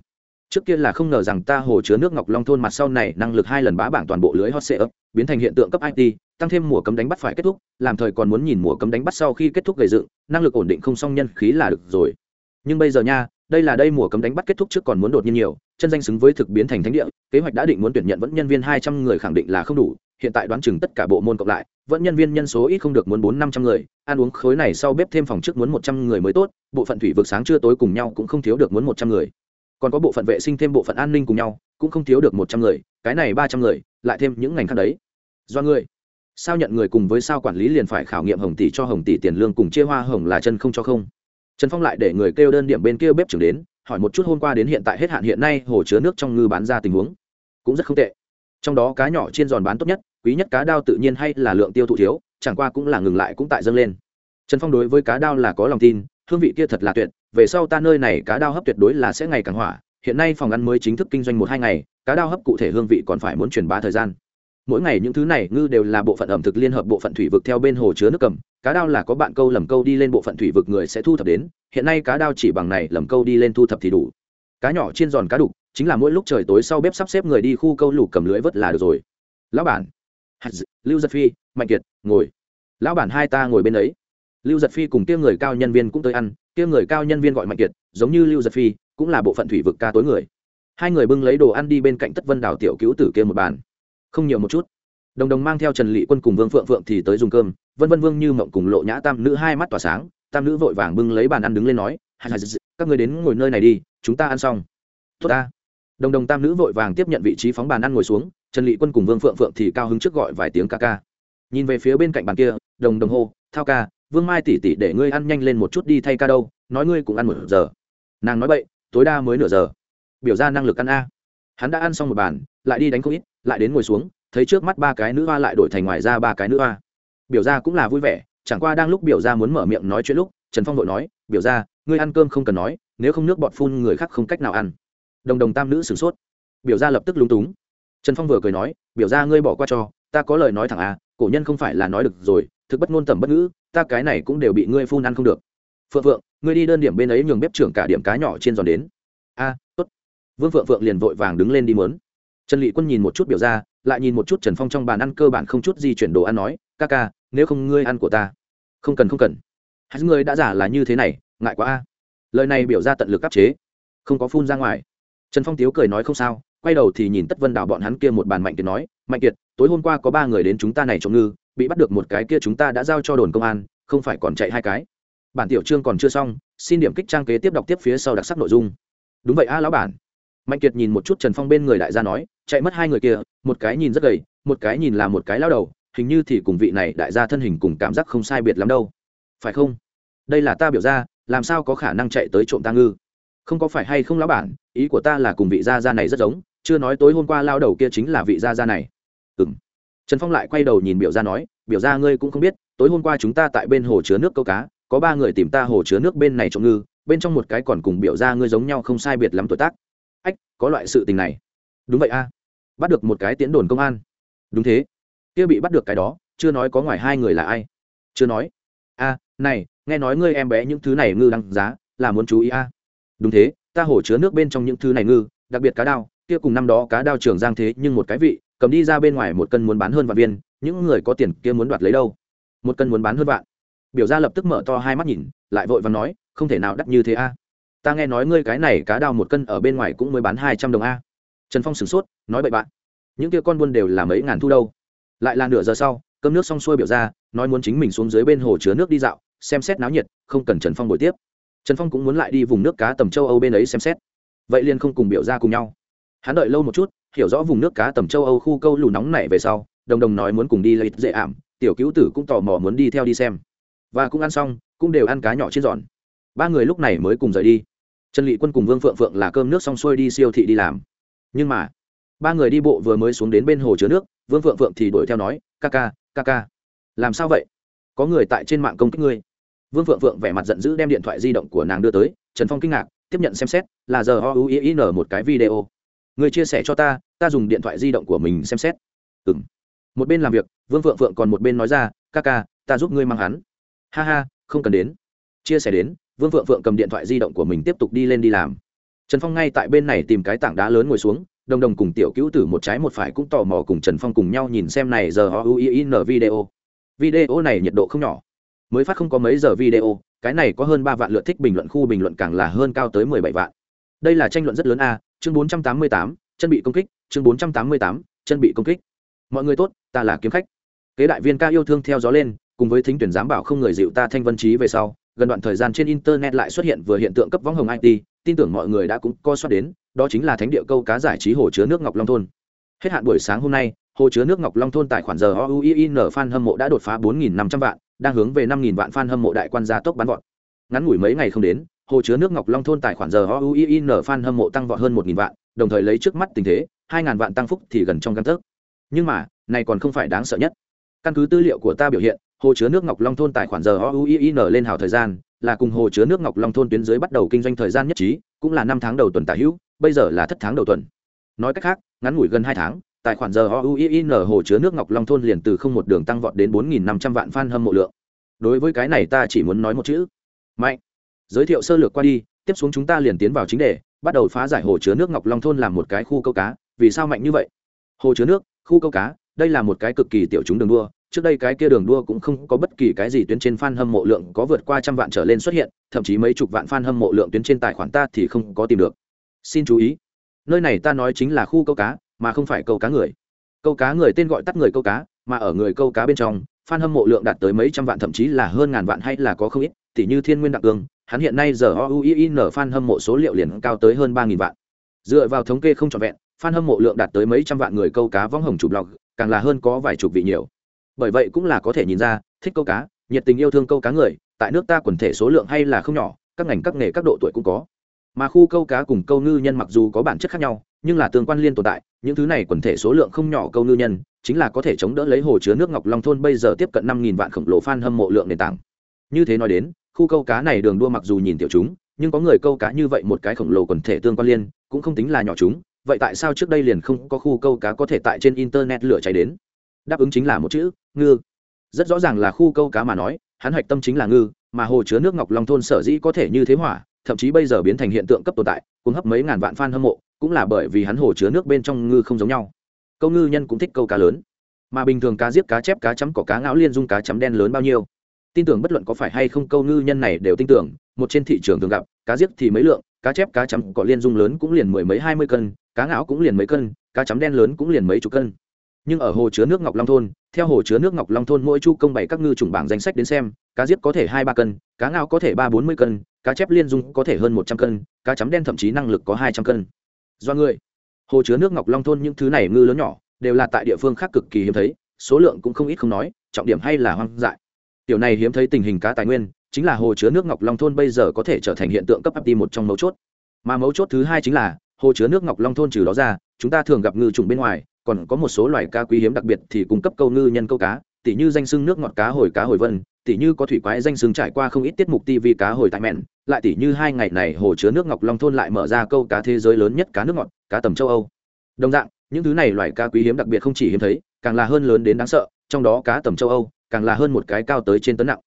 trước kia là không ngờ rằng ta hồ chứa nước ngọc long thôn mặt sau này năng lực hai lần bá bảng toàn bộ lưới hot sệ ấp, biến thành hiện tượng cấp it tăng thêm mùa cấm đánh bắt phải kết thúc, làm thời còn muốn nhìn mùa cấm đánh bắt sau khi kết thúc gây dựng, năng lực ổn định không song nhân khí là được rồi. Nhưng bây giờ nha, đây là đây mùa cấm đánh bắt kết thúc trước còn muốn đột nhiên nhiều, chân danh xứng với thực biến thành thánh địa, kế hoạch đã định muốn tuyển nhận vẫn nhân viên hai trăm người khẳng định là không đủ, hiện tại đoán chừng tất cả bộ môn cộng lại, vẫn nhân viên nhân số ít không được muốn bốn năm trăm người, ăn uống khối này sau bếp thêm phòng trước muốn một trăm người mới tốt, bộ phận thủy vực sáng trưa tối cùng nhau cũng không thiếu được muốn một trăm người còn có bộ phận vệ sinh thêm bộ phận an ninh cùng nhau, cũng không thiếu được một trăm người, cái này ba trăm người, lại thêm những ngành khác đấy. Do người sao nhận người cùng với sao quản lý liền phải khảo nghiệm hồng tỷ cho hồng tỷ tiền lương cùng chia hoa hồng là chân không cho không? Trần phong lại để người kêu đơn điểm bên kia bếp trưởng đến, hỏi một chút hôm qua đến hiện tại hết hạn hiện nay hồ chứa nước trong ngư bán ra tình huống. Cũng rất không tệ. Trong đó cá nhỏ chiên giòn bán tốt nhất, quý nhất cá đao tự nhiên hay là lượng tiêu thụ thiếu, chẳng qua cũng là ngừng lại cũng tại dâng lên. Trần phong đối với cá đao là có lòng tin hương vị kia thật là tuyệt, về sau ta nơi này cá đao hấp tuyệt đối là sẽ ngày càng hỏa. Hiện nay phòng ăn mới chính thức kinh doanh một hai ngày, cá đao hấp cụ thể hương vị còn phải muốn truyền bá thời gian. Mỗi ngày những thứ này ngư đều là bộ phận ẩm thực liên hợp bộ phận thủy vực theo bên hồ chứa nước cầm. Cá đao là có bạn câu lầm câu đi lên bộ phận thủy vực người sẽ thu thập đến. Hiện nay cá đao chỉ bằng này lầm câu đi lên thu thập thì đủ. Cá nhỏ chiên giòn cá đục, chính là mỗi lúc trời tối sau bếp sắp xếp người đi khu câu lục cầm lưới vớt là được rồi. Lão bản. Lưu giật phi, mạnh kiệt, ngồi. Lão bản hai ta ngồi bên ấy lưu giật phi cùng kia người cao nhân viên cũng tới ăn, kia người cao nhân viên gọi mạnh kiệt, giống như lưu giật phi, cũng là bộ phận thủy vực ca tối người. Hai người bưng lấy đồ ăn đi bên cạnh tất vân đảo tiểu cứu tử kia một bàn. Không nhiều một chút. Đồng đồng mang theo trần lị quân cùng vương phượng phượng thì tới dùng cơm, vân vân vương như mộng cùng lộ nhã tam nữ hai mắt tỏa sáng, tam nữ vội vàng bưng lấy bàn ăn đứng lên nói các người đến ngồi nơi này đi, chúng ta ăn xong. Tốt ta. Đồng đồng tam nữ vội vàng tiếp nhận vị trí phóng bàn ăn ngồi xuống, trần lị quân cùng vương phượng phượng thì cao hứng trước gọi vài tiếng ca ca. Nhìn về phía bên cạnh bàn kia, đồng đồng hô, thao ca vương mai tỉ tỉ để ngươi ăn nhanh lên một chút đi thay ca đâu, nói ngươi cũng ăn một giờ. Nàng nói bậy, tối đa mới nửa giờ. Biểu ra năng lực ăn a. Hắn đã ăn xong một bàn, lại đi đánh không ít, lại đến ngồi xuống, thấy trước mắt ba cái nữ hoa lại đổi thành ngoài ra ba cái nữ hoa. Biểu ra cũng là vui vẻ, chẳng qua đang lúc biểu ra muốn mở miệng nói chuyện lúc, trần phong vội nói, biểu ra, ngươi ăn cơm không cần nói, nếu không nước bọt phun người khác không cách nào ăn. Đồng đồng tam nữ sửng sốt. Biểu ra lập tức lúng túng. Trần phong vừa cười nói, biểu ra ngươi bỏ qua cho, ta có lời nói thẳng à cổ nhân không phải là nói được rồi thực bất ngôn tầm bất ngữ ta cái này cũng đều bị ngươi phun ăn không được. Phượng phượng ngươi đi đơn điểm bên ấy nhường bếp trưởng cả điểm cá nhỏ trên giòn đến. A à, tốt. Vương phượng phượng liền vội vàng đứng lên đi mớn. Trần lị quân nhìn một chút biểu ra lại nhìn một chút trần phong trong bàn ăn cơ bản không chút di chuyển đồ ăn nói ca ca nếu không ngươi ăn của ta. Không cần không cần. Hai người đã giả là như thế này ngại quá a. Lời này biểu ra tận lực áp chế. Không có phun ra ngoài. Trần phong tiếu cười nói không sao quay đầu thì nhìn tất vân đào bọn hắn kia một bàn mạnh kiệt nói mạnh kiệt tối hôm qua có ba người đến chúng ta này trộm ngư bị bắt được một cái kia chúng ta đã giao cho đồn công an, không phải còn chạy hai cái. Bản tiểu chương còn chưa xong, xin điểm kích trang kế tiếp đọc tiếp phía sau đặc sắc nội dung. Đúng vậy a lão bản. Mạnh kiệt nhìn một chút trần phong bên người đại gia nói, chạy mất hai người kia, một cái nhìn rất gầy, một cái nhìn là một cái lao đầu, hình như thì cùng vị này đại gia thân hình cùng cảm giác không sai biệt lắm đâu. Phải không? Đây là ta biểu ra làm sao có khả năng chạy tới trộm ta ngư? Không có phải hay không lão bản, ý của ta là cùng vị gia gia này rất giống, chưa nói tối hôm qua lao đầu kia chính là vị gia gia này. Ừ m trần phong lại quay đầu nhìn biểu gia nói, biểu gia ngươi cũng không biết, tối hôm qua chúng ta tại bên hồ chứa nước câu cá, có ba người tìm ta hồ chứa nước bên này trộm ngư, bên trong một cái còn cùng biểu gia ngươi giống nhau không sai biệt lắm tuổi tác. Ách, có loại sự tình này. Đúng vậy a, bắt được một cái tiễn đồn công an. Đúng thế, kia bị bắt được cái đó, chưa nói có ngoài hai người là ai. Chưa nói. A, này, nghe nói ngươi em bé những thứ này ngư đăng giá, là muốn chú ý a. Đúng thế, ta hồ chứa nước bên trong những thứ này ngư, đặc biệt cá đao, kia cùng năm đó cá đao trường giang thế nhưng một cái vị cầm đi ra bên ngoài một cân muốn bán hơn vạn viên, những người có tiền kia muốn đoạt lấy đâu? Một cân muốn bán hơn vạn. Biểu ra lập tức mở to hai mắt nhìn, lại vội và nói, không thể nào đắt như thế a. Ta nghe nói ngươi cái này cá đào một cân ở bên ngoài cũng mới bán hai trăm đồng a. Trần phong sửng sốt, nói bậy bạn. Những kia con buôn đều là mấy ngàn thu đâu? Lại là nửa giờ sau, cơm nước xong xuôi biểu ra nói muốn chính mình xuống dưới bên hồ chứa nước đi dạo, xem xét náo nhiệt, không cần trần phong buổi tiếp. Trần phong cũng muốn lại đi vùng nước cá tầm châu âu bên ấy xem xét. Vậy liền không cùng biểu ra cùng nhau hắn đợi lâu một chút, hiểu rõ vùng nước cá tầm châu âu khu câu lù nóng này về sau, đồng đồng nói muốn cùng đi lấy dễ ảm, tiểu cứu tử cũng tò mò muốn đi theo đi xem. Và cũng ăn xong, cũng đều ăn cá nhỏ trên giòn. Ba người lúc này mới cùng rời đi. Trần lị quân cùng vương phượng phượng là cơm nước xong xuôi đi siêu thị đi làm. Nhưng mà, ba người đi bộ vừa mới xuống đến bên hồ chứa nước, vương phượng phượng thì đuổi theo nói, ca ca ca ca, làm sao vậy? Có người tại trên mạng công kích ngươi. Vương phượng phượng vẻ mặt giận dữ đem điện thoại di động của nàng đưa tới, trần phong kinh ngạc, tiếp nhận xem xét, là giờ o u i n một cái video người chia sẻ cho ta ta dùng điện thoại di động của mình xem xét. Ừng một bên làm việc, vương phượng phượng còn một bên nói ra, ca ca, ta giúp ngươi mang hắn. Ha ha, không cần đến. Chia sẻ đến, vương phượng phượng cầm điện thoại di động của mình tiếp tục đi lên đi làm. Trần phong ngay tại bên này tìm cái tảng đá lớn ngồi xuống, đồng đồng cùng tiểu cứu tử một trái một phải cũng tò mò cùng trần phong cùng nhau nhìn xem này giờ họ u i n video. Video này nhiệt độ không nhỏ. Mới phát không có mấy giờ video, cái này có hơn ba vạn lượt thích bình luận, khu bình luận càng là hơn cao tới mười bảy vạn. Đây là tranh luận rất lớn a chương bốn trăm tám mươi tám, chân bị công kích, chương bốn trăm tám mươi tám, chân bị công kích. Mọi người tốt, ta là kiếm khách. Kế đại viên ca yêu thương theo gió lên, cùng với thính tuyển giám bảo không người dịu ta thanh vân trí về sau, gần đoạn thời gian trên internet lại xuất hiện vừa hiện tượng cấp võng hồng it tin tưởng mọi người đã cũng co soát đến, đó chính là thánh địa câu cá giải trí hồ chứa nước ngọc long thôn. Hết hạn buổi sáng hôm nay, hồ chứa nước ngọc long thôn tài khoản giờ ouin fan hâm mộ đã đột phá 4.500 vạn, đang hướng về 5.000 vạn fan hâm mộ đại quan gia tốc bán vọt. Ngắn ngủi mấy ngày không đến hồ chứa nước ngọc long thôn tài khoản giờ ouin fan hâm mộ tăng vọt hơn 1.000 vạn, đồng thời lấy trước mắt tình thế 2.000 vạn tăng phúc thì gần trong căn tấc. Nhưng mà, này còn không phải đáng sợ nhất. Căn cứ tư liệu của ta biểu hiện, hồ chứa nước ngọc long thôn tài khoản giờ ouin lên hào thời gian, là cùng hồ chứa nước ngọc long thôn tuyến dưới bắt đầu kinh doanh thời gian nhất trí, cũng là năm tháng đầu tuần tả hữu, bây giờ là thất tháng đầu tuần. Nói cách khác, ngắn ngủi gần hai tháng, tài khoản giờ ouin hồ chứa nước ngọc long thôn liền từ không một đường tăng vọt đến bốn nghìn năm trăm vạn fan hâm mộ lượng. Đối với cái này ta chỉ muốn nói một chữ. Mạnh giới thiệu sơ lược qua đi, tiếp xuống chúng ta liền tiến vào chính đề, bắt đầu phá giải hồ chứa nước ngọc long thôn làm một cái khu câu cá. Vì sao mạnh như vậy? Hồ chứa nước, khu câu cá, đây là một cái cực kỳ tiểu chúng đường đua. Trước đây cái kia đường đua cũng không có bất kỳ cái gì tuyến trên fan hâm mộ lượng có vượt qua trăm vạn trở lên xuất hiện, thậm chí mấy chục vạn fan hâm mộ lượng tuyến trên tài khoản ta thì không có tìm được. Xin chú ý, nơi này ta nói chính là khu câu cá, mà không phải câu cá người. Câu cá người tên gọi tắt người câu cá, mà ở người câu cá bên trong, fan hâm mộ lượng đạt tới mấy trăm vạn, thậm chí là hơn ngàn vạn hay là có không ít tỷ như thiên nguyên đặc cương hắn hiện nay giờ ouin fan hâm mộ số liệu liền cao tới hơn ba nghìn vạn. Dựa vào thống kê không trọn vẹn, fan hâm mộ lượng đạt tới mấy trăm vạn người câu cá võng hồng chủ blog, càng là hơn có vài chục vị nhiều. Bởi vậy cũng là có thể nhìn ra, thích câu cá, nhiệt tình yêu thương câu cá người, tại nước ta quần thể số lượng hay là không nhỏ, các ngành các nghề các độ tuổi cũng có. Mà khu câu cá cùng câu ngư nhân mặc dù có bản chất khác nhau, nhưng là tương quan liên tồn tại, những thứ này quần thể số lượng không nhỏ câu ngư nhân, chính là có thể chống đỡ lấy hồ chứa nước ngọc long thôn bây giờ tiếp cận năm nghìn vạn khổng lồ fan hâm mộ lượng nền tảng. Như thế nói đến khu câu cá này đường đua mặc dù nhìn tiểu chúng, nhưng có người câu cá như vậy một cái khổng lồ quần thể tương quan liên, cũng không tính là nhỏ chúng. Vậy tại sao trước đây liền không có khu câu cá có thể tại trên internet lửa cháy đến? Đáp ứng chính là một chữ, ngư. Rất rõ ràng là khu câu cá mà nói, hắn hạch tâm chính là ngư, mà hồ chứa nước ngọc long thôn sở dĩ có thể như thế hỏa, thậm chí bây giờ biến thành hiện tượng cấp tồn tại cuốn hấp mấy ngàn vạn fan hâm mộ, cũng là bởi vì hắn hồ chứa nước bên trong ngư không giống nhau. Câu ngư nhân cũng thích câu cá lớn, mà bình thường cá giết cá chép cá chấm có cá ngão liên dung cá chấm đen lớn bao nhiêu? Tin tưởng bất luận có phải hay không câu ngư nhân này đều tin tưởng, một trên thị trường thường gặp, cá giết thì mấy lượng, cá chép, cá chấm có liên dung lớn cũng liền mười mấy hai mươi cân, cá ngạo cũng liền mấy cân, cá chấm đen lớn cũng liền mấy chục cân. Nhưng ở hồ chứa nước ngọc long thôn, theo hồ chứa nước ngọc long thôn mỗi chu công bày các ngư chủng bảng danh sách đến xem, cá giết có thể hai ba cân, cá ngao có thể ba bốn mươi cân, cá chép liên dung có thể hơn một trăm cân, cá chấm đen thậm chí năng lực có hai trăm cân. Do người, hồ chứa nước ngọc long thôn những thứ này ngư lớn nhỏ, đều là tại địa phương khác cực kỳ hiếm thấy, số lượng cũng không ít không nói, trọng điểm hay là hoang dại tiểu này hiếm thấy tình hình cá tài nguyên, chính là hồ chứa nước ngọc long thôn bây giờ có thể trở thành hiện tượng cấp ấp đi một trong mấu chốt. Mà mấu chốt thứ hai chính là, hồ chứa nước ngọc long thôn trừ đó ra, chúng ta thường gặp ngư trùng bên ngoài, còn có một số loài cá quý hiếm đặc biệt thì cung cấp câu ngư nhân câu cá, tỉ như danh sưng nước ngọt cá hồi cá hồi vân, tỉ như có thủy quái danh sưng trải qua không ít tiết mục tv cá hồi tại mẹn, lại tỉ như hai ngày này hồ chứa nước ngọc long thôn lại mở ra câu cá thế giới lớn nhất cá nước ngọt, cá tầm châu âu. Đồng dạng, những thứ này loài cá quý hiếm đặc biệt không chỉ hiếm thấy, càng là hơn lớn đến đáng sợ, trong đó cá tầm châu âu càng là hơn một cái cao tới trên tấn nặng.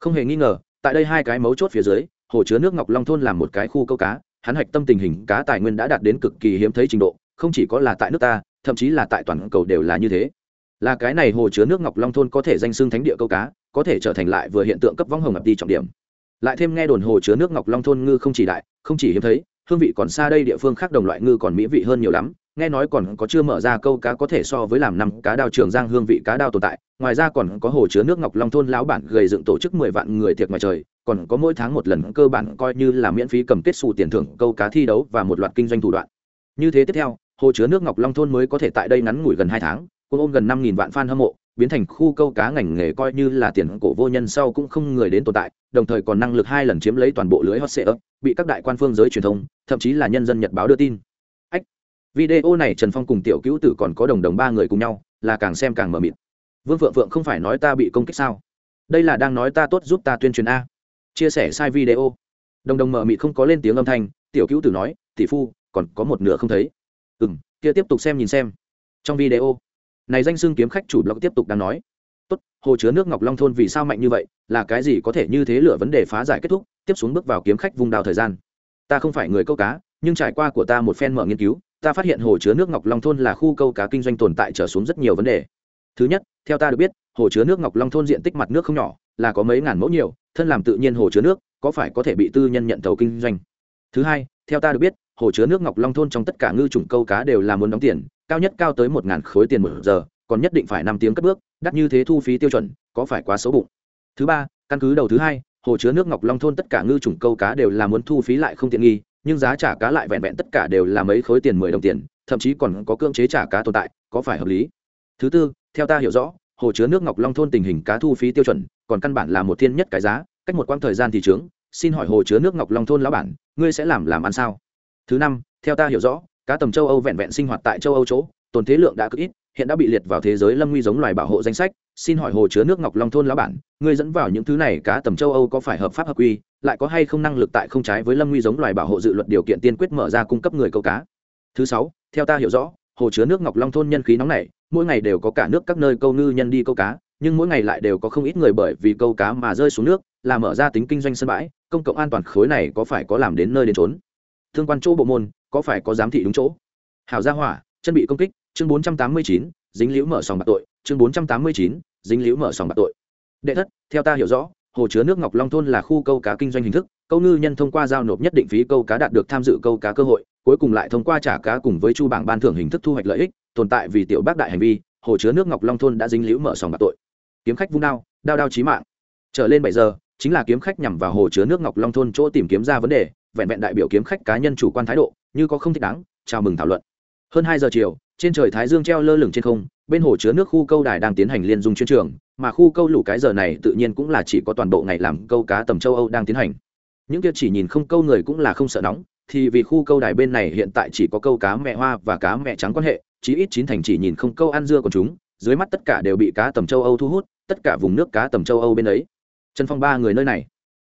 Không hề nghi ngờ, tại đây hai cái mấu chốt phía dưới, hồ chứa nước ngọc long thôn là một cái khu câu cá, hắn hạch tâm tình hình cá tài nguyên đã đạt đến cực kỳ hiếm thấy trình độ, không chỉ có là tại nước ta, thậm chí là tại toàn cầu đều là như thế. Là cái này hồ chứa nước ngọc long thôn có thể danh xưng thánh địa câu cá, có thể trở thành lại vừa hiện tượng cấp vong hồng ập đi trọng điểm. Lại thêm nghe đồn hồ chứa nước ngọc long thôn ngư không chỉ đại, không chỉ hiếm thấy, hương vị còn xa đây địa phương khác đồng loại ngư còn mỹ vị hơn nhiều lắm nghe nói còn có chưa mở ra câu cá có thể so với làm năm cá đao trường giang hương vị cá đao tồn tại, ngoài ra còn có hồ chứa nước ngọc long thôn lão bản gầy dựng tổ chức mười vạn người thiệt ngoài trời, còn có mỗi tháng một lần cơ bản coi như là miễn phí cầm kết xù tiền thưởng, câu cá thi đấu và một loạt kinh doanh thủ đoạn. Như thế tiếp theo, hồ chứa nước ngọc long thôn mới có thể tại đây ngắn ngủi gần hai tháng cũng ôm gần năm nghìn vạn fan hâm mộ, biến thành khu câu cá ngành nghề coi như là tiền cổ vô nhân sau cũng không người đến tồn tại, đồng thời còn năng lực hai lần chiếm lấy toàn bộ lưới hot sale bị các đại quan phương giới truyền thông, thậm chí là nhân dân nhật báo đưa tin video này trần phong cùng tiểu cứu tử còn có đồng đồng ba người cùng nhau, là càng xem càng mờ mịt. Vương phượng phượng không phải nói ta bị công kích sao? Đây là đang nói ta tốt giúp ta tuyên truyền a. Chia sẻ sai video. Đồng đồng mờ mịt không có lên tiếng âm thanh, tiểu cứu tử nói, tỷ phu, còn có một nửa không thấy. Ừ m kia tiếp tục xem nhìn xem. Trong video, này danh xưng kiếm khách chủ blog tiếp tục đang nói, tốt, hồ chứa nước ngọc long thôn vì sao mạnh như vậy, là cái gì có thể như thế lựa vấn đề phá giải kết thúc, tiếp xuống bước vào kiếm khách vùng đào thời gian. Ta không phải người câu cá, nhưng trải qua của ta một phen mở nghiên cứu ta phát hiện hồ chứa nước ngọc long thôn là khu câu cá kinh doanh tồn tại trở xuống rất nhiều vấn đề. Thứ nhất, theo ta được biết, hồ chứa nước ngọc long thôn diện tích mặt nước không nhỏ, là có mấy ngàn mẫu nhiều, thân làm tự nhiên hồ chứa nước, có phải có thể bị tư nhân nhận thầu kinh doanh? Thứ hai, theo ta được biết, hồ chứa nước ngọc long thôn trong tất cả ngư chủng câu cá đều là muốn đóng tiền, cao nhất cao tới một ngàn khối tiền một giờ, còn nhất định phải năm tiếng cất bước, đắt như thế thu phí tiêu chuẩn, có phải quá xấu bụng? Thứ ba, căn cứ đầu thứ hai, hồ chứa nước ngọc long thôn tất cả ngư chủng câu cá đều là muốn thu phí lại không tiện nghi nhưng giá trả cá lại vẹn vẹn tất cả đều là mấy khối tiền mười đồng tiền, thậm chí còn có cưỡng chế trả cá tồn tại, có phải hợp lý? Thứ tư, theo ta hiểu rõ, hồ chứa nước ngọc long thôn tình hình cá thu phí tiêu chuẩn, còn căn bản là một thiên nhất cái giá, cách một quãng thời gian thì trướng. Xin hỏi hồ chứa nước ngọc long thôn lão bản, ngươi sẽ làm làm ăn sao? Thứ năm, theo ta hiểu rõ, cá tầm châu âu vẹn vẹn sinh hoạt tại châu âu chỗ, tồn thế lượng đã cực ít, hiện đã bị liệt vào thế giới lâm nguy giống loài bảo hộ danh sách. Xin hỏi hồ chứa nước ngọc long thôn lão bản, ngươi dẫn vào những thứ này cá tầm châu âu có phải hợp pháp hợp quy lại có hay không năng lực tại không trái với lâm nguy giống loài bảo hộ dự luật điều kiện tiên quyết mở ra cung cấp người câu cá. Thứ sáu, theo ta hiểu rõ, hồ chứa nước ngọc long thôn nhân khí nóng này, mỗi ngày đều có cả nước các nơi câu ngư nhân đi câu cá, nhưng mỗi ngày lại đều có không ít người bởi vì câu cá mà rơi xuống nước, là mở ra tính kinh doanh sân bãi, công cộng an toàn khối này có phải có làm đến nơi đến trốn thương quan chỗ bộ môn, có phải có giám thị đúng chỗ? Hảo gia hỏa, chân bị công kích, chương bốn trăm tám mươi chín, dính liễu mở sòng bạc tội, chương bốn trăm tám mươi chín, dính liễu mở sòng bạc tội. Đệ thất, theo ta hiểu rõ hồ chứa nước ngọc long thôn là khu câu cá kinh doanh hình thức, câu ngư nhân thông qua giao nộp nhất định phí câu cá đạt được tham dự câu cá cơ hội, cuối cùng lại thông qua trả cá cùng với chu bảng ban thưởng hình thức thu hoạch lợi ích, tồn tại vì tiểu bác đại hành vi, hồ chứa nước ngọc long thôn đã dính liễu mở sòng bạc tội. Kiếm khách vung đao đao đao chí mạng. Trở lên bảy giờ, chính là kiếm khách nhằm vào hồ chứa nước ngọc long thôn chỗ tìm kiếm ra vấn đề, vẹn vẹn đại biểu kiếm khách cá nhân chủ quan thái độ, như có không thích đáng, chào mừng thảo luận. Hơn hai giờ chiều, trên trời thái dương treo lơ lửng trên không bên hồ chứa nước khu câu đài đang tiến hành liên dung chuyên trường, mà khu câu lũ cái giờ này tự nhiên cũng là chỉ có toàn bộ ngày làm câu cá tầm châu âu đang tiến hành. Những kia chỉ nhìn không câu người cũng là không sợ nóng, thì vì khu câu đài bên này hiện tại chỉ có câu cá mẹ hoa và cá mẹ trắng quan hệ, chí ít chín thành chỉ nhìn không câu ăn dưa của chúng, dưới mắt tất cả đều bị cá tầm châu âu thu hút, tất cả vùng nước cá tầm châu âu bên ấy. Trần phong ba người nơi này.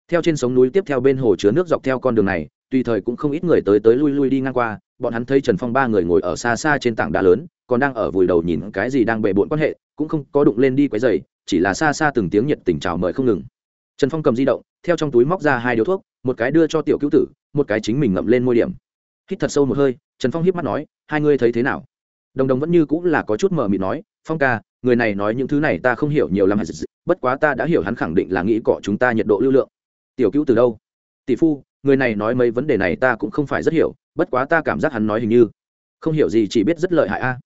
Theo trên sống núi tiếp theo bên hồ chứa nước dọc theo con đường này, tùy thời cũng không ít người tới tới lui lui đi ngang qua, bọn hắn thấy trần phong ba người ngồi ở xa xa trên tảng đá lớn còn đang ở vùi đầu nhìn cái gì đang bệ bộn quan hệ, cũng không có đụng lên đi quấy dày chỉ là xa xa từng tiếng nhiệt tình chào mời không ngừng. Trần phong cầm di động, theo trong túi móc ra hai điếu thuốc, một cái đưa cho tiểu cứu tử, một cái chính mình ngậm lên môi điểm. Hít thật sâu một hơi, trần phong hiếp mắt nói, hai ngươi thấy thế nào? Đồng đồng vẫn như cũng là có chút mờ mịt nói, phong ca, người này nói những thứ này ta không hiểu nhiều lắm bất quá ta đã hiểu hắn khẳng định là nghĩ cọ chúng ta nhiệt độ lưu lượng. Tiểu cứu từ đâu? Tỷ phu, người này nói mấy vấn đề này ta cũng không phải rất hiểu, bất quá ta cảm giác hắn nói hình như không hiểu gì chỉ biết rất lợi hại a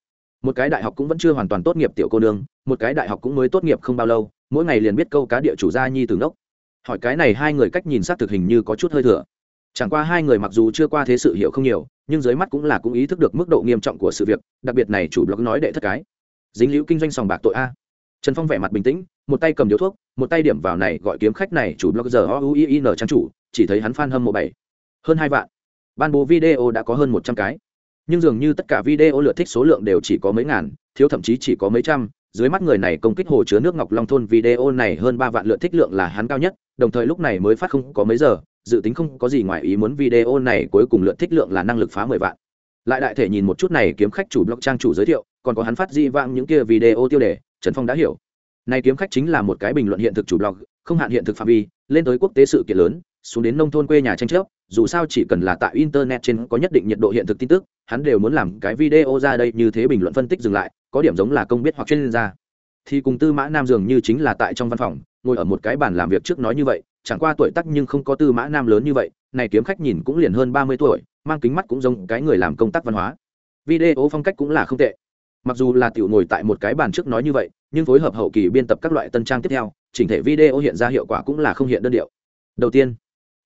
một cái đại học cũng vẫn chưa hoàn toàn tốt nghiệp tiểu cô nương, một cái đại học cũng mới tốt nghiệp không bao lâu, mỗi ngày liền biết câu cá địa chủ gia nhi từ ngốc. Hỏi cái này hai người cách nhìn s thực hình như có chút hơi thừa. Chẳng qua hai người mặc dù chưa qua thế sự hiểu không nhiều, nhưng dưới mắt cũng là cũng ý thức được mức độ nghiêm trọng của sự việc, đặc biệt này chủ blog nói đệ thất cái. Dính liễu kinh doanh sòng bạc tội a. Trần phong vẻ mặt bình tĩnh, một tay cầm điếu thuốc, một tay điểm vào này gọi kiếm khách này chủ blog giờ o u i n trang chủ, chỉ thấy hắn fan hâm mộ bảy. Hơn hai vạn. Ban bố video đã có hơn một trăm cái nhưng dường như tất cả video lượt thích số lượng đều chỉ có mấy ngàn, thiếu thậm chí chỉ có mấy trăm. Dưới mắt người này công kích hồ chứa nước ngọc long thôn video này hơn ba vạn lượt thích lượng là hắn cao nhất, đồng thời lúc này mới phát không có mấy giờ, dự tính không có gì ngoài ý muốn video này cuối cùng lượt thích lượng là năng lực phá mười vạn. Lại đại thể nhìn một chút này kiếm khách chủ blog trang chủ giới thiệu, còn có hắn phát di vang những kia video tiêu đề, trần phong đã hiểu. Này kiếm khách chính là một cái bình luận hiện thực chủ blog, không hạn hiện thực phạm vi, lên tới quốc tế sự kiện lớn, xuống đến nông thôn quê nhà tranh chấp dù sao chỉ cần là tại internet trên có nhất định nhiệt độ hiện thực tin tức, hắn đều muốn làm cái video ra đây như thế bình luận phân tích dừng lại, có điểm giống là công biết hoặc chuyên gia. Thì cùng tư mã nam dường như chính là tại trong văn phòng, ngồi ở một cái bàn làm việc trước nói như vậy, chẳng qua tuổi tác nhưng không có tư mã nam lớn như vậy, này kiếm khách nhìn cũng liền hơn ba mươi tuổi, mang kính mắt cũng giống cái người làm công tác văn hóa. Video phong cách cũng là không tệ. Mặc dù là tiểu ngồi tại một cái bàn trước nói như vậy, nhưng phối hợp hậu kỳ biên tập các loại tân trang tiếp theo, chỉnh thể video hiện ra hiệu quả cũng là không hiện đơn điệu. Đầu tiên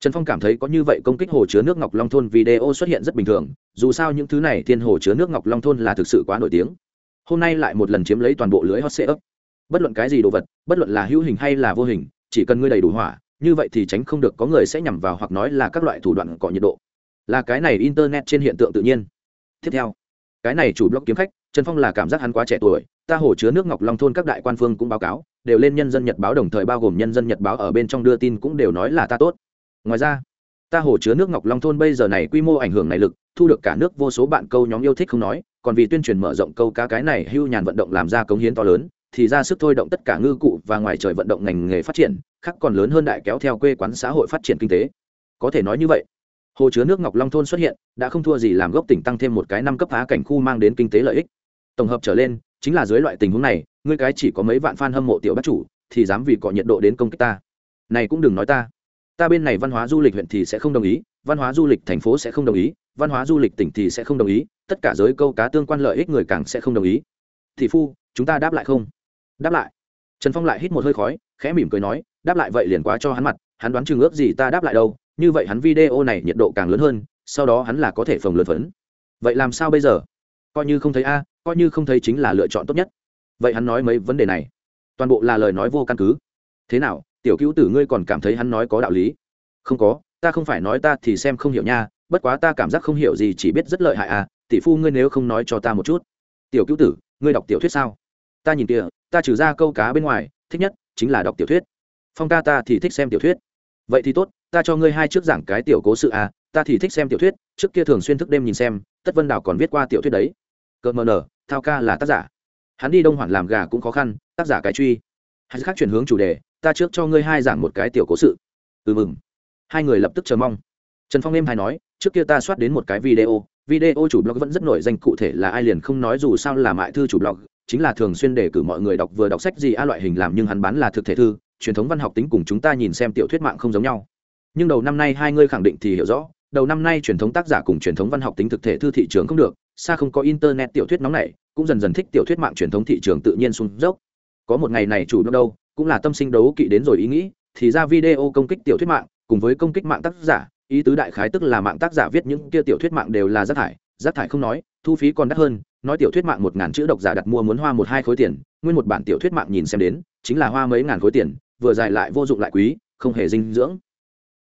trần phong cảm thấy có như vậy công kích hồ chứa nước ngọc long thôn video xuất hiện rất bình thường, dù sao những thứ này thiên hồ chứa nước ngọc long thôn là thực sự quá nổi tiếng. Hôm nay lại một lần chiếm lấy toàn bộ lưới hot sệ ấp. Bất luận cái gì đồ vật, bất luận là hữu hình hay là vô hình, chỉ cần ngươi đầy đủ hỏa, như vậy thì tránh không được có người sẽ nhằm vào hoặc nói là các loại thủ đoạn cọ nhiệt độ. Là cái này internet trên hiện tượng tự nhiên. Tiếp theo, cái này chủ blog kiếm khách, trần phong là cảm giác hắn quá trẻ tuổi, ta hồ chứa nước ngọc long thôn các đại quan phương cũng báo cáo, đều lên nhân dân nhật báo đồng thời bao gồm nhân dân nhật báo ở bên trong đưa tin cũng đều nói là ta tốt ngoài ra, ta hồ chứa nước ngọc long thôn bây giờ này quy mô ảnh hưởng này lực, thu được cả nước vô số bạn câu nhóm yêu thích không nói, còn vì tuyên truyền mở rộng câu cá cái này hưu nhàn vận động làm ra cống hiến to lớn, thì ra sức thôi động tất cả ngư cụ và ngoài trời vận động ngành nghề phát triển, khác còn lớn hơn đại kéo theo quê quán xã hội phát triển kinh tế. Có thể nói như vậy, hồ chứa nước ngọc long thôn xuất hiện, đã không thua gì làm gốc tỉnh tăng thêm một cái năm cấp phá cảnh khu mang đến kinh tế lợi ích. Tổng hợp trở lên, chính là dưới loại tình huống này, ngươi cái chỉ có mấy vạn fan hâm mộ tiểu bác chủ, thì dám vì cọ nhiệt độ đến công kích ta. Này cũng đừng nói ta ta bên này văn hóa du lịch huyện thì sẽ không đồng ý, văn hóa du lịch thành phố sẽ không đồng ý, văn hóa du lịch tỉnh thì sẽ không đồng ý, tất cả giới câu cá tương quan lợi ích người càng sẽ không đồng ý. Thì phu, chúng ta đáp lại không? Đáp lại. Trần phong lại hít một hơi khói, khẽ mỉm cười nói, đáp lại vậy liền quá cho hắn mặt, hắn đoán chừng ước gì ta đáp lại đâu, như vậy hắn video này nhiệt độ càng lớn hơn, sau đó hắn là có thể phồng lớn phấn. Vậy làm sao bây giờ? Coi như không thấy a, coi như không thấy chính là lựa chọn tốt nhất. Vậy hắn nói mấy vấn đề này? Toàn bộ là lời nói vô căn cứ. Thế nào tiểu cứu tử ngươi còn cảm thấy hắn nói có đạo lý. Không có, ta không phải nói ta thì xem không hiểu nha, bất quá ta cảm giác không hiểu gì chỉ biết rất lợi hại à tỷ phu ngươi nếu không nói cho ta một chút. Tiểu cứu tử, ngươi đọc tiểu thuyết sao? Ta nhìn kìa, ta trừ ra câu cá bên ngoài, thích nhất chính là đọc tiểu thuyết. Phong ca ta thì thích xem tiểu thuyết. Vậy thì tốt, ta cho ngươi hai trước giảng cái tiểu cố sự à ta thì thích xem tiểu thuyết, trước kia thường xuyên thức đêm nhìn xem, tất vân đào còn viết qua tiểu thuyết đấy. Cợt mờ nở, thao ca là tác giả. Hắn đi đông hoản làm gà cũng khó khăn, tác giả cái truy hay khác chuyển hướng chủ đề, ta trước cho ngươi hai giảng một cái tiểu cố sự. Ừ mừng. Hai người lập tức chờ mong. Trần phong êm hay nói, trước kia ta soát đến một cái video video chủ blog vẫn rất nổi danh, cụ thể là ai liền không nói dù sao là mại thư chủ blog, chính là thường xuyên để cử mọi người đọc vừa đọc sách gì a loại hình làm nhưng hắn bán là thực thể thư, truyền thống văn học tính cùng chúng ta nhìn xem tiểu thuyết mạng không giống nhau. Nhưng đầu năm nay hai ngươi khẳng định thì hiểu rõ, đầu năm nay truyền thống tác giả cùng truyền thống văn học tính thực thể thư thị trường không được, xa không có internet tiểu thuyết nóng này cũng dần dần thích tiểu thuyết mạng truyền thống thị trường tự nhiên xuống dốc có một ngày này chủ blog đâu, cũng là tâm sinh đấu kỵ đến rồi ý nghĩ, thì ra video công kích tiểu thuyết mạng, cùng với công kích mạng tác giả, ý tứ đại khái tức là mạng tác giả viết những kia tiểu thuyết mạng đều là rác thải rác thải không nói, thu phí còn đắt hơn, nói tiểu thuyết mạng một ngàn chữ độc giả đặt mua muốn hoa một hai khối tiền, nguyên một bản tiểu thuyết mạng nhìn xem đến, chính là hoa mấy ngàn khối tiền, vừa dài lại vô dụng lại quý, không hề dinh dưỡng.